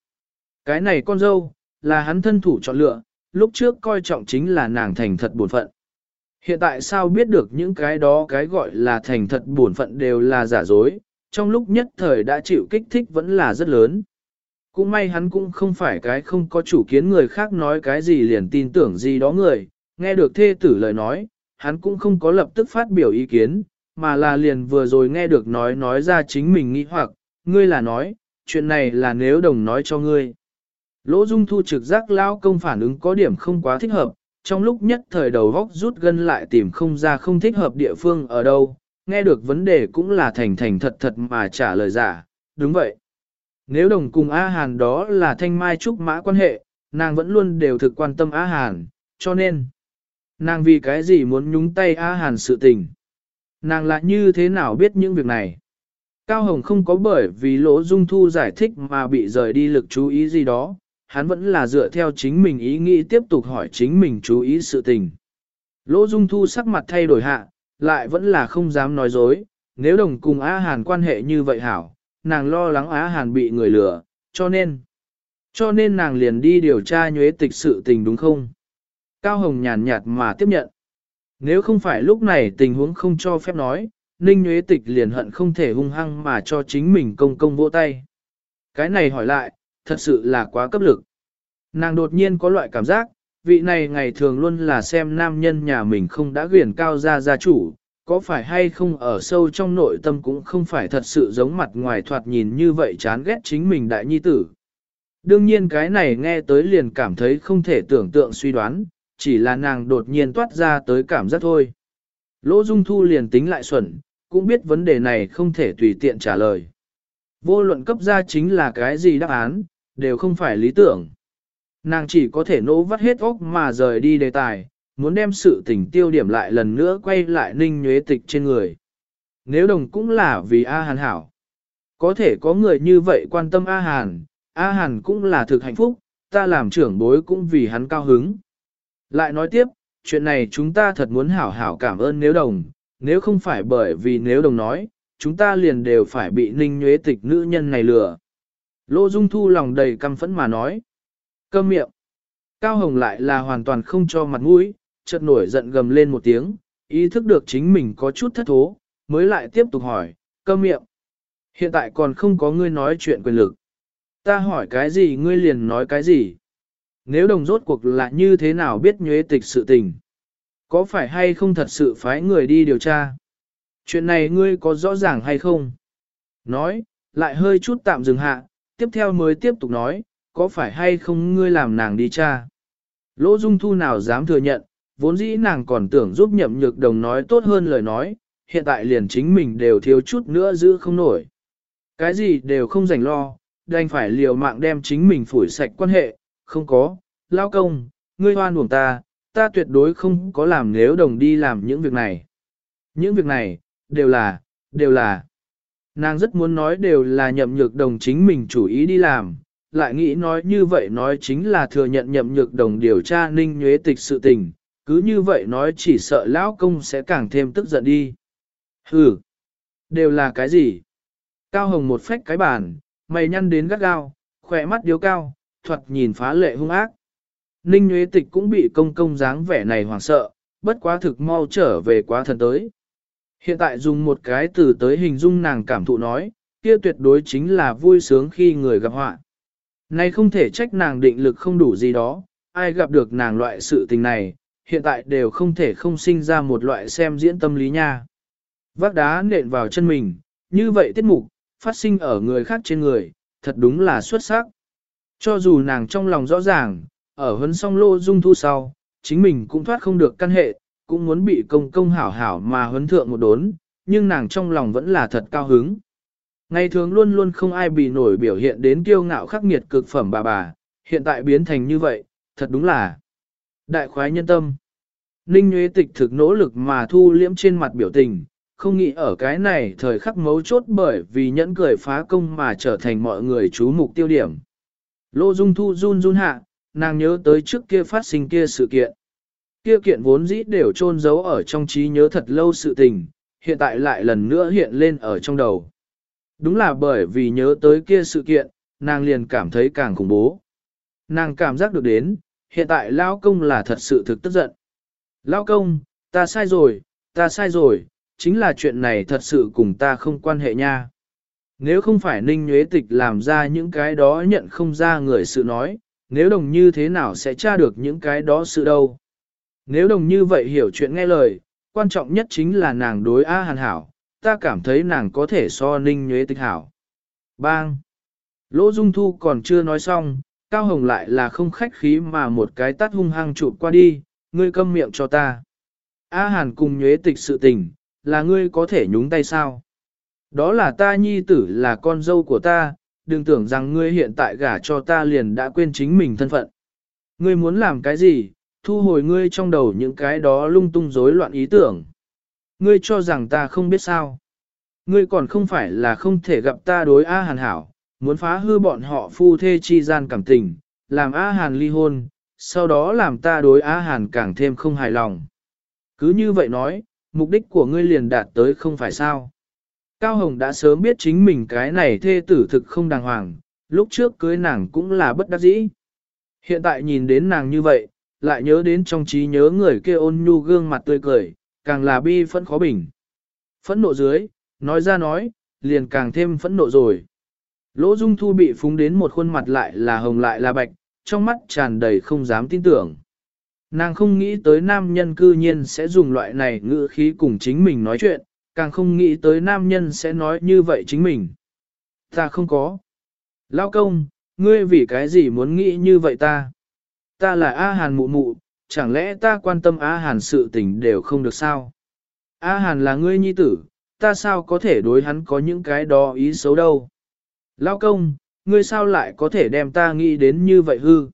Cái này con dâu, là hắn thân thủ chọn lựa, lúc trước coi trọng chính là nàng thành thật buồn phận. Hiện tại sao biết được những cái đó cái gọi là thành thật buồn phận đều là giả dối, trong lúc nhất thời đã chịu kích thích vẫn là rất lớn. Cũng may hắn cũng không phải cái không có chủ kiến người khác nói cái gì liền tin tưởng gì đó người, nghe được thê tử lời nói, hắn cũng không có lập tức phát biểu ý kiến, mà là liền vừa rồi nghe được nói nói ra chính mình nghĩ hoặc, ngươi là nói, chuyện này là nếu đồng nói cho ngươi. Lỗ Dung Thu trực giác lao công phản ứng có điểm không quá thích hợp, trong lúc nhất thời đầu góc rút gân lại tìm không ra không thích hợp địa phương ở đâu, nghe được vấn đề cũng là thành thành thật thật mà trả lời giả, đúng vậy. Nếu đồng cùng A Hàn đó là thanh mai trúc mã quan hệ, nàng vẫn luôn đều thực quan tâm A Hàn, cho nên, nàng vì cái gì muốn nhúng tay A Hàn sự tình. Nàng lại như thế nào biết những việc này? Cao Hồng không có bởi vì lỗ dung thu giải thích mà bị rời đi lực chú ý gì đó, hắn vẫn là dựa theo chính mình ý nghĩ tiếp tục hỏi chính mình chú ý sự tình. Lỗ dung thu sắc mặt thay đổi hạ, lại vẫn là không dám nói dối, nếu đồng cùng Á Hàn quan hệ như vậy hảo, nàng lo lắng Á Hàn bị người lừa, cho nên, cho nên nàng liền đi điều tra nhuế tịch sự tình đúng không? Cao Hồng nhàn nhạt mà tiếp nhận. Nếu không phải lúc này tình huống không cho phép nói, Ninh Nhuế Tịch liền hận không thể hung hăng mà cho chính mình công công vỗ tay. Cái này hỏi lại, thật sự là quá cấp lực. Nàng đột nhiên có loại cảm giác, vị này ngày thường luôn là xem nam nhân nhà mình không đã quyển cao ra gia chủ, có phải hay không ở sâu trong nội tâm cũng không phải thật sự giống mặt ngoài thoạt nhìn như vậy chán ghét chính mình đại nhi tử. Đương nhiên cái này nghe tới liền cảm thấy không thể tưởng tượng suy đoán, chỉ là nàng đột nhiên toát ra tới cảm giác thôi. Lỗ Dung Thu liền tính lại xuẩn, cũng biết vấn đề này không thể tùy tiện trả lời. Vô luận cấp ra chính là cái gì đáp án, đều không phải lý tưởng. Nàng chỉ có thể nỗ vắt hết óc mà rời đi đề tài, muốn đem sự tình tiêu điểm lại lần nữa quay lại ninh nhuế tịch trên người. Nếu đồng cũng là vì A Hàn hảo. Có thể có người như vậy quan tâm A Hàn, A Hàn cũng là thực hạnh phúc, ta làm trưởng bối cũng vì hắn cao hứng. Lại nói tiếp, chuyện này chúng ta thật muốn hảo hảo cảm ơn nếu đồng, nếu không phải bởi vì nếu đồng nói, chúng ta liền đều phải bị ninh nhuế tịch nữ nhân này lừa. Lô Dung Thu lòng đầy căm phẫn mà nói. Câm miệng. Cao Hồng lại là hoàn toàn không cho mặt mũi, chợt nổi giận gầm lên một tiếng, ý thức được chính mình có chút thất thố, mới lại tiếp tục hỏi, câm miệng. Hiện tại còn không có ngươi nói chuyện quyền lực. Ta hỏi cái gì ngươi liền nói cái gì. Nếu đồng rốt cuộc là như thế nào biết nhuế tịch sự tình. Có phải hay không thật sự phái người đi điều tra? Chuyện này ngươi có rõ ràng hay không? Nói, lại hơi chút tạm dừng hạ, tiếp theo mới tiếp tục nói, có phải hay không ngươi làm nàng đi tra? Lỗ Dung Thu nào dám thừa nhận, vốn dĩ nàng còn tưởng giúp nhậm nhược đồng nói tốt hơn lời nói, hiện tại liền chính mình đều thiếu chút nữa giữ không nổi. Cái gì đều không rảnh lo, đành phải liều mạng đem chính mình phủi sạch quan hệ, không có, lao công, ngươi hoan uổng ta, ta tuyệt đối không có làm nếu đồng đi làm những việc này. Những việc này, đều là, đều là. Nàng rất muốn nói đều là nhậm nhược đồng chính mình chủ ý đi làm, lại nghĩ nói như vậy nói chính là thừa nhận nhậm nhược đồng điều tra ninh nhuế tịch sự tình, cứ như vậy nói chỉ sợ lão công sẽ càng thêm tức giận đi. Hừ, đều là cái gì? Cao hồng một phách cái bàn, mày nhăn đến gắt gao, khỏe mắt điếu cao, thuật nhìn phá lệ hung ác. Ninh Nguyễn Tịch cũng bị công công dáng vẻ này hoảng sợ, bất quá thực mau trở về quá thần tới. Hiện tại dùng một cái từ tới hình dung nàng cảm thụ nói, kia tuyệt đối chính là vui sướng khi người gặp họa. Này không thể trách nàng định lực không đủ gì đó, ai gặp được nàng loại sự tình này, hiện tại đều không thể không sinh ra một loại xem diễn tâm lý nha. Vác đá nện vào chân mình, như vậy tiết mục, phát sinh ở người khác trên người, thật đúng là xuất sắc. Cho dù nàng trong lòng rõ ràng, ở huấn song lô dung thu sau, chính mình cũng thoát không được căn hệ, cũng muốn bị công công hảo hảo mà huấn thượng một đốn, nhưng nàng trong lòng vẫn là thật cao hứng. Ngày thường luôn luôn không ai bị nổi biểu hiện đến kiêu ngạo khắc nghiệt cực phẩm bà bà, hiện tại biến thành như vậy, thật đúng là đại khoái nhân tâm. Ninh Nguyễn Tịch thực nỗ lực mà thu liễm trên mặt biểu tình, không nghĩ ở cái này thời khắc mấu chốt bởi vì nhẫn cười phá công mà trở thành mọi người chú mục tiêu điểm. Lô Dung Thu run run hạ, nàng nhớ tới trước kia phát sinh kia sự kiện. Kia kiện vốn dĩ đều chôn giấu ở trong trí nhớ thật lâu sự tình, hiện tại lại lần nữa hiện lên ở trong đầu. Đúng là bởi vì nhớ tới kia sự kiện, nàng liền cảm thấy càng khủng bố. Nàng cảm giác được đến, hiện tại Lao Công là thật sự thực tức giận. Lao Công, ta sai rồi, ta sai rồi, chính là chuyện này thật sự cùng ta không quan hệ nha. Nếu không phải Ninh Nguyễn Tịch làm ra những cái đó nhận không ra người sự nói, nếu đồng như thế nào sẽ tra được những cái đó sự đâu. Nếu đồng như vậy hiểu chuyện nghe lời, quan trọng nhất chính là nàng đối A Hàn hảo, ta cảm thấy nàng có thể so Ninh nhuế Tịch hảo. Bang! Lỗ Dung Thu còn chưa nói xong, Cao Hồng lại là không khách khí mà một cái tắt hung hăng chụp qua đi, ngươi câm miệng cho ta. A Hàn cùng nhuế tịch sự tình, là ngươi có thể nhúng tay sao? Đó là ta nhi tử là con dâu của ta, đừng tưởng rằng ngươi hiện tại gả cho ta liền đã quên chính mình thân phận. Ngươi muốn làm cái gì, thu hồi ngươi trong đầu những cái đó lung tung rối loạn ý tưởng. Ngươi cho rằng ta không biết sao. Ngươi còn không phải là không thể gặp ta đối A Hàn hảo, muốn phá hư bọn họ phu thê chi gian cảm tình, làm A Hàn ly hôn, sau đó làm ta đối A Hàn càng thêm không hài lòng. Cứ như vậy nói, mục đích của ngươi liền đạt tới không phải sao. Cao Hồng đã sớm biết chính mình cái này thê tử thực không đàng hoàng, lúc trước cưới nàng cũng là bất đắc dĩ. Hiện tại nhìn đến nàng như vậy, lại nhớ đến trong trí nhớ người kia ôn nhu gương mặt tươi cười, càng là bi phẫn khó bình. Phẫn nộ dưới, nói ra nói, liền càng thêm phẫn nộ rồi. Lỗ Dung Thu bị phúng đến một khuôn mặt lại là hồng lại là bạch, trong mắt tràn đầy không dám tin tưởng. Nàng không nghĩ tới nam nhân cư nhiên sẽ dùng loại này ngữ khí cùng chính mình nói chuyện, càng không nghĩ tới nam nhân sẽ nói như vậy chính mình. Ta không có. Lao công, ngươi vì cái gì muốn nghĩ như vậy ta? Ta là A Hàn mụ mụ, chẳng lẽ ta quan tâm A Hàn sự tình đều không được sao? A Hàn là ngươi nhi tử, ta sao có thể đối hắn có những cái đó ý xấu đâu? Lao công, ngươi sao lại có thể đem ta nghĩ đến như vậy hư?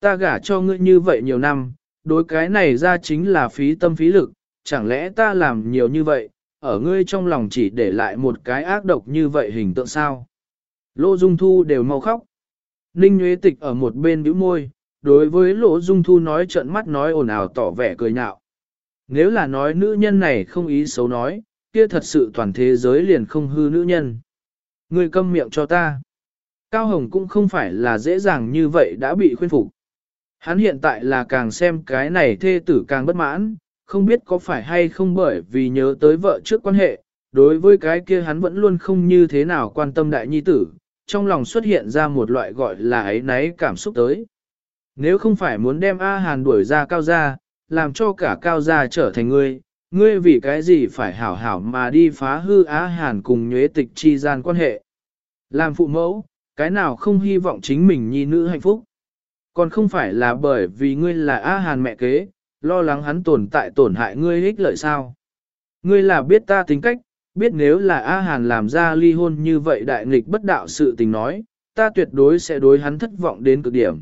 Ta gả cho ngươi như vậy nhiều năm, đối cái này ra chính là phí tâm phí lực, chẳng lẽ ta làm nhiều như vậy, ở ngươi trong lòng chỉ để lại một cái ác độc như vậy hình tượng sao? Lô Dung Thu đều mau khóc. Ninh Nguyễn Tịch ở một bên bĩu môi, đối với Lỗ Dung Thu nói trợn mắt nói ồn ào tỏ vẻ cười nhạo. Nếu là nói nữ nhân này không ý xấu nói, kia thật sự toàn thế giới liền không hư nữ nhân. người câm miệng cho ta. Cao Hồng cũng không phải là dễ dàng như vậy đã bị khuyên phục. Hắn hiện tại là càng xem cái này thê tử càng bất mãn, không biết có phải hay không bởi vì nhớ tới vợ trước quan hệ, đối với cái kia hắn vẫn luôn không như thế nào quan tâm đại nhi tử, trong lòng xuất hiện ra một loại gọi là ấy náy cảm xúc tới. Nếu không phải muốn đem A Hàn đuổi ra cao gia, làm cho cả cao gia trở thành ngươi, ngươi vì cái gì phải hảo hảo mà đi phá hư A Hàn cùng nhuế tịch chi gian quan hệ. Làm phụ mẫu, cái nào không hy vọng chính mình nhi nữ hạnh phúc. Còn không phải là bởi vì ngươi là A Hàn mẹ kế, lo lắng hắn tồn tại tổn hại ngươi ích lợi sao. Ngươi là biết ta tính cách, biết nếu là A Hàn làm ra ly hôn như vậy đại nghịch bất đạo sự tình nói, ta tuyệt đối sẽ đối hắn thất vọng đến cực điểm.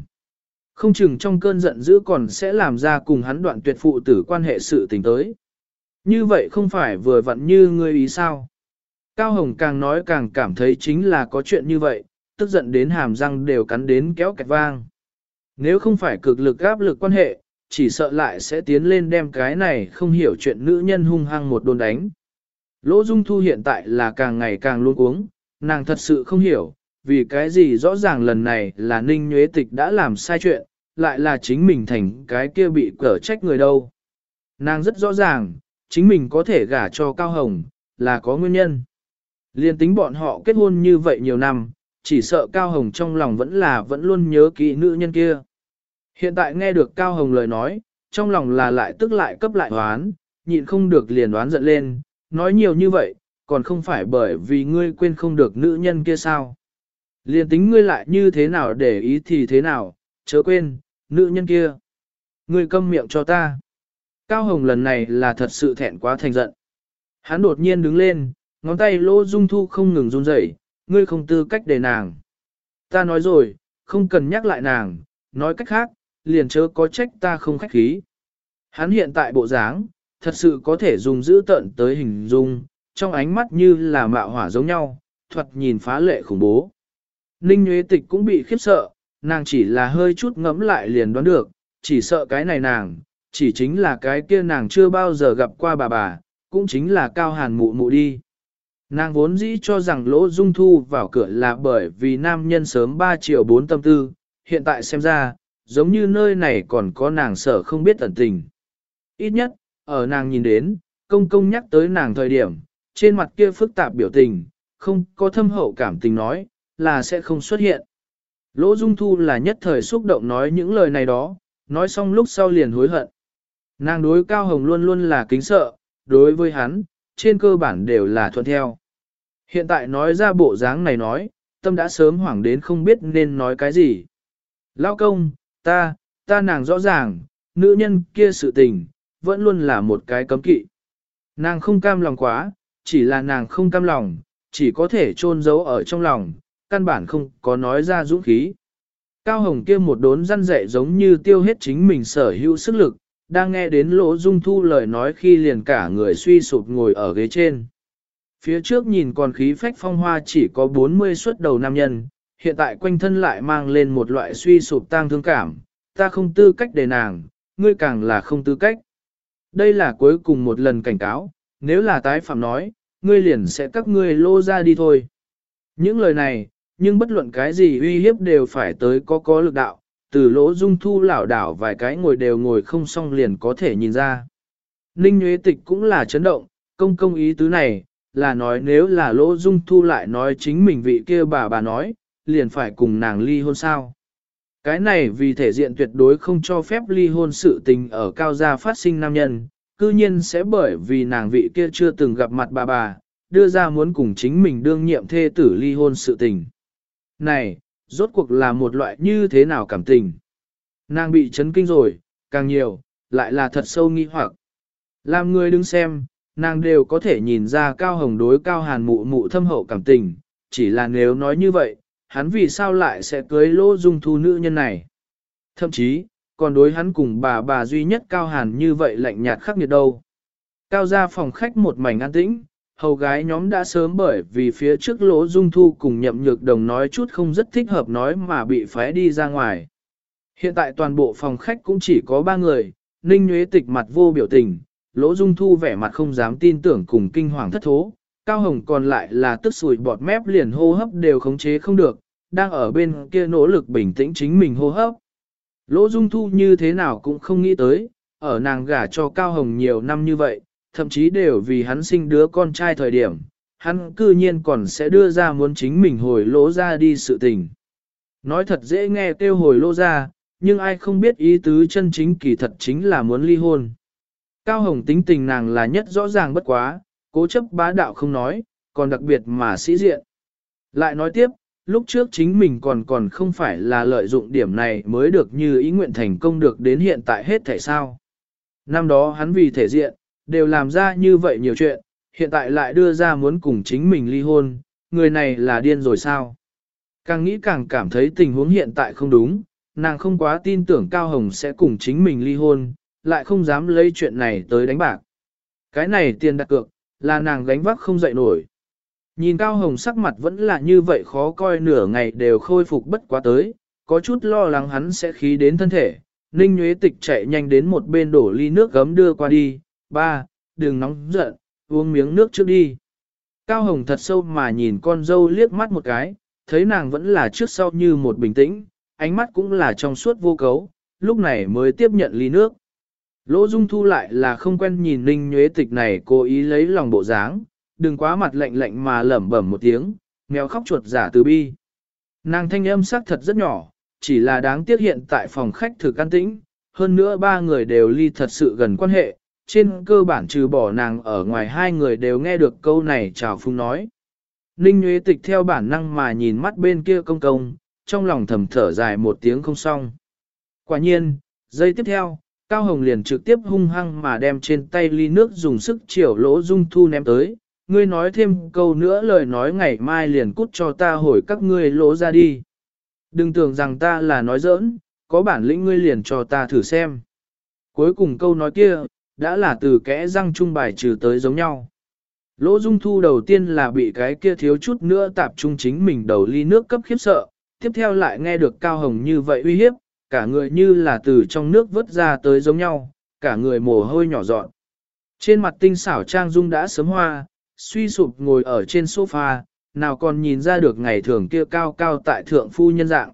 Không chừng trong cơn giận dữ còn sẽ làm ra cùng hắn đoạn tuyệt phụ tử quan hệ sự tình tới. Như vậy không phải vừa vặn như ngươi ý sao. Cao Hồng càng nói càng cảm thấy chính là có chuyện như vậy, tức giận đến hàm răng đều cắn đến kéo kẹt vang. Nếu không phải cực lực áp lực quan hệ, chỉ sợ lại sẽ tiến lên đem cái này không hiểu chuyện nữ nhân hung hăng một đồn đánh. Lỗ Dung Thu hiện tại là càng ngày càng luôn uống, nàng thật sự không hiểu, vì cái gì rõ ràng lần này là Ninh Nhuế Tịch đã làm sai chuyện, lại là chính mình thành cái kia bị cở trách người đâu. Nàng rất rõ ràng, chính mình có thể gả cho Cao Hồng, là có nguyên nhân. Liên tính bọn họ kết hôn như vậy nhiều năm, chỉ sợ Cao Hồng trong lòng vẫn là vẫn luôn nhớ kỹ nữ nhân kia. Hiện tại nghe được Cao Hồng lời nói, trong lòng là lại tức lại cấp lại hoán, nhịn không được liền đoán giận lên, nói nhiều như vậy, còn không phải bởi vì ngươi quên không được nữ nhân kia sao. Liền tính ngươi lại như thế nào để ý thì thế nào, chớ quên, nữ nhân kia. Ngươi câm miệng cho ta. Cao Hồng lần này là thật sự thẹn quá thành giận. Hắn đột nhiên đứng lên, ngón tay lỗ dung thu không ngừng run rẩy, ngươi không tư cách để nàng. Ta nói rồi, không cần nhắc lại nàng, nói cách khác, liền chớ có trách ta không khách khí. Hắn hiện tại bộ dáng, thật sự có thể dùng giữ tận tới hình dung, trong ánh mắt như là mạo hỏa giống nhau, thuật nhìn phá lệ khủng bố. Ninh Nguyễn Tịch cũng bị khiếp sợ, nàng chỉ là hơi chút ngẫm lại liền đoán được, chỉ sợ cái này nàng, chỉ chính là cái kia nàng chưa bao giờ gặp qua bà bà, cũng chính là cao hàn mụ mụ đi. Nàng vốn dĩ cho rằng lỗ dung thu vào cửa là bởi vì nam nhân sớm 3 triệu 4 tâm tư, hiện tại xem ra, giống như nơi này còn có nàng sợ không biết tận tình. Ít nhất, ở nàng nhìn đến, công công nhắc tới nàng thời điểm, trên mặt kia phức tạp biểu tình, không có thâm hậu cảm tình nói, là sẽ không xuất hiện. Lỗ Dung Thu là nhất thời xúc động nói những lời này đó, nói xong lúc sau liền hối hận. Nàng đối Cao Hồng luôn luôn là kính sợ, đối với hắn, trên cơ bản đều là thuận theo. Hiện tại nói ra bộ dáng này nói, tâm đã sớm hoảng đến không biết nên nói cái gì. Lao công, ta, ta nàng rõ ràng, nữ nhân kia sự tình, vẫn luôn là một cái cấm kỵ. Nàng không cam lòng quá, chỉ là nàng không cam lòng, chỉ có thể chôn giấu ở trong lòng, căn bản không có nói ra dũng khí. Cao Hồng kia một đốn răn dạy giống như tiêu hết chính mình sở hữu sức lực, đang nghe đến lỗ dung thu lời nói khi liền cả người suy sụp ngồi ở ghế trên. Phía trước nhìn còn khí phách phong hoa chỉ có 40 suất đầu nam nhân, hiện tại quanh thân lại mang lên một loại suy sụp tang thương cảm, ta không tư cách để nàng, ngươi càng là không tư cách. Đây là cuối cùng một lần cảnh cáo, nếu là tái phạm nói, ngươi liền sẽ các ngươi lô ra đi thôi. Những lời này, nhưng bất luận cái gì uy hiếp đều phải tới có có lực đạo, từ lỗ dung thu lảo đảo vài cái ngồi đều ngồi không xong liền có thể nhìn ra. Ninh Nguyễn Tịch cũng là chấn động, công công ý tứ này, là nói nếu là lỗ dung thu lại nói chính mình vị kia bà bà nói, liền phải cùng nàng ly hôn sao. Cái này vì thể diện tuyệt đối không cho phép ly hôn sự tình ở cao gia phát sinh nam nhân, cư nhiên sẽ bởi vì nàng vị kia chưa từng gặp mặt bà bà, đưa ra muốn cùng chính mình đương nhiệm thê tử ly hôn sự tình. Này, rốt cuộc là một loại như thế nào cảm tình? Nàng bị chấn kinh rồi, càng nhiều, lại là thật sâu nghi hoặc. Làm người đứng xem, nàng đều có thể nhìn ra cao hồng đối cao hàn mụ mụ thâm hậu cảm tình, chỉ là nếu nói như vậy, hắn vì sao lại sẽ cưới lỗ dung thu nữ nhân này. Thậm chí, còn đối hắn cùng bà bà duy nhất cao hàn như vậy lạnh nhạt khắc nghiệt đâu. Cao ra phòng khách một mảnh an tĩnh, hầu gái nhóm đã sớm bởi vì phía trước lỗ dung thu cùng nhậm nhược đồng nói chút không rất thích hợp nói mà bị phái đi ra ngoài. Hiện tại toàn bộ phòng khách cũng chỉ có ba người, ninh nhuế tịch mặt vô biểu tình, lỗ dung thu vẻ mặt không dám tin tưởng cùng kinh hoàng thất thố, cao hồng còn lại là tức sùi bọt mép liền hô hấp đều khống chế không được, đang ở bên kia nỗ lực bình tĩnh chính mình hô hấp. Lỗ dung thu như thế nào cũng không nghĩ tới, ở nàng gả cho cao hồng nhiều năm như vậy, thậm chí đều vì hắn sinh đứa con trai thời điểm, hắn cư nhiên còn sẽ đưa ra muốn chính mình hồi lỗ ra đi sự tình. Nói thật dễ nghe kêu hồi lỗ ra, nhưng ai không biết ý tứ chân chính kỳ thật chính là muốn ly hôn. Cao Hồng tính tình nàng là nhất rõ ràng bất quá, cố chấp bá đạo không nói, còn đặc biệt mà sĩ diện. Lại nói tiếp, lúc trước chính mình còn còn không phải là lợi dụng điểm này mới được như ý nguyện thành công được đến hiện tại hết thể sao. Năm đó hắn vì thể diện, đều làm ra như vậy nhiều chuyện, hiện tại lại đưa ra muốn cùng chính mình ly hôn, người này là điên rồi sao? Càng nghĩ càng cảm thấy tình huống hiện tại không đúng, nàng không quá tin tưởng Cao Hồng sẽ cùng chính mình ly hôn, lại không dám lấy chuyện này tới đánh bạc. Cái này tiền đặt cược, là nàng gánh vác không dậy nổi. Nhìn Cao Hồng sắc mặt vẫn là như vậy khó coi nửa ngày đều khôi phục bất quá tới, có chút lo lắng hắn sẽ khí đến thân thể. Ninh Nguyễn Tịch chạy nhanh đến một bên đổ ly nước gấm đưa qua đi, ba, đừng nóng giận, uống miếng nước trước đi. Cao Hồng thật sâu mà nhìn con dâu liếc mắt một cái, thấy nàng vẫn là trước sau như một bình tĩnh, ánh mắt cũng là trong suốt vô cấu, lúc này mới tiếp nhận ly nước. Lỗ Dung Thu lại là không quen nhìn Ninh Nhuế Tịch này cố ý lấy lòng bộ dáng, đừng quá mặt lạnh lạnh mà lẩm bẩm một tiếng, mèo khóc chuột giả từ bi. Nàng thanh âm sắc thật rất nhỏ, chỉ là đáng tiếc hiện tại phòng khách thực an tĩnh, hơn nữa ba người đều ly thật sự gần quan hệ, trên cơ bản trừ bỏ nàng ở ngoài hai người đều nghe được câu này chào phung nói. Ninh Nguyễn Tịch theo bản năng mà nhìn mắt bên kia công công, trong lòng thầm thở dài một tiếng không xong. Quả nhiên, giây tiếp theo, Cao Hồng liền trực tiếp hung hăng mà đem trên tay ly nước dùng sức chiều lỗ dung thu ném tới. Ngươi nói thêm câu nữa lời nói ngày mai liền cút cho ta hồi các ngươi lỗ ra đi. Đừng tưởng rằng ta là nói giỡn, có bản lĩnh ngươi liền cho ta thử xem. Cuối cùng câu nói kia, đã là từ kẽ răng trung bài trừ tới giống nhau. Lỗ Dung Thu đầu tiên là bị cái kia thiếu chút nữa tạp trung chính mình đầu ly nước cấp khiếp sợ, tiếp theo lại nghe được Cao Hồng như vậy uy hiếp, cả người như là từ trong nước vớt ra tới giống nhau, cả người mồ hôi nhỏ dọn. Trên mặt tinh xảo trang dung đã sớm hoa, suy sụp ngồi ở trên sofa, nào còn nhìn ra được ngày thường kia cao cao tại thượng phu nhân dạng.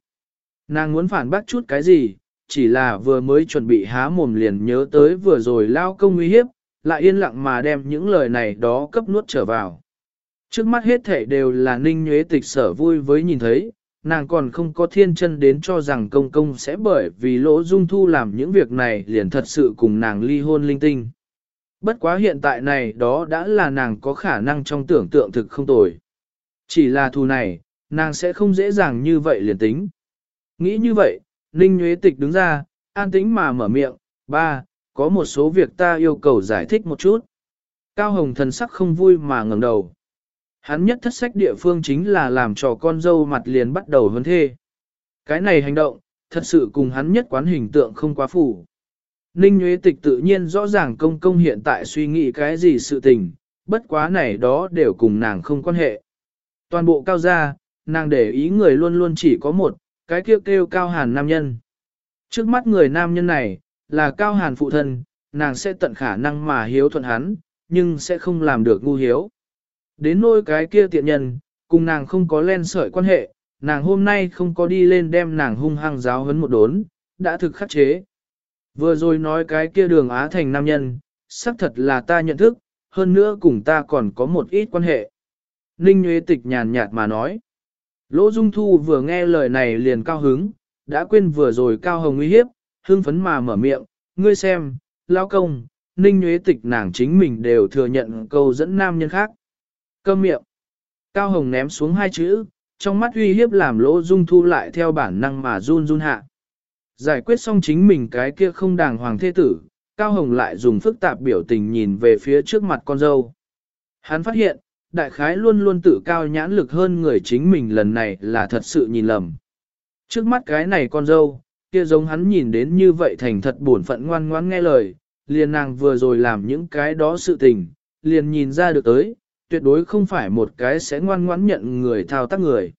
Nàng muốn phản bác chút cái gì, chỉ là vừa mới chuẩn bị há mồm liền nhớ tới vừa rồi lao công uy hiếp, lại yên lặng mà đem những lời này đó cấp nuốt trở vào. Trước mắt hết thể đều là ninh nhuế tịch sở vui với nhìn thấy, nàng còn không có thiên chân đến cho rằng công công sẽ bởi vì lỗ dung thu làm những việc này liền thật sự cùng nàng ly hôn linh tinh. Bất quá hiện tại này đó đã là nàng có khả năng trong tưởng tượng thực không tồi. Chỉ là thù này, nàng sẽ không dễ dàng như vậy liền tính. Nghĩ như vậy, Ninh Nguyễn Tịch đứng ra, an tĩnh mà mở miệng, ba, có một số việc ta yêu cầu giải thích một chút. Cao Hồng thần sắc không vui mà ngẩng đầu. Hắn nhất thất sách địa phương chính là làm cho con dâu mặt liền bắt đầu hơn thê. Cái này hành động, thật sự cùng hắn nhất quán hình tượng không quá phủ. Ninh Nguyễn Tịch tự nhiên rõ ràng công công hiện tại suy nghĩ cái gì sự tình, bất quá này đó đều cùng nàng không quan hệ. Toàn bộ cao gia, nàng để ý người luôn luôn chỉ có một, cái kêu kêu cao hàn nam nhân. Trước mắt người nam nhân này, là cao hàn phụ thân, nàng sẽ tận khả năng mà hiếu thuận hắn, nhưng sẽ không làm được ngu hiếu. Đến nôi cái kia tiện nhân, cùng nàng không có len sợi quan hệ, nàng hôm nay không có đi lên đem nàng hung hăng giáo hấn một đốn, đã thực khắc chế. Vừa rồi nói cái kia đường Á thành nam nhân, xác thật là ta nhận thức, hơn nữa cùng ta còn có một ít quan hệ. Ninh Nguyễn Tịch nhàn nhạt mà nói. Lỗ Dung Thu vừa nghe lời này liền cao hứng, đã quên vừa rồi cao hồng uy hiếp, hưng phấn mà mở miệng, ngươi xem, lao công, Ninh nhuế Tịch nàng chính mình đều thừa nhận câu dẫn nam nhân khác. Câm miệng. Cao Hồng ném xuống hai chữ, trong mắt uy hiếp làm lỗ dung thu lại theo bản năng mà run run hạ. Giải quyết xong chính mình cái kia không đàng hoàng thế tử, Cao Hồng lại dùng phức tạp biểu tình nhìn về phía trước mặt con dâu. Hắn phát hiện, đại khái luôn luôn tự cao nhãn lực hơn người chính mình lần này là thật sự nhìn lầm. Trước mắt cái này con dâu, kia giống hắn nhìn đến như vậy thành thật buồn phận ngoan ngoãn nghe lời, liền nàng vừa rồi làm những cái đó sự tình, liền nhìn ra được tới, tuyệt đối không phải một cái sẽ ngoan ngoãn nhận người thao tác người.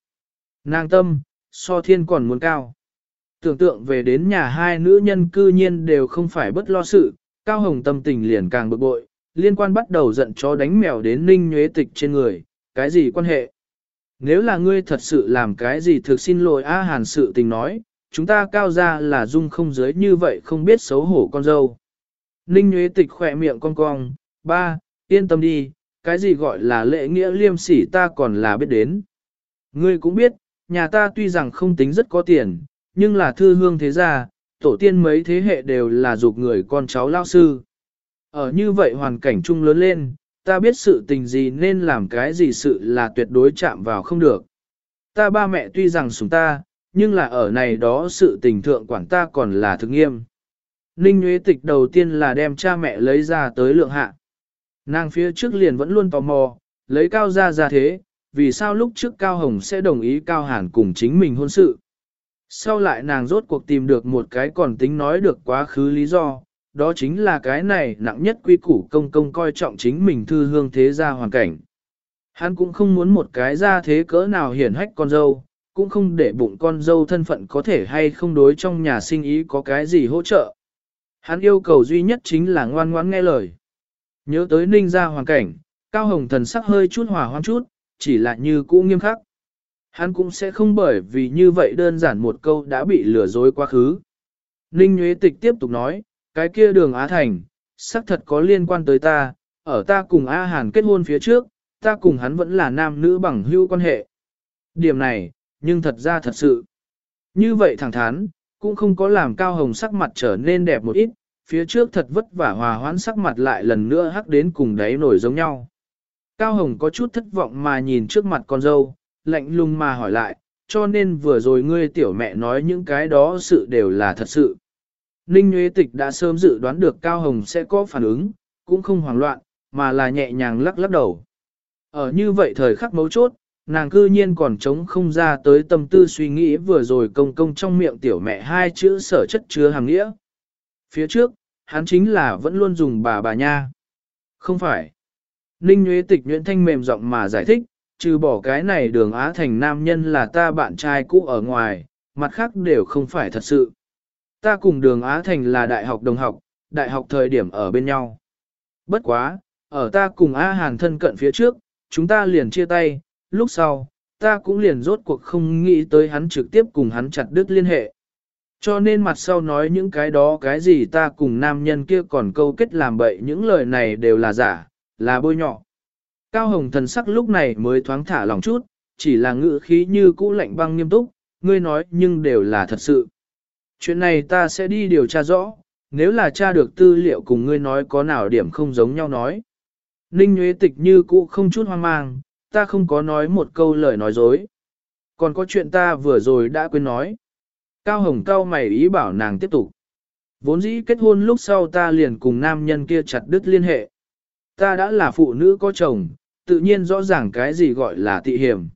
Nàng tâm, so thiên còn muốn cao. Tưởng tượng về đến nhà hai nữ nhân cư nhiên đều không phải bất lo sự, Cao Hồng tâm tình liền càng bực bội, liên quan bắt đầu giận chó đánh mèo đến ninh nhuế tịch trên người, cái gì quan hệ? Nếu là ngươi thật sự làm cái gì thực xin lỗi A Hàn sự tình nói, chúng ta cao ra là dung không giới như vậy không biết xấu hổ con dâu. Ninh nhuế tịch khỏe miệng cong cong, ba, yên tâm đi, cái gì gọi là lễ nghĩa liêm sỉ ta còn là biết đến. Ngươi cũng biết, nhà ta tuy rằng không tính rất có tiền, nhưng là thư hương thế gia, tổ tiên mấy thế hệ đều là dục người con cháu lao sư. Ở như vậy hoàn cảnh chung lớn lên, ta biết sự tình gì nên làm cái gì sự là tuyệt đối chạm vào không được. Ta ba mẹ tuy rằng sủng ta, nhưng là ở này đó sự tình thượng quản ta còn là thực nghiêm. Ninh Nguyễn Tịch đầu tiên là đem cha mẹ lấy ra tới lượng hạ. Nàng phía trước liền vẫn luôn tò mò, lấy cao ra ra thế, vì sao lúc trước Cao Hồng sẽ đồng ý Cao Hàn cùng chính mình hôn sự. Sau lại nàng rốt cuộc tìm được một cái còn tính nói được quá khứ lý do, đó chính là cái này nặng nhất quy củ công công coi trọng chính mình thư hương thế gia hoàn cảnh. Hắn cũng không muốn một cái gia thế cỡ nào hiển hách con dâu, cũng không để bụng con dâu thân phận có thể hay không đối trong nhà sinh ý có cái gì hỗ trợ. Hắn yêu cầu duy nhất chính là ngoan ngoãn nghe lời. Nhớ tới ninh gia hoàn cảnh, Cao Hồng thần sắc hơi chút hòa hoan chút, chỉ là như cũ nghiêm khắc. Hắn cũng sẽ không bởi vì như vậy đơn giản một câu đã bị lừa dối quá khứ. Ninh Nguyễn Tịch tiếp tục nói, cái kia đường Á Thành, xác thật có liên quan tới ta, ở ta cùng A Hàn kết hôn phía trước, ta cùng hắn vẫn là nam nữ bằng hữu quan hệ. Điểm này, nhưng thật ra thật sự. Như vậy thẳng thắn, cũng không có làm Cao Hồng sắc mặt trở nên đẹp một ít, phía trước thật vất vả hòa hoãn sắc mặt lại lần nữa hắc đến cùng đáy nổi giống nhau. Cao Hồng có chút thất vọng mà nhìn trước mặt con dâu, lạnh lùng mà hỏi lại, cho nên vừa rồi ngươi tiểu mẹ nói những cái đó sự đều là thật sự. Ninh Nguyễn Tịch đã sớm dự đoán được Cao Hồng sẽ có phản ứng, cũng không hoảng loạn, mà là nhẹ nhàng lắc lắc đầu. Ở như vậy thời khắc mấu chốt, nàng cư nhiên còn chống không ra tới tâm tư suy nghĩ vừa rồi công công trong miệng tiểu mẹ hai chữ sở chất chứa hàng nghĩa. Phía trước, hắn chính là vẫn luôn dùng bà bà nha. Không phải. Ninh Nguyễn Tịch Nguyễn Thanh mềm giọng mà giải thích, trừ bỏ cái này đường Á Thành nam nhân là ta bạn trai cũ ở ngoài, mặt khác đều không phải thật sự. Ta cùng đường Á Thành là đại học đồng học, đại học thời điểm ở bên nhau. Bất quá, ở ta cùng Á Hàn thân cận phía trước, chúng ta liền chia tay, lúc sau, ta cũng liền rốt cuộc không nghĩ tới hắn trực tiếp cùng hắn chặt đứt liên hệ. Cho nên mặt sau nói những cái đó cái gì ta cùng nam nhân kia còn câu kết làm bậy những lời này đều là giả, là bôi nhọ. Cao hồng thần sắc lúc này mới thoáng thả lòng chút, chỉ là ngữ khí như cũ lạnh băng nghiêm túc, ngươi nói nhưng đều là thật sự. Chuyện này ta sẽ đi điều tra rõ, nếu là tra được tư liệu cùng ngươi nói có nào điểm không giống nhau nói. Ninh Nguyễn Tịch như cũ không chút hoang mang, ta không có nói một câu lời nói dối. Còn có chuyện ta vừa rồi đã quên nói. Cao Hồng cao mày ý bảo nàng tiếp tục. Vốn dĩ kết hôn lúc sau ta liền cùng nam nhân kia chặt đứt liên hệ. Ta đã là phụ nữ có chồng, tự nhiên rõ ràng cái gì gọi là tị hiểm.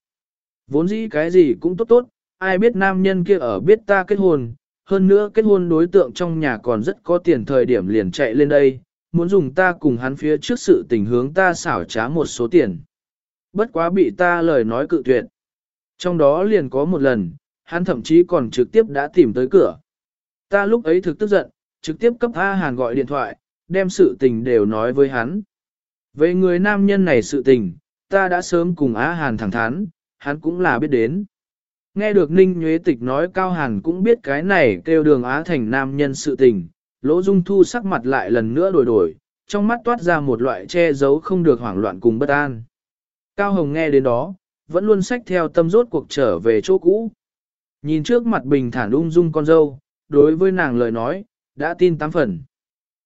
Vốn dĩ cái gì cũng tốt tốt, ai biết nam nhân kia ở biết ta kết hôn, hơn nữa kết hôn đối tượng trong nhà còn rất có tiền thời điểm liền chạy lên đây, muốn dùng ta cùng hắn phía trước sự tình hướng ta xảo trá một số tiền. Bất quá bị ta lời nói cự tuyệt. Trong đó liền có một lần, hắn thậm chí còn trực tiếp đã tìm tới cửa. Ta lúc ấy thực tức giận, trực tiếp cấp A Hàn gọi điện thoại, đem sự tình đều nói với hắn. Về người nam nhân này sự tình, ta đã sớm cùng Á Hàn thẳng thắn, hắn cũng là biết đến. Nghe được Ninh Nhuế Tịch nói Cao Hàn cũng biết cái này kêu đường Á thành nam nhân sự tình, Lỗ Dung Thu sắc mặt lại lần nữa đổi đổi, trong mắt toát ra một loại che giấu không được hoảng loạn cùng bất an. Cao Hồng nghe đến đó, vẫn luôn sách theo tâm rốt cuộc trở về chỗ cũ. Nhìn trước mặt bình thản ung dung con dâu, đối với nàng lời nói, đã tin tám phần.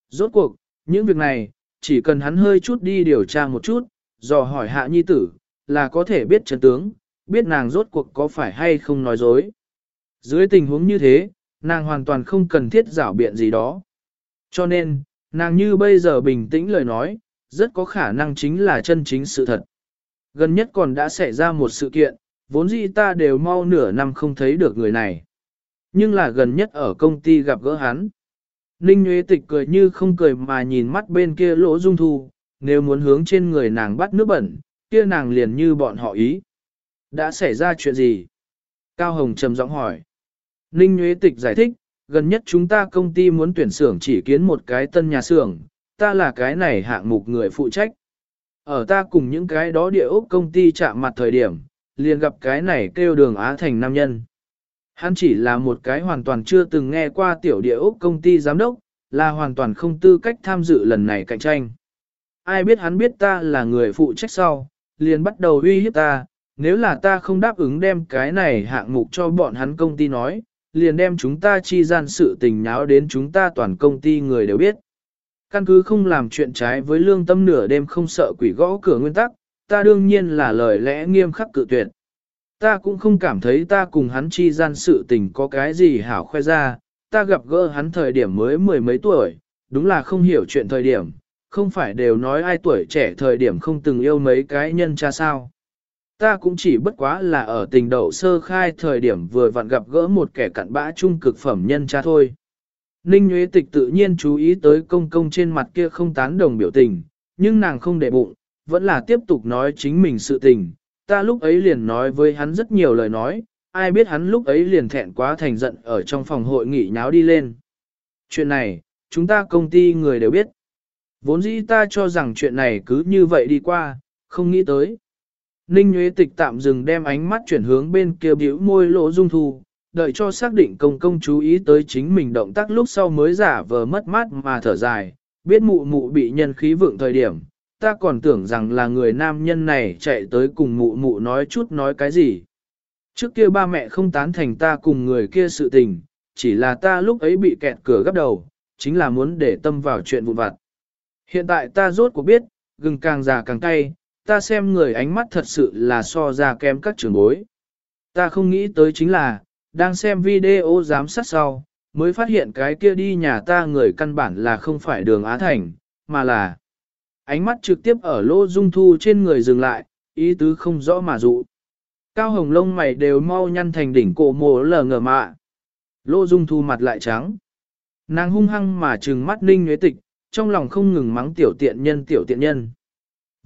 Rốt cuộc, những việc này, chỉ cần hắn hơi chút đi điều tra một chút, dò hỏi hạ nhi tử, là có thể biết chân tướng, biết nàng rốt cuộc có phải hay không nói dối. Dưới tình huống như thế, nàng hoàn toàn không cần thiết giảo biện gì đó. Cho nên, nàng như bây giờ bình tĩnh lời nói, rất có khả năng chính là chân chính sự thật. Gần nhất còn đã xảy ra một sự kiện, vốn dĩ ta đều mau nửa năm không thấy được người này. Nhưng là gần nhất ở công ty gặp gỡ hắn. Ninh Nguyễn Tịch cười như không cười mà nhìn mắt bên kia lỗ dung thu, nếu muốn hướng trên người nàng bắt nước bẩn, kia nàng liền như bọn họ ý. Đã xảy ra chuyện gì? Cao Hồng trầm giọng hỏi. Ninh Nguyễn Tịch giải thích, gần nhất chúng ta công ty muốn tuyển xưởng chỉ kiến một cái tân nhà xưởng, ta là cái này hạng mục người phụ trách. Ở ta cùng những cái đó địa ốc công ty chạm mặt thời điểm, liền gặp cái này kêu đường Á Thành nam nhân. Hắn chỉ là một cái hoàn toàn chưa từng nghe qua tiểu địa ốc công ty giám đốc, là hoàn toàn không tư cách tham dự lần này cạnh tranh. Ai biết hắn biết ta là người phụ trách sau, liền bắt đầu uy hiếp ta, nếu là ta không đáp ứng đem cái này hạng mục cho bọn hắn công ty nói, liền đem chúng ta chi gian sự tình nháo đến chúng ta toàn công ty người đều biết. Căn cứ không làm chuyện trái với lương tâm nửa đêm không sợ quỷ gõ cửa nguyên tắc, ta đương nhiên là lời lẽ nghiêm khắc cự tuyệt. Ta cũng không cảm thấy ta cùng hắn chi gian sự tình có cái gì hảo khoe ra, ta gặp gỡ hắn thời điểm mới mười mấy tuổi, đúng là không hiểu chuyện thời điểm, không phải đều nói ai tuổi trẻ thời điểm không từng yêu mấy cái nhân cha sao. Ta cũng chỉ bất quá là ở tình đậu sơ khai thời điểm vừa vặn gặp gỡ một kẻ cặn bã trung cực phẩm nhân cha thôi. Ninh Nguyễn Tịch tự nhiên chú ý tới công công trên mặt kia không tán đồng biểu tình, nhưng nàng không để bụng, vẫn là tiếp tục nói chính mình sự tình. Ta lúc ấy liền nói với hắn rất nhiều lời nói, ai biết hắn lúc ấy liền thẹn quá thành giận ở trong phòng hội nghị nháo đi lên. Chuyện này, chúng ta công ty người đều biết. Vốn dĩ ta cho rằng chuyện này cứ như vậy đi qua, không nghĩ tới. Ninh Nguyễn Tịch tạm dừng đem ánh mắt chuyển hướng bên kia biểu môi lỗ dung thu, đợi cho xác định công công chú ý tới chính mình động tác lúc sau mới giả vờ mất mát mà thở dài, biết mụ mụ bị nhân khí vượng thời điểm, ta còn tưởng rằng là người nam nhân này chạy tới cùng mụ mụ nói chút nói cái gì. Trước kia ba mẹ không tán thành ta cùng người kia sự tình, chỉ là ta lúc ấy bị kẹt cửa gấp đầu, chính là muốn để tâm vào chuyện vụn vặt. Hiện tại ta rốt cuộc biết, gừng càng già càng cay, ta xem người ánh mắt thật sự là so ra kém các trường bối. Ta không nghĩ tới chính là, đang xem video giám sát sau, mới phát hiện cái kia đi nhà ta người căn bản là không phải đường Á Thành, mà là ánh mắt trực tiếp ở lô dung thu trên người dừng lại, ý tứ không rõ mà dụ. Cao hồng lông mày đều mau nhăn thành đỉnh cổ mồ lờ ngờ mạ. Lô dung thu mặt lại trắng. Nàng hung hăng mà trừng mắt ninh nhuế tịch, trong lòng không ngừng mắng tiểu tiện nhân tiểu tiện nhân.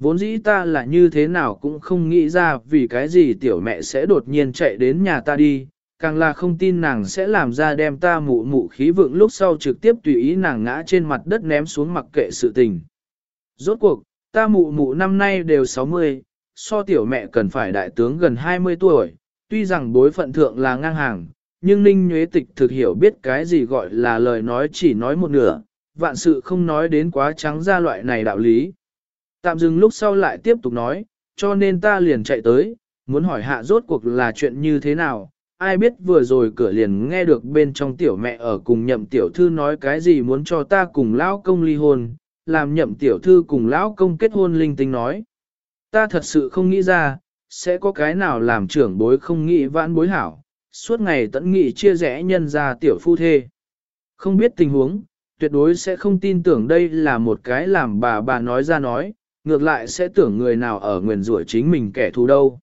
Vốn dĩ ta là như thế nào cũng không nghĩ ra vì cái gì tiểu mẹ sẽ đột nhiên chạy đến nhà ta đi, càng là không tin nàng sẽ làm ra đem ta mụ mụ khí vượng lúc sau trực tiếp tùy ý nàng ngã trên mặt đất ném xuống mặc kệ sự tình. Rốt cuộc, ta mụ mụ năm nay đều 60, so tiểu mẹ cần phải đại tướng gần 20 tuổi, tuy rằng bối phận thượng là ngang hàng, nhưng Ninh Nhuế Tịch thực hiểu biết cái gì gọi là lời nói chỉ nói một nửa, vạn sự không nói đến quá trắng ra loại này đạo lý. Tạm dừng lúc sau lại tiếp tục nói, cho nên ta liền chạy tới, muốn hỏi hạ rốt cuộc là chuyện như thế nào, ai biết vừa rồi cửa liền nghe được bên trong tiểu mẹ ở cùng nhậm tiểu thư nói cái gì muốn cho ta cùng lão công ly hôn, làm nhậm tiểu thư cùng lão công kết hôn linh tinh nói. Ta thật sự không nghĩ ra, sẽ có cái nào làm trưởng bối không nghĩ vãn bối hảo, suốt ngày tận nghị chia rẽ nhân ra tiểu phu thê. Không biết tình huống, tuyệt đối sẽ không tin tưởng đây là một cái làm bà bà nói ra nói, ngược lại sẽ tưởng người nào ở nguyền rủa chính mình kẻ thù đâu.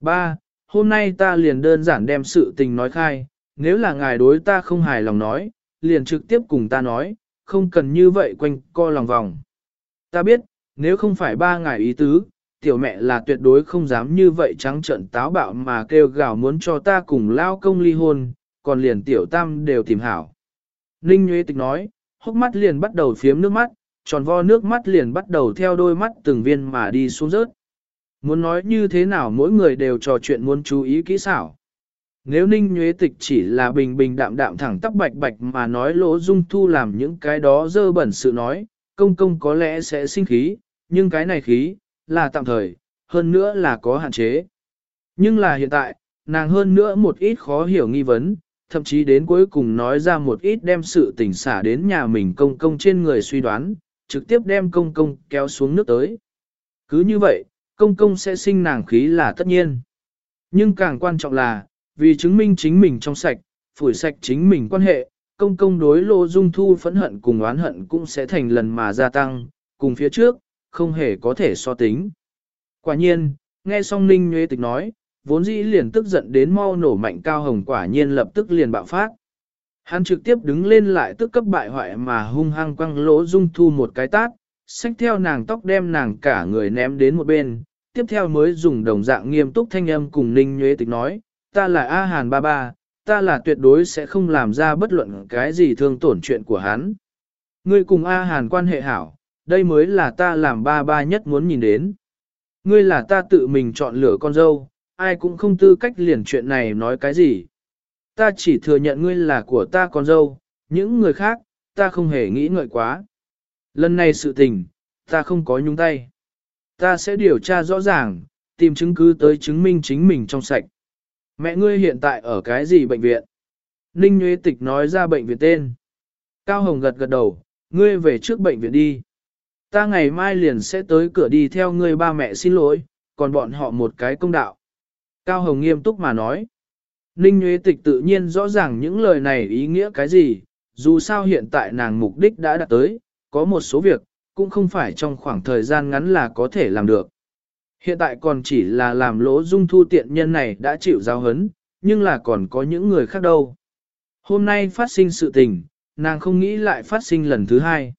Ba, hôm nay ta liền đơn giản đem sự tình nói khai, nếu là ngài đối ta không hài lòng nói, liền trực tiếp cùng ta nói, không cần như vậy quanh co lòng vòng. Ta biết, nếu không phải ba ngài ý tứ, tiểu mẹ là tuyệt đối không dám như vậy trắng trợn táo bạo mà kêu gào muốn cho ta cùng lao công ly hôn, còn liền tiểu tam đều tìm hảo. Ninh Nguyễn Tịch nói, hốc mắt liền bắt đầu phiếm nước mắt, tròn vo nước mắt liền bắt đầu theo đôi mắt từng viên mà đi xuống rớt. Muốn nói như thế nào mỗi người đều trò chuyện muốn chú ý kỹ xảo. Nếu ninh nhuế tịch chỉ là bình bình đạm đạm thẳng tắp bạch bạch mà nói lỗ dung thu làm những cái đó dơ bẩn sự nói, công công có lẽ sẽ sinh khí, nhưng cái này khí, là tạm thời, hơn nữa là có hạn chế. Nhưng là hiện tại, nàng hơn nữa một ít khó hiểu nghi vấn, thậm chí đến cuối cùng nói ra một ít đem sự tình xả đến nhà mình công công trên người suy đoán, trực tiếp đem công công kéo xuống nước tới. Cứ như vậy, công công sẽ sinh nàng khí là tất nhiên. Nhưng càng quan trọng là, vì chứng minh chính mình trong sạch, phủi sạch chính mình quan hệ, công công đối lô dung thu phẫn hận cùng oán hận cũng sẽ thành lần mà gia tăng, cùng phía trước, không hề có thể so tính. Quả nhiên, nghe song Ninh Nhuế Tịch nói, vốn dĩ liền tức giận đến mau nổ mạnh cao hồng quả nhiên lập tức liền bạo phát. Hắn trực tiếp đứng lên lại tức cấp bại hoại mà hung hăng quăng lỗ dung thu một cái tát, xách theo nàng tóc đem nàng cả người ném đến một bên, tiếp theo mới dùng đồng dạng nghiêm túc thanh âm cùng Ninh Nhuế Tịch nói, ta là A Hàn Ba Ba, ta là tuyệt đối sẽ không làm ra bất luận cái gì thương tổn chuyện của hắn. Ngươi cùng A Hàn quan hệ hảo, đây mới là ta làm ba ba nhất muốn nhìn đến. Ngươi là ta tự mình chọn lựa con dâu, ai cũng không tư cách liền chuyện này nói cái gì. Ta chỉ thừa nhận ngươi là của ta con dâu, những người khác, ta không hề nghĩ ngợi quá. Lần này sự tình, ta không có nhúng tay. Ta sẽ điều tra rõ ràng, tìm chứng cứ tới chứng minh chính mình trong sạch. Mẹ ngươi hiện tại ở cái gì bệnh viện? Ninh Nguyễn Tịch nói ra bệnh viện tên. Cao Hồng gật gật đầu, ngươi về trước bệnh viện đi. Ta ngày mai liền sẽ tới cửa đi theo ngươi ba mẹ xin lỗi, còn bọn họ một cái công đạo. Cao Hồng nghiêm túc mà nói. Ninh Nguyễn Tịch tự nhiên rõ ràng những lời này ý nghĩa cái gì, dù sao hiện tại nàng mục đích đã đạt tới, có một số việc, cũng không phải trong khoảng thời gian ngắn là có thể làm được. Hiện tại còn chỉ là làm lỗ dung thu tiện nhân này đã chịu giao hấn, nhưng là còn có những người khác đâu. Hôm nay phát sinh sự tình, nàng không nghĩ lại phát sinh lần thứ hai.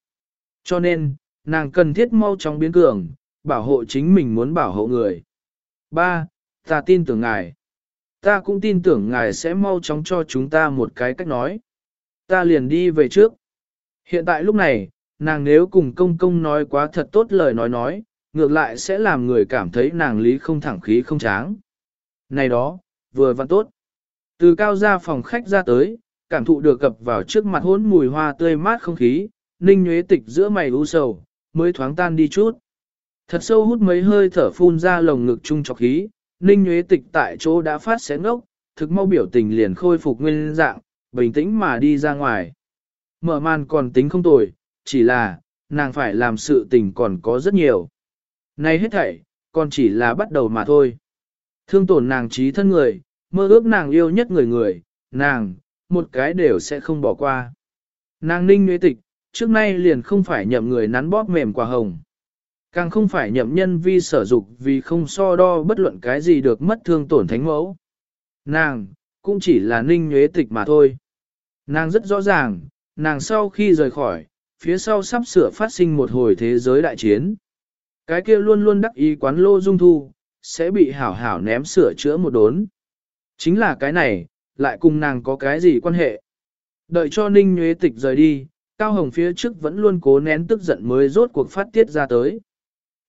Cho nên, nàng cần thiết mau chóng biến cường, bảo hộ chính mình muốn bảo hộ người. Ba, ta tin tưởng ngài. Ta cũng tin tưởng ngài sẽ mau chóng cho chúng ta một cái cách nói. Ta liền đi về trước. Hiện tại lúc này, nàng nếu cùng công công nói quá thật tốt lời nói nói, ngược lại sẽ làm người cảm thấy nàng lý không thẳng khí không tráng. Này đó, vừa văn tốt. Từ cao ra phòng khách ra tới, cảm thụ được cập vào trước mặt hốn mùi hoa tươi mát không khí, ninh nhuế tịch giữa mày u sầu, mới thoáng tan đi chút. Thật sâu hút mấy hơi thở phun ra lồng ngực chung chọc khí, ninh Nguyễn tịch tại chỗ đã phát xé ngốc, thực mau biểu tình liền khôi phục nguyên dạng, bình tĩnh mà đi ra ngoài. Mở màn còn tính không tồi, chỉ là, nàng phải làm sự tình còn có rất nhiều. nay hết thảy, còn chỉ là bắt đầu mà thôi. Thương tổn nàng trí thân người, mơ ước nàng yêu nhất người người, nàng, một cái đều sẽ không bỏ qua. Nàng ninh nguyễn tịch, trước nay liền không phải nhậm người nắn bóp mềm quả hồng. Càng không phải nhậm nhân vi sở dục vì không so đo bất luận cái gì được mất thương tổn thánh mẫu. Nàng, cũng chỉ là ninh nhuế tịch mà thôi. Nàng rất rõ ràng, nàng sau khi rời khỏi, phía sau sắp sửa phát sinh một hồi thế giới đại chiến. Cái kia luôn luôn đắc ý quán lô dung thu, sẽ bị hảo hảo ném sửa chữa một đốn. Chính là cái này, lại cùng nàng có cái gì quan hệ. Đợi cho Ninh Nhuế Tịch rời đi, Cao Hồng phía trước vẫn luôn cố nén tức giận mới rốt cuộc phát tiết ra tới.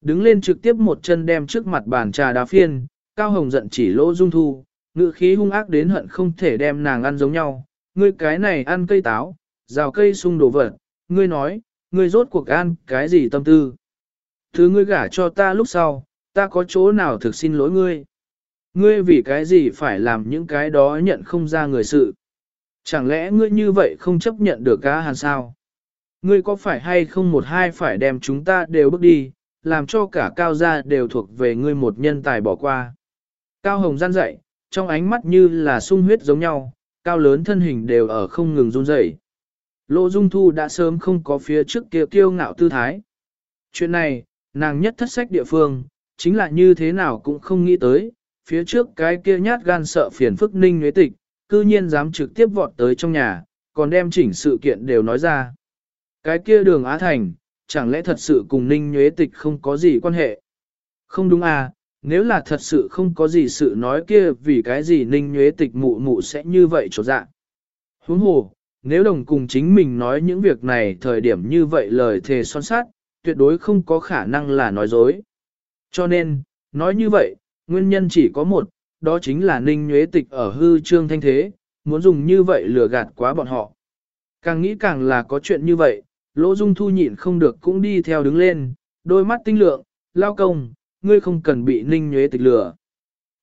Đứng lên trực tiếp một chân đem trước mặt bàn trà đá phiên, Cao Hồng giận chỉ lỗ dung thu, ngự khí hung ác đến hận không thể đem nàng ăn giống nhau. Ngươi cái này ăn cây táo, rào cây sung đồ vật, ngươi nói, ngươi rốt cuộc ăn cái gì tâm tư. Thứ ngươi gả cho ta lúc sau, ta có chỗ nào thực xin lỗi ngươi. Ngươi vì cái gì phải làm những cái đó nhận không ra người sự. Chẳng lẽ ngươi như vậy không chấp nhận được cá hàn sao? Ngươi có phải hay không một hai phải đem chúng ta đều bước đi, làm cho cả cao gia đều thuộc về ngươi một nhân tài bỏ qua. Cao hồng gian dậy, trong ánh mắt như là sung huyết giống nhau, cao lớn thân hình đều ở không ngừng run rẩy. Lộ Dung Thu đã sớm không có phía trước kia kiêu ngạo tư thái. Chuyện này, nàng nhất thất sách địa phương, chính là như thế nào cũng không nghĩ tới, phía trước cái kia nhát gan sợ phiền phức ninh nhuế tịch, cư nhiên dám trực tiếp vọt tới trong nhà, còn đem chỉnh sự kiện đều nói ra. Cái kia đường Á Thành, chẳng lẽ thật sự cùng ninh nhuế tịch không có gì quan hệ? Không đúng à, nếu là thật sự không có gì sự nói kia vì cái gì ninh nhuế tịch mụ mụ sẽ như vậy trột dạ. Huống hồ, nếu đồng cùng chính mình nói những việc này thời điểm như vậy lời thề son sát, tuyệt đối không có khả năng là nói dối. Cho nên, nói như vậy, nguyên nhân chỉ có một, đó chính là ninh nhuế tịch ở hư trương thanh thế, muốn dùng như vậy lừa gạt quá bọn họ. Càng nghĩ càng là có chuyện như vậy, lỗ dung thu nhịn không được cũng đi theo đứng lên, đôi mắt tinh lượng, lao công, ngươi không cần bị ninh nhuế tịch lửa.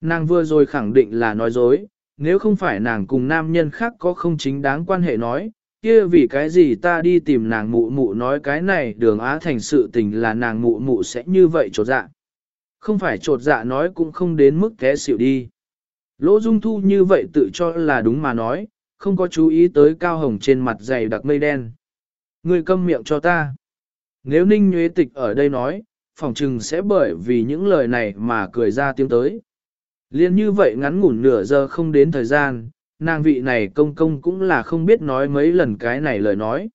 Nàng vừa rồi khẳng định là nói dối, nếu không phải nàng cùng nam nhân khác có không chính đáng quan hệ nói, kia vì cái gì ta đi tìm nàng mụ mụ nói cái này đường á thành sự tình là nàng mụ mụ sẽ như vậy trột dạ. Không phải trột dạ nói cũng không đến mức té xỉu đi. Lỗ Dung Thu như vậy tự cho là đúng mà nói, không có chú ý tới cao hồng trên mặt dày đặc mây đen. Ngươi câm miệng cho ta. Nếu Ninh Nguyễn Tịch ở đây nói, phỏng Trừng sẽ bởi vì những lời này mà cười ra tiếng tới. Liên như vậy ngắn ngủn nửa giờ không đến thời gian, nàng vị này công công cũng là không biết nói mấy lần cái này lời nói.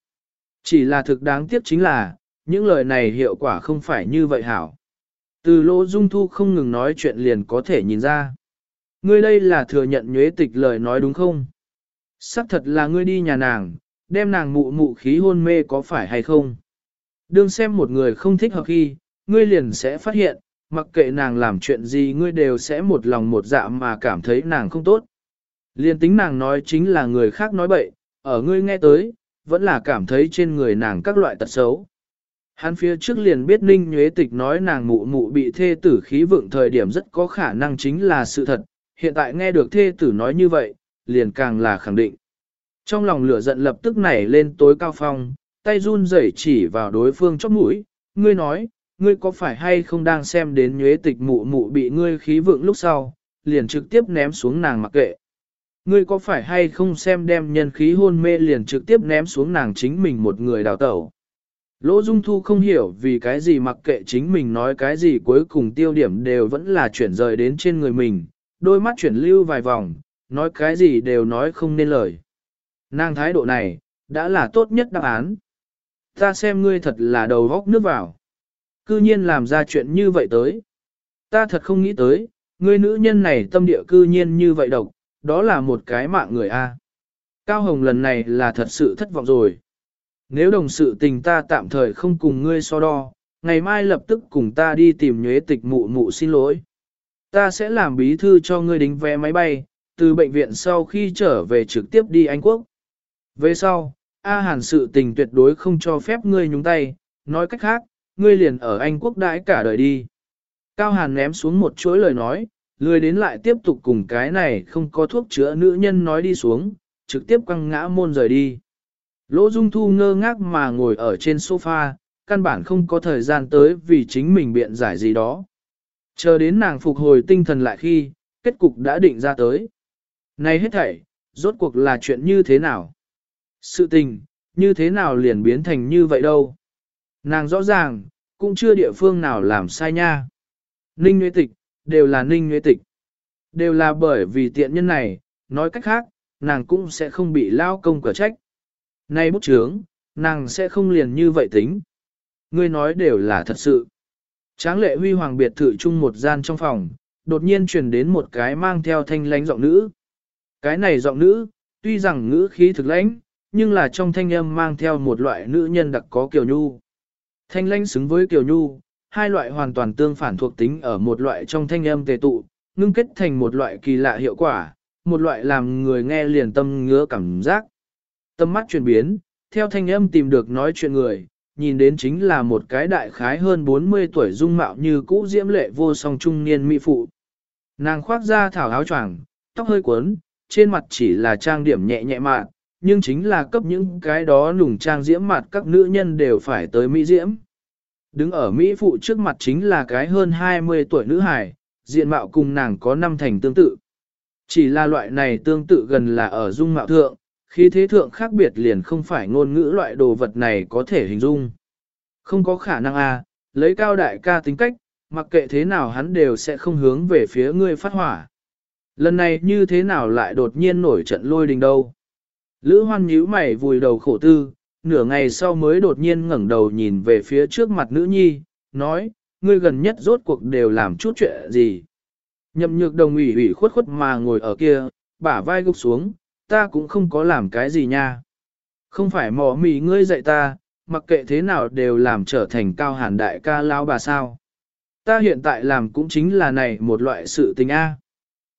Chỉ là thực đáng tiếc chính là, những lời này hiệu quả không phải như vậy hảo. Từ lỗ dung thu không ngừng nói chuyện liền có thể nhìn ra. Ngươi đây là thừa nhận nhuế tịch lời nói đúng không? Sắc thật là ngươi đi nhà nàng, đem nàng mụ mụ khí hôn mê có phải hay không? Đương xem một người không thích hợp khi, ngươi liền sẽ phát hiện, mặc kệ nàng làm chuyện gì ngươi đều sẽ một lòng một dạ mà cảm thấy nàng không tốt. Liên tính nàng nói chính là người khác nói bậy, ở ngươi nghe tới, vẫn là cảm thấy trên người nàng các loại tật xấu. Hắn phía trước liền biết Ninh Nhuế Tịch nói nàng mụ mụ bị thê tử khí vượng thời điểm rất có khả năng chính là sự thật, hiện tại nghe được thê tử nói như vậy, liền càng là khẳng định. Trong lòng lửa giận lập tức nảy lên tối cao phong, tay run rẩy chỉ vào đối phương chóp mũi, ngươi nói, ngươi có phải hay không đang xem đến nhuế tịch mụ mụ bị ngươi khí vượng lúc sau, liền trực tiếp ném xuống nàng mặc kệ. Ngươi có phải hay không xem đem nhân khí hôn mê liền trực tiếp ném xuống nàng chính mình một người đào tẩu. Lỗ Dung Thu không hiểu vì cái gì mặc kệ chính mình nói cái gì cuối cùng tiêu điểm đều vẫn là chuyển rời đến trên người mình, đôi mắt chuyển lưu vài vòng, nói cái gì đều nói không nên lời. Nàng thái độ này, đã là tốt nhất đáp án. Ta xem ngươi thật là đầu góc nước vào. Cư nhiên làm ra chuyện như vậy tới. Ta thật không nghĩ tới, ngươi nữ nhân này tâm địa cư nhiên như vậy độc, đó là một cái mạng người A. Cao Hồng lần này là thật sự thất vọng rồi. Nếu đồng sự tình ta tạm thời không cùng ngươi so đo, ngày mai lập tức cùng ta đi tìm nhuế tịch mụ mụ xin lỗi. Ta sẽ làm bí thư cho ngươi đính vé máy bay, từ bệnh viện sau khi trở về trực tiếp đi Anh Quốc. Về sau, A Hàn sự tình tuyệt đối không cho phép ngươi nhúng tay, nói cách khác, ngươi liền ở Anh Quốc đãi cả đời đi. Cao Hàn ném xuống một chuỗi lời nói, lười đến lại tiếp tục cùng cái này không có thuốc chữa nữ nhân nói đi xuống, trực tiếp quăng ngã môn rời đi. Lỗ Dung Thu ngơ ngác mà ngồi ở trên sofa, căn bản không có thời gian tới vì chính mình biện giải gì đó. Chờ đến nàng phục hồi tinh thần lại khi, kết cục đã định ra tới. Này hết thảy, rốt cuộc là chuyện như thế nào? Sự tình, như thế nào liền biến thành như vậy đâu? Nàng rõ ràng, cũng chưa địa phương nào làm sai nha. Ninh Nguyễn Tịch, đều là Ninh Nguyễn Tịch. Đều là bởi vì tiện nhân này, nói cách khác, nàng cũng sẽ không bị lao công cửa trách. Nay bút trướng, nàng sẽ không liền như vậy tính. Ngươi nói đều là thật sự. Tráng lệ huy hoàng biệt thự chung một gian trong phòng, đột nhiên truyền đến một cái mang theo thanh lánh giọng nữ. Cái này giọng nữ, tuy rằng ngữ khí thực lãnh, nhưng là trong thanh âm mang theo một loại nữ nhân đặc có kiều nhu. Thanh lãnh xứng với kiều nhu, hai loại hoàn toàn tương phản thuộc tính ở một loại trong thanh âm tề tụ, ngưng kết thành một loại kỳ lạ hiệu quả, một loại làm người nghe liền tâm ngứa cảm giác. Tâm mắt chuyển biến, theo thanh âm tìm được nói chuyện người, nhìn đến chính là một cái đại khái hơn 40 tuổi dung mạo như cũ diễm lệ vô song trung niên mỹ phụ. Nàng khoác ra thảo áo choàng, tóc hơi cuốn, trên mặt chỉ là trang điểm nhẹ nhẹ mạn, nhưng chính là cấp những cái đó nùng trang diễm mặt các nữ nhân đều phải tới mỹ diễm. Đứng ở mỹ phụ trước mặt chính là cái hơn 20 tuổi nữ hài, diện mạo cùng nàng có năm thành tương tự. Chỉ là loại này tương tự gần là ở dung mạo thượng, khi thế thượng khác biệt liền không phải ngôn ngữ loại đồ vật này có thể hình dung. Không có khả năng a, à, lấy cao đại ca tính cách, mặc kệ thế nào hắn đều sẽ không hướng về phía ngươi phát hỏa. Lần này như thế nào lại đột nhiên nổi trận lôi đình đâu. Lữ hoan nhíu mày vùi đầu khổ tư, nửa ngày sau mới đột nhiên ngẩng đầu nhìn về phía trước mặt nữ nhi, nói, ngươi gần nhất rốt cuộc đều làm chút chuyện gì. Nhậm nhược đồng ủy ủy khuất khuất mà ngồi ở kia, bả vai gục xuống, ta cũng không có làm cái gì nha. Không phải mỏ mì ngươi dạy ta, mặc kệ thế nào đều làm trở thành cao hàn đại ca lao bà sao. Ta hiện tại làm cũng chính là này một loại sự tình A.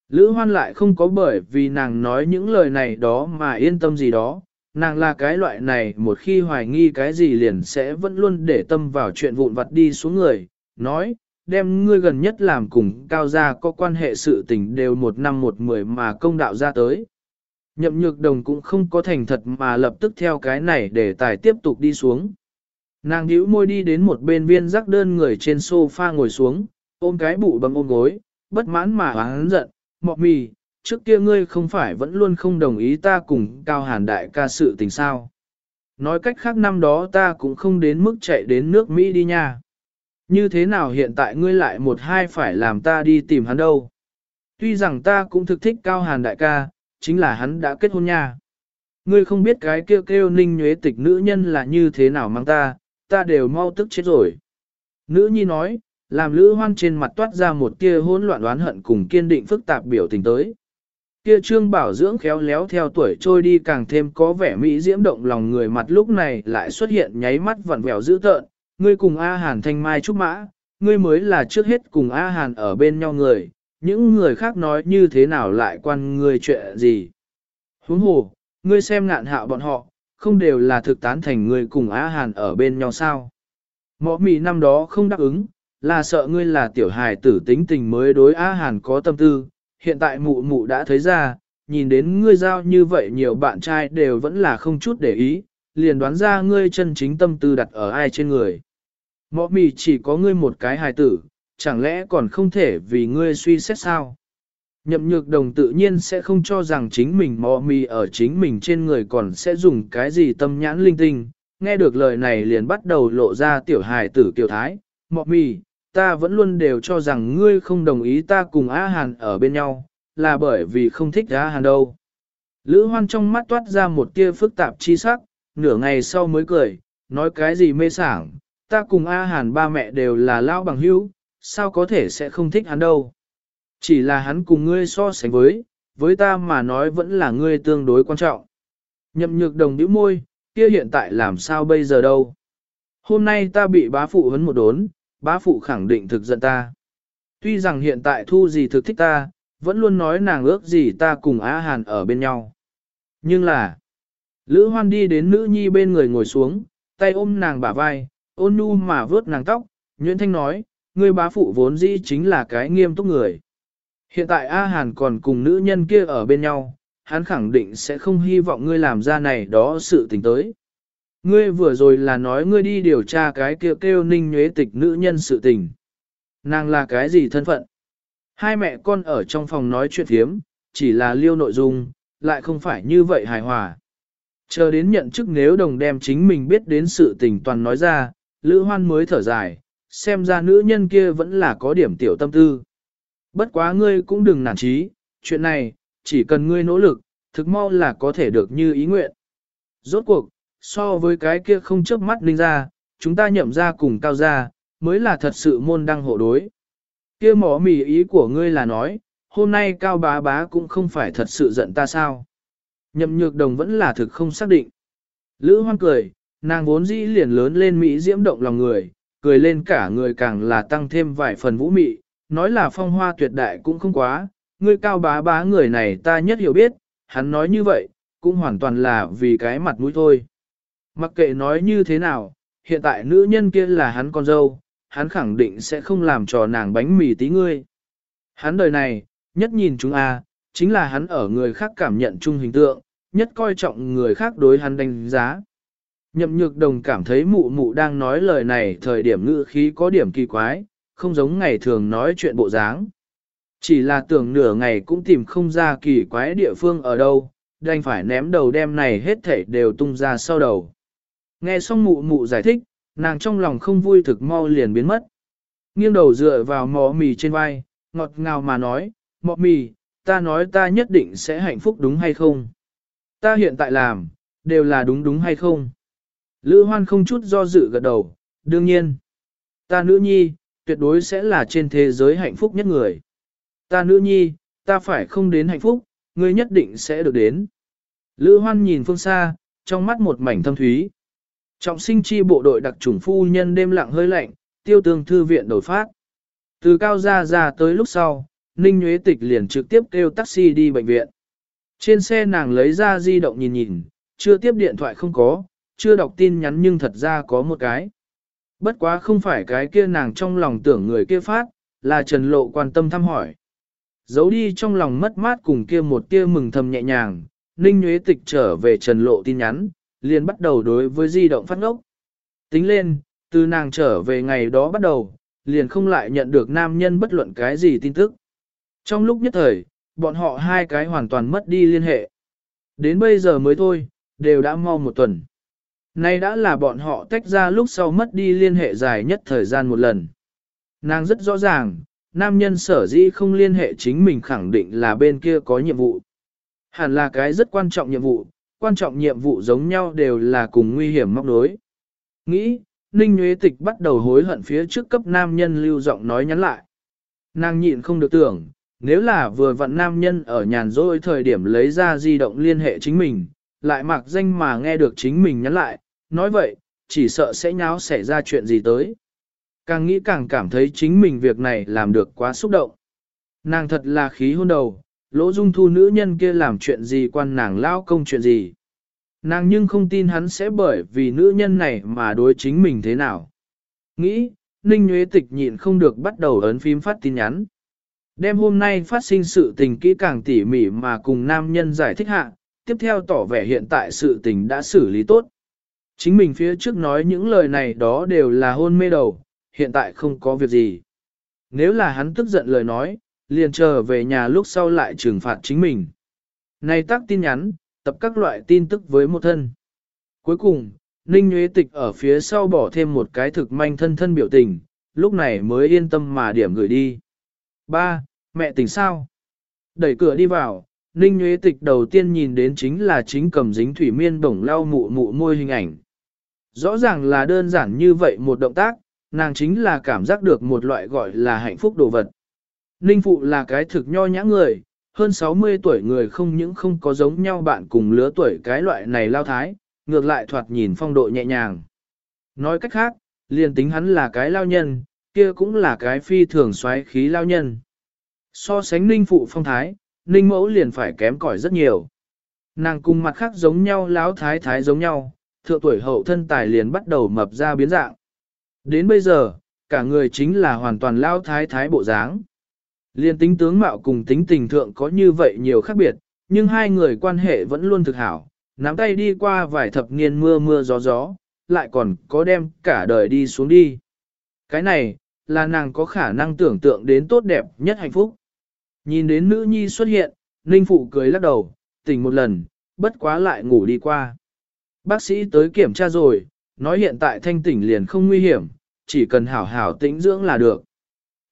Lữ hoan lại không có bởi vì nàng nói những lời này đó mà yên tâm gì đó, nàng là cái loại này một khi hoài nghi cái gì liền sẽ vẫn luôn để tâm vào chuyện vụn vặt đi xuống người, nói, đem ngươi gần nhất làm cùng cao gia có quan hệ sự tình đều một năm một mười mà công đạo ra tới. Nhậm nhược đồng cũng không có thành thật mà lập tức theo cái này để tài tiếp tục đi xuống. Nàng hữu môi đi đến một bên viên rắc đơn người trên sofa ngồi xuống, ôm cái bụ bằng ôm gối, bất mãn mà hắn giận, mọ mì, trước kia ngươi không phải vẫn luôn không đồng ý ta cùng cao hàn đại ca sự tình sao. Nói cách khác năm đó ta cũng không đến mức chạy đến nước Mỹ đi nha. Như thế nào hiện tại ngươi lại một hai phải làm ta đi tìm hắn đâu? Tuy rằng ta cũng thực thích cao hàn đại ca, chính là hắn đã kết hôn nha. Ngươi không biết cái kêu kêu ninh nhuế tịch nữ nhân là như thế nào mang ta, ta đều mau tức chết rồi. Nữ nhi nói, làm lữ hoan trên mặt toát ra một tia hỗn loạn đoán hận cùng kiên định phức tạp biểu tình tới. Kia trương bảo dưỡng khéo léo theo tuổi trôi đi càng thêm có vẻ mỹ diễm động lòng người mặt lúc này lại xuất hiện nháy mắt vặn vẹo dữ tợn, ngươi cùng A Hàn thanh mai trúc mã, ngươi mới là trước hết cùng A Hàn ở bên nhau người, những người khác nói như thế nào lại quan ngươi chuyện gì. Huống hồ, ngươi xem ngạn hạ bọn họ, không đều là thực tán thành ngươi cùng A Hàn ở bên nhau sao. Mõ mì năm đó không đáp ứng, là sợ ngươi là tiểu hài tử tính tình mới đối A Hàn có tâm tư, hiện tại mụ mụ đã thấy ra, nhìn đến ngươi giao như vậy nhiều bạn trai đều vẫn là không chút để ý, liền đoán ra ngươi chân chính tâm tư đặt ở ai trên người. Mọ mì chỉ có ngươi một cái hài tử, chẳng lẽ còn không thể vì ngươi suy xét sao? Nhậm nhược đồng tự nhiên sẽ không cho rằng chính mình mọ mì ở chính mình trên người còn sẽ dùng cái gì tâm nhãn linh tinh. Nghe được lời này liền bắt đầu lộ ra tiểu hài tử kiều thái. Mọ mì, ta vẫn luôn đều cho rằng ngươi không đồng ý ta cùng Á Hàn ở bên nhau, là bởi vì không thích Á Hàn đâu. Lữ hoan trong mắt toát ra một tia phức tạp chi sắc, nửa ngày sau mới cười, nói cái gì mê sảng, ta cùng A Hàn ba mẹ đều là lao bằng hữu, sao có thể sẽ không thích hắn đâu. Chỉ là hắn cùng ngươi so sánh với, với ta mà nói vẫn là ngươi tương đối quan trọng. Nhậm nhược đồng nhíu môi, kia hiện tại làm sao bây giờ đâu. Hôm nay ta bị bá phụ hấn một đốn, bá phụ khẳng định thực giận ta. Tuy rằng hiện tại thu gì thực thích ta, vẫn luôn nói nàng ước gì ta cùng Á Hàn ở bên nhau. Nhưng là, Lữ Hoan đi đến nữ nhi bên người ngồi xuống, tay ôm nàng bả vai, ôn nhu mà vớt nàng tóc, Nguyễn Thanh nói, ngươi bá phụ vốn dĩ chính là cái nghiêm túc người. Hiện tại A Hàn còn cùng nữ nhân kia ở bên nhau, hắn khẳng định sẽ không hy vọng ngươi làm ra này đó sự tình tới. Ngươi vừa rồi là nói ngươi đi điều tra cái kia kêu, kêu ninh nhuế tịch nữ nhân sự tình. Nàng là cái gì thân phận? Hai mẹ con ở trong phòng nói chuyện thiếm, chỉ là liêu nội dung, lại không phải như vậy hài hòa. Chờ đến nhận chức nếu đồng đem chính mình biết đến sự tình toàn nói ra, Lữ Hoan mới thở dài, xem ra nữ nhân kia vẫn là có điểm tiểu tâm tư. Bất quá ngươi cũng đừng nản chí, chuyện này, chỉ cần ngươi nỗ lực, thực mau là có thể được như ý nguyện. Rốt cuộc, so với cái kia không chớp mắt linh ra, chúng ta nhậm ra cùng cao ra, mới là thật sự môn đăng hộ đối. Kia mỏ mỉ ý của ngươi là nói, hôm nay cao bá bá cũng không phải thật sự giận ta sao. Nhậm nhược đồng vẫn là thực không xác định. Lữ hoan cười, nàng vốn dĩ liền lớn lên Mỹ diễm động lòng người, cười lên cả người càng là tăng thêm vài phần vũ mị, nói là phong hoa tuyệt đại cũng không quá, ngươi cao bá bá người này ta nhất hiểu biết, hắn nói như vậy, cũng hoàn toàn là vì cái mặt mũi thôi. Mặc kệ nói như thế nào, hiện tại nữ nhân kia là hắn con dâu, hắn khẳng định sẽ không làm trò nàng bánh mì tí ngươi. Hắn đời này, nhất nhìn chúng a, chính là hắn ở người khác cảm nhận chung hình tượng, nhất coi trọng người khác đối hắn đánh giá. Nhậm nhược đồng cảm thấy mụ mụ đang nói lời này thời điểm ngữ khí có điểm kỳ quái, không giống ngày thường nói chuyện bộ dáng. Chỉ là tưởng nửa ngày cũng tìm không ra kỳ quái địa phương ở đâu, đành phải ném đầu đem này hết thảy đều tung ra sau đầu. Nghe xong mụ mụ giải thích, nàng trong lòng không vui thực mau liền biến mất. Nghiêng đầu dựa vào mò mì trên vai, ngọt ngào mà nói, mọ mì, ta nói ta nhất định sẽ hạnh phúc đúng hay không? Ta hiện tại làm, đều là đúng đúng hay không? Lữ hoan không chút do dự gật đầu, đương nhiên. Ta nữ nhi, tuyệt đối sẽ là trên thế giới hạnh phúc nhất người. Ta nữ nhi, ta phải không đến hạnh phúc, ngươi nhất định sẽ được đến. Lữ hoan nhìn phương xa, trong mắt một mảnh thâm thúy. Trọng sinh chi bộ đội đặc chủng phu nhân đêm lặng hơi lạnh, tiêu tương thư viện đổi phát. Từ cao ra ra tới lúc sau, Ninh Nguyễn Tịch liền trực tiếp kêu taxi đi bệnh viện. Trên xe nàng lấy ra di động nhìn nhìn, chưa tiếp điện thoại không có, chưa đọc tin nhắn nhưng thật ra có một cái. Bất quá không phải cái kia nàng trong lòng tưởng người kia phát, là Trần Lộ quan tâm thăm hỏi. Giấu đi trong lòng mất mát cùng kia một tia mừng thầm nhẹ nhàng, Ninh Nguyễn Tịch trở về Trần Lộ tin nhắn, liền bắt đầu đối với di động phát ngốc. Tính lên, từ nàng trở về ngày đó bắt đầu, liền không lại nhận được nam nhân bất luận cái gì tin tức. Trong lúc nhất thời, bọn họ hai cái hoàn toàn mất đi liên hệ. Đến bây giờ mới thôi, đều đã mau một tuần. Nay đã là bọn họ tách ra lúc sau mất đi liên hệ dài nhất thời gian một lần. Nàng rất rõ ràng, nam nhân sở dĩ không liên hệ chính mình khẳng định là bên kia có nhiệm vụ. Hẳn là cái rất quan trọng nhiệm vụ, quan trọng nhiệm vụ giống nhau đều là cùng nguy hiểm móc đối. Nghĩ, Ninh Nguyễn Tịch bắt đầu hối hận phía trước cấp nam nhân lưu giọng nói nhắn lại. Nàng nhịn không được tưởng, nếu là vừa vặn nam nhân ở nhàn rỗi thời điểm lấy ra di động liên hệ chính mình, lại mặc danh mà nghe được chính mình nhắn lại, nói vậy, chỉ sợ sẽ nháo xảy ra chuyện gì tới. Càng nghĩ càng cảm thấy chính mình việc này làm được quá xúc động. Nàng thật là khí hôn đầu, lỗ dung thu nữ nhân kia làm chuyện gì quan nàng lao công chuyện gì. Nàng nhưng không tin hắn sẽ bởi vì nữ nhân này mà đối chính mình thế nào. Nghĩ, Ninh Nguyễn Tịch nhịn không được bắt đầu ấn phím phát tin nhắn. Đêm hôm nay phát sinh sự tình kỹ càng tỉ mỉ mà cùng nam nhân giải thích hạ, tiếp theo tỏ vẻ hiện tại sự tình đã xử lý tốt. Chính mình phía trước nói những lời này đó đều là hôn mê đầu, hiện tại không có việc gì. Nếu là hắn tức giận lời nói, liền chờ về nhà lúc sau lại trừng phạt chính mình. Này tác tin nhắn, tập các loại tin tức với một thân. Cuối cùng, Ninh Nguyễn Tịch ở phía sau bỏ thêm một cái thực manh thân thân biểu tình, lúc này mới yên tâm mà điểm gửi đi. Ba, mẹ tỉnh sao? Đẩy cửa đi vào, Ninh Nguyễn Tịch đầu tiên nhìn đến chính là chính cầm dính thủy miên bổng lau mụ mụ môi hình ảnh. Rõ ràng là đơn giản như vậy một động tác, nàng chính là cảm giác được một loại gọi là hạnh phúc đồ vật. Ninh Phụ là cái thực nho nhã người, hơn 60 tuổi người không những không có giống nhau bạn cùng lứa tuổi cái loại này lao thái, ngược lại thoạt nhìn phong độ nhẹ nhàng. Nói cách khác, liền tính hắn là cái lao nhân, kia cũng là cái phi thường xoáy khí lao nhân. So sánh ninh phụ phong thái, ninh mẫu liền phải kém cỏi rất nhiều. Nàng cùng mặt khác giống nhau láo thái thái giống nhau, thượng tuổi hậu thân tài liền bắt đầu mập ra biến dạng. Đến bây giờ, cả người chính là hoàn toàn lao thái thái bộ dáng. Liên tính tướng mạo cùng tính tình thượng có như vậy nhiều khác biệt, nhưng hai người quan hệ vẫn luôn thực hảo, nắm tay đi qua vài thập niên mưa mưa gió gió, lại còn có đem cả đời đi xuống đi. Cái này, là nàng có khả năng tưởng tượng đến tốt đẹp nhất hạnh phúc. Nhìn đến nữ nhi xuất hiện, Ninh Phụ cười lắc đầu, tỉnh một lần, bất quá lại ngủ đi qua. Bác sĩ tới kiểm tra rồi, nói hiện tại thanh tỉnh liền không nguy hiểm, chỉ cần hảo hảo tĩnh dưỡng là được.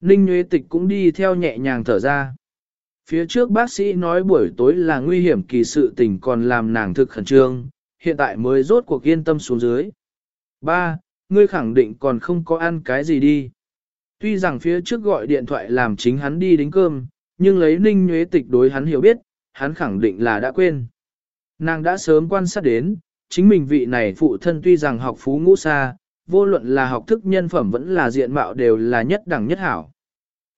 Ninh Nguyễn Tịch cũng đi theo nhẹ nhàng thở ra. Phía trước bác sĩ nói buổi tối là nguy hiểm kỳ sự tình còn làm nàng thực khẩn trương, hiện tại mới rốt cuộc yên tâm xuống dưới. Ba, ngươi khẳng định còn không có ăn cái gì đi. Tuy rằng phía trước gọi điện thoại làm chính hắn đi đính cơm, nhưng lấy ninh Nguyễn tịch đối hắn hiểu biết, hắn khẳng định là đã quên. Nàng đã sớm quan sát đến, chính mình vị này phụ thân tuy rằng học phú ngũ xa, vô luận là học thức nhân phẩm vẫn là diện mạo đều là nhất đẳng nhất hảo.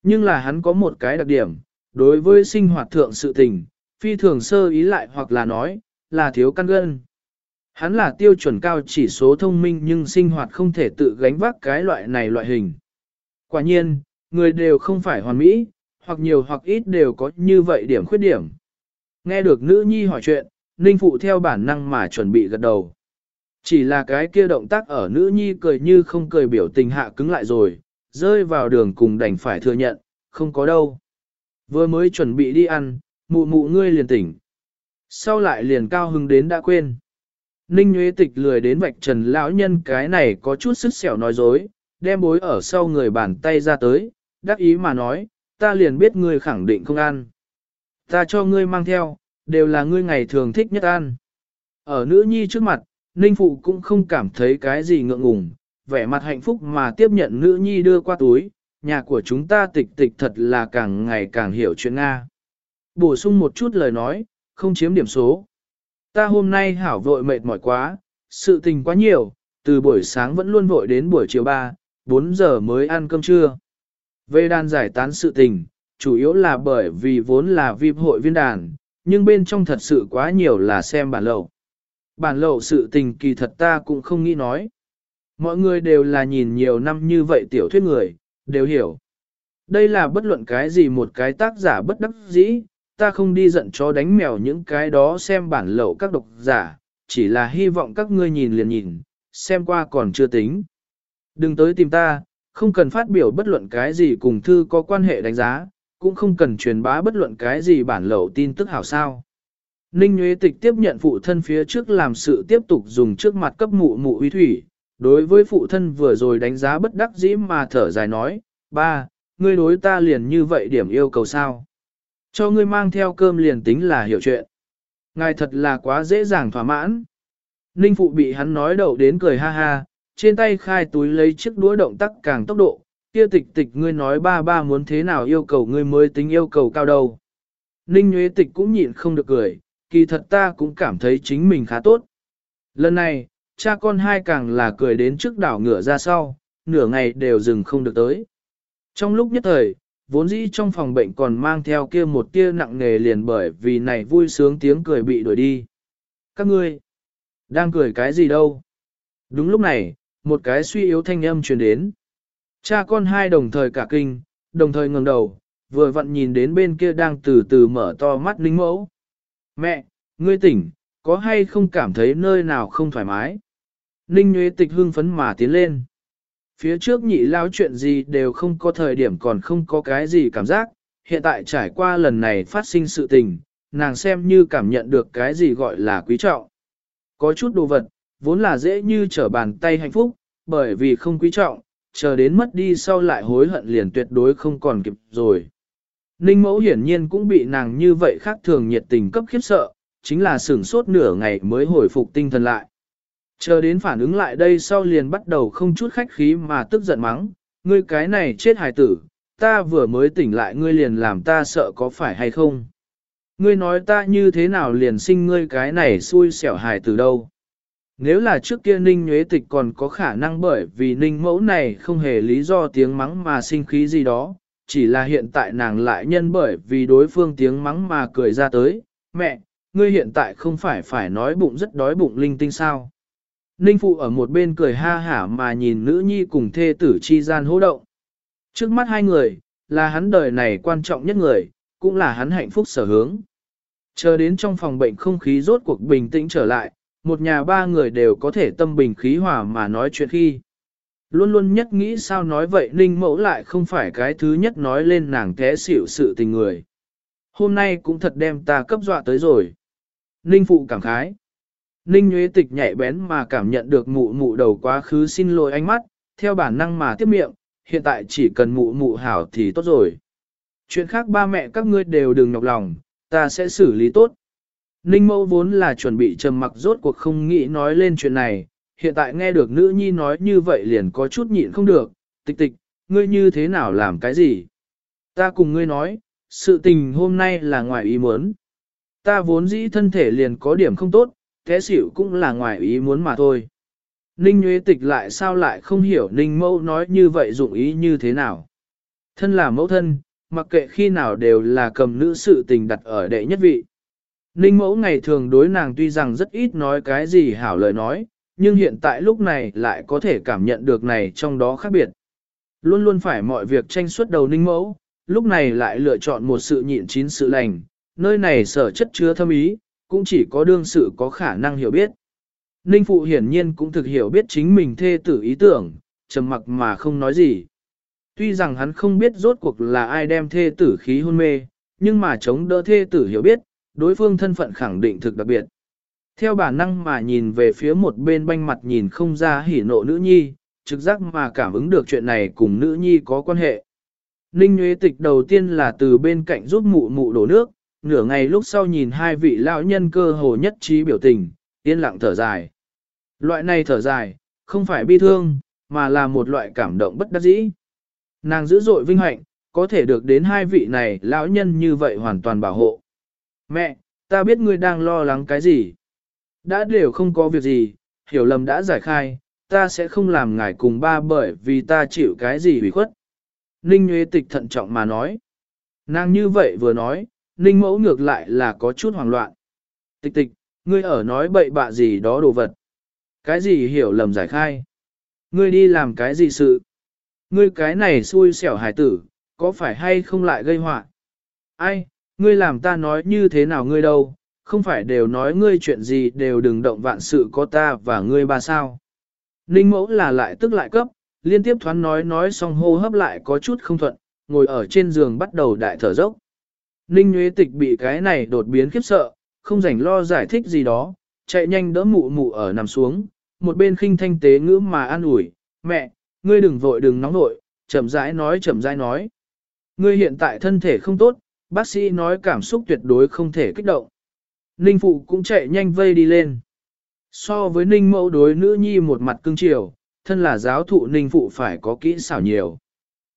Nhưng là hắn có một cái đặc điểm, đối với sinh hoạt thượng sự tình, phi thường sơ ý lại hoặc là nói, là thiếu căn gân. Hắn là tiêu chuẩn cao chỉ số thông minh nhưng sinh hoạt không thể tự gánh vác cái loại này loại hình. Quả nhiên, người đều không phải hoàn mỹ, hoặc nhiều hoặc ít đều có như vậy điểm khuyết điểm. Nghe được nữ nhi hỏi chuyện, Ninh Phụ theo bản năng mà chuẩn bị gật đầu. Chỉ là cái kia động tác ở nữ nhi cười như không cười biểu tình hạ cứng lại rồi, rơi vào đường cùng đành phải thừa nhận, không có đâu. Vừa mới chuẩn bị đi ăn, mụ mụ ngươi liền tỉnh. Sau lại liền cao hứng đến đã quên. Ninh Nguyễn Tịch lười đến vạch trần lão nhân cái này có chút sức sẹo nói dối, đem bối ở sau người bàn tay ra tới, đắc ý mà nói, ta liền biết ngươi khẳng định không ăn. Ta cho ngươi mang theo, đều là ngươi ngày thường thích nhất ăn. Ở nữ nhi trước mặt, Ninh Phụ cũng không cảm thấy cái gì ngượng ngùng, vẻ mặt hạnh phúc mà tiếp nhận nữ nhi đưa qua túi, nhà của chúng ta tịch tịch thật là càng ngày càng hiểu chuyện Nga. Bổ sung một chút lời nói, không chiếm điểm số. Ta hôm nay hảo vội mệt mỏi quá, sự tình quá nhiều, từ buổi sáng vẫn luôn vội đến buổi chiều 3, 4 giờ mới ăn cơm trưa. Về đàn giải tán sự tình, chủ yếu là bởi vì vốn là VIP hội viên đàn, nhưng bên trong thật sự quá nhiều là xem bản lậu. Bản lậu sự tình kỳ thật ta cũng không nghĩ nói. Mọi người đều là nhìn nhiều năm như vậy tiểu thuyết người, đều hiểu. Đây là bất luận cái gì một cái tác giả bất đắc dĩ, ta không đi giận cho đánh mèo những cái đó xem bản lậu các độc giả, chỉ là hy vọng các ngươi nhìn liền nhìn, xem qua còn chưa tính. Đừng tới tìm ta, không cần phát biểu bất luận cái gì cùng thư có quan hệ đánh giá, cũng không cần truyền bá bất luận cái gì bản lậu tin tức hảo sao. Ninh Nguyễn Tịch tiếp nhận phụ thân phía trước làm sự tiếp tục dùng trước mặt cấp mụ mụ uy thủy. Đối với phụ thân vừa rồi đánh giá bất đắc dĩ mà thở dài nói, ba, ngươi đối ta liền như vậy điểm yêu cầu sao? Cho ngươi mang theo cơm liền tính là hiểu chuyện. Ngài thật là quá dễ dàng thỏa mãn. Ninh phụ bị hắn nói đậu đến cười ha ha, trên tay khai túi lấy chiếc đũa động tác càng tốc độ, kia tịch tịch ngươi nói ba ba muốn thế nào yêu cầu ngươi mới tính yêu cầu cao đâu. Ninh Nguyễn Tịch cũng nhịn không được cười, kỳ thật ta cũng cảm thấy chính mình khá tốt. Lần này, cha con hai càng là cười đến trước đảo ngựa ra sau, nửa ngày đều dừng không được tới. Trong lúc nhất thời, vốn dĩ trong phòng bệnh còn mang theo kia một tia nặng nề liền bởi vì này vui sướng tiếng cười bị đuổi đi. Các ngươi, đang cười cái gì đâu? Đúng lúc này, một cái suy yếu thanh âm truyền đến. Cha con hai đồng thời cả kinh, đồng thời ngẩng đầu, vừa vặn nhìn đến bên kia đang từ từ mở to mắt lính mẫu. Mẹ, ngươi tỉnh, có hay không cảm thấy nơi nào không thoải mái? Ninh Nguyễn Tịch hưng phấn mà tiến lên. Phía trước nhị lao chuyện gì đều không có thời điểm còn không có cái gì cảm giác, hiện tại trải qua lần này phát sinh sự tình, nàng xem như cảm nhận được cái gì gọi là quý trọng. Có chút đồ vật, vốn là dễ như trở bàn tay hạnh phúc, bởi vì không quý trọng, chờ đến mất đi sau lại hối hận liền tuyệt đối không còn kịp rồi. Ninh mẫu hiển nhiên cũng bị nàng như vậy khác thường nhiệt tình cấp khiếp sợ, chính là sửng sốt nửa ngày mới hồi phục tinh thần lại. Chờ đến phản ứng lại đây sau liền bắt đầu không chút khách khí mà tức giận mắng, ngươi cái này chết hài tử, ta vừa mới tỉnh lại ngươi liền làm ta sợ có phải hay không. Ngươi nói ta như thế nào liền sinh ngươi cái này xui xẻo hài tử đâu. Nếu là trước kia ninh nhuế tịch còn có khả năng bởi vì ninh mẫu này không hề lý do tiếng mắng mà sinh khí gì đó, chỉ là hiện tại nàng lại nhân bởi vì đối phương tiếng mắng mà cười ra tới, mẹ, ngươi hiện tại không phải phải nói bụng rất đói bụng linh tinh sao. Ninh phụ ở một bên cười ha hả mà nhìn nữ nhi cùng thê tử chi gian hỗ động. Trước mắt hai người, là hắn đời này quan trọng nhất người, cũng là hắn hạnh phúc sở hướng. Chờ đến trong phòng bệnh không khí rốt cuộc bình tĩnh trở lại, một nhà ba người đều có thể tâm bình khí hòa mà nói chuyện khi. Luôn luôn nhất nghĩ sao nói vậy Ninh mẫu lại không phải cái thứ nhất nói lên nàng té xỉu sự tình người. Hôm nay cũng thật đem ta cấp dọa tới rồi. Ninh phụ cảm khái. Ninh nhuế Tịch nhạy bén mà cảm nhận được mụ mụ đầu quá khứ xin lỗi ánh mắt, theo bản năng mà tiếp miệng, hiện tại chỉ cần mụ mụ hảo thì tốt rồi. Chuyện khác ba mẹ các ngươi đều đừng nhọc lòng, ta sẽ xử lý tốt. Ninh mẫu vốn là chuẩn bị trầm mặc rốt cuộc không nghĩ nói lên chuyện này, hiện tại nghe được nữ nhi nói như vậy liền có chút nhịn không được, tịch tịch, ngươi như thế nào làm cái gì? Ta cùng ngươi nói, sự tình hôm nay là ngoài ý muốn. Ta vốn dĩ thân thể liền có điểm không tốt, thế xỉu cũng là ngoài ý muốn mà thôi. Ninh Nguyễn Tịch lại sao lại không hiểu Ninh Mẫu nói như vậy dụng ý như thế nào. Thân là mẫu thân, mặc kệ khi nào đều là cầm nữ sự tình đặt ở đệ nhất vị. Ninh Mẫu ngày thường đối nàng tuy rằng rất ít nói cái gì hảo lời nói, nhưng hiện tại lúc này lại có thể cảm nhận được này trong đó khác biệt. Luôn luôn phải mọi việc tranh suốt đầu Ninh Mẫu, lúc này lại lựa chọn một sự nhịn chín sự lành, nơi này sở chất chứa thâm ý, cũng chỉ có đương sự có khả năng hiểu biết. Ninh Phụ hiển nhiên cũng thực hiểu biết chính mình thê tử ý tưởng, trầm mặc mà không nói gì. Tuy rằng hắn không biết rốt cuộc là ai đem thê tử khí hôn mê, nhưng mà chống đỡ thê tử hiểu biết, đối phương thân phận khẳng định thực đặc biệt. Theo bản năng mà nhìn về phía một bên banh mặt nhìn không ra hỉ nộ nữ nhi, trực giác mà cảm ứng được chuyện này cùng nữ nhi có quan hệ. Ninh Nguyễn Tịch đầu tiên là từ bên cạnh giúp mụ mụ đổ nước, nửa ngày lúc sau nhìn hai vị lão nhân cơ hồ nhất trí biểu tình, yên lặng thở dài. Loại này thở dài, không phải bi thương, mà là một loại cảm động bất đắc dĩ. Nàng dữ dội vinh hạnh, có thể được đến hai vị này lão nhân như vậy hoàn toàn bảo hộ. Mẹ, ta biết ngươi đang lo lắng cái gì. Đã đều không có việc gì, hiểu lầm đã giải khai, ta sẽ không làm ngài cùng ba bởi vì ta chịu cái gì hủy khuất. Ninh Nguyễn Tịch thận trọng mà nói. Nàng như vậy vừa nói, Ninh Mẫu ngược lại là có chút hoảng loạn. Tịch tịch, ngươi ở nói bậy bạ gì đó đồ vật. Cái gì hiểu lầm giải khai? Ngươi đi làm cái gì sự? Ngươi cái này xui xẻo hải tử, có phải hay không lại gây họa? Ai, ngươi làm ta nói như thế nào ngươi đâu, không phải đều nói ngươi chuyện gì đều đừng động vạn sự có ta và ngươi ba sao. Ninh mẫu là lại tức lại cấp, liên tiếp thoáng nói nói xong hô hấp lại có chút không thuận, ngồi ở trên giường bắt đầu đại thở dốc. Ninh Nguyễn Tịch bị cái này đột biến khiếp sợ, không rảnh lo giải thích gì đó, chạy nhanh đỡ mụ mụ ở nằm xuống, một bên khinh thanh tế ngữ mà an ủi, mẹ, ngươi đừng vội đừng nóng nội, chậm rãi nói chậm rãi nói. Ngươi hiện tại thân thể không tốt, bác sĩ nói cảm xúc tuyệt đối không thể kích động. Ninh phụ cũng chạy nhanh vây đi lên. So với ninh mẫu đối nữ nhi một mặt cưng chiều, thân là giáo thụ ninh phụ phải có kỹ xảo nhiều.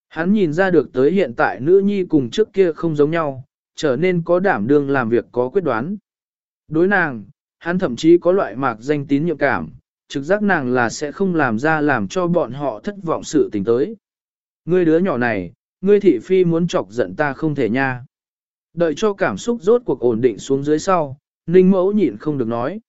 Hắn nhìn ra được tới hiện tại nữ nhi cùng trước kia không giống nhau, trở nên có đảm đương làm việc có quyết đoán. Đối nàng, hắn thậm chí có loại mạc danh tín nhiệm cảm, trực giác nàng là sẽ không làm ra làm cho bọn họ thất vọng sự tình tới. Ngươi đứa nhỏ này, ngươi thị phi muốn chọc giận ta không thể nha. Đợi cho cảm xúc rốt cuộc ổn định xuống dưới sau, Ninh mẫu nhịn không được nói.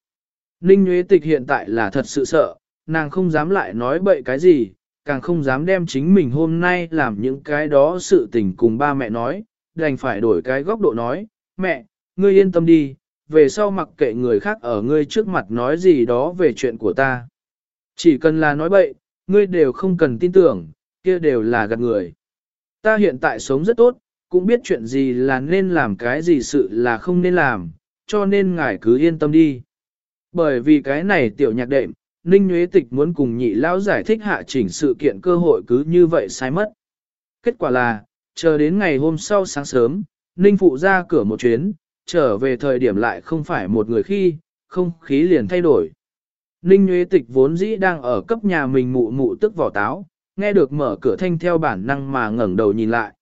Ninh Nguyễn Tịch hiện tại là thật sự sợ, nàng không dám lại nói bậy cái gì, càng không dám đem chính mình hôm nay làm những cái đó sự tình cùng ba mẹ nói, đành phải đổi cái góc độ nói, mẹ, ngươi yên tâm đi, về sau mặc kệ người khác ở ngươi trước mặt nói gì đó về chuyện của ta. Chỉ cần là nói bậy, ngươi đều không cần tin tưởng, kia đều là gạt người. Ta hiện tại sống rất tốt, cũng biết chuyện gì là nên làm cái gì sự là không nên làm, cho nên ngài cứ yên tâm đi. Bởi vì cái này tiểu nhạc đệm, Ninh Nguyễn Tịch muốn cùng nhị lão giải thích hạ chỉnh sự kiện cơ hội cứ như vậy sai mất. Kết quả là, chờ đến ngày hôm sau sáng sớm, Ninh Phụ ra cửa một chuyến, trở về thời điểm lại không phải một người khi, không khí liền thay đổi. Ninh Nguyễn Tịch vốn dĩ đang ở cấp nhà mình mụ mụ tức vỏ táo, nghe được mở cửa thanh theo bản năng mà ngẩng đầu nhìn lại.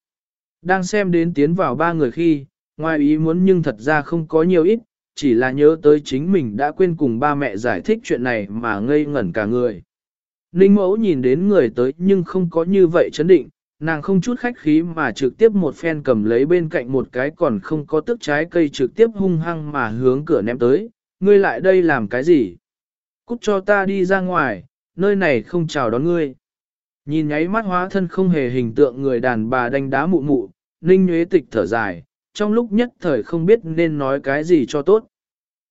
Đang xem đến tiến vào ba người khi, ngoài ý muốn nhưng thật ra không có nhiều ít, chỉ là nhớ tới chính mình đã quên cùng ba mẹ giải thích chuyện này mà ngây ngẩn cả người. Ninh mẫu nhìn đến người tới nhưng không có như vậy chấn định, nàng không chút khách khí mà trực tiếp một phen cầm lấy bên cạnh một cái còn không có tức trái cây trực tiếp hung hăng mà hướng cửa ném tới, ngươi lại đây làm cái gì? Cút cho ta đi ra ngoài, nơi này không chào đón ngươi. Nhìn nháy mắt hóa thân không hề hình tượng người đàn bà đánh đá mụ mụ, ninh nhuế tịch thở dài, trong lúc nhất thời không biết nên nói cái gì cho tốt.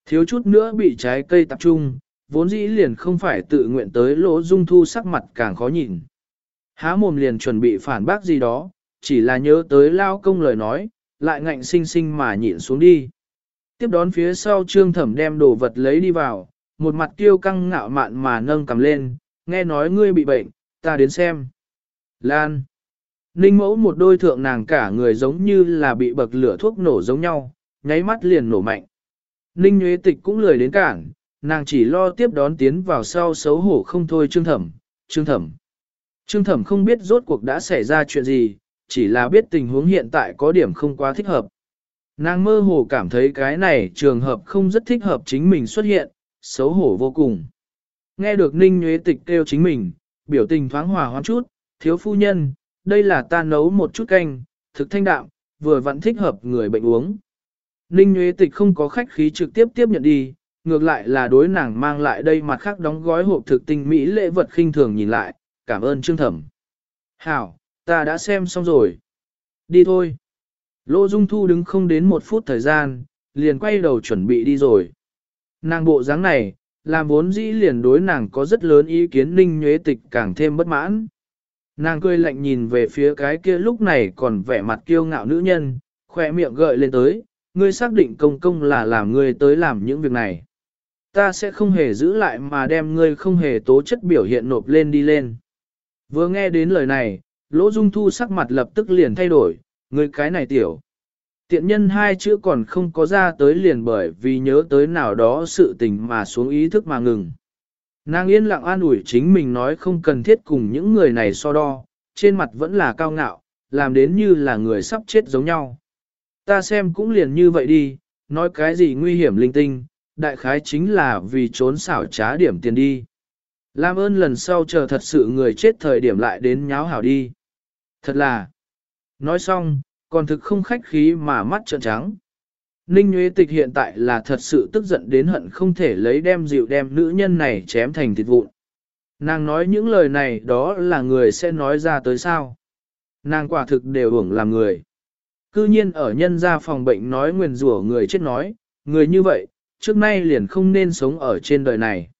Thiếu chút nữa bị trái cây tập trung, vốn dĩ liền không phải tự nguyện tới lỗ dung thu sắc mặt càng khó nhìn. Há mồm liền chuẩn bị phản bác gì đó, chỉ là nhớ tới lao công lời nói, lại ngạnh sinh sinh mà nhịn xuống đi. Tiếp đón phía sau trương thẩm đem đồ vật lấy đi vào, một mặt kiêu căng ngạo mạn mà nâng cầm lên, nghe nói ngươi bị bệnh, ta đến xem. Lan. Ninh mẫu một đôi thượng nàng cả người giống như là bị bậc lửa thuốc nổ giống nhau, nháy mắt liền nổ mạnh. Ninh nhuế Tịch cũng lười đến cản, nàng chỉ lo tiếp đón tiến vào sau xấu hổ không thôi trương thẩm, trương thẩm. Trương thẩm không biết rốt cuộc đã xảy ra chuyện gì, chỉ là biết tình huống hiện tại có điểm không quá thích hợp. Nàng mơ hồ cảm thấy cái này trường hợp không rất thích hợp chính mình xuất hiện, xấu hổ vô cùng. Nghe được Ninh nhuế Tịch kêu chính mình, biểu tình thoáng hòa hoãn chút, thiếu phu nhân, đây là ta nấu một chút canh, thực thanh đạm, vừa vẫn thích hợp người bệnh uống. Ninh Nguyễn Tịch không có khách khí trực tiếp tiếp nhận đi, ngược lại là đối nàng mang lại đây mặt khác đóng gói hộp thực tinh mỹ lễ vật khinh thường nhìn lại, cảm ơn Trương Thẩm. Hảo, ta đã xem xong rồi. Đi thôi. Lô Dung Thu đứng không đến một phút thời gian, liền quay đầu chuẩn bị đi rồi. Nàng bộ dáng này, làm vốn dĩ liền đối nàng có rất lớn ý kiến Ninh Nhuế Tịch càng thêm bất mãn. Nàng cười lạnh nhìn về phía cái kia lúc này còn vẻ mặt kiêu ngạo nữ nhân, khỏe miệng gợi lên tới, ngươi xác định công công là làm ngươi tới làm những việc này. Ta sẽ không hề giữ lại mà đem ngươi không hề tố chất biểu hiện nộp lên đi lên. Vừa nghe đến lời này, Lỗ Dung Thu sắc mặt lập tức liền thay đổi, ngươi cái này tiểu. Tiện nhân hai chữ còn không có ra tới liền bởi vì nhớ tới nào đó sự tình mà xuống ý thức mà ngừng. Nàng yên lặng an ủi chính mình nói không cần thiết cùng những người này so đo, trên mặt vẫn là cao ngạo, làm đến như là người sắp chết giống nhau. Ta xem cũng liền như vậy đi, nói cái gì nguy hiểm linh tinh, đại khái chính là vì trốn xảo trá điểm tiền đi. Làm ơn lần sau chờ thật sự người chết thời điểm lại đến nháo hảo đi. Thật là, nói xong, còn thực không khách khí mà mắt trợn trắng. Ninh Nguyễn Tịch hiện tại là thật sự tức giận đến hận không thể lấy đem dịu đem nữ nhân này chém thành thịt vụn. Nàng nói những lời này đó là người sẽ nói ra tới sao. Nàng quả thực đều hưởng làm người. Cư nhiên ở nhân gia phòng bệnh nói nguyền rủa người chết nói, người như vậy, trước nay liền không nên sống ở trên đời này.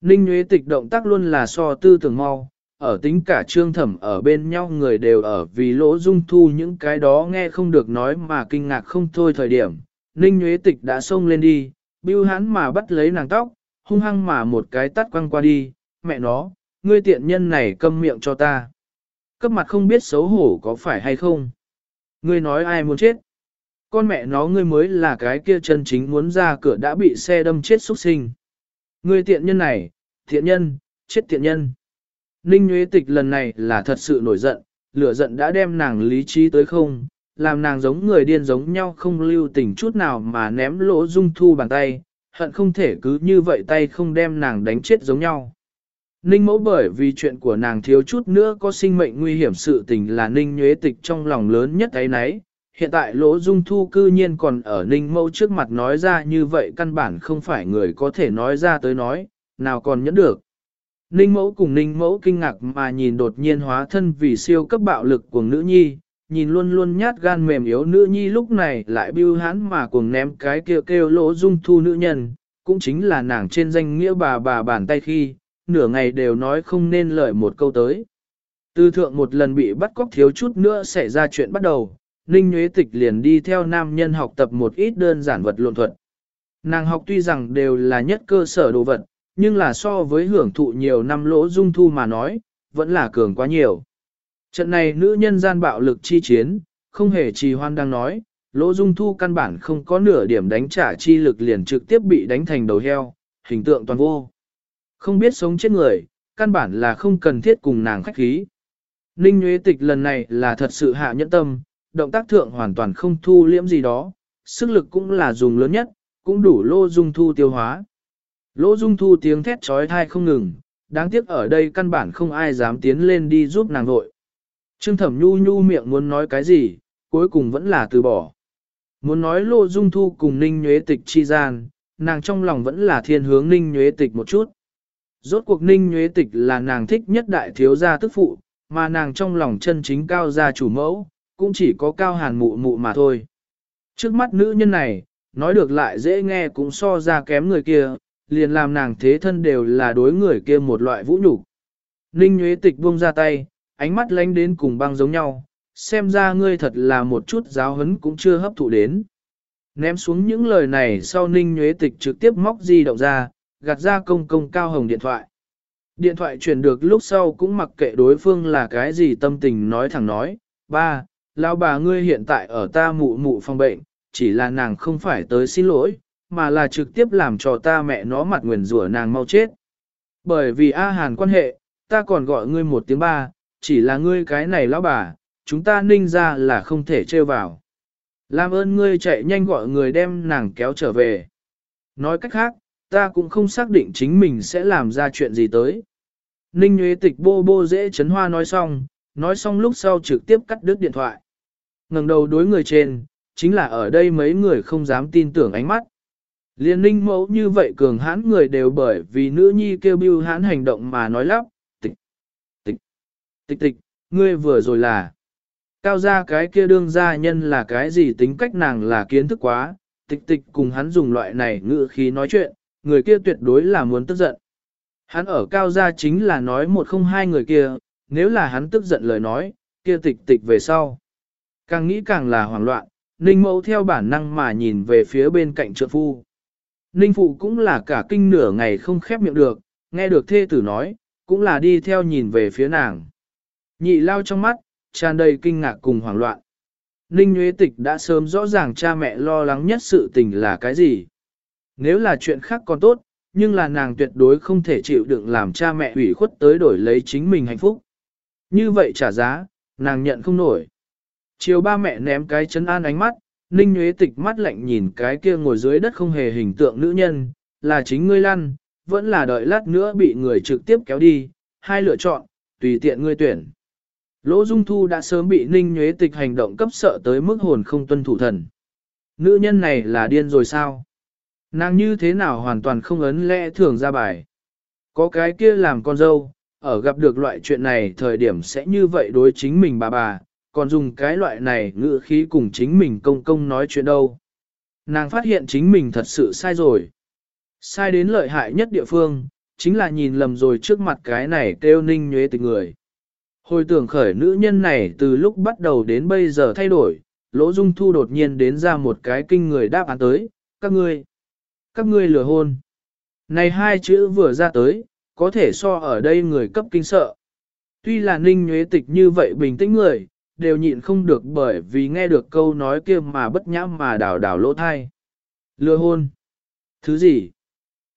Ninh Nguyễn Tịch động tác luôn là so tư tưởng mau, ở tính cả trương thẩm ở bên nhau người đều ở vì lỗ dung thu những cái đó nghe không được nói mà kinh ngạc không thôi thời điểm, Ninh Nguyễn Tịch đã xông lên đi, bưu hắn mà bắt lấy nàng tóc, hung hăng mà một cái tắt quăng qua đi, mẹ nó, ngươi tiện nhân này câm miệng cho ta. Cấp mặt không biết xấu hổ có phải hay không. Ngươi nói ai muốn chết. Con mẹ nó ngươi mới là cái kia chân chính muốn ra cửa đã bị xe đâm chết xuất sinh. Ngươi tiện nhân này, thiện nhân, chết tiện nhân. Ninh Nguyễn Tịch lần này là thật sự nổi giận, lửa giận đã đem nàng lý trí tới không, làm nàng giống người điên giống nhau không lưu tình chút nào mà ném lỗ dung thu bàn tay, hận không thể cứ như vậy tay không đem nàng đánh chết giống nhau. Ninh mẫu bởi vì chuyện của nàng thiếu chút nữa có sinh mệnh nguy hiểm sự tình là Ninh nhuế tịch trong lòng lớn nhất ấy nấy. Hiện tại lỗ dung thu cư nhiên còn ở Ninh mẫu trước mặt nói ra như vậy căn bản không phải người có thể nói ra tới nói, nào còn nhẫn được. Ninh mẫu cùng ninh mẫu kinh ngạc mà nhìn đột nhiên hóa thân vì siêu cấp bạo lực của nữ nhi, nhìn luôn luôn nhát gan mềm yếu nữ nhi lúc này lại bưu hãn mà cuồng ném cái kêu kêu lỗ dung thu nữ nhân, cũng chính là nàng trên danh nghĩa bà bà bàn tay khi, nửa ngày đều nói không nên lời một câu tới. Tư thượng một lần bị bắt cóc thiếu chút nữa xảy ra chuyện bắt đầu, Ninh Nguyễn Tịch liền đi theo nam nhân học tập một ít đơn giản vật lộn thuật. Nàng học tuy rằng đều là nhất cơ sở đồ vật, nhưng là so với hưởng thụ nhiều năm lỗ dung thu mà nói, vẫn là cường quá nhiều. Trận này nữ nhân gian bạo lực chi chiến, không hề trì hoan đang nói, lỗ dung thu căn bản không có nửa điểm đánh trả chi lực liền trực tiếp bị đánh thành đầu heo, hình tượng toàn vô. Không biết sống chết người, căn bản là không cần thiết cùng nàng khách khí. Ninh Nguyễn Tịch lần này là thật sự hạ nhẫn tâm, động tác thượng hoàn toàn không thu liễm gì đó, sức lực cũng là dùng lớn nhất, cũng đủ lô dung thu tiêu hóa. Lỗ dung thu tiếng thét trói thai không ngừng, đáng tiếc ở đây căn bản không ai dám tiến lên đi giúp nàng vội. Trương thẩm nhu nhu miệng muốn nói cái gì, cuối cùng vẫn là từ bỏ. Muốn nói lô dung thu cùng ninh nhuế tịch chi gian, nàng trong lòng vẫn là thiên hướng ninh nhuế tịch một chút. Rốt cuộc ninh nhuế tịch là nàng thích nhất đại thiếu gia tức phụ, mà nàng trong lòng chân chính cao gia chủ mẫu, cũng chỉ có cao hàn mụ mụ mà thôi. Trước mắt nữ nhân này, nói được lại dễ nghe cũng so ra kém người kia, liền làm nàng thế thân đều là đối người kia một loại vũ nhục. Ninh Nhuế Tịch buông ra tay, ánh mắt lánh đến cùng băng giống nhau, xem ra ngươi thật là một chút giáo hấn cũng chưa hấp thụ đến. Ném xuống những lời này sau Ninh nhuế Tịch trực tiếp móc di động ra, gạt ra công công cao hồng điện thoại. Điện thoại chuyển được lúc sau cũng mặc kệ đối phương là cái gì tâm tình nói thẳng nói, ba, lão bà ngươi hiện tại ở ta mụ mụ phòng bệnh, chỉ là nàng không phải tới xin lỗi, mà là trực tiếp làm cho ta mẹ nó mặt nguyền rủa nàng mau chết. Bởi vì A Hàn quan hệ, ta còn gọi ngươi một tiếng ba, chỉ là ngươi cái này lão bà, chúng ta ninh ra là không thể trêu vào. Làm ơn ngươi chạy nhanh gọi người đem nàng kéo trở về. Nói cách khác, ta cũng không xác định chính mình sẽ làm ra chuyện gì tới. Ninh Nguyễn Tịch bô bô dễ chấn hoa nói xong, nói xong lúc sau trực tiếp cắt đứt điện thoại. ngẩng đầu đối người trên, chính là ở đây mấy người không dám tin tưởng ánh mắt. Liên ninh mẫu như vậy cường hãn người đều bởi vì nữ nhi kêu bưu hãn hành động mà nói lắp, tịch tịch, ngươi vừa rồi là. Cao gia cái kia đương gia nhân là cái gì tính cách nàng là kiến thức quá, tịch tịch cùng hắn dùng loại này ngữ khí nói chuyện, người kia tuyệt đối là muốn tức giận. Hắn ở cao gia chính là nói một không hai người kia, nếu là hắn tức giận lời nói, kia tịch tịch về sau. Càng nghĩ càng là hoảng loạn, ninh mẫu theo bản năng mà nhìn về phía bên cạnh trượng phu. Ninh phụ cũng là cả kinh nửa ngày không khép miệng được, nghe được thê tử nói, cũng là đi theo nhìn về phía nàng. Nhị lao trong mắt, tràn đầy kinh ngạc cùng hoảng loạn. Ninh Nguyễn Tịch đã sớm rõ ràng cha mẹ lo lắng nhất sự tình là cái gì. Nếu là chuyện khác còn tốt, nhưng là nàng tuyệt đối không thể chịu đựng làm cha mẹ ủy khuất tới đổi lấy chính mình hạnh phúc. Như vậy trả giá, nàng nhận không nổi. Chiều ba mẹ ném cái chân an ánh mắt, Ninh Nguyễn Tịch mắt lạnh nhìn cái kia ngồi dưới đất không hề hình tượng nữ nhân, là chính ngươi lăn, vẫn là đợi lát nữa bị người trực tiếp kéo đi, hai lựa chọn, tùy tiện ngươi tuyển. Lỗ Dung Thu đã sớm bị Ninh Nhuế Tịch hành động cấp sợ tới mức hồn không tuân thủ thần. Nữ nhân này là điên rồi sao? Nàng như thế nào hoàn toàn không ấn lẽ thường ra bài. Có cái kia làm con dâu, ở gặp được loại chuyện này thời điểm sẽ như vậy đối chính mình bà bà, còn dùng cái loại này ngữ khí cùng chính mình công công nói chuyện đâu. Nàng phát hiện chính mình thật sự sai rồi. Sai đến lợi hại nhất địa phương, chính là nhìn lầm rồi trước mặt cái này kêu ninh nhuế tình người. Hồi tưởng khởi nữ nhân này từ lúc bắt đầu đến bây giờ thay đổi, Lỗ Dung Thu đột nhiên đến ra một cái kinh người đáp án tới, các ngươi, các ngươi lừa hôn. Này hai chữ vừa ra tới, có thể so ở đây người cấp kinh sợ. Tuy là ninh nhuế tịch như vậy bình tĩnh người, đều nhịn không được bởi vì nghe được câu nói kia mà bất nhã mà đảo đảo lỗ thai. Lừa hôn. Thứ gì?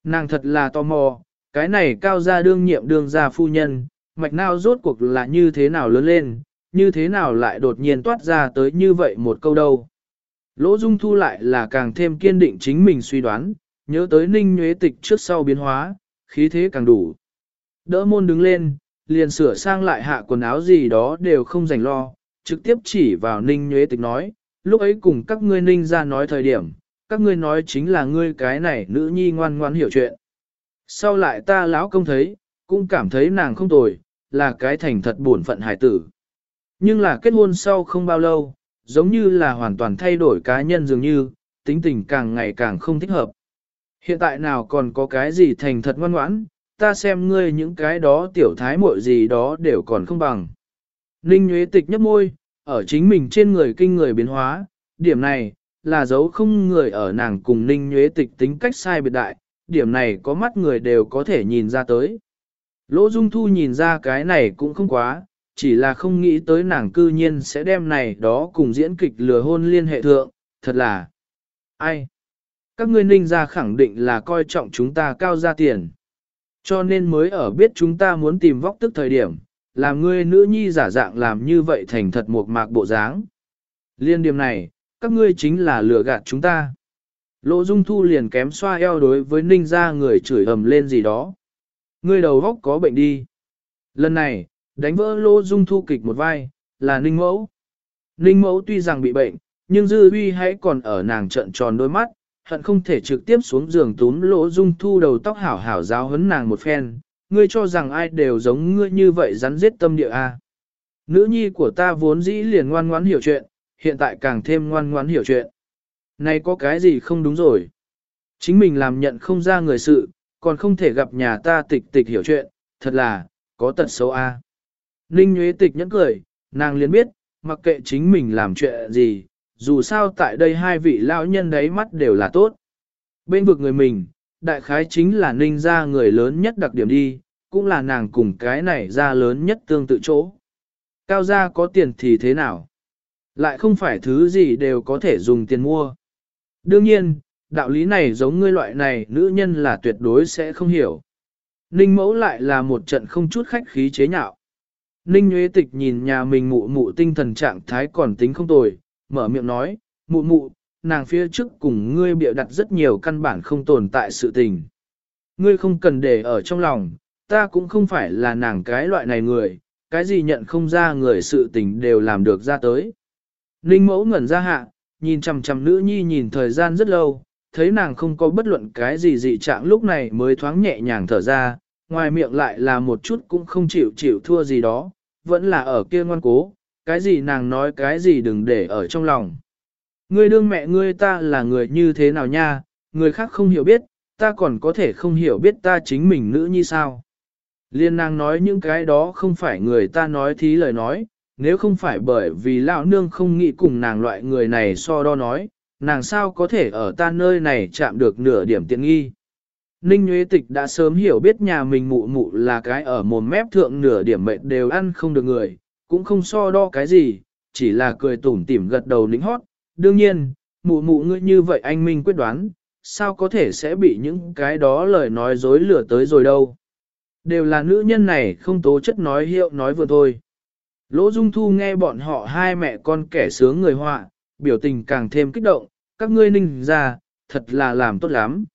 Nàng thật là tò mò, cái này cao gia đương nhiệm đương gia phu nhân, mạch nào rốt cuộc là như thế nào lớn lên, như thế nào lại đột nhiên toát ra tới như vậy một câu đâu. Lỗ Dung Thu lại là càng thêm kiên định chính mình suy đoán, nhớ tới ninh nhuế tịch trước sau biến hóa, khí thế càng đủ. Đỡ môn đứng lên, liền sửa sang lại hạ quần áo gì đó đều không dành lo, trực tiếp chỉ vào ninh nhuế tịch nói, lúc ấy cùng các ngươi ninh ra nói thời điểm, các ngươi nói chính là ngươi cái này nữ nhi ngoan ngoan hiểu chuyện. Sau lại ta lão công thấy, cũng cảm thấy nàng không tồi, là cái thành thật buồn phận hải tử. Nhưng là kết hôn sau không bao lâu, giống như là hoàn toàn thay đổi cá nhân dường như, tính tình càng ngày càng không thích hợp. Hiện tại nào còn có cái gì thành thật ngoan ngoãn, ta xem ngươi những cái đó tiểu thái muội gì đó đều còn không bằng. Ninh Nguyễn Tịch nhấp môi, ở chính mình trên người kinh người biến hóa, điểm này, là dấu không người ở nàng cùng Ninh Nguyễn Tịch tính cách sai biệt đại, điểm này có mắt người đều có thể nhìn ra tới. Lỗ Dung Thu nhìn ra cái này cũng không quá, chỉ là không nghĩ tới nàng cư nhiên sẽ đem này đó cùng diễn kịch lừa hôn liên hệ thượng, thật là... Ai? Các ngươi ninh ra khẳng định là coi trọng chúng ta cao ra tiền. Cho nên mới ở biết chúng ta muốn tìm vóc tức thời điểm, làm ngươi nữ nhi giả dạng làm như vậy thành thật một mạc bộ dáng. Liên điểm này, các ngươi chính là lừa gạt chúng ta. Lỗ Dung Thu liền kém xoa eo đối với ninh ra người chửi ầm lên gì đó. Ngươi đầu góc có bệnh đi. Lần này, đánh vỡ lô Dung Thu kịch một vai, là ninh mẫu. Ninh mẫu tuy rằng bị bệnh, nhưng dư huy hãy còn ở nàng trận tròn đôi mắt, hận không thể trực tiếp xuống giường túm Lỗ Dung Thu đầu tóc hảo hảo giáo huấn nàng một phen. Ngươi cho rằng ai đều giống ngươi như vậy rắn giết tâm địa a. Nữ nhi của ta vốn dĩ liền ngoan ngoãn hiểu chuyện, hiện tại càng thêm ngoan ngoãn hiểu chuyện. Này có cái gì không đúng rồi? Chính mình làm nhận không ra người sự, còn không thể gặp nhà ta tịch tịch hiểu chuyện, thật là, có tật xấu a. Ninh Nguyễn Tịch nhẫn cười, nàng liền biết, mặc kệ chính mình làm chuyện gì, dù sao tại đây hai vị lão nhân đấy mắt đều là tốt. Bên vực người mình, đại khái chính là ninh ra người lớn nhất đặc điểm đi, cũng là nàng cùng cái này ra lớn nhất tương tự chỗ. Cao gia có tiền thì thế nào? Lại không phải thứ gì đều có thể dùng tiền mua. Đương nhiên, đạo lý này giống ngươi loại này nữ nhân là tuyệt đối sẽ không hiểu. Ninh mẫu lại là một trận không chút khách khí chế nhạo. Ninh Nguyễn Tịch nhìn nhà mình mụ mụ tinh thần trạng thái còn tính không tồi, mở miệng nói, mụ mụ, nàng phía trước cùng ngươi bịa đặt rất nhiều căn bản không tồn tại sự tình. Ngươi không cần để ở trong lòng, ta cũng không phải là nàng cái loại này người, cái gì nhận không ra người sự tình đều làm được ra tới. Ninh mẫu ngẩn ra hạ, nhìn chằm chằm nữ nhi nhìn thời gian rất lâu, thấy nàng không có bất luận cái gì dị trạng lúc này mới thoáng nhẹ nhàng thở ra, ngoài miệng lại là một chút cũng không chịu chịu thua gì đó, vẫn là ở kia ngoan cố, cái gì nàng nói cái gì đừng để ở trong lòng. Ngươi đương mẹ ngươi ta là người như thế nào nha, người khác không hiểu biết, ta còn có thể không hiểu biết ta chính mình nữ như sao. Liên nàng nói những cái đó không phải người ta nói thí lời nói, nếu không phải bởi vì lão nương không nghĩ cùng nàng loại người này so đo nói, nàng sao có thể ở ta nơi này chạm được nửa điểm tiện nghi. Ninh Nguyễn Tịch đã sớm hiểu biết nhà mình mụ mụ là cái ở mồm mép thượng nửa điểm mệnh đều ăn không được người, cũng không so đo cái gì, chỉ là cười tủm tỉm gật đầu lính hót. Đương nhiên, mụ mụ ngươi như vậy anh Minh quyết đoán, sao có thể sẽ bị những cái đó lời nói dối lửa tới rồi đâu. Đều là nữ nhân này không tố chất nói hiệu nói vừa thôi. Lỗ Dung Thu nghe bọn họ hai mẹ con kẻ sướng người họa, biểu tình càng thêm kích động, các ngươi ninh ra, thật là làm tốt lắm.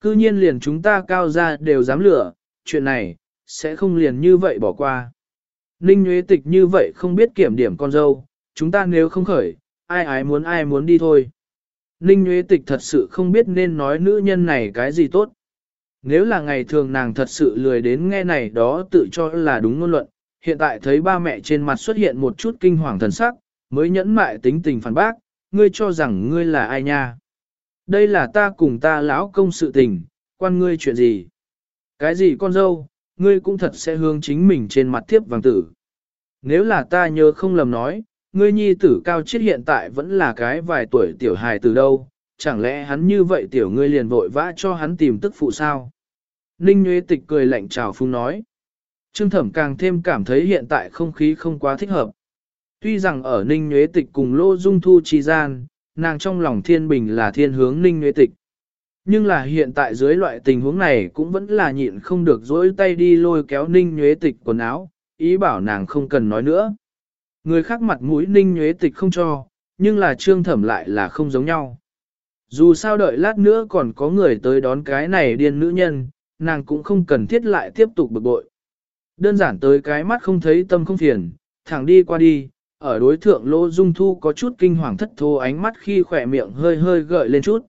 Cư nhiên liền chúng ta cao ra đều dám lửa, chuyện này, sẽ không liền như vậy bỏ qua. Ninh nhuế Tịch như vậy không biết kiểm điểm con dâu, chúng ta nếu không khởi, ai ái muốn ai muốn đi thôi. Ninh nhuế Tịch thật sự không biết nên nói nữ nhân này cái gì tốt. Nếu là ngày thường nàng thật sự lười đến nghe này đó tự cho là đúng ngôn luận, hiện tại thấy ba mẹ trên mặt xuất hiện một chút kinh hoàng thần sắc, mới nhẫn mại tính tình phản bác, ngươi cho rằng ngươi là ai nha. Đây là ta cùng ta lão công sự tình, quan ngươi chuyện gì? Cái gì con dâu, ngươi cũng thật sẽ hướng chính mình trên mặt thiếp vàng tử. Nếu là ta nhớ không lầm nói, ngươi nhi tử cao chết hiện tại vẫn là cái vài tuổi tiểu hài từ đâu, chẳng lẽ hắn như vậy tiểu ngươi liền vội vã cho hắn tìm tức phụ sao? Ninh Nguyễn Tịch cười lạnh chào phung nói. Trương Thẩm càng thêm cảm thấy hiện tại không khí không quá thích hợp. Tuy rằng ở Ninh Nguyễn Tịch cùng Lô Dung Thu chi gian, nàng trong lòng thiên bình là thiên hướng Ninh Nguyễn Tịch. Nhưng là hiện tại dưới loại tình huống này cũng vẫn là nhịn không được dỗi tay đi lôi kéo Ninh Nguyễn Tịch quần áo, ý bảo nàng không cần nói nữa. Người khác mặt mũi Ninh Nguyễn Tịch không cho, nhưng là Trương Thẩm lại là không giống nhau. Dù sao đợi lát nữa còn có người tới đón cái này điên nữ nhân, nàng cũng không cần thiết lại tiếp tục bực bội. Đơn giản tới cái mắt không thấy tâm không phiền, thẳng đi qua đi, ở đối thượng Lô Dung Thu có chút kinh hoàng thất thô ánh mắt khi khỏe miệng hơi hơi gợi lên chút.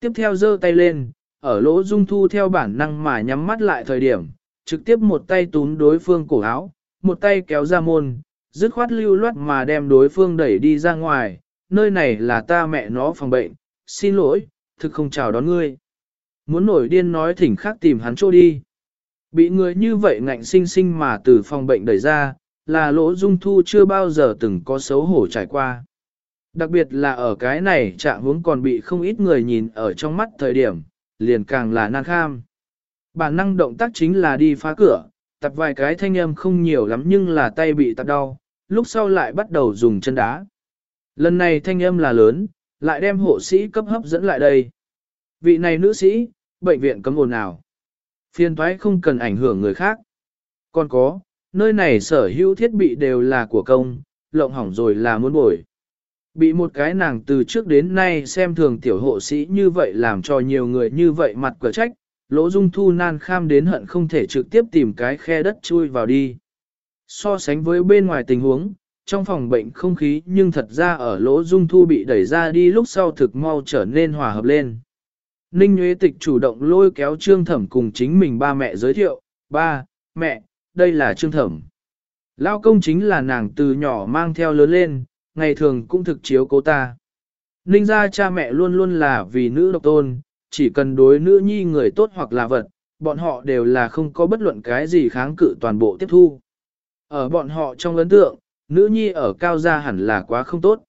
Tiếp theo giơ tay lên, ở Lô Dung Thu theo bản năng mà nhắm mắt lại thời điểm, trực tiếp một tay túm đối phương cổ áo, một tay kéo ra môn, dứt khoát lưu loát mà đem đối phương đẩy đi ra ngoài, nơi này là ta mẹ nó phòng bệnh, xin lỗi, thực không chào đón ngươi. Muốn nổi điên nói thỉnh khác tìm hắn chỗ đi. Bị người như vậy ngạnh sinh sinh mà từ phòng bệnh đẩy ra, là lỗ dung thu chưa bao giờ từng có xấu hổ trải qua. Đặc biệt là ở cái này trạng huống còn bị không ít người nhìn ở trong mắt thời điểm, liền càng là nan kham. Bản năng động tác chính là đi phá cửa, tập vài cái thanh âm không nhiều lắm nhưng là tay bị tập đau, lúc sau lại bắt đầu dùng chân đá. Lần này thanh âm là lớn, lại đem hộ sĩ cấp hấp dẫn lại đây. Vị này nữ sĩ, bệnh viện cấm ồn nào. Phiên thoái không cần ảnh hưởng người khác. Còn có, nơi này sở hữu thiết bị đều là của công, lộng hỏng rồi là muốn bồi. Bị một cái nàng từ trước đến nay xem thường tiểu hộ sĩ như vậy làm cho nhiều người như vậy mặt cửa trách, lỗ dung thu nan kham đến hận không thể trực tiếp tìm cái khe đất chui vào đi. So sánh với bên ngoài tình huống, trong phòng bệnh không khí nhưng thật ra ở lỗ dung thu bị đẩy ra đi lúc sau thực mau trở nên hòa hợp lên. Ninh Nguyễn Tịch chủ động lôi kéo Trương Thẩm cùng chính mình ba mẹ giới thiệu, ba, mẹ, đây là Trương Thẩm. Lao công chính là nàng từ nhỏ mang theo lớn lên, ngày thường cũng thực chiếu cô ta. Ninh ra cha mẹ luôn luôn là vì nữ độc tôn, chỉ cần đối nữ nhi người tốt hoặc là vật, bọn họ đều là không có bất luận cái gì kháng cự toàn bộ tiếp thu. Ở bọn họ trong ấn tượng, nữ nhi ở cao gia hẳn là quá không tốt.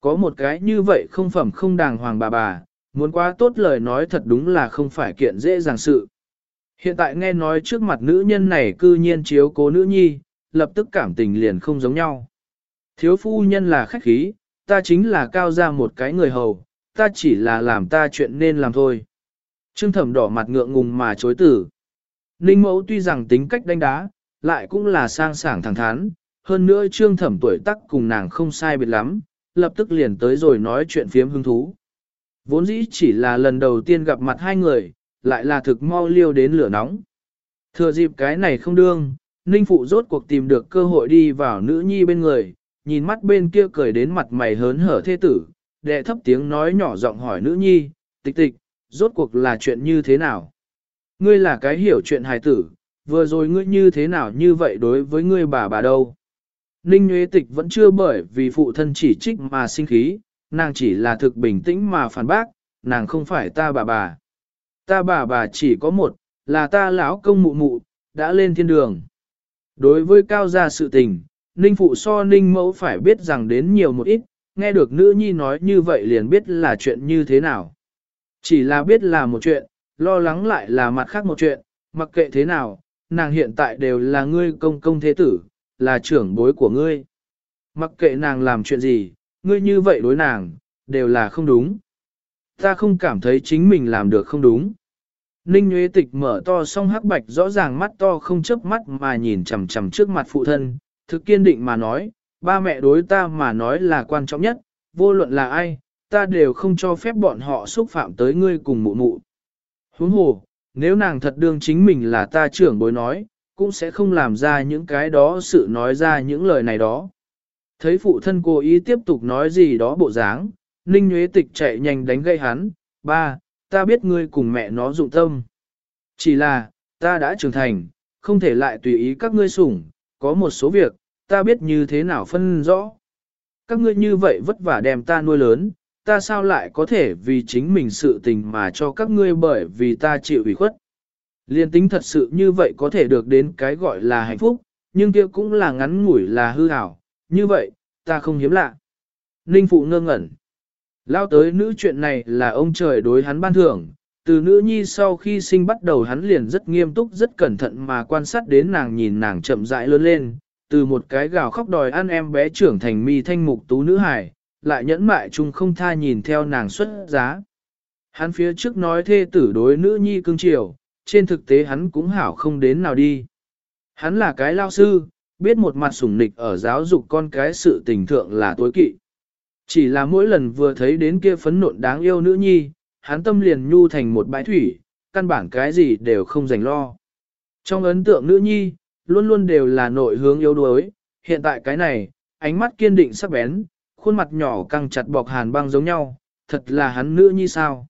Có một cái như vậy không phẩm không đàng hoàng bà bà, muốn quá tốt lời nói thật đúng là không phải kiện dễ dàng sự. Hiện tại nghe nói trước mặt nữ nhân này cư nhiên chiếu cố nữ nhi, lập tức cảm tình liền không giống nhau. Thiếu phu nhân là khách khí, ta chính là cao ra một cái người hầu, ta chỉ là làm ta chuyện nên làm thôi. Trương thẩm đỏ mặt ngượng ngùng mà chối tử. Ninh mẫu tuy rằng tính cách đánh đá, lại cũng là sang sảng thẳng thắn, hơn nữa trương thẩm tuổi tác cùng nàng không sai biệt lắm, lập tức liền tới rồi nói chuyện phiếm hứng thú. Vốn dĩ chỉ là lần đầu tiên gặp mặt hai người, lại là thực mau liêu đến lửa nóng. Thừa dịp cái này không đương, Ninh Phụ rốt cuộc tìm được cơ hội đi vào nữ nhi bên người, nhìn mắt bên kia cười đến mặt mày hớn hở thê tử, đệ thấp tiếng nói nhỏ giọng hỏi nữ nhi, tịch tịch, rốt cuộc là chuyện như thế nào? Ngươi là cái hiểu chuyện hài tử, vừa rồi ngươi như thế nào như vậy đối với ngươi bà bà đâu? Ninh Nguyễn Tịch vẫn chưa bởi vì phụ thân chỉ trích mà sinh khí, nàng chỉ là thực bình tĩnh mà phản bác, nàng không phải ta bà bà. Ta bà bà chỉ có một, là ta lão công mụ mụ, đã lên thiên đường. Đối với cao gia sự tình, Ninh phụ so Ninh mẫu phải biết rằng đến nhiều một ít, nghe được nữ nhi nói như vậy liền biết là chuyện như thế nào. Chỉ là biết là một chuyện, lo lắng lại là mặt khác một chuyện, mặc kệ thế nào, nàng hiện tại đều là ngươi công công thế tử, là trưởng bối của ngươi. Mặc kệ nàng làm chuyện gì, ngươi như vậy đối nàng, đều là không đúng. Ta không cảm thấy chính mình làm được không đúng. Ninh Nguyễn Tịch mở to song hắc bạch rõ ràng mắt to không chớp mắt mà nhìn chằm chằm trước mặt phụ thân, thực kiên định mà nói, ba mẹ đối ta mà nói là quan trọng nhất, vô luận là ai, ta đều không cho phép bọn họ xúc phạm tới ngươi cùng mụ mụ. Huống hồ, nếu nàng thật đương chính mình là ta trưởng bối nói, cũng sẽ không làm ra những cái đó sự nói ra những lời này đó. Thấy phụ thân cố ý tiếp tục nói gì đó bộ dáng, Ninh Nguyễn Tịch chạy nhanh đánh gây hắn, ba, ta biết ngươi cùng mẹ nó dụng tâm. Chỉ là, ta đã trưởng thành, không thể lại tùy ý các ngươi sủng, có một số việc, ta biết như thế nào phân rõ. Các ngươi như vậy vất vả đem ta nuôi lớn, ta sao lại có thể vì chính mình sự tình mà cho các ngươi bởi vì ta chịu ủy khuất. Liên tính thật sự như vậy có thể được đến cái gọi là hạnh phúc, nhưng kia cũng là ngắn ngủi là hư ảo. Như vậy, ta không hiếm lạ. Ninh Phụ ngơ ngẩn. Lao tới nữ chuyện này là ông trời đối hắn ban thưởng, từ nữ nhi sau khi sinh bắt đầu hắn liền rất nghiêm túc rất cẩn thận mà quan sát đến nàng nhìn nàng chậm rãi lớn lên, từ một cái gào khóc đòi ăn em bé trưởng thành mi thanh mục tú nữ hải, lại nhẫn mại chung không tha nhìn theo nàng xuất giá. Hắn phía trước nói thê tử đối nữ nhi cưng chiều, trên thực tế hắn cũng hảo không đến nào đi. Hắn là cái lao sư, biết một mặt sủng nịch ở giáo dục con cái sự tình thượng là tối kỵ. Chỉ là mỗi lần vừa thấy đến kia phấn nộn đáng yêu nữ nhi, hắn tâm liền nhu thành một bãi thủy, căn bản cái gì đều không dành lo. Trong ấn tượng nữ nhi, luôn luôn đều là nội hướng yếu đuối, hiện tại cái này, ánh mắt kiên định sắc bén, khuôn mặt nhỏ căng chặt bọc hàn băng giống nhau, thật là hắn nữ nhi sao.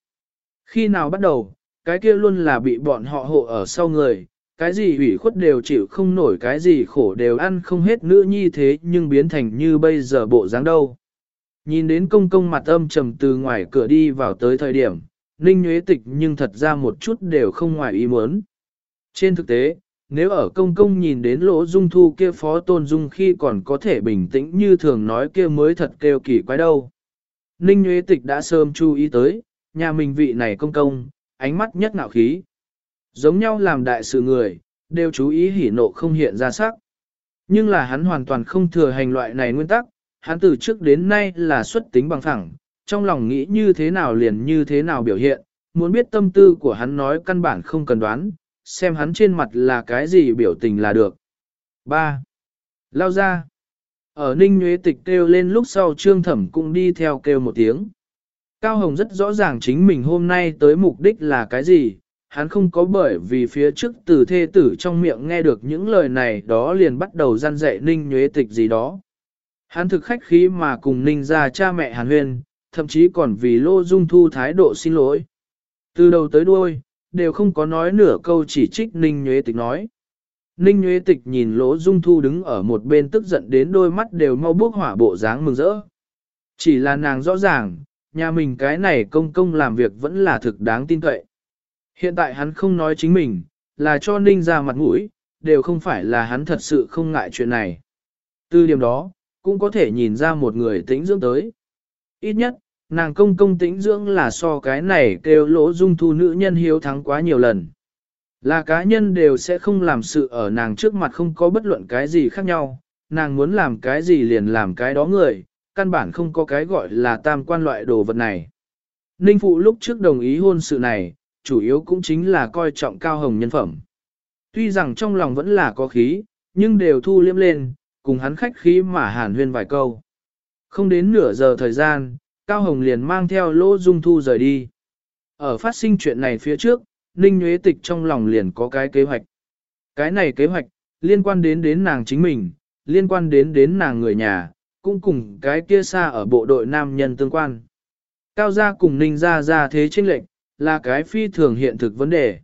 Khi nào bắt đầu, cái kia luôn là bị bọn họ hộ ở sau người, cái gì ủy khuất đều chịu không nổi cái gì khổ đều ăn không hết nữ nhi thế nhưng biến thành như bây giờ bộ dáng đâu. Nhìn đến công công mặt âm trầm từ ngoài cửa đi vào tới thời điểm, Ninh Nguyễn Tịch nhưng thật ra một chút đều không ngoài ý muốn. Trên thực tế, nếu ở công công nhìn đến lỗ dung thu kia phó tôn dung khi còn có thể bình tĩnh như thường nói kia mới thật kêu kỳ quái đâu. Ninh Nguyễn Tịch đã sớm chú ý tới, nhà mình vị này công công, ánh mắt nhất ngạo khí. Giống nhau làm đại sự người, đều chú ý hỉ nộ không hiện ra sắc. Nhưng là hắn hoàn toàn không thừa hành loại này nguyên tắc, hắn từ trước đến nay là xuất tính bằng phẳng, trong lòng nghĩ như thế nào liền như thế nào biểu hiện, muốn biết tâm tư của hắn nói căn bản không cần đoán, xem hắn trên mặt là cái gì biểu tình là được. 3. Lao ra. Ở Ninh Nguyễn Tịch kêu lên lúc sau Trương Thẩm cũng đi theo kêu một tiếng. Cao Hồng rất rõ ràng chính mình hôm nay tới mục đích là cái gì, hắn không có bởi vì phía trước từ thê tử trong miệng nghe được những lời này đó liền bắt đầu gian dạy Ninh Nguyễn Tịch gì đó. Hắn thực khách khí mà cùng Ninh ra cha mẹ Hàn Huyền, thậm chí còn vì Lô Dung Thu thái độ xin lỗi. Từ đầu tới đuôi, đều không có nói nửa câu chỉ trích Ninh Nhuế Tịch nói. Ninh Nhuế Tịch nhìn Lỗ Dung Thu đứng ở một bên tức giận đến đôi mắt đều mau bước hỏa bộ dáng mừng rỡ. Chỉ là nàng rõ ràng, nhà mình cái này công công làm việc vẫn là thực đáng tin cậy. Hiện tại hắn không nói chính mình, là cho Ninh ra mặt mũi, đều không phải là hắn thật sự không ngại chuyện này. Từ điểm đó, cũng có thể nhìn ra một người tĩnh dưỡng tới. Ít nhất, nàng công công tĩnh dưỡng là so cái này kêu lỗ dung thu nữ nhân hiếu thắng quá nhiều lần. Là cá nhân đều sẽ không làm sự ở nàng trước mặt không có bất luận cái gì khác nhau, nàng muốn làm cái gì liền làm cái đó người, căn bản không có cái gọi là tam quan loại đồ vật này. Ninh Phụ lúc trước đồng ý hôn sự này, chủ yếu cũng chính là coi trọng cao hồng nhân phẩm. Tuy rằng trong lòng vẫn là có khí, nhưng đều thu liếm lên, cùng hắn khách khí mà hàn huyên vài câu. Không đến nửa giờ thời gian, Cao Hồng liền mang theo Lỗ Dung Thu rời đi. Ở phát sinh chuyện này phía trước, Ninh Nguyễn Tịch trong lòng liền có cái kế hoạch. Cái này kế hoạch, liên quan đến đến nàng chính mình, liên quan đến đến nàng người nhà, cũng cùng cái kia xa ở bộ đội nam nhân tương quan. Cao gia cùng Ninh gia gia thế chênh lệnh, là cái phi thường hiện thực vấn đề.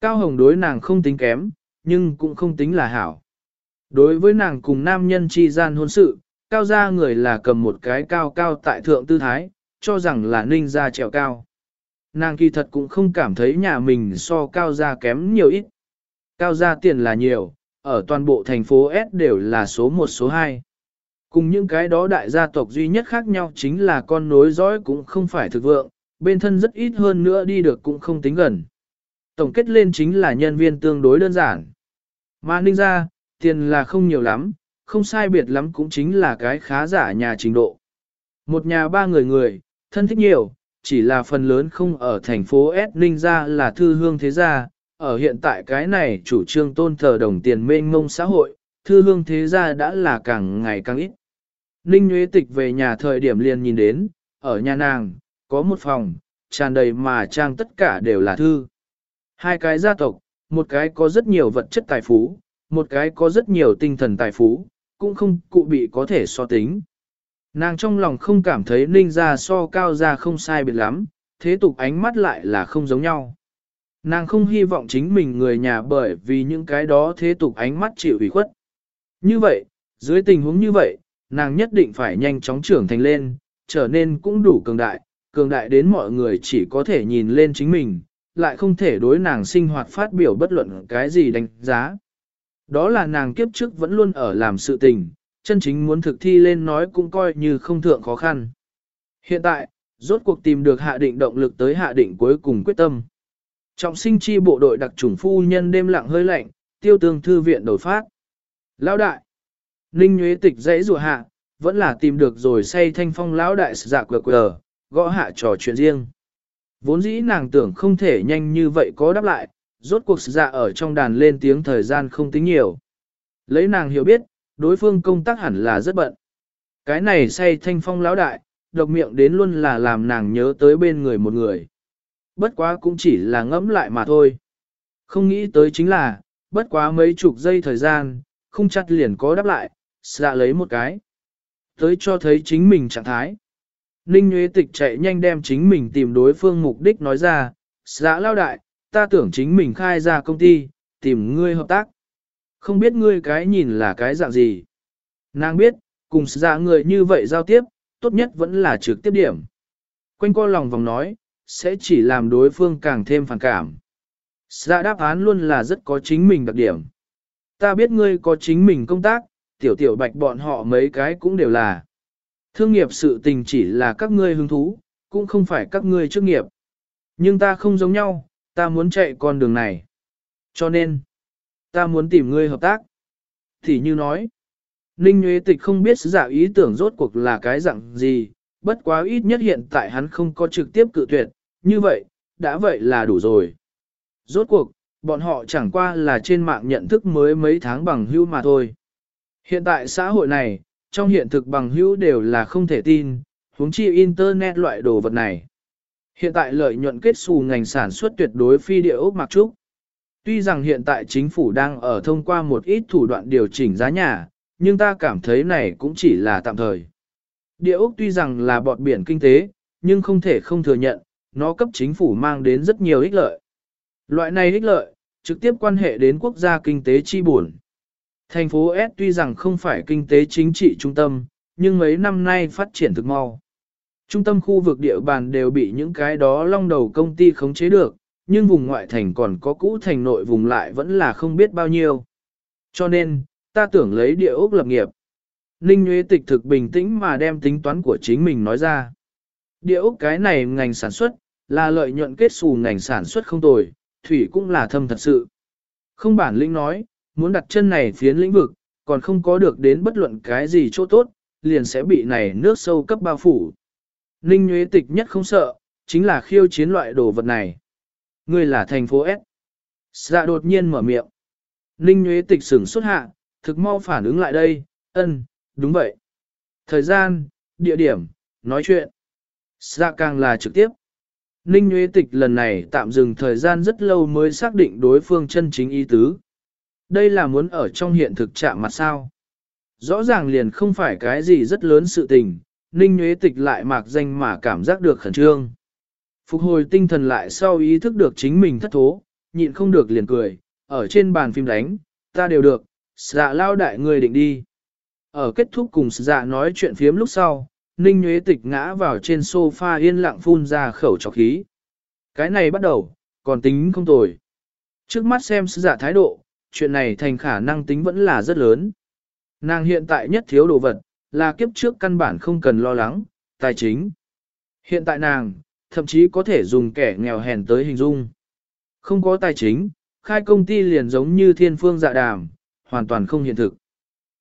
Cao Hồng đối nàng không tính kém, nhưng cũng không tính là hảo. Đối với nàng cùng nam nhân chi gian hôn sự, cao gia người là cầm một cái cao cao tại thượng tư thái, cho rằng là ninh gia trèo cao. Nàng kỳ thật cũng không cảm thấy nhà mình so cao gia kém nhiều ít. Cao gia tiền là nhiều, ở toàn bộ thành phố S đều là số 1 số 2. Cùng những cái đó đại gia tộc duy nhất khác nhau chính là con nối dõi cũng không phải thực vượng, bên thân rất ít hơn nữa đi được cũng không tính gần. Tổng kết lên chính là nhân viên tương đối đơn giản. Mà ninh gia, tiền là không nhiều lắm, không sai biệt lắm cũng chính là cái khá giả nhà trình độ. Một nhà ba người người, thân thích nhiều, chỉ là phần lớn không ở thành phố S Ninh ra là thư hương thế gia, ở hiện tại cái này chủ trương tôn thờ đồng tiền mênh mông xã hội, thư hương thế gia đã là càng ngày càng ít. Ninh Nguyễn Tịch về nhà thời điểm liền nhìn đến, ở nhà nàng, có một phòng, tràn đầy mà trang tất cả đều là thư. Hai cái gia tộc, một cái có rất nhiều vật chất tài phú, một cái có rất nhiều tinh thần tài phú, cũng không cụ bị có thể so tính. Nàng trong lòng không cảm thấy ninh ra so cao ra không sai biệt lắm, thế tục ánh mắt lại là không giống nhau. Nàng không hy vọng chính mình người nhà bởi vì những cái đó thế tục ánh mắt chịu ủy khuất. Như vậy, dưới tình huống như vậy, nàng nhất định phải nhanh chóng trưởng thành lên, trở nên cũng đủ cường đại, cường đại đến mọi người chỉ có thể nhìn lên chính mình, lại không thể đối nàng sinh hoạt phát biểu bất luận cái gì đánh giá. Đó là nàng kiếp trước vẫn luôn ở làm sự tình, chân chính muốn thực thi lên nói cũng coi như không thượng khó khăn. Hiện tại, rốt cuộc tìm được hạ định động lực tới hạ định cuối cùng quyết tâm. Trọng sinh chi bộ đội đặc trùng phu nhân đêm lặng hơi lạnh, tiêu tương thư viện đổi phát. Lão đại, Ninh Nguyễn Tịch dãy rùa hạ, vẫn là tìm được rồi say thanh phong lão đại giả quờ quờ, gõ hạ trò chuyện riêng. Vốn dĩ nàng tưởng không thể nhanh như vậy có đáp lại, rốt cuộc dạ ở trong đàn lên tiếng thời gian không tính nhiều. Lấy nàng hiểu biết, đối phương công tác hẳn là rất bận. Cái này say thanh phong lão đại, độc miệng đến luôn là làm nàng nhớ tới bên người một người. Bất quá cũng chỉ là ngẫm lại mà thôi. Không nghĩ tới chính là, bất quá mấy chục giây thời gian, không chặt liền có đáp lại, dạ lấy một cái. Tới cho thấy chính mình trạng thái. Ninh Nguyễn Tịch chạy nhanh đem chính mình tìm đối phương mục đích nói ra, dạ lao đại, ta tưởng chính mình khai ra công ty, tìm ngươi hợp tác. Không biết ngươi cái nhìn là cái dạng gì. Nàng biết, cùng ra người như vậy giao tiếp, tốt nhất vẫn là trực tiếp điểm. Quanh co lòng vòng nói, sẽ chỉ làm đối phương càng thêm phản cảm. Dạ đáp án luôn là rất có chính mình đặc điểm. Ta biết ngươi có chính mình công tác, tiểu tiểu bạch bọn họ mấy cái cũng đều là. Thương nghiệp sự tình chỉ là các ngươi hứng thú, cũng không phải các ngươi chức nghiệp. Nhưng ta không giống nhau, ta muốn chạy con đường này. Cho nên, ta muốn tìm ngươi hợp tác. Thì như nói, Ninh Nguyễn Tịch không biết giả ý tưởng rốt cuộc là cái dạng gì, bất quá ít nhất hiện tại hắn không có trực tiếp cự tuyệt, như vậy, đã vậy là đủ rồi. Rốt cuộc, bọn họ chẳng qua là trên mạng nhận thức mới mấy tháng bằng hữu mà thôi. Hiện tại xã hội này, trong hiện thực bằng hữu đều là không thể tin, huống chi internet loại đồ vật này. Hiện tại lợi nhuận kết xù ngành sản xuất tuyệt đối phi địa ốc mặc trúc. Tuy rằng hiện tại chính phủ đang ở thông qua một ít thủ đoạn điều chỉnh giá nhà, nhưng ta cảm thấy này cũng chỉ là tạm thời. Địa ốc tuy rằng là bọt biển kinh tế, nhưng không thể không thừa nhận, nó cấp chính phủ mang đến rất nhiều ích lợi. Loại này ích lợi, trực tiếp quan hệ đến quốc gia kinh tế chi buồn. Thành phố S tuy rằng không phải kinh tế chính trị trung tâm, nhưng mấy năm nay phát triển thực mau. Trung tâm khu vực địa bàn đều bị những cái đó long đầu công ty khống chế được, nhưng vùng ngoại thành còn có cũ thành nội vùng lại vẫn là không biết bao nhiêu. Cho nên, ta tưởng lấy địa ốc lập nghiệp. Ninh Nguyễn Tịch thực bình tĩnh mà đem tính toán của chính mình nói ra. Địa ốc cái này ngành sản xuất, là lợi nhuận kết xù ngành sản xuất không tồi, thủy cũng là thâm thật sự. Không bản lĩnh nói, muốn đặt chân này phiến lĩnh vực, còn không có được đến bất luận cái gì chỗ tốt, liền sẽ bị này nước sâu cấp bao phủ. Ninh Nguyễn Tịch nhất không sợ, chính là khiêu chiến loại đồ vật này. Ngươi là thành phố S. Dạ đột nhiên mở miệng. Ninh Nguyễn Tịch sửng xuất hạ, thực mau phản ứng lại đây, ân, đúng vậy. Thời gian, địa điểm, nói chuyện. Dạ càng là trực tiếp. Ninh Nguyễn Tịch lần này tạm dừng thời gian rất lâu mới xác định đối phương chân chính ý tứ. Đây là muốn ở trong hiện thực chạm mặt sao. Rõ ràng liền không phải cái gì rất lớn sự tình, Ninh Nguyễn Tịch lại mạc danh mà cảm giác được khẩn trương. Phục hồi tinh thần lại sau ý thức được chính mình thất thố, nhịn không được liền cười, ở trên bàn phim đánh, ta đều được, dạ lao đại người định đi. Ở kết thúc cùng dạ nói chuyện phiếm lúc sau, Ninh Nguyễn Tịch ngã vào trên sofa yên lặng phun ra khẩu trọc khí. Cái này bắt đầu, còn tính không tồi. Trước mắt xem Dạ thái độ, chuyện này thành khả năng tính vẫn là rất lớn. Nàng hiện tại nhất thiếu đồ vật, là kiếp trước căn bản không cần lo lắng, tài chính. Hiện tại nàng, thậm chí có thể dùng kẻ nghèo hèn tới hình dung. Không có tài chính, khai công ty liền giống như thiên phương dạ đàm, hoàn toàn không hiện thực.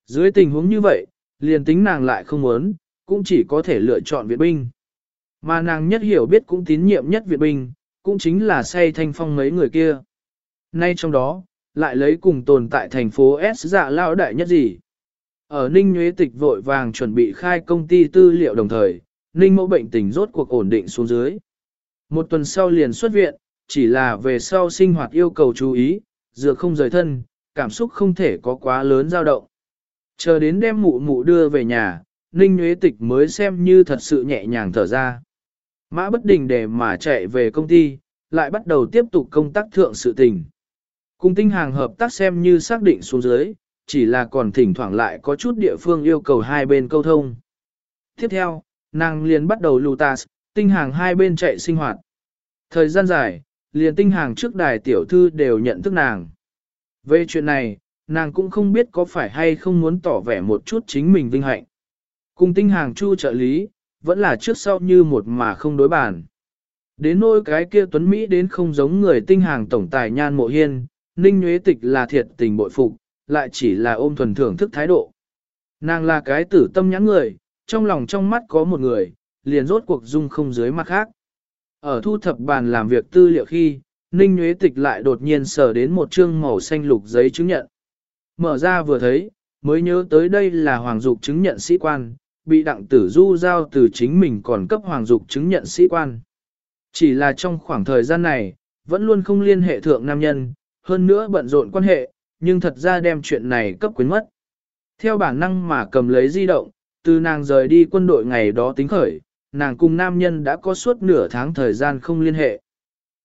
Dưới tình huống như vậy, liền tính nàng lại không muốn, cũng chỉ có thể lựa chọn viện binh. Mà nàng nhất hiểu biết cũng tín nhiệm nhất viện binh, cũng chính là say thanh phong mấy người kia. Nay trong đó, lại lấy cùng tồn tại thành phố S dạ lao đại nhất gì. Ở Ninh Nguyễn Tịch vội vàng chuẩn bị khai công ty tư liệu đồng thời, Ninh mẫu bệnh tình rốt cuộc ổn định xuống dưới. Một tuần sau liền xuất viện, chỉ là về sau sinh hoạt yêu cầu chú ý, dựa không rời thân, cảm xúc không thể có quá lớn dao động. Chờ đến đem mụ mụ đưa về nhà, Ninh Nguyễn Tịch mới xem như thật sự nhẹ nhàng thở ra. Mã bất đình để mà chạy về công ty, lại bắt đầu tiếp tục công tác thượng sự tình. Cùng tinh hàng hợp tác xem như xác định xuống dưới, chỉ là còn thỉnh thoảng lại có chút địa phương yêu cầu hai bên câu thông. Tiếp theo, nàng liền bắt đầu Lutas, tinh hàng hai bên chạy sinh hoạt. Thời gian dài, liền tinh hàng trước đài tiểu thư đều nhận thức nàng. Về chuyện này, nàng cũng không biết có phải hay không muốn tỏ vẻ một chút chính mình vinh hạnh. Cùng tinh hàng chu trợ lý, vẫn là trước sau như một mà không đối bàn. Đến nỗi cái kia tuấn Mỹ đến không giống người tinh hàng tổng tài nhan mộ hiên, ninh nhuế tịch là thiệt tình bội phục, lại chỉ là ôm thuần thưởng thức thái độ. Nàng là cái tử tâm nhãn người, trong lòng trong mắt có một người, liền rốt cuộc dung không dưới mắt khác. Ở thu thập bàn làm việc tư liệu khi, Ninh Nguyễn Tịch lại đột nhiên sở đến một chương màu xanh lục giấy chứng nhận. Mở ra vừa thấy, mới nhớ tới đây là hoàng dục chứng nhận sĩ quan, bị đặng tử du giao từ chính mình còn cấp hoàng dục chứng nhận sĩ quan. Chỉ là trong khoảng thời gian này, vẫn luôn không liên hệ thượng nam nhân, hơn nữa bận rộn quan hệ, nhưng thật ra đem chuyện này cấp quyến mất. Theo bản năng mà cầm lấy di động, từ nàng rời đi quân đội ngày đó tính khởi, nàng cùng nam nhân đã có suốt nửa tháng thời gian không liên hệ.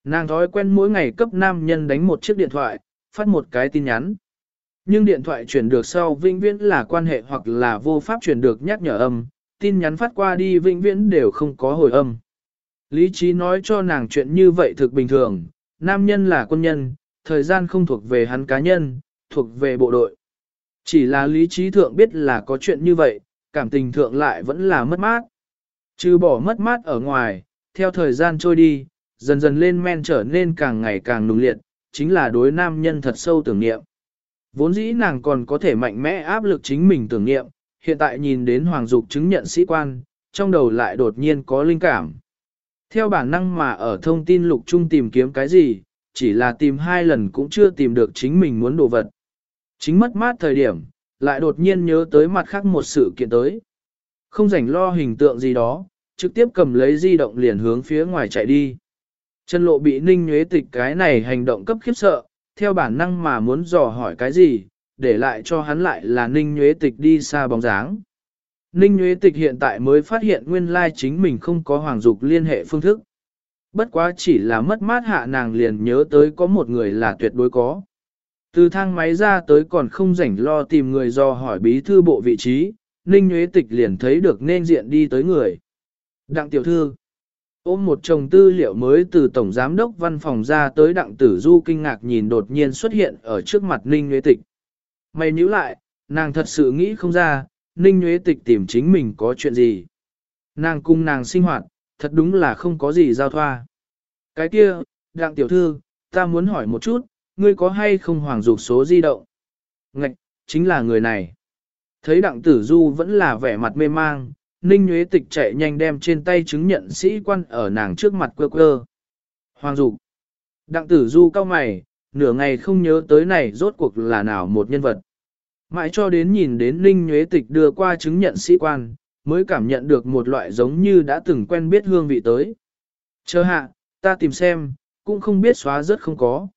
Nàng thói quen mỗi ngày cấp nam nhân đánh một chiếc điện thoại, phát một cái tin nhắn. Nhưng điện thoại chuyển được sau vĩnh viễn là quan hệ hoặc là vô pháp chuyển được nhắc nhở âm, tin nhắn phát qua đi vĩnh viễn đều không có hồi âm. Lý trí nói cho nàng chuyện như vậy thực bình thường, nam nhân là quân nhân, thời gian không thuộc về hắn cá nhân, thuộc về bộ đội. Chỉ là lý trí thượng biết là có chuyện như vậy, cảm tình thượng lại vẫn là mất mát. Trừ bỏ mất mát ở ngoài, theo thời gian trôi đi, dần dần lên men trở nên càng ngày càng nung liệt, chính là đối nam nhân thật sâu tưởng niệm. Vốn dĩ nàng còn có thể mạnh mẽ áp lực chính mình tưởng niệm, hiện tại nhìn đến Hoàng Dục chứng nhận sĩ quan, trong đầu lại đột nhiên có linh cảm. Theo bản năng mà ở thông tin lục trung tìm kiếm cái gì, chỉ là tìm hai lần cũng chưa tìm được chính mình muốn đồ vật. Chính mất mát thời điểm, lại đột nhiên nhớ tới mặt khác một sự kiện tới. Không rảnh lo hình tượng gì đó, trực tiếp cầm lấy di động liền hướng phía ngoài chạy đi. Chân lộ bị ninh nhuế tịch cái này hành động cấp khiếp sợ, theo bản năng mà muốn dò hỏi cái gì, để lại cho hắn lại là ninh nhuế tịch đi xa bóng dáng. Ninh Nguyễn tịch hiện tại mới phát hiện nguyên lai chính mình không có hoàng dục liên hệ phương thức. Bất quá chỉ là mất mát hạ nàng liền nhớ tới có một người là tuyệt đối có. Từ thang máy ra tới còn không rảnh lo tìm người do hỏi bí thư bộ vị trí, Ninh Nguyễn Tịch liền thấy được nên diện đi tới người. Đặng tiểu thư, ôm một chồng tư liệu mới từ Tổng Giám đốc văn phòng ra tới Đặng Tử Du kinh ngạc nhìn đột nhiên xuất hiện ở trước mặt Ninh Nguyễn Tịch. Mày nhíu lại, nàng thật sự nghĩ không ra, Ninh Nguyễn Tịch tìm chính mình có chuyện gì. Nàng cung nàng sinh hoạt, thật đúng là không có gì giao thoa. Cái kia, Đặng tiểu thư, ta muốn hỏi một chút, ngươi có hay không hoàng dục số di động? Ngạch, chính là người này. Thấy đặng tử du vẫn là vẻ mặt mê mang, Ninh nhuế Tịch chạy nhanh đem trên tay chứng nhận sĩ quan ở nàng trước mặt quơ quơ. Hoàng dục. Đặng tử du cao mày, nửa ngày không nhớ tới này rốt cuộc là nào một nhân vật. Mãi cho đến nhìn đến Ninh nhuế Tịch đưa qua chứng nhận sĩ quan, mới cảm nhận được một loại giống như đã từng quen biết hương vị tới. Chờ hạ, ta tìm xem, cũng không biết xóa rất không có.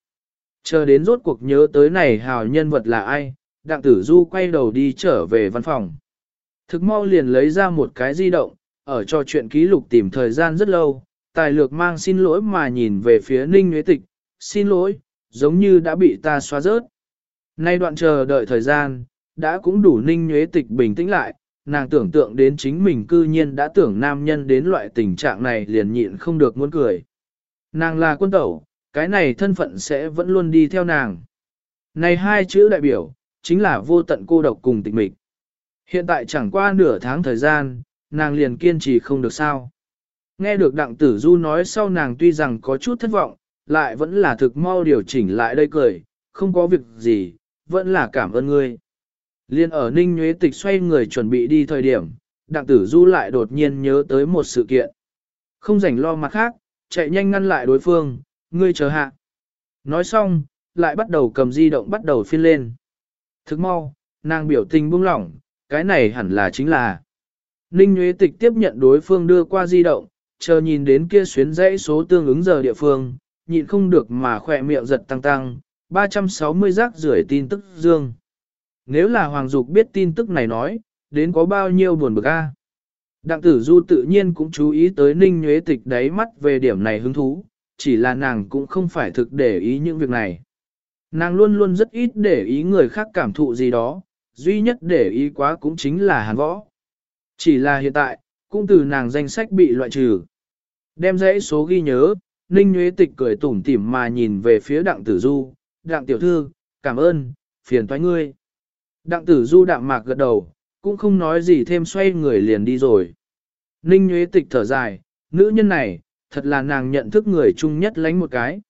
Chờ đến rốt cuộc nhớ tới này hào nhân vật là ai, đặng tử du quay đầu đi trở về văn phòng. Thực mau liền lấy ra một cái di động, ở trò chuyện ký lục tìm thời gian rất lâu, tài lược mang xin lỗi mà nhìn về phía ninh nhuế tịch, xin lỗi, giống như đã bị ta xóa rớt. Nay đoạn chờ đợi thời gian, đã cũng đủ ninh nhuế tịch bình tĩnh lại, nàng tưởng tượng đến chính mình cư nhiên đã tưởng nam nhân đến loại tình trạng này liền nhịn không được muốn cười. Nàng là quân tẩu, cái này thân phận sẽ vẫn luôn đi theo nàng. Này hai chữ đại biểu, chính là vô tận cô độc cùng tịch mịch. Hiện tại chẳng qua nửa tháng thời gian, nàng liền kiên trì không được sao. Nghe được đặng tử du nói sau nàng tuy rằng có chút thất vọng, lại vẫn là thực mau điều chỉnh lại đây cười, không có việc gì, vẫn là cảm ơn ngươi. Liên ở Ninh Nhuế Tịch xoay người chuẩn bị đi thời điểm, đặng tử du lại đột nhiên nhớ tới một sự kiện. Không rảnh lo mặt khác, chạy nhanh ngăn lại đối phương, ngươi chờ hạ. Nói xong, lại bắt đầu cầm di động bắt đầu phiên lên. Thức mau, nàng biểu tình buông lỏng, cái này hẳn là chính là. Ninh Nguyễn Tịch tiếp nhận đối phương đưa qua di động, chờ nhìn đến kia xuyến dãy số tương ứng giờ địa phương, nhịn không được mà khỏe miệng giật tăng tăng, 360 rác rưởi tin tức dương. Nếu là Hoàng Dục biết tin tức này nói, đến có bao nhiêu buồn bực a. À? Đặng tử du tự nhiên cũng chú ý tới Ninh nhuế Tịch đáy mắt về điểm này hứng thú, chỉ là nàng cũng không phải thực để ý những việc này. Nàng luôn luôn rất ít để ý người khác cảm thụ gì đó, duy nhất để ý quá cũng chính là hàn võ. Chỉ là hiện tại, cũng từ nàng danh sách bị loại trừ. Đem dãy số ghi nhớ, Ninh Nguyễn Tịch cười tủm tỉm mà nhìn về phía đặng tử du, đặng tiểu thư, cảm ơn, phiền toái ngươi. Đặng tử du đạm mạc gật đầu, cũng không nói gì thêm xoay người liền đi rồi. Ninh Nguyễn Tịch thở dài, nữ nhân này, thật là nàng nhận thức người chung nhất lánh một cái.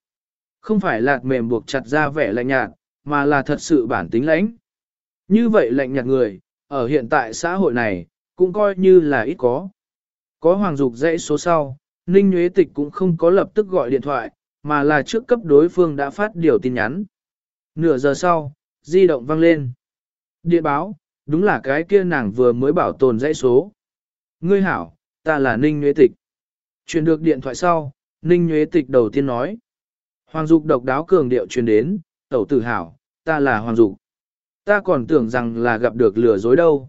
Không phải lạt mềm buộc chặt ra vẻ lạnh nhạt, mà là thật sự bản tính lãnh. Như vậy lạnh nhạt người, ở hiện tại xã hội này, cũng coi như là ít có. Có hoàng dục dãy số sau, Ninh Nguyễn Tịch cũng không có lập tức gọi điện thoại, mà là trước cấp đối phương đã phát điều tin nhắn. Nửa giờ sau, di động vang lên. Điện báo, đúng là cái kia nàng vừa mới bảo tồn dãy số. Ngươi hảo, ta là Ninh Nguyễn Tịch. Truyền được điện thoại sau, Ninh Nguyễn Tịch đầu tiên nói. Hoàng Dục độc đáo cường điệu truyền đến, tẩu tử hảo, ta là Hoàng Dục. Ta còn tưởng rằng là gặp được lừa dối đâu.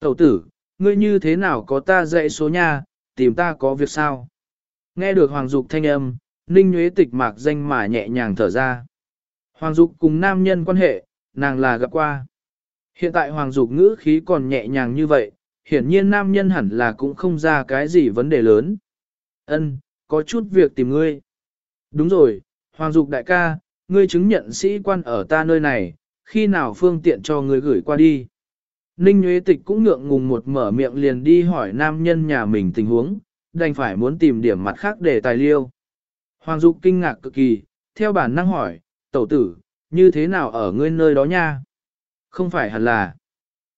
Tẩu tử, ngươi như thế nào có ta dãy số nha, tìm ta có việc sao? Nghe được Hoàng Dục thanh âm, Ninh Nguyễn Tịch mạc danh mà nhẹ nhàng thở ra. Hoàng Dục cùng nam nhân quan hệ, nàng là gặp qua. Hiện tại Hoàng Dục ngữ khí còn nhẹ nhàng như vậy, hiển nhiên nam nhân hẳn là cũng không ra cái gì vấn đề lớn. Ân, có chút việc tìm ngươi. Đúng rồi, Hoàng Dục đại ca, ngươi chứng nhận sĩ quan ở ta nơi này, khi nào phương tiện cho ngươi gửi qua đi. Ninh Nguyễn Tịch cũng ngượng ngùng một mở miệng liền đi hỏi nam nhân nhà mình tình huống, đành phải muốn tìm điểm mặt khác để tài liêu. Hoàng Dục kinh ngạc cực kỳ, theo bản năng hỏi, tẩu tử, như thế nào ở ngươi nơi đó nha? Không phải hẳn là.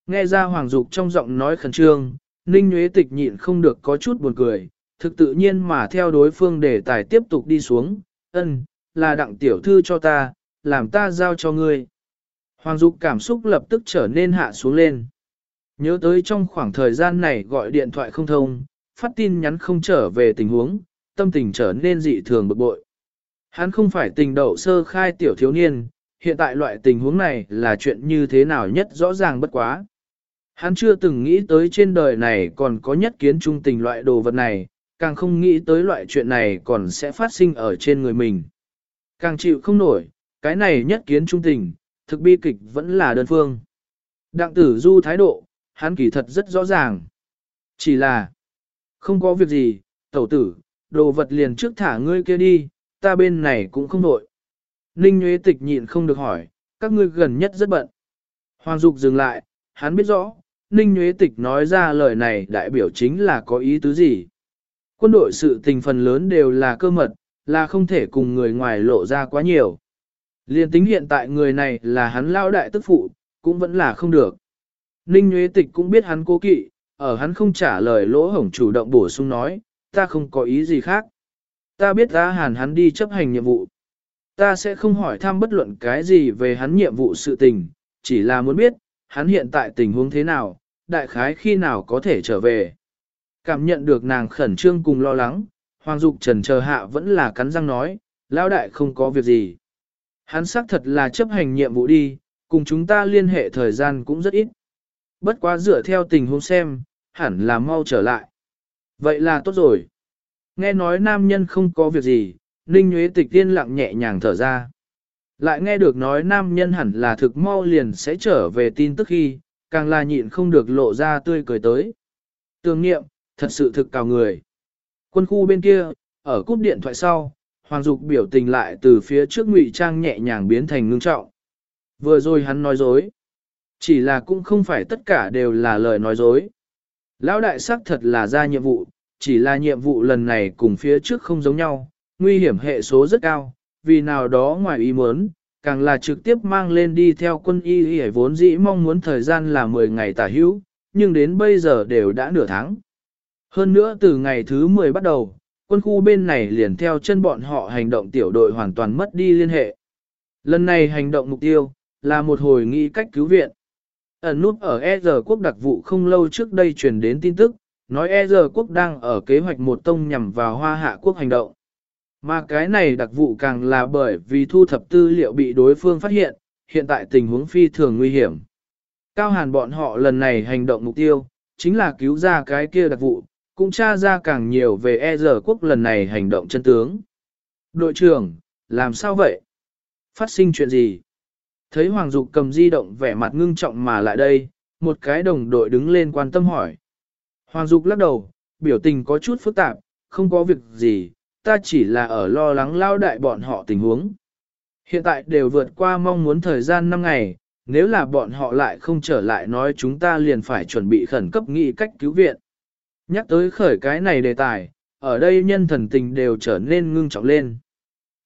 Nghe ra Hoàng Dục trong giọng nói khẩn trương, Ninh Nguyễn Tịch nhịn không được có chút buồn cười, thực tự nhiên mà theo đối phương để tài tiếp tục đi xuống, ân, là đặng tiểu thư cho ta, làm ta giao cho ngươi. Hoàng Dục cảm xúc lập tức trở nên hạ xuống lên. Nhớ tới trong khoảng thời gian này gọi điện thoại không thông, phát tin nhắn không trở về tình huống, tâm tình trở nên dị thường bực bội. Hắn không phải tình đậu sơ khai tiểu thiếu niên, hiện tại loại tình huống này là chuyện như thế nào nhất rõ ràng bất quá. Hắn chưa từng nghĩ tới trên đời này còn có nhất kiến trung tình loại đồ vật này, càng không nghĩ tới loại chuyện này còn sẽ phát sinh ở trên người mình. Càng chịu không nổi, cái này nhất kiến trung tình, thực bi kịch vẫn là đơn phương. Đặng tử du thái độ, hắn kỳ thật rất rõ ràng. Chỉ là, không có việc gì, tẩu tử, đồ vật liền trước thả ngươi kia đi, ta bên này cũng không nổi. Ninh Nguyễn Tịch nhịn không được hỏi, các ngươi gần nhất rất bận. Hoàng Dục dừng lại, hắn biết rõ, Ninh Nguyễn Tịch nói ra lời này đại biểu chính là có ý tứ gì. Quân đội sự tình phần lớn đều là cơ mật, là không thể cùng người ngoài lộ ra quá nhiều. Liên tính hiện tại người này là hắn lao đại tức phụ, cũng vẫn là không được. Ninh Nguyễn Tịch cũng biết hắn cố kỵ, ở hắn không trả lời lỗ hổng chủ động bổ sung nói, ta không có ý gì khác. Ta biết ra hàn hắn đi chấp hành nhiệm vụ. Ta sẽ không hỏi thăm bất luận cái gì về hắn nhiệm vụ sự tình, chỉ là muốn biết, hắn hiện tại tình huống thế nào, đại khái khi nào có thể trở về. Cảm nhận được nàng khẩn trương cùng lo lắng, Hoàng Dục trần chờ hạ vẫn là cắn răng nói, lão đại không có việc gì. Hắn xác thật là chấp hành nhiệm vụ đi, cùng chúng ta liên hệ thời gian cũng rất ít. Bất quá dựa theo tình huống xem, hẳn là mau trở lại. Vậy là tốt rồi. Nghe nói nam nhân không có việc gì, Ninh Nguyễn Tịch tiên lặng nhẹ nhàng thở ra. Lại nghe được nói nam nhân hẳn là thực mau liền sẽ trở về tin tức khi, càng là nhịn không được lộ ra tươi cười tới. Tương nghiệm, thật sự thực cào người. Quân khu bên kia, ở cúp điện thoại sau, Hoàng Dục biểu tình lại từ phía trước ngụy trang nhẹ nhàng biến thành ngưng trọng. Vừa rồi hắn nói dối. Chỉ là cũng không phải tất cả đều là lời nói dối. Lão đại sắc thật là ra nhiệm vụ, chỉ là nhiệm vụ lần này cùng phía trước không giống nhau, nguy hiểm hệ số rất cao, vì nào đó ngoài ý muốn, càng là trực tiếp mang lên đi theo quân y y vốn dĩ mong muốn thời gian là 10 ngày tả hữu, nhưng đến bây giờ đều đã nửa tháng. Hơn nữa từ ngày thứ 10 bắt đầu, quân khu bên này liền theo chân bọn họ hành động tiểu đội hoàn toàn mất đi liên hệ. Lần này hành động mục tiêu, là một hồi nghi cách cứu viện. Ẩn nút ở E quốc đặc vụ không lâu trước đây truyền đến tin tức, nói E quốc đang ở kế hoạch một tông nhằm vào hoa hạ quốc hành động. Mà cái này đặc vụ càng là bởi vì thu thập tư liệu bị đối phương phát hiện, hiện tại tình huống phi thường nguy hiểm. Cao hàn bọn họ lần này hành động mục tiêu, chính là cứu ra cái kia đặc vụ, cũng tra ra càng nhiều về e giờ quốc lần này hành động chân tướng. Đội trưởng, làm sao vậy? Phát sinh chuyện gì? Thấy Hoàng Dục cầm di động vẻ mặt ngưng trọng mà lại đây, một cái đồng đội đứng lên quan tâm hỏi. Hoàng Dục lắc đầu, biểu tình có chút phức tạp, không có việc gì, ta chỉ là ở lo lắng lao đại bọn họ tình huống. Hiện tại đều vượt qua mong muốn thời gian 5 ngày, nếu là bọn họ lại không trở lại nói chúng ta liền phải chuẩn bị khẩn cấp nghị cách cứu viện. Nhắc tới khởi cái này đề tài, ở đây nhân thần tình đều trở nên ngưng trọng lên.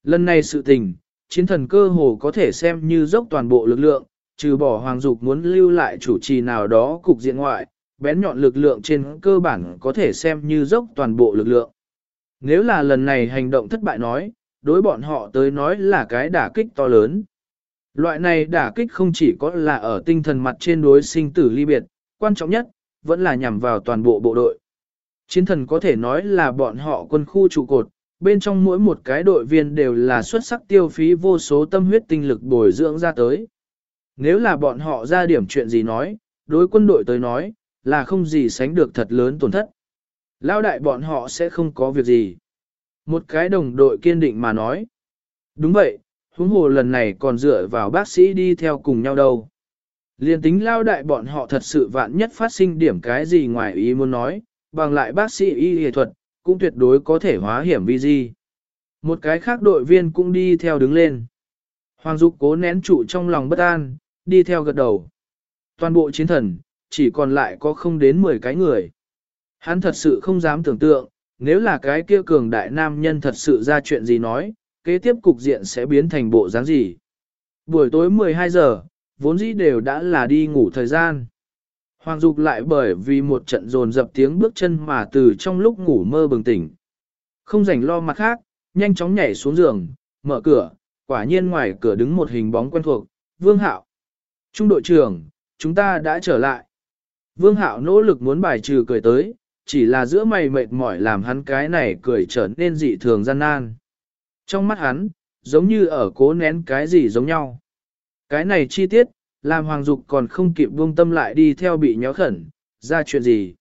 Lần này sự tình, chiến thần cơ hồ có thể xem như dốc toàn bộ lực lượng, trừ bỏ hoàng dục muốn lưu lại chủ trì nào đó cục diện ngoại, bén nhọn lực lượng trên cơ bản có thể xem như dốc toàn bộ lực lượng. Nếu là lần này hành động thất bại nói, đối bọn họ tới nói là cái đả kích to lớn. Loại này đả kích không chỉ có là ở tinh thần mặt trên đối sinh tử ly biệt, quan trọng nhất, vẫn là nhằm vào toàn bộ bộ đội. Chiến thần có thể nói là bọn họ quân khu trụ cột, bên trong mỗi một cái đội viên đều là xuất sắc tiêu phí vô số tâm huyết tinh lực bồi dưỡng ra tới. Nếu là bọn họ ra điểm chuyện gì nói, đối quân đội tới nói, là không gì sánh được thật lớn tổn thất. Lao đại bọn họ sẽ không có việc gì. Một cái đồng đội kiên định mà nói. Đúng vậy, huống hồ lần này còn dựa vào bác sĩ đi theo cùng nhau đâu. Liên tính lao đại bọn họ thật sự vạn nhất phát sinh điểm cái gì ngoài ý muốn nói, bằng lại bác sĩ y y thuật, cũng tuyệt đối có thể hóa hiểm vi di. Một cái khác đội viên cũng đi theo đứng lên. Hoàng Dục cố nén trụ trong lòng bất an, đi theo gật đầu. Toàn bộ chiến thần, chỉ còn lại có không đến 10 cái người. Hắn thật sự không dám tưởng tượng, nếu là cái kia cường đại nam nhân thật sự ra chuyện gì nói, kế tiếp cục diện sẽ biến thành bộ dáng gì. Buổi tối 12 giờ, vốn dĩ đều đã là đi ngủ thời gian. Hoàng Dục lại bởi vì một trận dồn dập tiếng bước chân mà từ trong lúc ngủ mơ bừng tỉnh. Không rảnh lo mặt khác, nhanh chóng nhảy xuống giường, mở cửa, quả nhiên ngoài cửa đứng một hình bóng quen thuộc, Vương Hạo. Trung đội trưởng, chúng ta đã trở lại. Vương Hạo nỗ lực muốn bài trừ cười tới, chỉ là giữa mày mệt mỏi làm hắn cái này cười trở nên dị thường gian nan. Trong mắt hắn, giống như ở cố nén cái gì giống nhau. Cái này chi tiết, làm Hoàng Dục còn không kịp buông tâm lại đi theo bị nhó khẩn, ra chuyện gì.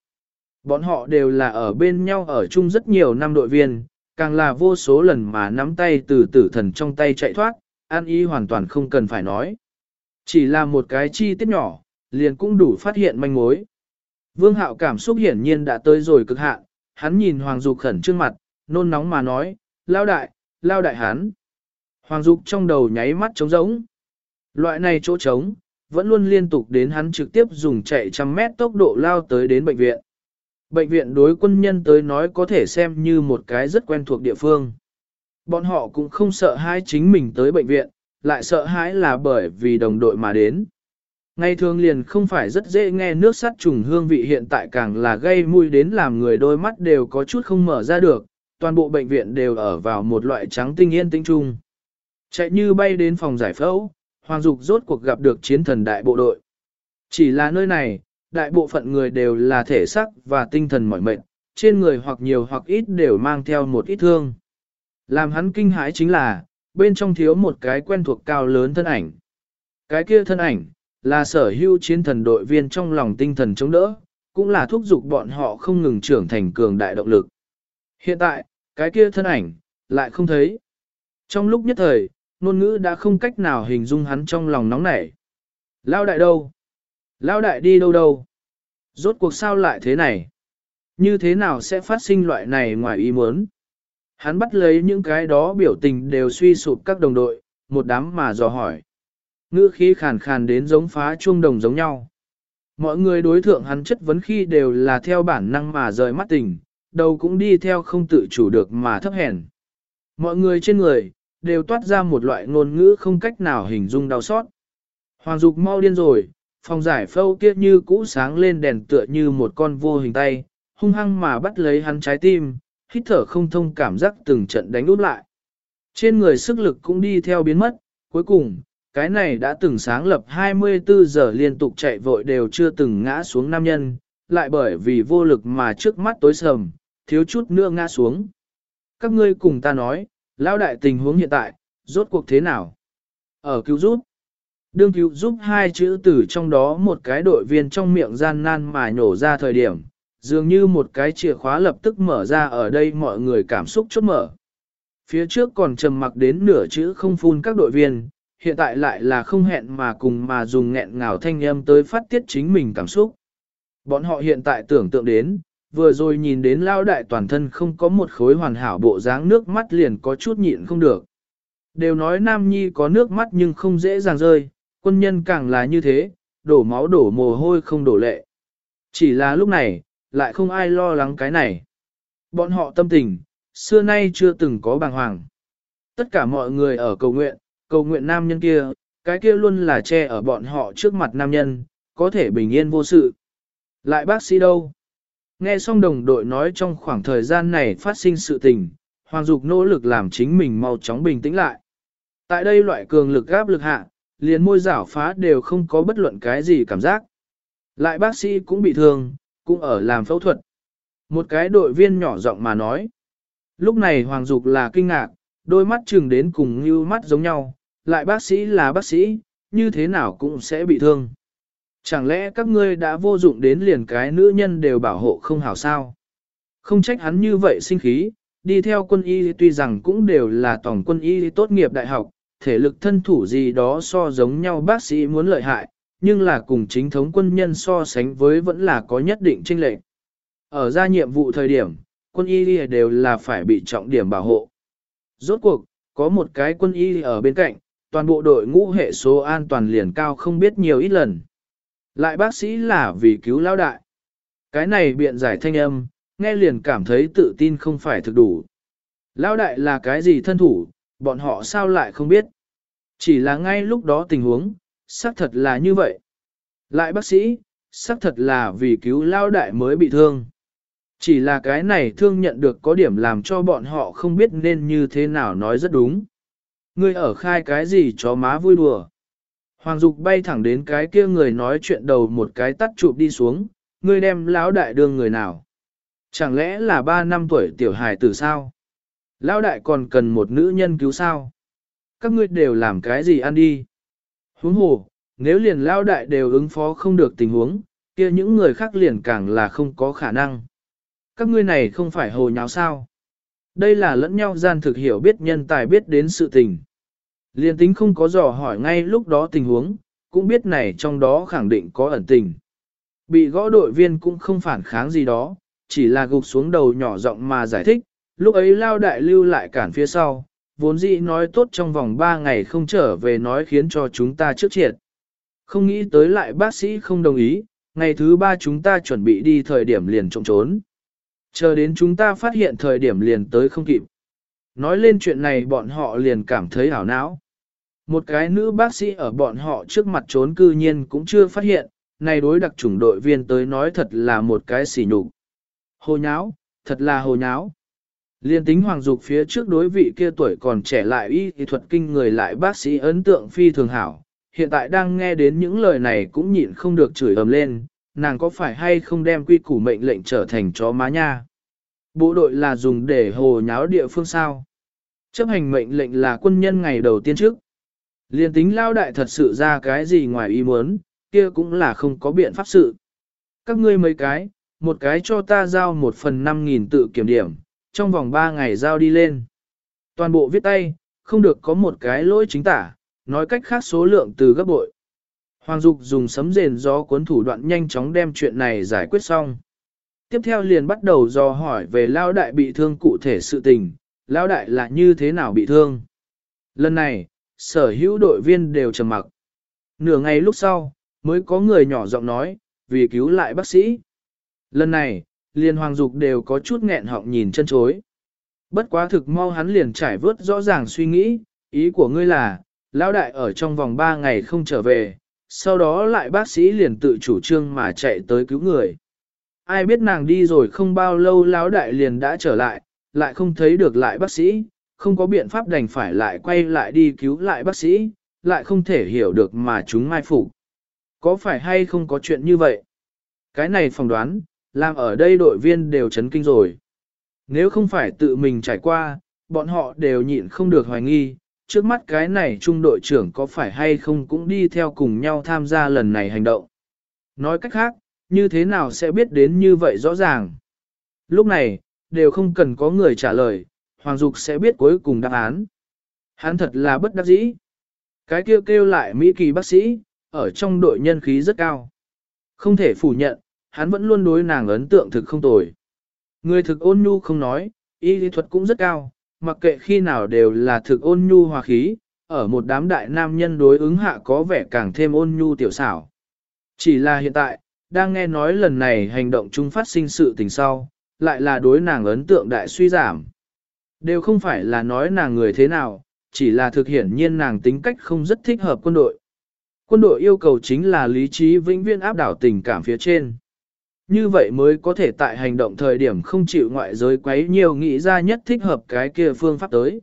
Bọn họ đều là ở bên nhau ở chung rất nhiều năm đội viên, càng là vô số lần mà nắm tay từ tử thần trong tay chạy thoát, an ý hoàn toàn không cần phải nói. Chỉ là một cái chi tiết nhỏ, liền cũng đủ phát hiện manh mối. Vương Hạo cảm xúc hiển nhiên đã tới rồi cực hạn, hắn nhìn Hoàng Dục khẩn trương mặt, nôn nóng mà nói, lao đại, lao đại hắn. Hoàng Dục trong đầu nháy mắt trống rỗng. Loại này chỗ trống, vẫn luôn liên tục đến hắn trực tiếp dùng chạy trăm mét tốc độ lao tới đến bệnh viện. Bệnh viện đối quân nhân tới nói có thể xem như một cái rất quen thuộc địa phương. Bọn họ cũng không sợ hãi chính mình tới bệnh viện, lại sợ hãi là bởi vì đồng đội mà đến. Ngày thường liền không phải rất dễ nghe nước sắt trùng hương vị hiện tại càng là gây mùi đến làm người đôi mắt đều có chút không mở ra được, toàn bộ bệnh viện đều ở vào một loại trắng tinh yên tĩnh trung. Chạy như bay đến phòng giải phẫu, Hoàng Dục rốt cuộc gặp được chiến thần đại bộ đội. Chỉ là nơi này, đại bộ phận người đều là thể sắc và tinh thần mỏi mệt, trên người hoặc nhiều hoặc ít đều mang theo một ít thương. Làm hắn kinh hãi chính là, bên trong thiếu một cái quen thuộc cao lớn thân ảnh. Cái kia thân ảnh, là sở hữu chiến thần đội viên trong lòng tinh thần chống đỡ, cũng là thúc giục bọn họ không ngừng trưởng thành cường đại động lực. Hiện tại, cái kia thân ảnh, lại không thấy. Trong lúc nhất thời, ngôn ngữ đã không cách nào hình dung hắn trong lòng nóng nảy. Lao đại đâu? Lao đại đi đâu đâu? Rốt cuộc sao lại thế này? Như thế nào sẽ phát sinh loại này ngoài ý muốn? Hắn bắt lấy những cái đó biểu tình đều suy sụp các đồng đội, một đám mà dò hỏi. Ngữ khí khàn khàn đến giống phá chuông đồng giống nhau. Mọi người đối thượng hắn chất vấn khi đều là theo bản năng mà rời mắt tình, đầu cũng đi theo không tự chủ được mà thấp hèn. Mọi người trên người, đều toát ra một loại ngôn ngữ không cách nào hình dung đau xót. Hoàng Dục mau điên rồi, phòng giải phâu kia như cũ sáng lên đèn tựa như một con vô hình tay, hung hăng mà bắt lấy hắn trái tim, hít thở không thông cảm giác từng trận đánh út lại. Trên người sức lực cũng đi theo biến mất, cuối cùng, cái này đã từng sáng lập 24 giờ liên tục chạy vội đều chưa từng ngã xuống nam nhân, lại bởi vì vô lực mà trước mắt tối sầm, thiếu chút nữa ngã xuống. Các ngươi cùng ta nói, lão đại tình huống hiện tại, rốt cuộc thế nào? Ở cứu giúp. Đương cứu giúp hai chữ từ trong đó một cái đội viên trong miệng gian nan mà nhổ ra thời điểm, dường như một cái chìa khóa lập tức mở ra ở đây mọi người cảm xúc chốt mở. Phía trước còn trầm mặc đến nửa chữ không phun các đội viên, hiện tại lại là không hẹn mà cùng mà dùng nghẹn ngào thanh âm tới phát tiết chính mình cảm xúc. Bọn họ hiện tại tưởng tượng đến, vừa rồi nhìn đến lao đại toàn thân không có một khối hoàn hảo bộ dáng nước mắt liền có chút nhịn không được. Đều nói nam nhi có nước mắt nhưng không dễ dàng rơi, Quân nhân càng là như thế, đổ máu đổ mồ hôi không đổ lệ. Chỉ là lúc này, lại không ai lo lắng cái này. Bọn họ tâm tình, xưa nay chưa từng có bàng hoàng. Tất cả mọi người ở cầu nguyện, cầu nguyện nam nhân kia, cái kia luôn là che ở bọn họ trước mặt nam nhân, có thể bình yên vô sự. Lại bác sĩ đâu? Nghe xong đồng đội nói trong khoảng thời gian này phát sinh sự tình, Hoàng Dục nỗ lực làm chính mình mau chóng bình tĩnh lại. Tại đây loại cường lực gáp lực hạ, liền môi rảo phá đều không có bất luận cái gì cảm giác. Lại bác sĩ cũng bị thương, cũng ở làm phẫu thuật. Một cái đội viên nhỏ giọng mà nói. Lúc này Hoàng Dục là kinh ngạc, đôi mắt chừng đến cùng như mắt giống nhau, lại bác sĩ là bác sĩ, như thế nào cũng sẽ bị thương. Chẳng lẽ các ngươi đã vô dụng đến liền cái nữ nhân đều bảo hộ không hảo sao? Không trách hắn như vậy sinh khí, đi theo quân y tuy rằng cũng đều là tổng quân y tốt nghiệp đại học, thể lực thân thủ gì đó so giống nhau bác sĩ muốn lợi hại, nhưng là cùng chính thống quân nhân so sánh với vẫn là có nhất định chênh lệch. Ở ra nhiệm vụ thời điểm, quân y đều là phải bị trọng điểm bảo hộ. Rốt cuộc, có một cái quân y ở bên cạnh, toàn bộ đội ngũ hệ số an toàn liền cao không biết nhiều ít lần. Lại bác sĩ là vì cứu lão đại. Cái này biện giải thanh âm, nghe liền cảm thấy tự tin không phải thực đủ. Lão đại là cái gì thân thủ, bọn họ sao lại không biết. Chỉ là ngay lúc đó tình huống, xác thật là như vậy. Lại bác sĩ, xác thật là vì cứu lao đại mới bị thương. Chỉ là cái này thương nhận được có điểm làm cho bọn họ không biết nên như thế nào nói rất đúng. Ngươi ở khai cái gì cho má vui đùa. Hoàng Dục bay thẳng đến cái kia người nói chuyện đầu một cái tắt chụp đi xuống, ngươi đem lão đại đương người nào. Chẳng lẽ là ba năm tuổi tiểu hài tử sao? Lão đại còn cần một nữ nhân cứu sao? Các ngươi đều làm cái gì ăn đi? Huống hồ, nếu liền lão đại đều ứng phó không được tình huống, kia những người khác liền càng là không có khả năng. Các ngươi này không phải hồ nháo sao? Đây là lẫn nhau gian thực hiểu biết nhân tài biết đến sự tình. Liên tính không có dò hỏi ngay lúc đó tình huống, cũng biết này trong đó khẳng định có ẩn tình. Bị gõ đội viên cũng không phản kháng gì đó, chỉ là gục xuống đầu nhỏ giọng mà giải thích, lúc ấy lao đại lưu lại cản phía sau, vốn dĩ nói tốt trong vòng 3 ngày không trở về nói khiến cho chúng ta trước triệt. Không nghĩ tới lại bác sĩ không đồng ý, ngày thứ ba chúng ta chuẩn bị đi thời điểm liền trộm trốn. Chờ đến chúng ta phát hiện thời điểm liền tới không kịp. Nói lên chuyện này bọn họ liền cảm thấy hảo não. Một cái nữ bác sĩ ở bọn họ trước mặt trốn cư nhiên cũng chưa phát hiện, này đối đặc chủng đội viên tới nói thật là một cái xỉ nhục. Hồ nháo, thật là hồ nháo. Liên tính hoàng dục phía trước đối vị kia tuổi còn trẻ lại y thì thuật kinh người lại bác sĩ ấn tượng phi thường hảo, hiện tại đang nghe đến những lời này cũng nhịn không được chửi ầm lên, nàng có phải hay không đem quy củ mệnh lệnh trở thành chó má nha. Bộ đội là dùng để hồ nháo địa phương sao. Chấp hành mệnh lệnh là quân nhân ngày đầu tiên trước. Liên tính lao đại thật sự ra cái gì ngoài ý muốn, kia cũng là không có biện pháp sự. Các ngươi mấy cái, một cái cho ta giao một phần năm nghìn tự kiểm điểm, trong vòng ba ngày giao đi lên. Toàn bộ viết tay, không được có một cái lỗi chính tả, nói cách khác số lượng từ gấp bội. Hoàng Dục dùng sấm rền gió cuốn thủ đoạn nhanh chóng đem chuyện này giải quyết xong. Tiếp theo liền bắt đầu dò hỏi về Lao Đại bị thương cụ thể sự tình, Lao Đại là như thế nào bị thương. Lần này, sở hữu đội viên đều trầm mặc. Nửa ngày lúc sau, mới có người nhỏ giọng nói, vì cứu lại bác sĩ. Lần này, liền hoàng dục đều có chút nghẹn họng nhìn chân chối. Bất quá thực mau hắn liền trải vớt rõ ràng suy nghĩ, ý của ngươi là, lão đại ở trong vòng 3 ngày không trở về, sau đó lại bác sĩ liền tự chủ trương mà chạy tới cứu người. Ai biết nàng đi rồi không bao lâu lão đại liền đã trở lại, lại không thấy được lại bác sĩ, không có biện pháp đành phải lại quay lại đi cứu lại bác sĩ, lại không thể hiểu được mà chúng mai phục. Có phải hay không có chuyện như vậy? Cái này phỏng đoán, làm ở đây đội viên đều chấn kinh rồi. Nếu không phải tự mình trải qua, bọn họ đều nhịn không được hoài nghi, trước mắt cái này trung đội trưởng có phải hay không cũng đi theo cùng nhau tham gia lần này hành động. Nói cách khác, như thế nào sẽ biết đến như vậy rõ ràng. Lúc này, đều không cần có người trả lời, Hoàng Dục sẽ biết cuối cùng đáp án. Hắn thật là bất đắc dĩ. Cái kêu kêu lại Mỹ kỳ bác sĩ, ở trong đội nhân khí rất cao. Không thể phủ nhận, hắn vẫn luôn đối nàng ấn tượng thực không tồi. Người thực ôn nhu không nói, y lý thuật cũng rất cao, mặc kệ khi nào đều là thực ôn nhu hòa khí, ở một đám đại nam nhân đối ứng hạ có vẻ càng thêm ôn nhu tiểu xảo. Chỉ là hiện tại, đang nghe nói lần này hành động chung phát sinh sự tình sau, lại là đối nàng ấn tượng đại suy giảm. Đều không phải là nói nàng người thế nào, chỉ là thực hiện nhiên nàng tính cách không rất thích hợp quân đội. Quân đội yêu cầu chính là lý trí vĩnh viễn áp đảo tình cảm phía trên. Như vậy mới có thể tại hành động thời điểm không chịu ngoại giới quấy nhiều nghĩ ra nhất thích hợp cái kia phương pháp tới.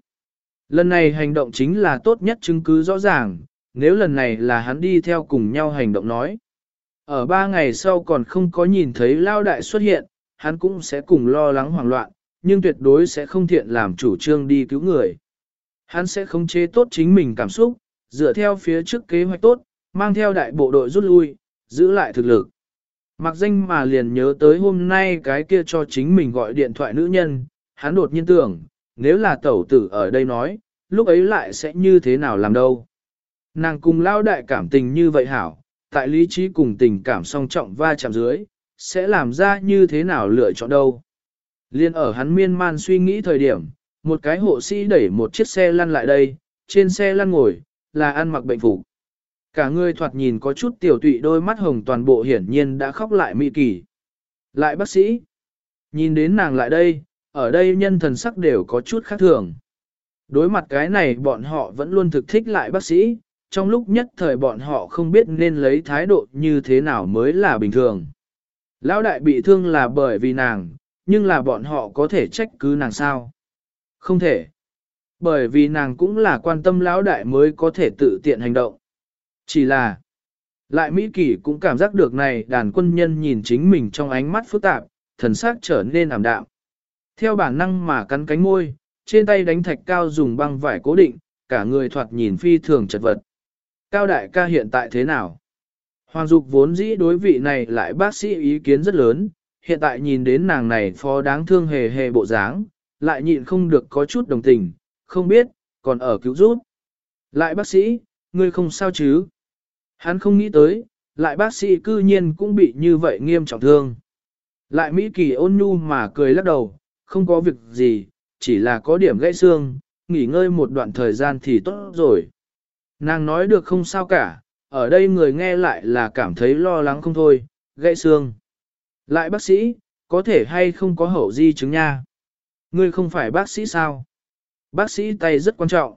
Lần này hành động chính là tốt nhất chứng cứ rõ ràng, nếu lần này là hắn đi theo cùng nhau hành động nói. Ở ba ngày sau còn không có nhìn thấy lao đại xuất hiện, hắn cũng sẽ cùng lo lắng hoảng loạn, nhưng tuyệt đối sẽ không thiện làm chủ trương đi cứu người. Hắn sẽ không chế tốt chính mình cảm xúc, dựa theo phía trước kế hoạch tốt, mang theo đại bộ đội rút lui, giữ lại thực lực. Mặc danh mà liền nhớ tới hôm nay cái kia cho chính mình gọi điện thoại nữ nhân, hắn đột nhiên tưởng, nếu là tẩu tử ở đây nói, lúc ấy lại sẽ như thế nào làm đâu. Nàng cùng lao đại cảm tình như vậy hảo, tại lý trí cùng tình cảm song trọng va chạm dưới, sẽ làm ra như thế nào lựa chọn đâu. Liên ở hắn miên man suy nghĩ thời điểm, một cái hộ sĩ đẩy một chiếc xe lăn lại đây, trên xe lăn ngồi, là ăn mặc bệnh phục. Cả người thoạt nhìn có chút tiểu tụy đôi mắt hồng toàn bộ hiển nhiên đã khóc lại mỹ kỳ. Lại bác sĩ, nhìn đến nàng lại đây, ở đây nhân thần sắc đều có chút khác thường. Đối mặt cái này bọn họ vẫn luôn thực thích lại bác sĩ, trong lúc nhất thời bọn họ không biết nên lấy thái độ như thế nào mới là bình thường. Lão đại bị thương là bởi vì nàng, nhưng là bọn họ có thể trách cứ nàng sao? Không thể. Bởi vì nàng cũng là quan tâm lão đại mới có thể tự tiện hành động. Chỉ là, lại Mỹ Kỳ cũng cảm giác được này đàn quân nhân nhìn chính mình trong ánh mắt phức tạp, thần sắc trở nên ảm đạm. Theo bản năng mà cắn cánh môi, trên tay đánh thạch cao dùng băng vải cố định, cả người thoạt nhìn phi thường chật vật. Cao đại ca hiện tại thế nào? Hoàng Dục vốn dĩ đối vị này lại bác sĩ ý kiến rất lớn, hiện tại nhìn đến nàng này phó đáng thương hề hề bộ dáng, lại nhịn không được có chút đồng tình, không biết, còn ở cứu giúp. Lại bác sĩ, ngươi không sao chứ? Hắn không nghĩ tới, lại bác sĩ cư nhiên cũng bị như vậy nghiêm trọng thương. Lại Mỹ Kỳ ôn nhu mà cười lắc đầu, không có việc gì, chỉ là có điểm gãy xương, nghỉ ngơi một đoạn thời gian thì tốt rồi. Nàng nói được không sao cả, ở đây người nghe lại là cảm thấy lo lắng không thôi, gãy xương. Lại bác sĩ, có thể hay không có hậu di chứng nha? Ngươi không phải bác sĩ sao? Bác sĩ tay rất quan trọng.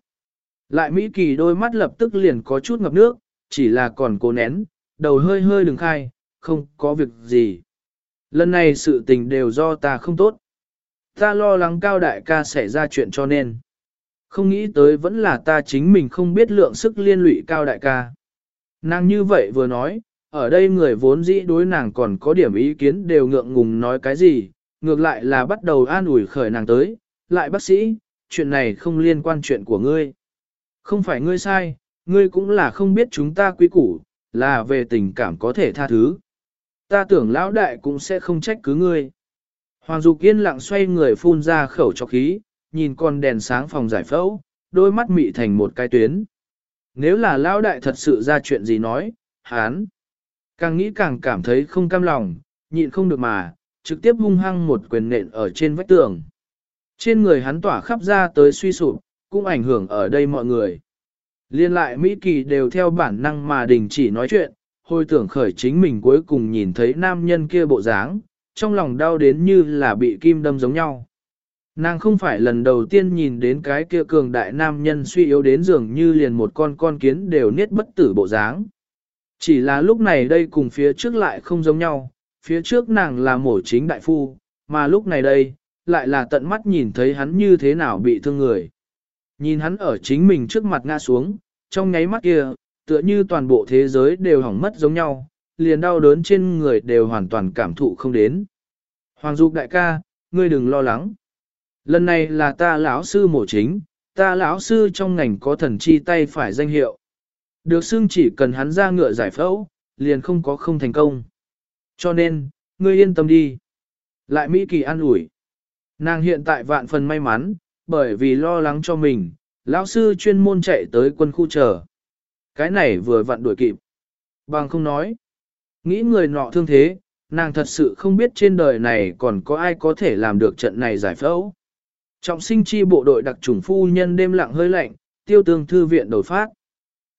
Lại Mỹ Kỳ đôi mắt lập tức liền có chút ngập nước, chỉ là còn cố nén, đầu hơi hơi đừng khai, không có việc gì. Lần này sự tình đều do ta không tốt. Ta lo lắng cao đại ca xảy ra chuyện cho nên. Không nghĩ tới vẫn là ta chính mình không biết lượng sức liên lụy cao đại ca. Nàng như vậy vừa nói, ở đây người vốn dĩ đối nàng còn có điểm ý kiến đều ngượng ngùng nói cái gì, ngược lại là bắt đầu an ủi khởi nàng tới, lại bác sĩ, chuyện này không liên quan chuyện của ngươi. Không phải ngươi sai, ngươi cũng là không biết chúng ta quý củ, là về tình cảm có thể tha thứ. Ta tưởng lão đại cũng sẽ không trách cứ ngươi. Hoàng Dục yên lặng xoay người phun ra khẩu cho khí, nhìn con đèn sáng phòng giải phẫu, đôi mắt mị thành một cái tuyến. Nếu là lão đại thật sự ra chuyện gì nói, hán. Càng nghĩ càng cảm thấy không cam lòng, nhịn không được mà, trực tiếp hung hăng một quyền nện ở trên vách tường. Trên người hắn tỏa khắp ra tới suy sụp, cũng ảnh hưởng ở đây mọi người. Liên lại Mỹ Kỳ đều theo bản năng mà đình chỉ nói chuyện, hồi tưởng khởi chính mình cuối cùng nhìn thấy nam nhân kia bộ dáng, trong lòng đau đến như là bị kim đâm giống nhau. Nàng không phải lần đầu tiên nhìn đến cái kia cường đại nam nhân suy yếu đến dường như liền một con con kiến đều niết bất tử bộ dáng. Chỉ là lúc này đây cùng phía trước lại không giống nhau, phía trước nàng là mổ chính đại phu, mà lúc này đây, lại là tận mắt nhìn thấy hắn như thế nào bị thương người. Nhìn hắn ở chính mình trước mặt ngã xuống, trong nháy mắt kia, tựa như toàn bộ thế giới đều hỏng mất giống nhau, liền đau đớn trên người đều hoàn toàn cảm thụ không đến. Hoàng Dục đại ca, ngươi đừng lo lắng. Lần này là ta lão sư mổ chính, ta lão sư trong ngành có thần chi tay phải danh hiệu. Được xưng chỉ cần hắn ra ngựa giải phẫu, liền không có không thành công. Cho nên, ngươi yên tâm đi. Lại Mỹ Kỳ an ủi. Nàng hiện tại vạn phần may mắn, bởi vì lo lắng cho mình, lão sư chuyên môn chạy tới quân khu chờ. Cái này vừa vặn đuổi kịp. Bằng không nói. Nghĩ người nọ thương thế, nàng thật sự không biết trên đời này còn có ai có thể làm được trận này giải phẫu. Trọng sinh chi bộ đội đặc trùng phu nhân đêm lặng hơi lạnh, tiêu tương thư viện đổi phát.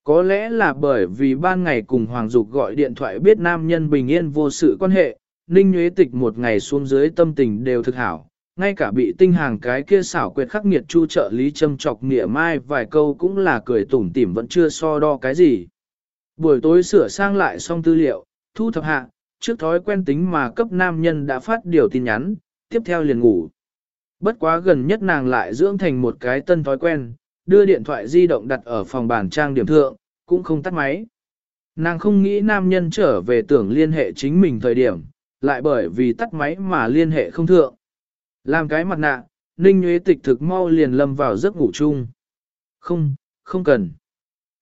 Có lẽ là bởi vì ban ngày cùng Hoàng Dục gọi điện thoại biết nam nhân bình yên vô sự quan hệ, Ninh Nguyễn Tịch một ngày xuống dưới tâm tình đều thực hảo, ngay cả bị tinh hàng cái kia xảo quyệt khắc nghiệt chu trợ lý châm chọc nghĩa mai vài câu cũng là cười tủm tỉm vẫn chưa so đo cái gì. Buổi tối sửa sang lại xong tư liệu, thu thập hạ, trước thói quen tính mà cấp nam nhân đã phát điều tin nhắn, tiếp theo liền ngủ. Bất quá gần nhất nàng lại dưỡng thành một cái tân thói quen, đưa điện thoại di động đặt ở phòng bàn trang điểm thượng, cũng không tắt máy. Nàng không nghĩ nam nhân trở về tưởng liên hệ chính mình thời điểm, lại bởi vì tắt máy mà liên hệ không thượng. Làm cái mặt nạ, Ninh Nguyễn Tịch thực mau liền lâm vào giấc ngủ chung. Không, không cần.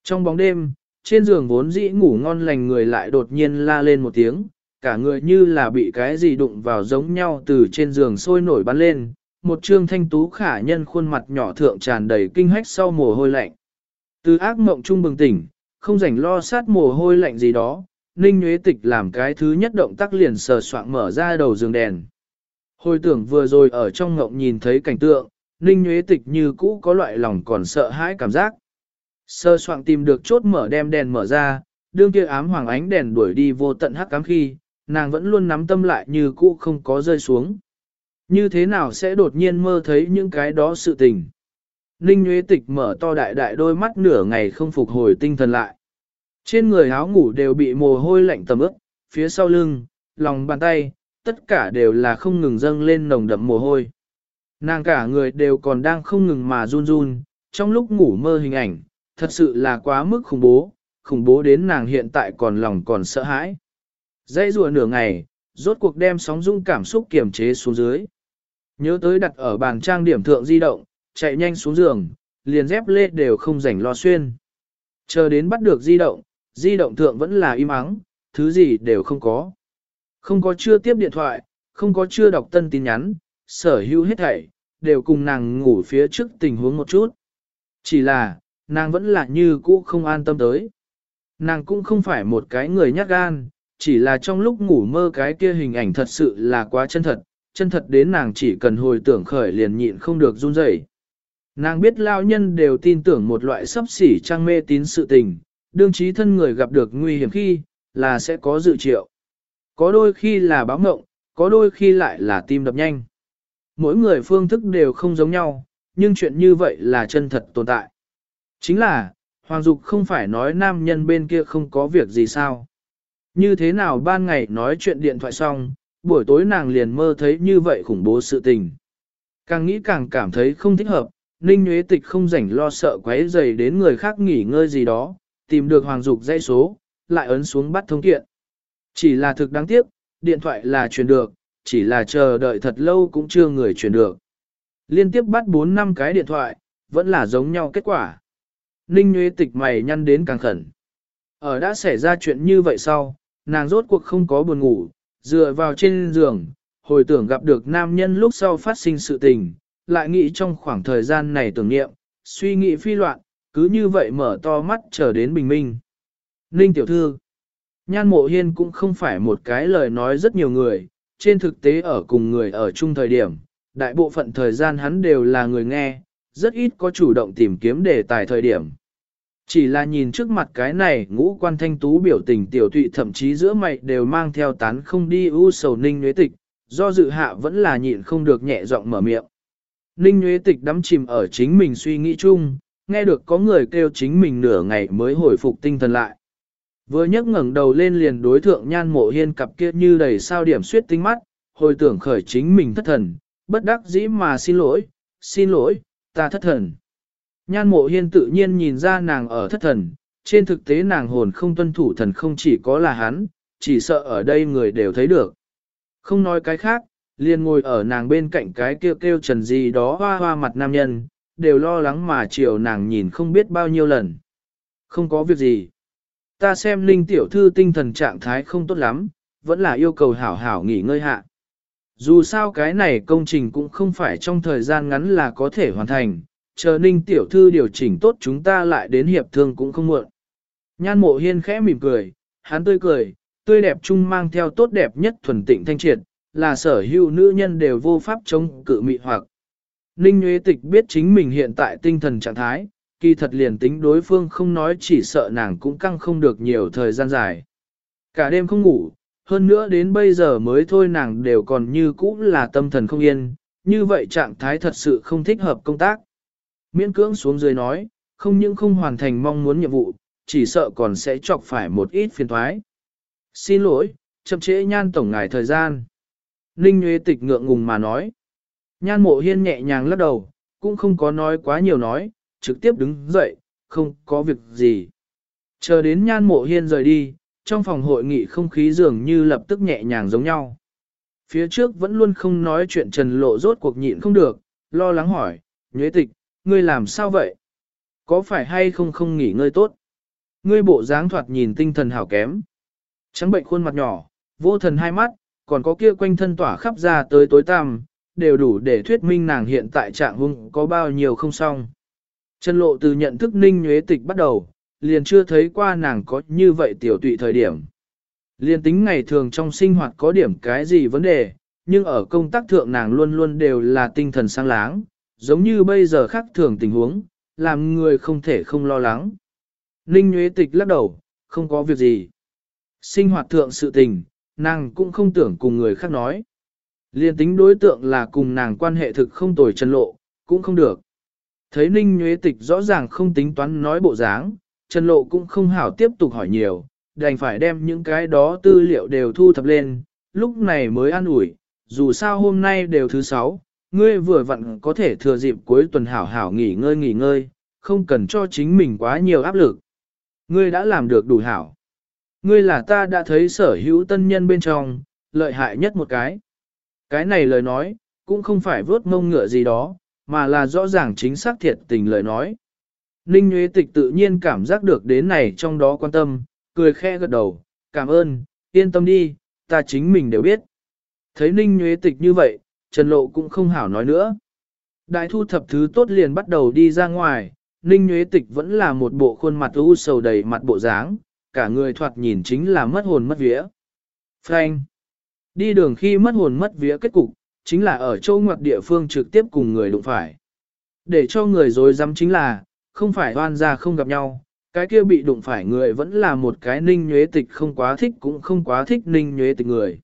Trong bóng đêm, trên giường vốn dĩ ngủ ngon lành người lại đột nhiên la lên một tiếng, cả người như là bị cái gì đụng vào giống nhau từ trên giường sôi nổi bắn lên, một trương thanh tú khả nhân khuôn mặt nhỏ thượng tràn đầy kinh hách sau mồ hôi lạnh. Từ ác mộng trung bừng tỉnh, không rảnh lo sát mồ hôi lạnh gì đó, Ninh Nguyễn Tịch làm cái thứ nhất động tác liền sờ soạng mở ra đầu giường đèn. Hồi tưởng vừa rồi ở trong ngộng nhìn thấy cảnh tượng, Ninh Nguyễn Tịch như cũ có loại lòng còn sợ hãi cảm giác. Sơ soạn tìm được chốt mở đem đèn mở ra, đương kia ám hoàng ánh đèn đuổi đi vô tận hắc cám khi, nàng vẫn luôn nắm tâm lại như cũ không có rơi xuống. Như thế nào sẽ đột nhiên mơ thấy những cái đó sự tình? Ninh Nguyễn Tịch mở to đại đại đôi mắt nửa ngày không phục hồi tinh thần lại. Trên người áo ngủ đều bị mồ hôi lạnh tầm ướt, phía sau lưng, lòng bàn tay, tất cả đều là không ngừng dâng lên nồng đậm mồ hôi. Nàng cả người đều còn đang không ngừng mà run run, trong lúc ngủ mơ hình ảnh, thật sự là quá mức khủng bố, khủng bố đến nàng hiện tại còn lòng còn sợ hãi. Dãy rùa nửa ngày, rốt cuộc đem sóng dung cảm xúc kiềm chế xuống dưới. Nhớ tới đặt ở bàn trang điểm thượng di động, chạy nhanh xuống giường, liền dép lê đều không rảnh lo xuyên. Chờ đến bắt được di động, di động thượng vẫn là im ắng, thứ gì đều không có. Không có chưa tiếp điện thoại, không có chưa đọc tân tin nhắn, sở hữu hết thảy, đều cùng nàng ngủ phía trước tình huống một chút. Chỉ là, nàng vẫn là như cũ không an tâm tới. Nàng cũng không phải một cái người nhát gan, chỉ là trong lúc ngủ mơ cái kia hình ảnh thật sự là quá chân thật, chân thật đến nàng chỉ cần hồi tưởng khởi liền nhịn không được run rẩy. Nàng biết lao nhân đều tin tưởng một loại sấp xỉ trang mê tín sự tình, đương trí thân người gặp được nguy hiểm khi, là sẽ có dự triệu. Có đôi khi là báo ngộng, có đôi khi lại là tim đập nhanh. Mỗi người phương thức đều không giống nhau, nhưng chuyện như vậy là chân thật tồn tại. Chính là, Hoàng Dục không phải nói nam nhân bên kia không có việc gì sao. Như thế nào ban ngày nói chuyện điện thoại xong, buổi tối nàng liền mơ thấy như vậy khủng bố sự tình. Càng nghĩ càng cảm thấy không thích hợp, Ninh Nguyễn Tịch không rảnh lo sợ quấy dày đến người khác nghỉ ngơi gì đó, tìm được Hoàng Dục dây số, lại ấn xuống bắt thông kiện. Chỉ là thực đáng tiếc, điện thoại là truyền được, chỉ là chờ đợi thật lâu cũng chưa người truyền được. Liên tiếp bắt 4 năm cái điện thoại, vẫn là giống nhau kết quả. Ninh Nguyễn Tịch mày nhăn đến càng khẩn. Ở đã xảy ra chuyện như vậy sau, nàng rốt cuộc không có buồn ngủ, dựa vào trên giường, hồi tưởng gặp được nam nhân lúc sau phát sinh sự tình, lại nghĩ trong khoảng thời gian này tưởng niệm, suy nghĩ phi loạn, cứ như vậy mở to mắt chờ đến bình minh. Ninh tiểu thư, nhan mộ hiên cũng không phải một cái lời nói rất nhiều người, trên thực tế ở cùng người ở chung thời điểm, đại bộ phận thời gian hắn đều là người nghe, rất ít có chủ động tìm kiếm đề tài thời điểm. Chỉ là nhìn trước mặt cái này ngũ quan thanh tú biểu tình tiểu tụy thậm chí giữa mày đều mang theo tán không đi u sầu ninh nhuế tịch, do dự hạ vẫn là nhịn không được nhẹ giọng mở miệng. Ninh nhuế tịch đắm chìm ở chính mình suy nghĩ chung, nghe được có người kêu chính mình nửa ngày mới hồi phục tinh thần lại. Vừa nhấc ngẩng đầu lên liền đối thượng nhan mộ hiên cặp kia như đầy sao điểm suyết tinh mắt, hồi tưởng khởi chính mình thất thần, bất đắc dĩ mà xin lỗi, xin lỗi, ta thất thần. Nhan mộ hiên tự nhiên nhìn ra nàng ở thất thần, trên thực tế nàng hồn không tuân thủ thần không chỉ có là hắn, chỉ sợ ở đây người đều thấy được. Không nói cái khác, liền ngồi ở nàng bên cạnh cái kêu kêu trần gì đó hoa hoa mặt nam nhân, đều lo lắng mà chiều nàng nhìn không biết bao nhiêu lần. Không có việc gì. Ta xem linh tiểu thư tinh thần trạng thái không tốt lắm, vẫn là yêu cầu hảo hảo nghỉ ngơi hạ. Dù sao cái này công trình cũng không phải trong thời gian ngắn là có thể hoàn thành, chờ ninh tiểu thư điều chỉnh tốt chúng ta lại đến hiệp thương cũng không muộn. Nhan mộ hiên khẽ mỉm cười, hắn tươi cười, tươi đẹp chung mang theo tốt đẹp nhất thuần tịnh thanh triệt, là sở hữu nữ nhân đều vô pháp chống cự mị hoặc. Ninh Nguyễn Tịch biết chính mình hiện tại tinh thần trạng thái, kỳ thật liền tính đối phương không nói chỉ sợ nàng cũng căng không được nhiều thời gian dài. Cả đêm không ngủ, hơn nữa đến bây giờ mới thôi nàng đều còn như cũ là tâm thần không yên, như vậy trạng thái thật sự không thích hợp công tác. Miễn cưỡng xuống dưới nói, không những không hoàn thành mong muốn nhiệm vụ, chỉ sợ còn sẽ chọc phải một ít phiền thoái. Xin lỗi, chậm trễ nhan tổng ngài thời gian. Ninh Nguyễn Tịch ngượng ngùng mà nói. Nhan mộ hiên nhẹ nhàng lắc đầu, cũng không có nói quá nhiều nói, trực tiếp đứng dậy, không có việc gì. Chờ đến nhan mộ hiên rời đi, trong phòng hội nghị không khí dường như lập tức nhẹ nhàng giống nhau. Phía trước vẫn luôn không nói chuyện trần lộ rốt cuộc nhịn không được, lo lắng hỏi, nhuế tịch, ngươi làm sao vậy? Có phải hay không không nghỉ ngơi tốt? Ngươi bộ dáng thoạt nhìn tinh thần hảo kém. Trắng bệnh khuôn mặt nhỏ, vô thần hai mắt, còn có kia quanh thân tỏa khắp ra tới tối tăm, đều đủ để thuyết minh nàng hiện tại trạng hung có bao nhiêu không xong. Trần lộ từ nhận thức ninh nhuế tịch bắt đầu, liền chưa thấy qua nàng có như vậy tiểu tụy thời điểm. Liên tính ngày thường trong sinh hoạt có điểm cái gì vấn đề, nhưng ở công tác thượng nàng luôn luôn đều là tinh thần sáng láng, giống như bây giờ khác thường tình huống, làm người không thể không lo lắng. Ninh Nhuế Tịch lắc đầu, không có việc gì. Sinh hoạt thượng sự tình, nàng cũng không tưởng cùng người khác nói. Liên tính đối tượng là cùng nàng quan hệ thực không tồi chân lộ, cũng không được. Thấy Ninh nhuế Tịch rõ ràng không tính toán nói bộ dáng, Trần Lộ cũng không hảo tiếp tục hỏi nhiều, đành phải đem những cái đó tư liệu đều thu thập lên, lúc này mới an ủi, dù sao hôm nay đều thứ sáu, ngươi vừa vặn có thể thừa dịp cuối tuần hảo hảo nghỉ ngơi nghỉ ngơi, không cần cho chính mình quá nhiều áp lực. Ngươi đã làm được đủ hảo. Ngươi là ta đã thấy sở hữu tân nhân bên trong, lợi hại nhất một cái. Cái này lời nói, cũng không phải vớt mông ngựa gì đó, mà là rõ ràng chính xác thiệt tình lời nói. Ninh Nguyễn Tịch tự nhiên cảm giác được đến này trong đó quan tâm, cười khe gật đầu, cảm ơn, yên tâm đi, ta chính mình đều biết. Thấy Ninh Nguyễn Tịch như vậy, Trần Lộ cũng không hảo nói nữa. Đại thu thập thứ tốt liền bắt đầu đi ra ngoài, Ninh Nguyễn Tịch vẫn là một bộ khuôn mặt u sầu đầy mặt bộ dáng, cả người thoạt nhìn chính là mất hồn mất vía. Frank Đi đường khi mất hồn mất vía kết cục, chính là ở châu ngoặc địa phương trực tiếp cùng người đụng phải. Để cho người dối dám chính là, không phải oan ra không gặp nhau, cái kia bị đụng phải người vẫn là một cái ninh nhuế tịch không quá thích cũng không quá thích ninh nhuế tịch người.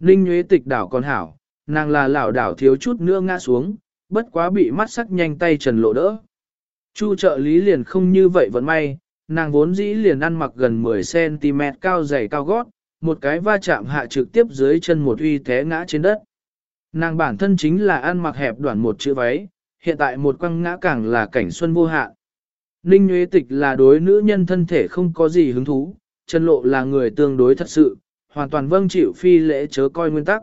Ninh nhuế tịch đảo còn hảo, nàng là lão đảo thiếu chút nữa ngã xuống, bất quá bị mắt sắc nhanh tay trần lộ đỡ. Chu trợ lý liền không như vậy vẫn may, nàng vốn dĩ liền ăn mặc gần 10cm cao dày cao gót, một cái va chạm hạ trực tiếp dưới chân một uy thế ngã trên đất. Nàng bản thân chính là ăn mặc hẹp đoạn một chữ váy, hiện tại một quăng ngã càng là cảnh xuân vô hạn. Ninh Nguyễn Tịch là đối nữ nhân thân thể không có gì hứng thú, Trần Lộ là người tương đối thật sự, hoàn toàn vâng chịu phi lễ chớ coi nguyên tắc.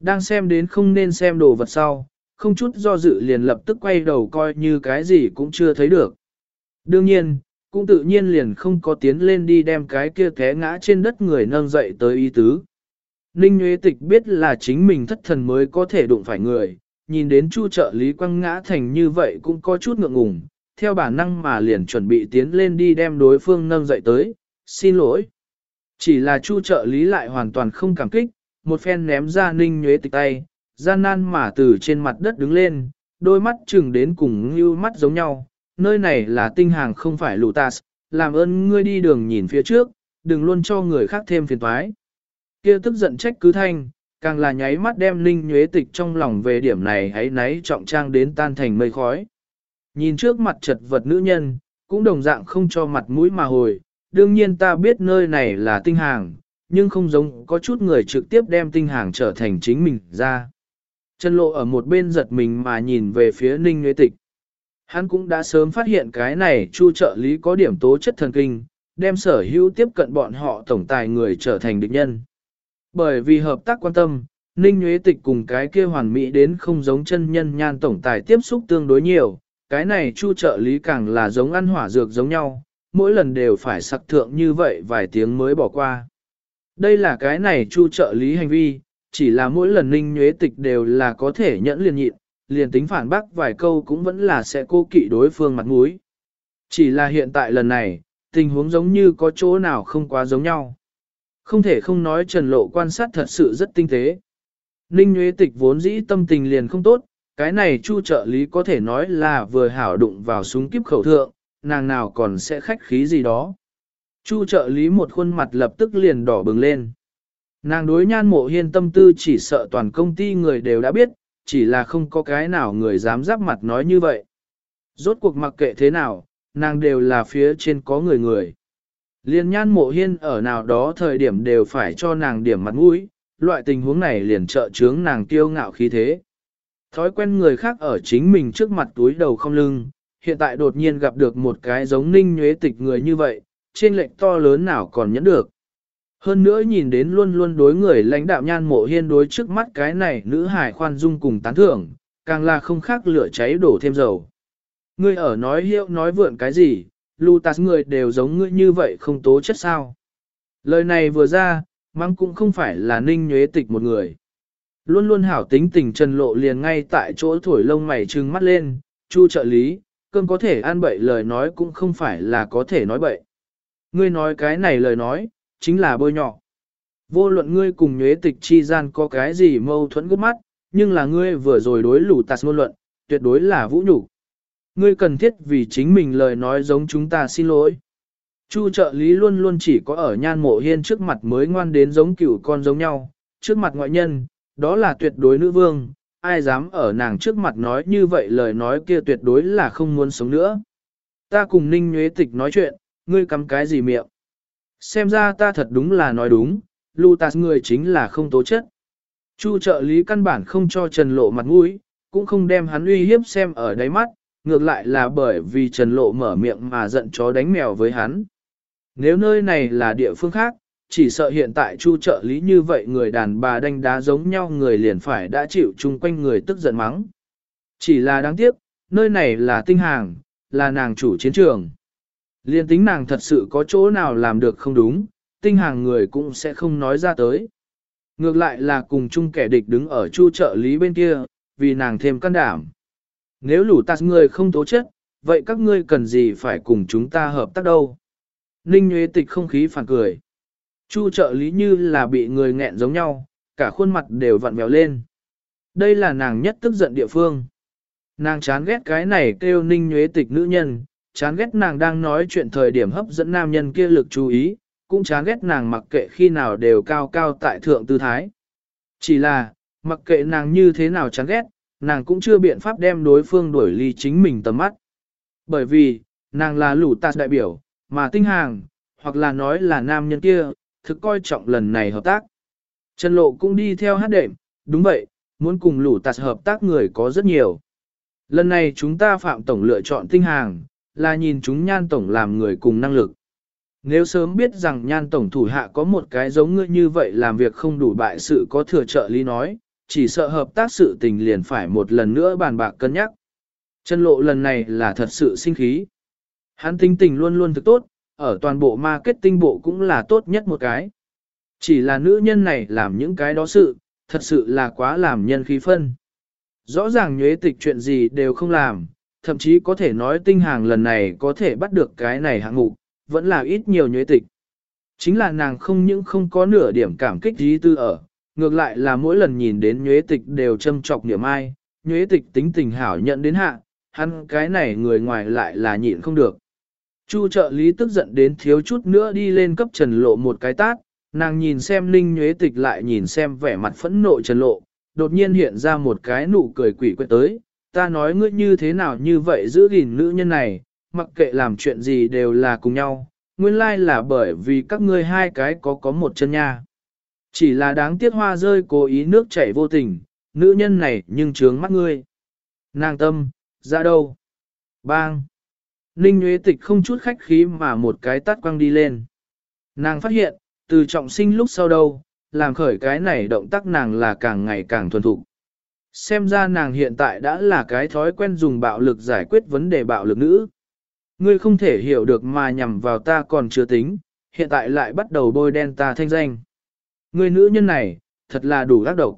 Đang xem đến không nên xem đồ vật sau, không chút do dự liền lập tức quay đầu coi như cái gì cũng chưa thấy được. Đương nhiên, cũng tự nhiên liền không có tiến lên đi đem cái kia té ngã trên đất người nâng dậy tới ý tứ. Ninh Nguyễn Tịch biết là chính mình thất thần mới có thể đụng phải người, nhìn đến chu trợ lý quăng ngã thành như vậy cũng có chút ngượng ngùng, theo bản năng mà liền chuẩn bị tiến lên đi đem đối phương nâng dậy tới, xin lỗi. Chỉ là chu trợ lý lại hoàn toàn không cảm kích, một phen ném ra ninh Nguyễn tịch tay, gian nan mà từ trên mặt đất đứng lên, đôi mắt chừng đến cùng như mắt giống nhau, nơi này là tinh hàng không phải lù tas, làm ơn ngươi đi đường nhìn phía trước, đừng luôn cho người khác thêm phiền toái. Kia tức giận trách cứ thanh, càng là nháy mắt đem ninh nhuế tịch trong lòng về điểm này hãy náy trọng trang đến tan thành mây khói. Nhìn trước mặt chật vật nữ nhân, cũng đồng dạng không cho mặt mũi mà hồi, đương nhiên ta biết nơi này là tinh hàng, nhưng không giống có chút người trực tiếp đem tinh hàng trở thành chính mình ra. Chân lộ ở một bên giật mình mà nhìn về phía ninh Nguyễn tịch. Hắn cũng đã sớm phát hiện cái này chu trợ lý có điểm tố chất thần kinh, đem sở hữu tiếp cận bọn họ tổng tài người trở thành địch nhân. Bởi vì hợp tác quan tâm, Ninh Nguyễn Tịch cùng cái kia hoàn mỹ đến không giống chân nhân nhan tổng tài tiếp xúc tương đối nhiều, cái này chu trợ lý càng là giống ăn hỏa dược giống nhau, mỗi lần đều phải sặc thượng như vậy vài tiếng mới bỏ qua. Đây là cái này chu trợ lý hành vi, chỉ là mỗi lần Ninh Nguyễn Tịch đều là có thể nhẫn liền nhịn, liền tính phản bác vài câu cũng vẫn là sẽ cô kỵ đối phương mặt mũi. Chỉ là hiện tại lần này, tình huống giống như có chỗ nào không quá giống nhau. Không thể không nói Trần Lộ quan sát thật sự rất tinh tế. Ninh Nguyễn Tịch vốn dĩ tâm tình liền không tốt, Cái này chu trợ lý có thể nói là vừa hảo đụng vào súng kiếp khẩu thượng, nàng nào còn sẽ khách khí gì đó. Chu trợ lý một khuôn mặt lập tức liền đỏ bừng lên. Nàng đối nhan mộ hiên tâm tư chỉ sợ toàn công ty người đều đã biết, chỉ là không có cái nào người dám giáp mặt nói như vậy. Rốt cuộc mặc kệ thế nào, nàng đều là phía trên có người người. Liên nhan mộ hiên ở nào đó thời điểm đều phải cho nàng điểm mặt mũi, loại tình huống này liền trợ chướng nàng kiêu ngạo khí thế. Thói quen người khác ở chính mình trước mặt túi đầu không lưng, hiện tại đột nhiên gặp được một cái giống ninh nhuế tịch người như vậy, trên lệnh to lớn nào còn nhẫn được. Hơn nữa nhìn đến luôn luôn đối người lãnh đạo nhan mộ hiên đối trước mắt cái này nữ hải khoan dung cùng tán thưởng, càng là không khác lửa cháy đổ thêm dầu. Ngươi ở nói hiệu nói vượn cái gì, Lutas người đều giống ngươi như vậy không tố chất sao. Lời này vừa ra, mang cũng không phải là ninh nhuế tịch một người. Luôn luôn hảo tính tình trần lộ liền ngay tại chỗ thổi lông mày trừng mắt lên, chu trợ lý, cơn có thể ăn bậy lời nói cũng không phải là có thể nói bậy. Ngươi nói cái này lời nói, chính là bôi nhọ. Vô luận ngươi cùng nhuế tịch chi gian có cái gì mâu thuẫn gấp mắt, nhưng là ngươi vừa rồi đối lù tạt ngôn luận, tuyệt đối là vũ nhục. Ngươi cần thiết vì chính mình lời nói giống chúng ta xin lỗi. Chu trợ lý luôn luôn chỉ có ở nhan mộ hiên trước mặt mới ngoan đến giống cựu con giống nhau, trước mặt ngoại nhân, đó là tuyệt đối nữ vương, ai dám ở nàng trước mặt nói như vậy lời nói kia tuyệt đối là không muốn sống nữa. Ta cùng ninh nhuế tịch nói chuyện, ngươi cắm cái gì miệng. Xem ra ta thật đúng là nói đúng, Lutas người chính là không tố chất. Chu trợ lý căn bản không cho Trần Lộ mặt mũi, cũng không đem hắn uy hiếp xem ở đáy mắt, ngược lại là bởi vì Trần Lộ mở miệng mà giận chó đánh mèo với hắn. Nếu nơi này là địa phương khác, chỉ sợ hiện tại chu trợ lý như vậy người đàn bà đánh đá giống nhau người liền phải đã chịu chung quanh người tức giận mắng. Chỉ là đáng tiếc, nơi này là tinh hàng, là nàng chủ chiến trường. Liên tính nàng thật sự có chỗ nào làm được không đúng, tinh hàng người cũng sẽ không nói ra tới. Ngược lại là cùng chung kẻ địch đứng ở chu trợ lý bên kia, vì nàng thêm can đảm. Nếu lũ tạt người không tố chất, vậy các ngươi cần gì phải cùng chúng ta hợp tác đâu? Ninh Nguyễn Tịch không khí phản cười. Chu trợ lý như là bị người nghẹn giống nhau, cả khuôn mặt đều vặn vẹo lên. Đây là nàng nhất tức giận địa phương. Nàng chán ghét cái này kêu Ninh Nguyễn Tịch nữ nhân, chán ghét nàng đang nói chuyện thời điểm hấp dẫn nam nhân kia lực chú ý, cũng chán ghét nàng mặc kệ khi nào đều cao cao tại thượng tư thái. Chỉ là, mặc kệ nàng như thế nào chán ghét, nàng cũng chưa biện pháp đem đối phương đuổi ly chính mình tầm mắt. Bởi vì, nàng là lũ tạt đại biểu, mà tinh hàng, hoặc là nói là nam nhân kia, thực coi trọng lần này hợp tác. Trần Lộ cũng đi theo hát đệm, đúng vậy, muốn cùng lũ tạt hợp tác người có rất nhiều. Lần này chúng ta phạm tổng lựa chọn tinh hàng, là nhìn chúng nhan tổng làm người cùng năng lực. Nếu sớm biết rằng nhan tổng thủ hạ có một cái giống ngươi như vậy làm việc không đủ bại sự có thừa trợ lý nói, chỉ sợ hợp tác sự tình liền phải một lần nữa bàn bạc cân nhắc. Chân lộ lần này là thật sự sinh khí. Hắn tính tình luôn luôn thực tốt, ở toàn bộ marketing bộ cũng là tốt nhất một cái. Chỉ là nữ nhân này làm những cái đó sự, thật sự là quá làm nhân khí phân. Rõ ràng nhuế tịch chuyện gì đều không làm, thậm chí có thể nói tinh hàng lần này có thể bắt được cái này hạng mục, vẫn là ít nhiều nhuế tịch. Chính là nàng không những không có nửa điểm cảm kích gì tư ở, ngược lại là mỗi lần nhìn đến nhuế tịch đều châm trọc niệm ai, nhuế tịch tính tình hảo nhận đến hạ, hắn cái này người ngoài lại là nhịn không được. Chu trợ lý tức giận đến thiếu chút nữa đi lên cấp trần lộ một cái tát, nàng nhìn xem ninh nhuế tịch lại nhìn xem vẻ mặt phẫn nộ trần lộ, đột nhiên hiện ra một cái nụ cười quỷ quyệt tới, ta nói ngươi như thế nào như vậy giữ gìn nữ nhân này, mặc kệ làm chuyện gì đều là cùng nhau, nguyên lai là bởi vì các ngươi hai cái có có một chân nha. Chỉ là đáng tiếc hoa rơi cố ý nước chảy vô tình, nữ nhân này nhưng trướng mắt ngươi. Nàng tâm, ra đâu? Bang! Ninh Nguyễn Tịch không chút khách khí mà một cái tát quăng đi lên. Nàng phát hiện, từ trọng sinh lúc sau đâu, làm khởi cái này động tác nàng là càng ngày càng thuần thục. Xem ra nàng hiện tại đã là cái thói quen dùng bạo lực giải quyết vấn đề bạo lực nữ. Ngươi không thể hiểu được mà nhằm vào ta còn chưa tính, hiện tại lại bắt đầu bôi đen ta thanh danh. Ngươi nữ nhân này, thật là đủ ác độc.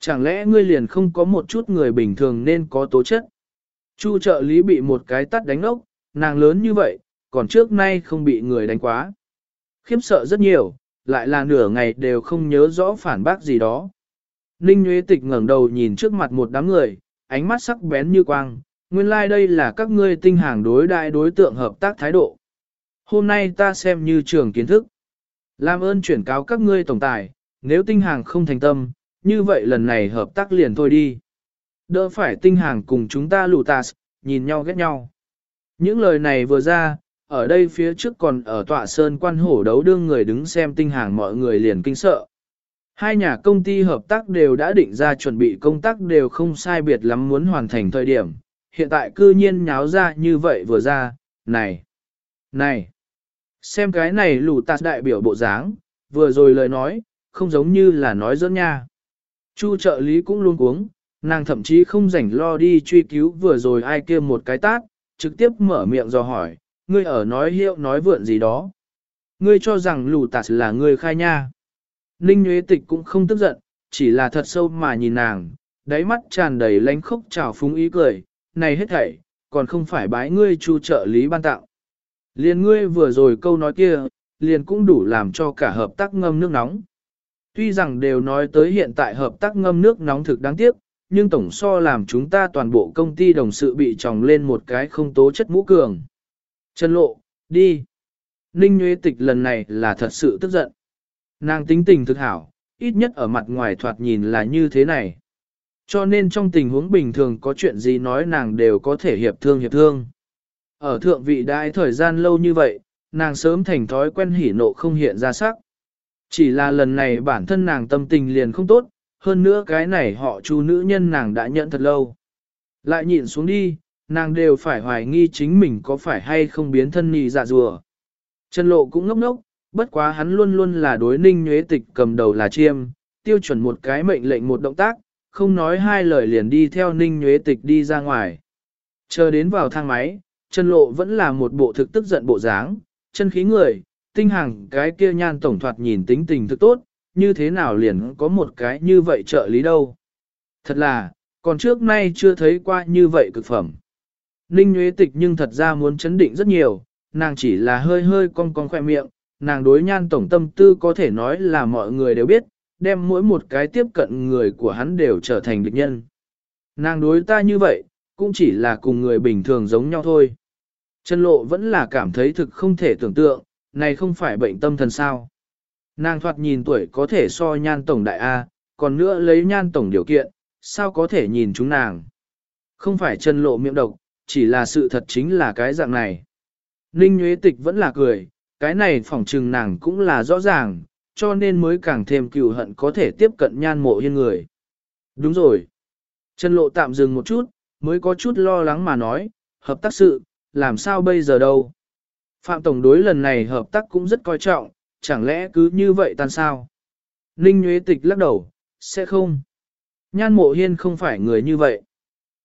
Chẳng lẽ ngươi liền không có một chút người bình thường nên có tố chất? Chu trợ lý bị một cái tắt đánh ốc, nàng lớn như vậy, còn trước nay không bị người đánh quá. Khiếp sợ rất nhiều, lại là nửa ngày đều không nhớ rõ phản bác gì đó. Ninh Nguyễn Tịch ngẩng đầu nhìn trước mặt một đám người, ánh mắt sắc bén như quang, nguyên lai like đây là các ngươi tinh hàng đối đại đối tượng hợp tác thái độ. Hôm nay ta xem như trường kiến thức. Làm ơn chuyển cáo các ngươi tổng tài, nếu tinh hàng không thành tâm, như vậy lần này hợp tác liền thôi đi. Đỡ phải tinh hàng cùng chúng ta lù tà, nhìn nhau ghét nhau. Những lời này vừa ra, ở đây phía trước còn ở tọa sơn quan hổ đấu đương người đứng xem tinh hàng mọi người liền kinh sợ. Hai nhà công ty hợp tác đều đã định ra chuẩn bị công tác đều không sai biệt lắm muốn hoàn thành thời điểm. Hiện tại cư nhiên nháo ra như vậy vừa ra, này, này, xem cái này lù tạt đại biểu bộ dáng, vừa rồi lời nói, không giống như là nói dẫn nha. Chu trợ lý cũng luôn cuống, nàng thậm chí không rảnh lo đi truy cứu vừa rồi ai kia một cái tát, trực tiếp mở miệng dò hỏi, ngươi ở nói hiệu nói vượn gì đó. Ngươi cho rằng lù tạt là ngươi khai nha. Ninh Nguyễn Tịch cũng không tức giận, chỉ là thật sâu mà nhìn nàng, đáy mắt tràn đầy lánh khốc trào phúng ý cười, này hết thảy, còn không phải bái ngươi chu trợ lý ban tặng Liền ngươi vừa rồi câu nói kia, liền cũng đủ làm cho cả hợp tác ngâm nước nóng. Tuy rằng đều nói tới hiện tại hợp tác ngâm nước nóng thực đáng tiếc, nhưng tổng so làm chúng ta toàn bộ công ty đồng sự bị tròng lên một cái không tố chất mũ cường. Trần lộ, đi. Ninh Nguyễn Tịch lần này là thật sự tức giận. Nàng tính tình thực hảo, ít nhất ở mặt ngoài thoạt nhìn là như thế này. Cho nên trong tình huống bình thường có chuyện gì nói nàng đều có thể hiệp thương hiệp thương. Ở thượng vị đại thời gian lâu như vậy, nàng sớm thành thói quen hỉ nộ không hiện ra sắc. Chỉ là lần này bản thân nàng tâm tình liền không tốt, hơn nữa cái này họ chu nữ nhân nàng đã nhận thật lâu. Lại nhìn xuống đi, nàng đều phải hoài nghi chính mình có phải hay không biến thân nì dạ rùa. Trần lộ cũng ngốc ngốc, bất quá hắn luôn luôn là đối ninh nhuế tịch cầm đầu là chiêm, tiêu chuẩn một cái mệnh lệnh một động tác, không nói hai lời liền đi theo ninh nhuế tịch đi ra ngoài. Chờ đến vào thang máy, Trần lộ vẫn là một bộ thực tức giận bộ dáng, chân khí người, tinh hàng cái kia nhan tổng thoạt nhìn tính tình thực tốt, như thế nào liền có một cái như vậy trợ lý đâu. Thật là, còn trước nay chưa thấy qua như vậy cực phẩm. Ninh Nguyễn Tịch nhưng thật ra muốn chấn định rất nhiều, nàng chỉ là hơi hơi cong cong khoe miệng, nàng đối nhan tổng tâm tư có thể nói là mọi người đều biết, đem mỗi một cái tiếp cận người của hắn đều trở thành địch nhân. Nàng đối ta như vậy, cũng chỉ là cùng người bình thường giống nhau thôi. Trần Lộ vẫn là cảm thấy thực không thể tưởng tượng, này không phải bệnh tâm thần sao. Nàng thoạt nhìn tuổi có thể so nhan tổng đại A, còn nữa lấy nhan tổng điều kiện, sao có thể nhìn chúng nàng. Không phải Trần Lộ miệng độc, chỉ là sự thật chính là cái dạng này. Ninh Nguyễn Tịch vẫn là cười, cái này phỏng trừng nàng cũng là rõ ràng, cho nên mới càng thêm cựu hận có thể tiếp cận nhan mộ hiên người. Đúng rồi. Trần Lộ tạm dừng một chút, mới có chút lo lắng mà nói, hợp tác sự, làm sao bây giờ đâu. Phạm Tổng đối lần này hợp tác cũng rất coi trọng, chẳng lẽ cứ như vậy tan sao? Ninh Nguyễn Tịch lắc đầu, sẽ không. Nhan mộ hiên không phải người như vậy.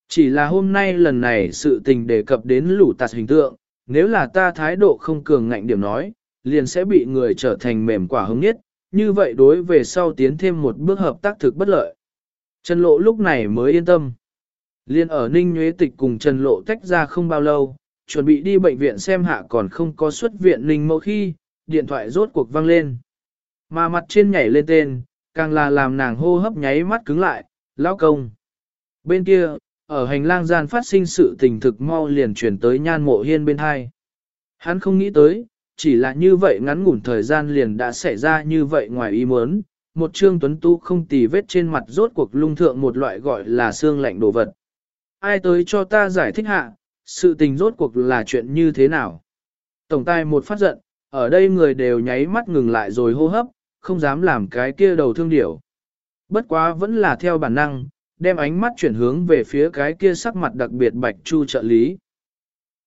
Chỉ là hôm nay lần này sự tình đề cập đến lũ tạt hình tượng, nếu là ta thái độ không cường ngạnh điểm nói, liền sẽ bị người trở thành mềm quả hứng nhất, như vậy đối về sau tiến thêm một bước hợp tác thực bất lợi. Trần Lộ lúc này mới yên tâm. Liên ở Ninh Nguyễn Tịch cùng Trần Lộ tách ra không bao lâu, chuẩn bị đi bệnh viện xem hạ còn không có xuất viện linh Mẫu khi, điện thoại rốt cuộc vang lên. Mà mặt trên nhảy lên tên, càng là làm nàng hô hấp nháy mắt cứng lại, lão công. Bên kia, ở hành lang gian phát sinh sự tình thực mau liền chuyển tới nhan mộ hiên bên hai. Hắn không nghĩ tới, chỉ là như vậy ngắn ngủn thời gian liền đã xảy ra như vậy ngoài ý muốn, một trương tuấn tu không tì vết trên mặt rốt cuộc lung thượng một loại gọi là xương lạnh đồ vật. Ai tới cho ta giải thích hạ, sự tình rốt cuộc là chuyện như thế nào? Tổng tài một phát giận, ở đây người đều nháy mắt ngừng lại rồi hô hấp, không dám làm cái kia đầu thương điểu. Bất quá vẫn là theo bản năng, đem ánh mắt chuyển hướng về phía cái kia sắc mặt đặc biệt bạch chu trợ lý.